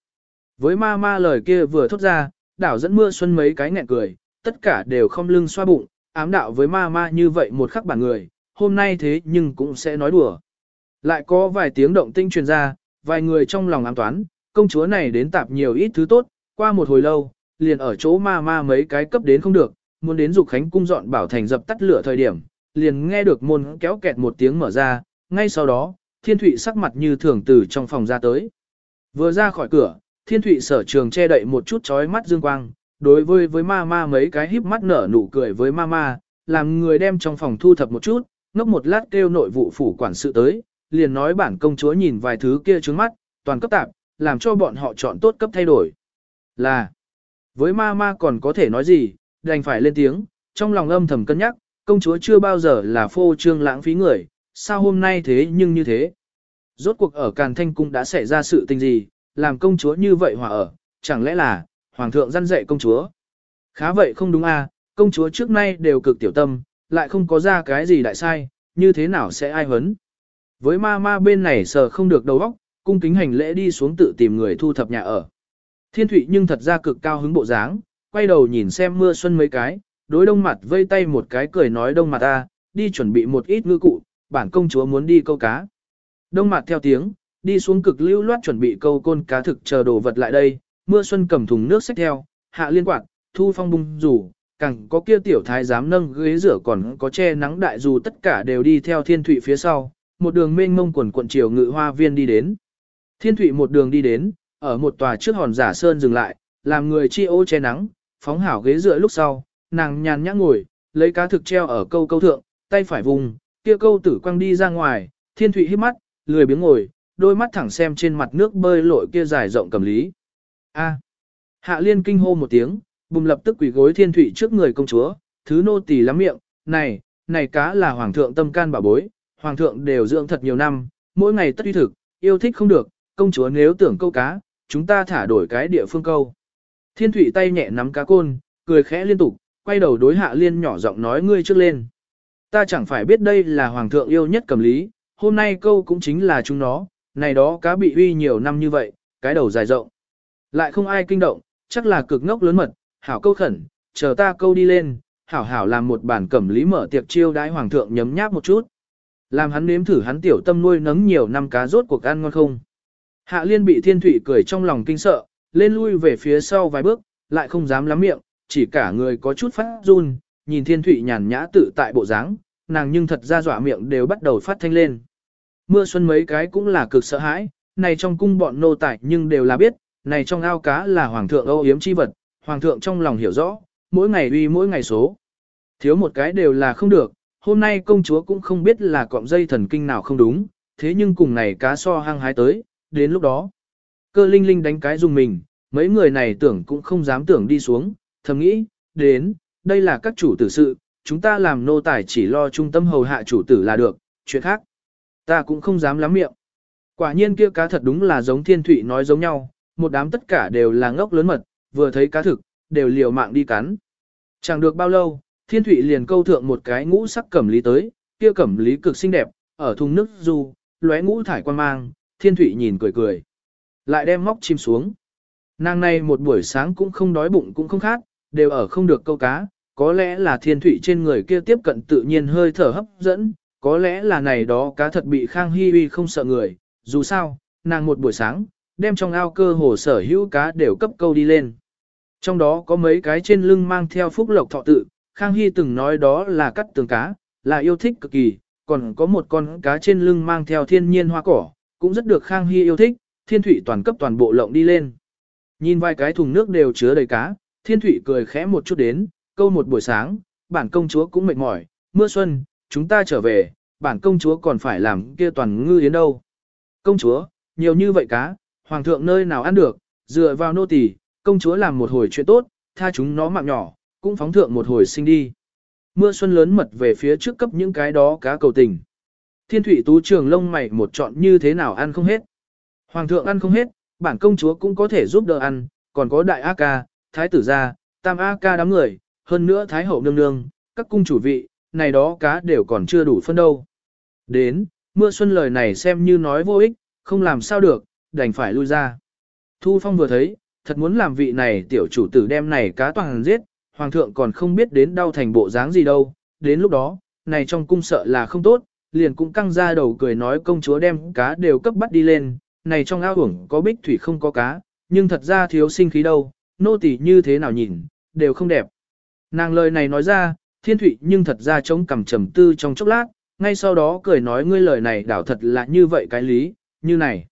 Với ma ma lời kia vừa thốt ra, đảo dẫn mưa xuân mấy cái nghẹn cười, tất cả đều không lưng xoa bụng, ám đạo với ma ma như vậy một khắc bản người, hôm nay thế nhưng cũng sẽ nói đùa. Lại có vài tiếng động tinh truyền ra, vài người trong lòng ám toán, công chúa này đến tạp nhiều ít thứ tốt, qua một hồi lâu, liền ở chỗ ma ma mấy cái cấp đến không được, muốn đến dục khánh cung dọn bảo thành dập tắt lửa thời điểm, liền nghe được môn kéo kẹt một tiếng mở ra, ngay sau đó, thiên thụy sắc mặt như thường từ trong phòng ra tới. Vừa ra khỏi cửa, thiên thụy sở trường che đậy một chút chói mắt dương quang, đối với với ma ma mấy cái híp mắt nở nụ cười với ma ma, làm người đem trong phòng thu thập một chút, ngốc một lát kêu nội vụ phủ quản sự tới, liền nói bản công chúa nhìn vài thứ kia trướng mắt, toàn cấp tạp, làm cho bọn họ chọn tốt cấp thay đổi. Là, với ma ma còn có thể nói gì, đành phải lên tiếng, trong lòng âm thầm cân nhắc, công chúa chưa bao giờ là phô trương lãng phí người, sao hôm nay thế nhưng như thế. Rốt cuộc ở Càn Thanh Cung đã xảy ra sự tình gì, làm công chúa như vậy hòa ở, chẳng lẽ là, Hoàng thượng răn dạy công chúa. Khá vậy không đúng à, công chúa trước nay đều cực tiểu tâm, lại không có ra cái gì đại sai, như thế nào sẽ ai hấn. Với ma ma bên này sờ không được đầu óc, cung kính hành lễ đi xuống tự tìm người thu thập nhà ở. Thiên thụy nhưng thật ra cực cao hứng bộ dáng, quay đầu nhìn xem mưa xuân mấy cái, đối đông mặt vây tay một cái cười nói đông mặt ta, đi chuẩn bị một ít ngư cụ, bản công chúa muốn đi câu cá. Đông mặt theo tiếng, đi xuống cực lưu loát chuẩn bị câu côn cá thực chờ đồ vật lại đây, mưa xuân cầm thùng nước xách theo, hạ liên quạt, thu phong bung rủ, càng có kia tiểu thái giám nâng ghế rửa còn có che nắng đại dù tất cả đều đi theo thiên thụy phía sau, một đường mênh mông quần quận chiều ngự hoa viên đi đến. Thiên thụy một đường đi đến, ở một tòa trước hòn giả sơn dừng lại, làm người chi ô che nắng, phóng hảo ghế rửa lúc sau, nàng nhàn nhã ngồi, lấy cá thực treo ở câu câu thượng, tay phải vùng, kia câu tử quăng đi ra ngoài, thiên thụy hít mắt, lười biếng ngồi, đôi mắt thẳng xem trên mặt nước bơi lội kia dài rộng cầm lý. A. Hạ liên kinh hô một tiếng, bùng lập tức quỳ gối thiên thụy trước người công chúa, thứ nô tỳ lắm miệng, này, này cá là hoàng thượng tâm can bảo bối, hoàng thượng đều dưỡng thật nhiều năm, mỗi ngày tất uy thực, yêu thích không được, công chúa nếu tưởng câu cá, chúng ta thả đổi cái địa phương câu. Thiên thụy tay nhẹ nắm cá côn, cười khẽ liên tục, quay đầu đối hạ liên nhỏ giọng nói ngươi trước lên. Ta chẳng phải biết đây là hoàng thượng yêu nhất cầm lý, hôm nay câu cũng chính là chúng nó, này đó cá bị uy nhiều năm như vậy, cái đầu dài rộng. Lại không ai kinh động, chắc là cực ngốc lớn mật, hảo câu khẩn, chờ ta câu đi lên, hảo hảo làm một bản cẩm lý mở tiệc chiêu đãi hoàng thượng nhấm nháp một chút. Làm hắn nếm thử hắn tiểu tâm nuôi nấng nhiều năm cá rốt cuộc ăn ngon không. Hạ liên bị thiên thủy cười trong lòng kinh sợ, lên lui về phía sau vài bước, lại không dám lắm miệng, chỉ cả người có chút phát run, nhìn thiên thủy nhàn nhã tự tại bộ dáng, nàng nhưng thật ra dọa miệng đều bắt đầu phát thanh lên. Mưa xuân mấy cái cũng là cực sợ hãi, này trong cung bọn nô tài nhưng đều là biết, này trong ao cá là hoàng thượng âu yếm chi vật, hoàng thượng trong lòng hiểu rõ, mỗi ngày uy mỗi ngày số. Thiếu một cái đều là không được, hôm nay công chúa cũng không biết là cọng dây thần kinh nào không đúng, thế nhưng cùng này cá so hăng hái tới, đến lúc đó. Cơ linh linh đánh cái dùng mình, mấy người này tưởng cũng không dám tưởng đi xuống, thầm nghĩ, đến, đây là các chủ tử sự, chúng ta làm nô tài chỉ lo trung tâm hầu hạ chủ tử là được, chuyện khác. Ta cũng không dám lắm miệng. Quả nhiên kia cá thật đúng là giống thiên thủy nói giống nhau, một đám tất cả đều là ngốc lớn mật, vừa thấy cá thực, đều liều mạng đi cắn. Chẳng được bao lâu, thiên thủy liền câu thượng một cái ngũ sắc cẩm lý tới, kia cẩm lý cực xinh đẹp, ở thùng nước du, lóe ngũ thải quan mang, thiên thủy nhìn cười cười. Lại đem móc chim xuống. Nàng này một buổi sáng cũng không đói bụng cũng không khát, đều ở không được câu cá, có lẽ là thiên thủy trên người kia tiếp cận tự nhiên hơi thở hấp dẫn, có lẽ là này đó cá thật bị Khang Hy Uy không sợ người, dù sao, nàng một buổi sáng, đem trong ao cơ hồ sở hữu cá đều cấp câu đi lên. Trong đó có mấy cái trên lưng mang theo phúc lộc thọ tự, Khang Hy từng nói đó là cắt tường cá, là yêu thích cực kỳ, còn có một con cá trên lưng mang theo thiên nhiên hoa cỏ, cũng rất được Khang Hy yêu thích, thiên thủy toàn cấp toàn bộ lộng đi lên. Nhìn vài cái thùng nước đều chứa đầy cá, thiên thủy cười khẽ một chút đến, câu một buổi sáng, bản công chúa cũng mệt mỏi, mưa xuân, chúng ta trở về, bản công chúa còn phải làm kia toàn ngư yến đâu. Công chúa, nhiều như vậy cá, hoàng thượng nơi nào ăn được, dựa vào nô tỳ, công chúa làm một hồi chuyện tốt, tha chúng nó mạng nhỏ, cũng phóng thượng một hồi sinh đi. Mưa xuân lớn mật về phía trước cấp những cái đó cá cầu tình. Thiên thủy tú trường lông mày một chọn như thế nào ăn không hết. Hoàng thượng ăn không hết, bản công chúa cũng có thể giúp đỡ ăn, còn có đại A ca, thái tử gia, tam A ca đám người, hơn nữa thái hậu nương nương, các cung chủ vị, này đó cá đều còn chưa đủ phân đâu. Đến, mưa xuân lời này xem như nói vô ích, không làm sao được, đành phải lui ra. Thu Phong vừa thấy, thật muốn làm vị này tiểu chủ tử đem này cá toàn giết, hoàng thượng còn không biết đến đau thành bộ dáng gì đâu, đến lúc đó, này trong cung sợ là không tốt, liền cũng căng ra đầu cười nói công chúa đem cá đều cấp bắt đi lên, này trong ao uổng có bích thủy không có cá, nhưng thật ra thiếu sinh khí đâu, nô tỳ như thế nào nhìn, đều không đẹp. Nàng lời này nói ra, thiên thủy nhưng thật ra chống cằm trầm tư trong chốc lát, ngay sau đó cười nói ngươi lời này đảo thật là như vậy cái lý, như này.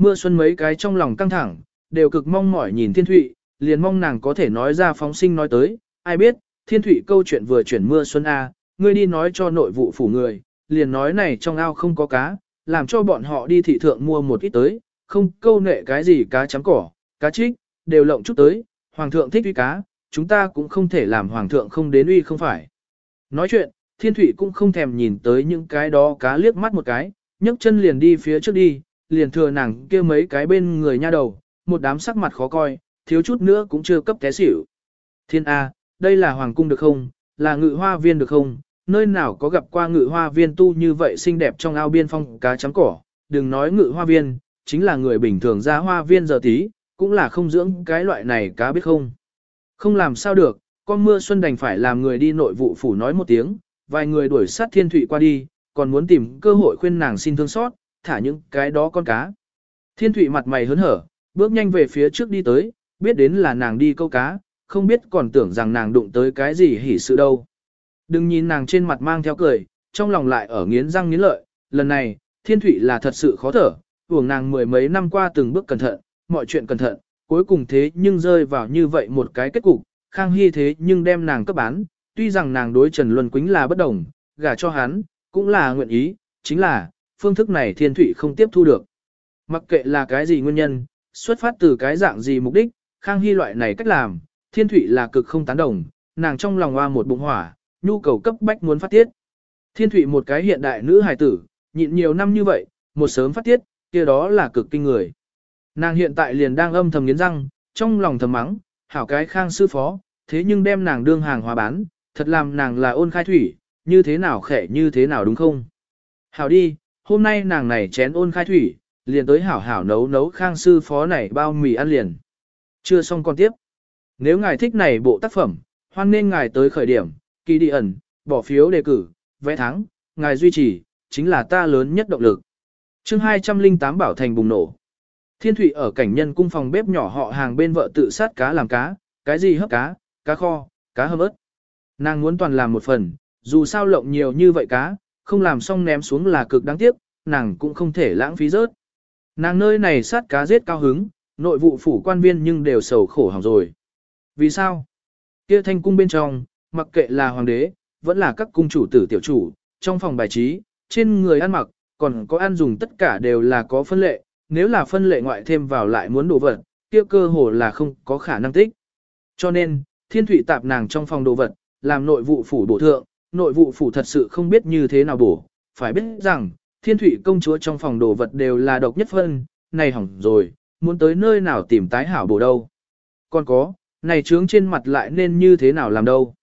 Mưa xuân mấy cái trong lòng căng thẳng, đều cực mong mỏi nhìn thiên Thụy, liền mong nàng có thể nói ra phóng sinh nói tới, ai biết, thiên Thụy câu chuyện vừa chuyển mưa xuân A, ngươi đi nói cho nội vụ phủ người, liền nói này trong ao không có cá, làm cho bọn họ đi thị thượng mua một ít tới, không câu nệ cái gì cá chấm cỏ, cá trích, đều lộng chút tới, hoàng thượng thích uy cá, chúng ta cũng không thể làm hoàng thượng không đến uy không phải. Nói chuyện, thiên Thụy cũng không thèm nhìn tới những cái đó cá liếc mắt một cái, nhấc chân liền đi phía trước đi, liền thừa nàng kia mấy cái bên người nha đầu, một đám sắc mặt khó coi, thiếu chút nữa cũng chưa cấp té xỉu. Thiên A, đây là hoàng cung được không, là ngự hoa viên được không, nơi nào có gặp qua ngự hoa viên tu như vậy xinh đẹp trong ao biên phong cá chấm cỏ, đừng nói ngự hoa viên, chính là người bình thường ra hoa viên giờ tí, cũng là không dưỡng cái loại này cá biết không. Không làm sao được, con mưa xuân đành phải làm người đi nội vụ phủ nói một tiếng, vài người đuổi sát thiên thủy qua đi, còn muốn tìm cơ hội khuyên nàng xin thương xót, thả những cái đó con cá. Thiên thủy mặt mày hớn hở, bước nhanh về phía trước đi tới, biết đến là nàng đi câu cá, không biết còn tưởng rằng nàng đụng tới cái gì hỉ sự đâu. Đừng nhìn nàng trên mặt mang theo cười, trong lòng lại ở nghiến răng nghiến lợi, lần này, thiên thủy là thật sự khó thở, uổng nàng mười mấy năm qua từng bước cẩn thận, mọi chuyện cẩn thận, cuối cùng thế nhưng rơi vào như vậy một cái kết cục, Khang Hy thế nhưng đem nàng cấp bán, tuy rằng nàng đối Trần Luân Quýnh là bất đồng, gả cho hắn, cũng là nguyện ý, chính là, phương thức này thiên thủy không tiếp thu được. Mặc kệ là cái gì nguyên nhân, xuất phát từ cái dạng gì mục đích, Khang Hy loại này cách làm, thiên thủy là cực không tán đồng, nàng trong lòng hoa một bụng hỏa, nhu cầu cấp bách muốn phát tiết. Thiên thủy một cái hiện đại nữ hài tử, nhịn nhiều năm như vậy, một sớm phát tiết, kia đó là cực kinh người. Nàng hiện tại liền đang âm thầm nghiến răng, trong lòng thầm mắng, hảo cái khang sư phó, thế nhưng đem nàng đương hàng hóa bán, thật làm nàng là ôn khai thủy, như thế nào khẻ như thế nào đúng không? Hảo đi, hôm nay nàng này chén ôn khai thủy, liền tới hảo hảo nấu nấu khang sư phó này bao mì ăn liền. Chưa xong còn tiếp. Nếu ngài thích này bộ tác phẩm, hoan nên ngài tới khởi điểm, kỳ đi ẩn, bỏ phiếu đề cử, vẽ thắng, ngài duy trì, chính là ta lớn nhất động lực. chương 208 bảo thành bùng nổ. Thiên Thụy ở cảnh nhân cung phòng bếp nhỏ họ hàng bên vợ tự sát cá làm cá, cái gì hấp cá, cá kho, cá hâm ớt. Nàng muốn toàn làm một phần, dù sao lộng nhiều như vậy cá, không làm xong ném xuống là cực đáng tiếc, nàng cũng không thể lãng phí rớt. Nàng nơi này sát cá giết cao hứng, nội vụ phủ quan viên nhưng đều sầu khổ hỏng rồi. Vì sao? Kia thanh cung bên trong, mặc kệ là hoàng đế, vẫn là các cung chủ tử tiểu chủ, trong phòng bài trí, trên người ăn mặc, còn có ăn dùng tất cả đều là có phân lệ, nếu là phân lệ ngoại thêm vào lại muốn đồ vật, kia cơ hồ là không có khả năng tích. Cho nên, thiên thủy tạp nàng trong phòng đồ vật, làm nội vụ phủ bổ thượng, nội vụ phủ thật sự không biết như thế nào bổ, phải biết rằng, thiên thủy công chúa trong phòng đồ vật đều là độc nhất phân, này hỏng rồi, muốn tới nơi nào tìm tái hảo bổ đâu. Còn có, này trướng trên mặt lại nên như thế nào làm đâu.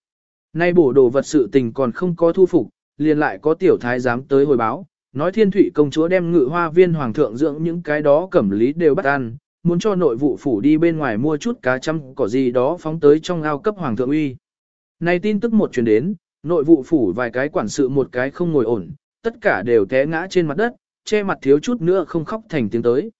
Nay bổ đồ vật sự tình còn không có thu phục, liền lại có tiểu thái dám tới hồi báo, nói thiên thủy công chúa đem ngự hoa viên hoàng thượng dưỡng những cái đó cẩm lý đều bắt ăn, muốn cho nội vụ phủ đi bên ngoài mua chút cá chăm cỏ gì đó phóng tới trong ao cấp hoàng thượng uy. Này tin tức một truyền đến, nội vụ phủ vài cái quản sự một cái không ngồi ổn, tất cả đều té ngã trên mặt đất, che mặt thiếu chút nữa không khóc thành tiếng tới.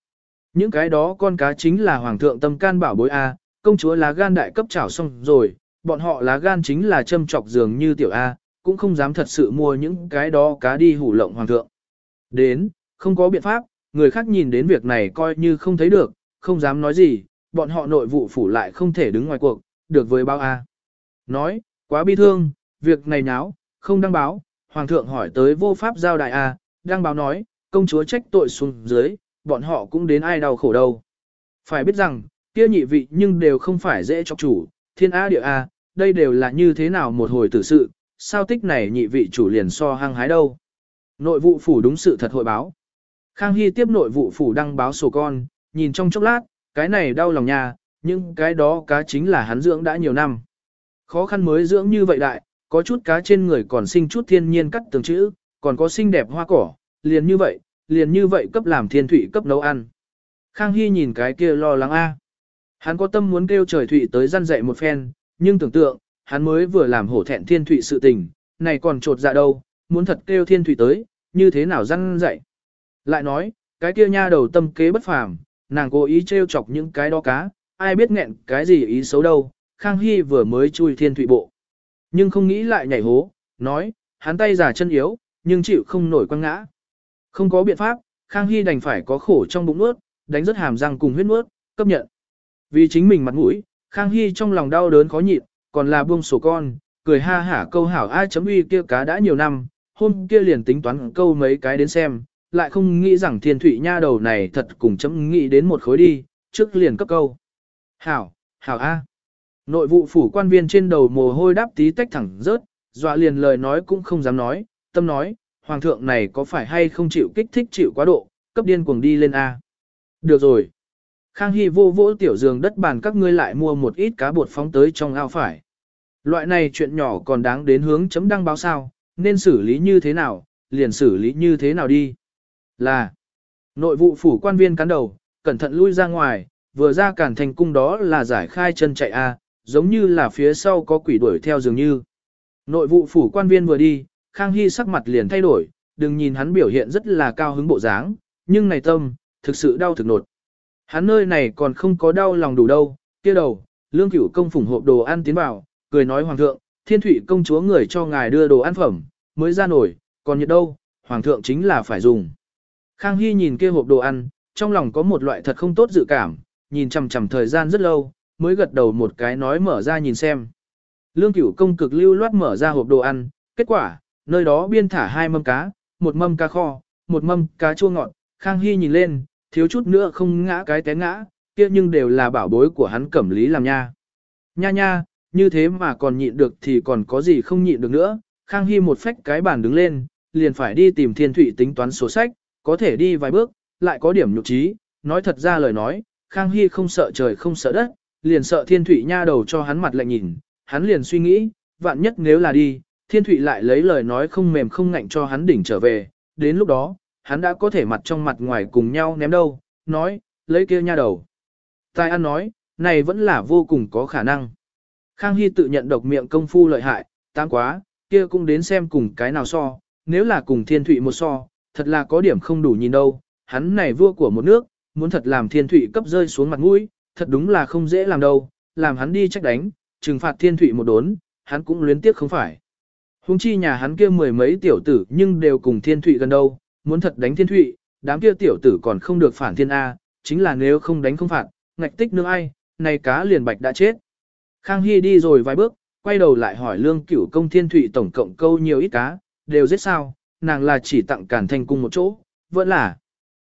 Những cái đó con cá chính là hoàng thượng tâm can bảo bối A, công chúa lá gan đại cấp chảo xong rồi, bọn họ lá gan chính là châm chọc dường như tiểu A, cũng không dám thật sự mua những cái đó cá đi hủ lộng hoàng thượng. Đến, không có biện pháp, người khác nhìn đến việc này coi như không thấy được, không dám nói gì, bọn họ nội vụ phủ lại không thể đứng ngoài cuộc, được với bao A. Nói, quá bi thương, việc này nháo, không đăng báo, hoàng thượng hỏi tới vô pháp giao đại A, đăng báo nói, công chúa trách tội xuống dưới, bọn họ cũng đến ai đau khổ đâu. Phải biết rằng, kia nhị vị nhưng đều không phải dễ cho chủ, thiên á địa A, đây đều là như thế nào một hồi tử sự, sao tích này nhị vị chủ liền so hăng hái đâu. Nội vụ phủ đúng sự thật hội báo. Khang Hy tiếp nội vụ phủ đăng báo sổ con, nhìn trong chốc lát, cái này đau lòng nha, nhưng cái đó cá chính là hắn dưỡng đã nhiều năm. Khó khăn mới dưỡng như vậy đại, có chút cá trên người còn sinh chút thiên nhiên cắt tường chữ, còn có xinh đẹp hoa cỏ, liền như vậy, liền như vậy cấp làm thiên thủy cấp nấu ăn. Khang Hy nhìn cái kia lo lắng a. Hắn có tâm muốn kêu trời thủy tới gian dạy một phen, nhưng tưởng tượng, hắn mới vừa làm hổ thẹn thiên thủy sự tình, này còn trột dạ đâu, muốn thật kêu thiên thủy tới, như thế nào răn dạy. Lại nói, cái kia nha đầu tâm kế bất phàm, nàng cố ý trêu chọc những cái đó cá, ai biết nghẹn cái gì ý xấu đâu, Khang Hy vừa mới chui thiên thủy bộ. Nhưng không nghĩ lại nhảy hố, nói, hắn tay giả chân yếu, nhưng chịu không nổi quăng ngã. Không có biện pháp, Khang Hy đành phải có khổ trong bụng nuốt, đánh rất hàm răng cùng huyết nuốt, cấp nhận. Vì chính mình mặt mũi, Khang Hy trong lòng đau đớn khó nhịn, còn là buông sổ con, cười ha hả câu hảo ai chấm uy kia cá đã nhiều năm, hôm kia liền tính toán câu mấy cái đến xem, lại không nghĩ rằng thiên thủy nha đầu này thật cùng chấm nghĩ đến một khối đi, trước liền cấp câu. Hảo, hảo A. Nội vụ phủ quan viên trên đầu mồ hôi đáp tí tách thẳng rớt, dọa liền lời nói cũng không dám nói, tâm nói, hoàng thượng này có phải hay không chịu kích thích chịu quá độ, cấp điên cuồng đi lên A. Được rồi. Khang Hy vô vỗ tiểu giường đất bàn các ngươi lại mua một ít cá bột phóng tới trong ao phải. Loại này chuyện nhỏ còn đáng đến hướng chấm đăng báo sao, nên xử lý như thế nào, liền xử lý như thế nào đi. Là, nội vụ phủ quan viên cán đầu, cẩn thận lui ra ngoài, vừa ra cản thành cung đó là giải khai chân chạy A, giống như là phía sau có quỷ đuổi theo dường như. Nội vụ phủ quan viên vừa đi, Khang Hy sắc mặt liền thay đổi, đừng nhìn hắn biểu hiện rất là cao hứng bộ dáng, nhưng này tâm, thực sự đau thực nột. Hắn nơi này còn không có đau lòng đủ đâu, kia đầu, lương cửu công phủng hộp đồ ăn tiến vào, cười nói hoàng thượng, thiên thủy công chúa người cho ngài đưa đồ ăn phẩm, mới ra nổi, còn nhiệt đâu, hoàng thượng chính là phải dùng. Khang Hy nhìn kia hộp đồ ăn, trong lòng có một loại thật không tốt dự cảm, nhìn chằm chằm thời gian rất lâu, mới gật đầu một cái nói mở ra nhìn xem. Lương cửu công cực lưu loát mở ra hộp đồ ăn, kết quả, nơi đó biên thả hai mâm cá, một mâm cá kho, một mâm cá chua ngọt, Khang Hy nhìn lên, thiếu chút nữa không ngã cái té ngã, kia nhưng đều là bảo bối của hắn cẩm lý làm nha. Nha nha, như thế mà còn nhịn được thì còn có gì không nhịn được nữa, Khang Hy một phách cái bàn đứng lên, liền phải đi tìm thiên thủy tính toán sổ sách, có thể đi vài bước, lại có điểm nhục trí, nói thật ra lời nói, Khang Hy không sợ trời không sợ đất, liền sợ thiên thủy nha đầu cho hắn mặt lạnh nhìn, hắn liền suy nghĩ, vạn nhất nếu là đi, thiên thủy lại lấy lời nói không mềm không ngạnh cho hắn đỉnh trở về, đến lúc đó, hắn đã có thể mặt trong mặt ngoài cùng nhau ném đâu, nói, lấy kia nha đầu. Tài ăn nói, này vẫn là vô cùng có khả năng. Khang Hy tự nhận độc miệng công phu lợi hại, tám quá, kia cũng đến xem cùng cái nào so, nếu là cùng thiên thủy một so, thật là có điểm không đủ nhìn đâu, hắn này vua của một nước, muốn thật làm thiên thủy cấp rơi xuống mặt mũi, thật đúng là không dễ làm đâu, làm hắn đi trách đánh, trừng phạt thiên thủy một đốn, hắn cũng luyến tiếc không phải. Hùng chi nhà hắn kia mười mấy tiểu tử nhưng đều cùng thiên thủy gần đâu, muốn thật đánh thiên thủy, đám kia tiểu tử còn không được phản thiên A, chính là nếu không đánh không phạt, ngạch tích nương ai, này cá liền bạch đã chết. Khang Hy đi rồi vài bước, quay đầu lại hỏi lương cửu công thiên thủy tổng cộng câu nhiều ít cá, đều giết sao, nàng là chỉ tặng cản thành cung một chỗ, vẫn là.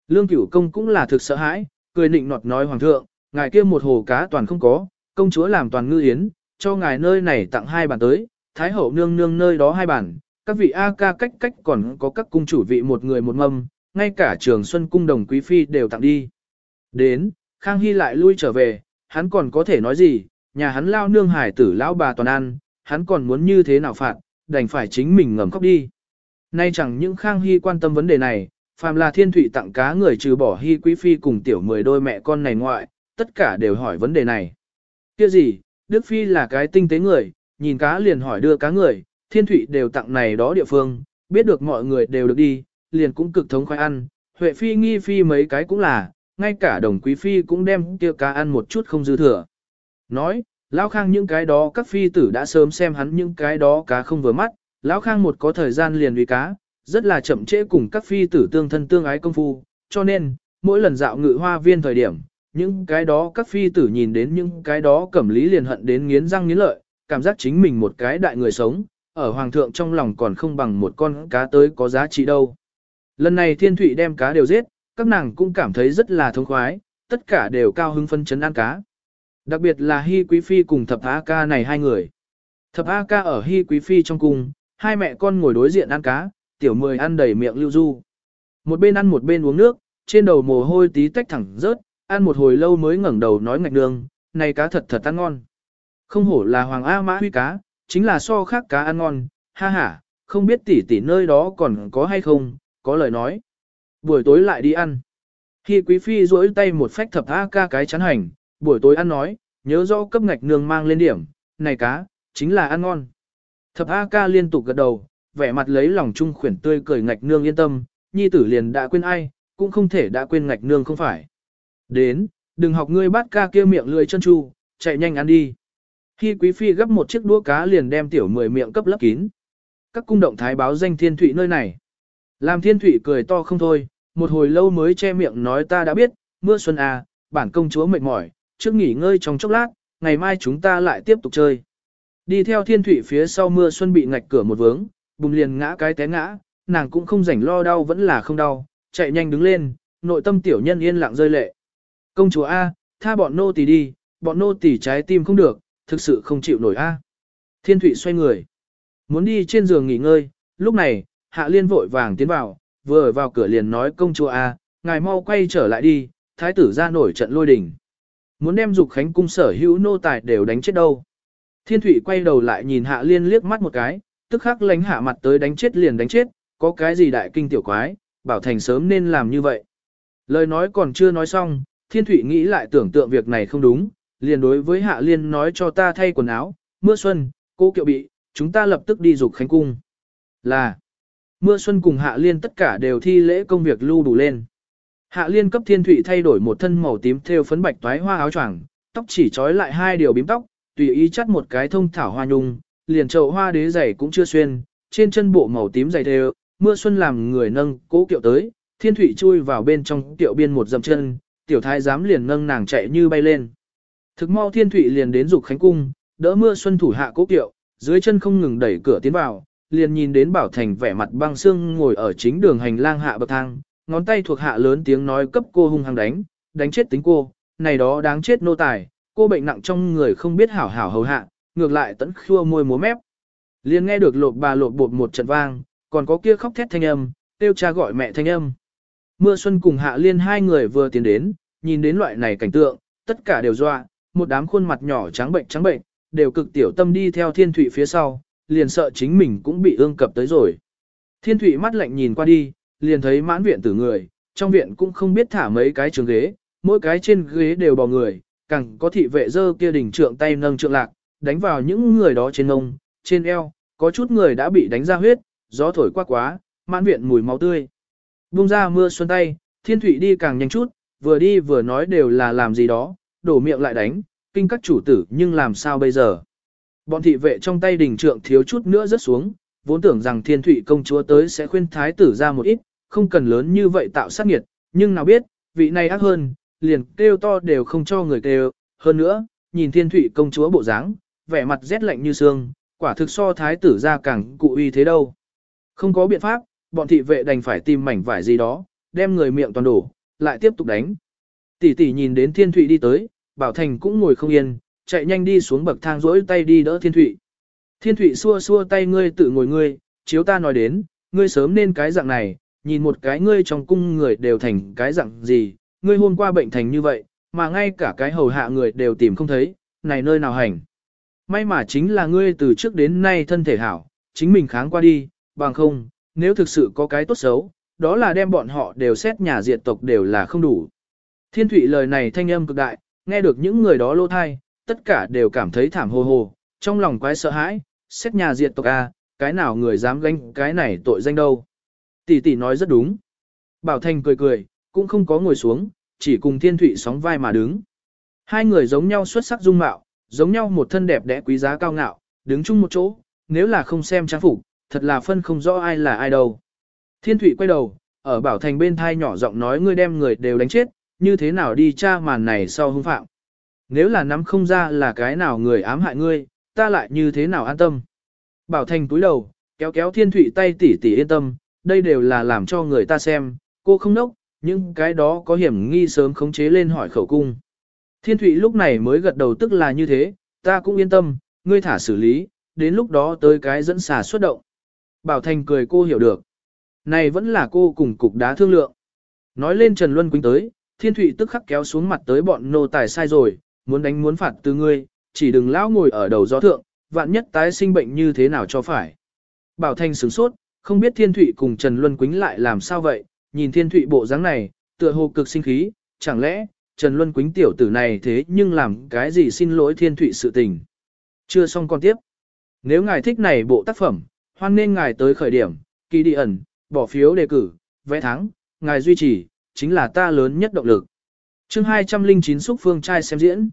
Lương cửu công cũng là thực sợ hãi, cười nịnh nọt nói hoàng thượng, ngài kia một hồ cá toàn không có, công chúa làm toàn ngư yến, cho ngài nơi này tặng hai bản tới, thái hậu nương nương nơi đó hai bản, các vị A ca cách cách còn có các cung chủ vị một người một mâm, ngay cả trường xuân cung đồng quý phi đều tặng đi. Đến, Khang Hy lại lui trở về, hắn còn có thể nói gì, nhà hắn lao nương hải tử lão bà toàn ăn, hắn còn muốn như thế nào phạt, đành phải chính mình ngầm khóc đi. Nay chẳng những Khang Hy quan tâm vấn đề này, phàm là thiên thủy tặng cá người trừ bỏ Hy quý phi cùng tiểu mười đôi mẹ con này ngoại, tất cả đều hỏi vấn đề này. Kia gì, Đức Phi là cái tinh tế người, nhìn cá liền hỏi đưa cá người, thiên thụy đều tặng này đó địa phương, biết được mọi người đều được đi, liền cũng cực thống khoái ăn, Huệ Phi nghi Phi mấy cái cũng là, ngay cả đồng quý Phi cũng đem kia cá ăn một chút không dư thừa. Nói, Lão Khang những cái đó các phi tử đã sớm xem hắn những cái đó cá không vừa mắt, Lão Khang một có thời gian liền uy cá, rất là chậm trễ cùng các phi tử tương thân tương ái công phu, cho nên, mỗi lần dạo ngự hoa viên thời điểm, những cái đó các phi tử nhìn đến những cái đó cẩm lý liền hận đến nghiến răng nghiến lợi, cảm giác chính mình một cái đại người sống, ở hoàng thượng trong lòng còn không bằng một con cá tới có giá trị đâu. Lần này thiên thụy đem cá đều giết, các nàng cũng cảm thấy rất là thông khoái, tất cả đều cao hứng phân chấn ăn cá. Đặc biệt là Hi Quý Phi cùng Thập A Ca này hai người. Thập A Ca ở Hi Quý Phi trong cung, hai mẹ con ngồi đối diện ăn cá, tiểu mười ăn đầy miệng lưu du. Một bên ăn một bên uống nước, trên đầu mồ hôi tí tách thẳng rớt, ăn một hồi lâu mới ngẩng đầu nói ngạch nương, này cá thật thật ăn ngon. Không hổ là hoàng A mã huy cá, chính là so khác cá ăn ngon, ha ha, không biết tỷ tỷ nơi đó còn có hay không, có lời nói. Buổi tối lại đi ăn. Khi quý phi duỗi tay một phách thập A ca cái chắn hành, buổi tối ăn nói, nhớ rõ cấp ngạch nương mang lên điểm, này cá, chính là ăn ngon. Thập A ca liên tục gật đầu, vẻ mặt lấy lòng chung khuyển tươi cười ngạch nương yên tâm, nhi tử liền đã quên ai, cũng không thể đã quên ngạch nương không phải. Đến, đừng học ngươi bắt ca kia miệng lưỡi chân chu, chạy nhanh ăn đi. Khi quý phi gấp một chiếc đũa cá liền đem tiểu mười miệng cấp lấp kín. Các cung động thái báo danh thiên thụy nơi này. Làm thiên thụy cười to không thôi, một hồi lâu mới che miệng nói ta đã biết, mưa xuân à, bản công chúa mệt mỏi, trước nghỉ ngơi trong chốc lát, ngày mai chúng ta lại tiếp tục chơi. Đi theo thiên thụy phía sau mưa xuân bị ngạch cửa một vướng, bùng liền ngã cái té ngã, nàng cũng không rảnh lo đau vẫn là không đau, chạy nhanh đứng lên, nội tâm tiểu nhân yên lặng rơi lệ. Công chúa A, tha bọn nô tỳ đi, bọn nô tỳ trái tim không được, thực sự không chịu nổi A. Thiên Thụy xoay người, muốn đi trên giường nghỉ ngơi, lúc này, Hạ Liên vội vàng tiến vào, vừa vào cửa liền nói công chúa A, ngài mau quay trở lại đi, thái tử ra nổi trận lôi đình. Muốn đem dục khánh cung sở hữu nô tài đều đánh chết đâu. Thiên Thụy quay đầu lại nhìn Hạ Liên liếc mắt một cái, tức khắc lánh hạ mặt tới đánh chết liền đánh chết, có cái gì đại kinh tiểu quái, bảo thành sớm nên làm như vậy. Lời nói còn chưa nói xong, Thiên Thụy nghĩ lại tưởng tượng việc này không đúng, liền đối với Hạ Liên nói cho ta thay quần áo, mưa xuân, cô kiệu bị, chúng ta lập tức đi dục khánh cung. Là, mưa xuân cùng Hạ Liên tất cả đều thi lễ công việc lưu đủ lên. Hạ Liên cấp Thiên Thụy thay đổi một thân màu tím theo phấn bạch toái hoa áo choàng, tóc chỉ trói lại hai điều bím tóc, tùy ý chắt một cái thông thảo hoa nhung, liền chậu hoa đế giày cũng chưa xuyên, trên chân bộ màu tím dày thêu, mưa xuân làm người nâng cố kiệu tới, Thiên Thụy chui vào bên trong kiệu biên một dầm chân, tiểu thái giám liền nâng nàng chạy như bay lên. Thực mau thiên thụy liền đến dục khánh cung, đỡ mưa xuân thủ hạ cố kiệu, dưới chân không ngừng đẩy cửa tiến vào, liền nhìn đến bảo thành vẻ mặt băng xương ngồi ở chính đường hành lang hạ bậc thang, ngón tay thuộc hạ lớn tiếng nói cấp cô hung hăng đánh, đánh chết tính cô, này đó đáng chết nô tài, cô bệnh nặng trong người không biết hảo hảo hầu hạ, ngược lại tẫn khua môi múa mép. Liền nghe được lột bà lột bột một trận vang, còn có kia khóc thét thanh âm, tiêu cha gọi mẹ thanh âm. Mưa xuân cùng hạ liên hai người vừa tiến đến, nhìn đến loại này cảnh tượng, tất cả đều dọa, một đám khuôn mặt nhỏ trắng bệnh trắng bệnh, đều cực tiểu tâm đi theo thiên thụy phía sau, liền sợ chính mình cũng bị ương cập tới rồi. Thiên thụy mắt lạnh nhìn qua đi, liền thấy mãn viện tử người, trong viện cũng không biết thả mấy cái trường ghế, mỗi cái trên ghế đều bò người, càng có thị vệ dơ kia đỉnh trượng tay nâng trượng lạc, đánh vào những người đó trên ngông, trên eo, có chút người đã bị đánh ra huyết, gió thổi qua quá, mãn viện mùi máu tươi. Bung ra mưa xuân tay, thiên thủy đi càng nhanh chút, vừa đi vừa nói đều là làm gì đó, đổ miệng lại đánh, kinh các chủ tử nhưng làm sao bây giờ. Bọn thị vệ trong tay đình trượng thiếu chút nữa rớt xuống, vốn tưởng rằng thiên thủy công chúa tới sẽ khuyên thái tử ra một ít, không cần lớn như vậy tạo sát nghiệt, nhưng nào biết, vị này ác hơn, liền kêu to đều không cho người kêu, hơn nữa, nhìn thiên thủy công chúa bộ dáng, vẻ mặt rét lạnh như xương, quả thực so thái tử ra càng cụ uy thế đâu. Không có biện pháp, bọn thị vệ đành phải tìm mảnh vải gì đó, đem người miệng toàn đổ, lại tiếp tục đánh. Tỷ tỷ nhìn đến thiên Thụy đi tới, bảo thành cũng ngồi không yên, chạy nhanh đi xuống bậc thang rỗi tay đi đỡ thiên Thụy. Thiên Thụy xua xua tay ngươi tự ngồi ngươi, chiếu ta nói đến, ngươi sớm nên cái dạng này, nhìn một cái ngươi trong cung người đều thành cái dạng gì, ngươi hôm qua bệnh thành như vậy, mà ngay cả cái hầu hạ người đều tìm không thấy, này nơi nào hành. May mà chính là ngươi từ trước đến nay thân thể hảo, chính mình kháng qua đi, bằng không, nếu thực sự có cái tốt xấu, đó là đem bọn họ đều xét nhà diệt tộc đều là không đủ. Thiên thủy lời này thanh âm cực đại, nghe được những người đó lô thai, tất cả đều cảm thấy thảm hồ hồ, trong lòng quái sợ hãi, xét nhà diệt tộc A, cái nào người dám gánh cái này tội danh đâu. Tỷ tỷ nói rất đúng. Bảo Thành cười cười, cũng không có ngồi xuống, chỉ cùng Thiên Thụy sóng vai mà đứng. Hai người giống nhau xuất sắc dung mạo, giống nhau một thân đẹp đẽ quý giá cao ngạo, đứng chung một chỗ, nếu là không xem trang phục, thật là phân không rõ ai là ai đâu. Thiên Thụy quay đầu, ở Bảo Thành bên thai nhỏ giọng nói ngươi đem người đều đánh chết, như thế nào đi tra màn này sau hung phạm. Nếu là nắm không ra là cái nào người ám hại ngươi, ta lại như thế nào an tâm. Bảo Thành túi đầu, kéo kéo Thiên Thụy tay tỉ tỉ yên tâm, đây đều là làm cho người ta xem, cô không nốc, nhưng cái đó có hiểm nghi sớm khống chế lên hỏi khẩu cung. Thiên Thụy lúc này mới gật đầu tức là như thế, ta cũng yên tâm, ngươi thả xử lý, đến lúc đó tới cái dẫn xà xuất động. Bảo Thành cười cô hiểu được. Này vẫn là cô cùng cục đá thương lượng. Nói lên Trần Luân Quýnh tới, Thiên Thụy tức khắc kéo xuống mặt tới bọn nô tài sai rồi, muốn đánh muốn phạt từ ngươi, chỉ đừng lão ngồi ở đầu gió thượng, vạn nhất tái sinh bệnh như thế nào cho phải. Bảo Thanh sửng sốt, không biết Thiên Thụy cùng Trần Luân Quýnh lại làm sao vậy, nhìn Thiên Thụy bộ dáng này, tựa hồ cực sinh khí, chẳng lẽ, Trần Luân Quýnh tiểu tử này thế nhưng làm cái gì xin lỗi Thiên Thụy sự tình. Chưa xong con tiếp. Nếu ngài thích này bộ tác phẩm, hoan nên ngài tới khởi điểm, kỳ đi ẩn, bỏ phiếu đề cử, vẽ thắng, ngài duy trì, chính là ta lớn nhất động lực. chương 209 xúc phương trai xem diễn.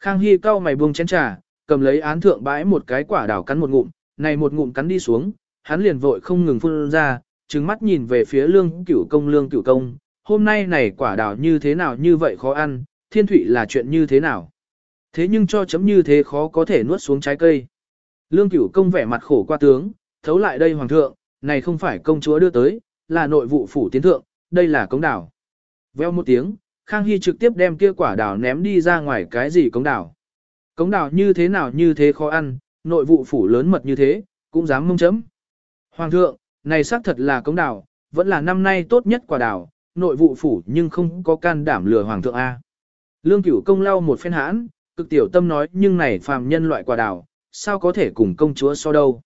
Khang Hy cau mày buông chén trà, cầm lấy án thượng bãi một cái quả đào cắn một ngụm, này một ngụm cắn đi xuống, hắn liền vội không ngừng phun ra, trừng mắt nhìn về phía lương cửu công lương cửu công, hôm nay này quả đào như thế nào như vậy khó ăn, thiên thủy là chuyện như thế nào. Thế nhưng cho chấm như thế khó có thể nuốt xuống trái cây. Lương cửu công vẻ mặt khổ qua tướng, thấu lại đây hoàng thượng, này không phải công chúa đưa tới, là nội vụ phủ tiến thượng, đây là cống đảo. Veo một tiếng, Khang Hy trực tiếp đem kia quả đào ném đi ra ngoài cái gì cống đảo. Cống đảo như thế nào như thế khó ăn, nội vụ phủ lớn mật như thế, cũng dám mông chấm. Hoàng thượng, này xác thật là cống đảo, vẫn là năm nay tốt nhất quả đảo, nội vụ phủ nhưng không có can đảm lừa hoàng thượng A. Lương cửu công lau một phen hãn, cực tiểu tâm nói nhưng này phàm nhân loại quả đảo, sao có thể cùng công chúa so đâu.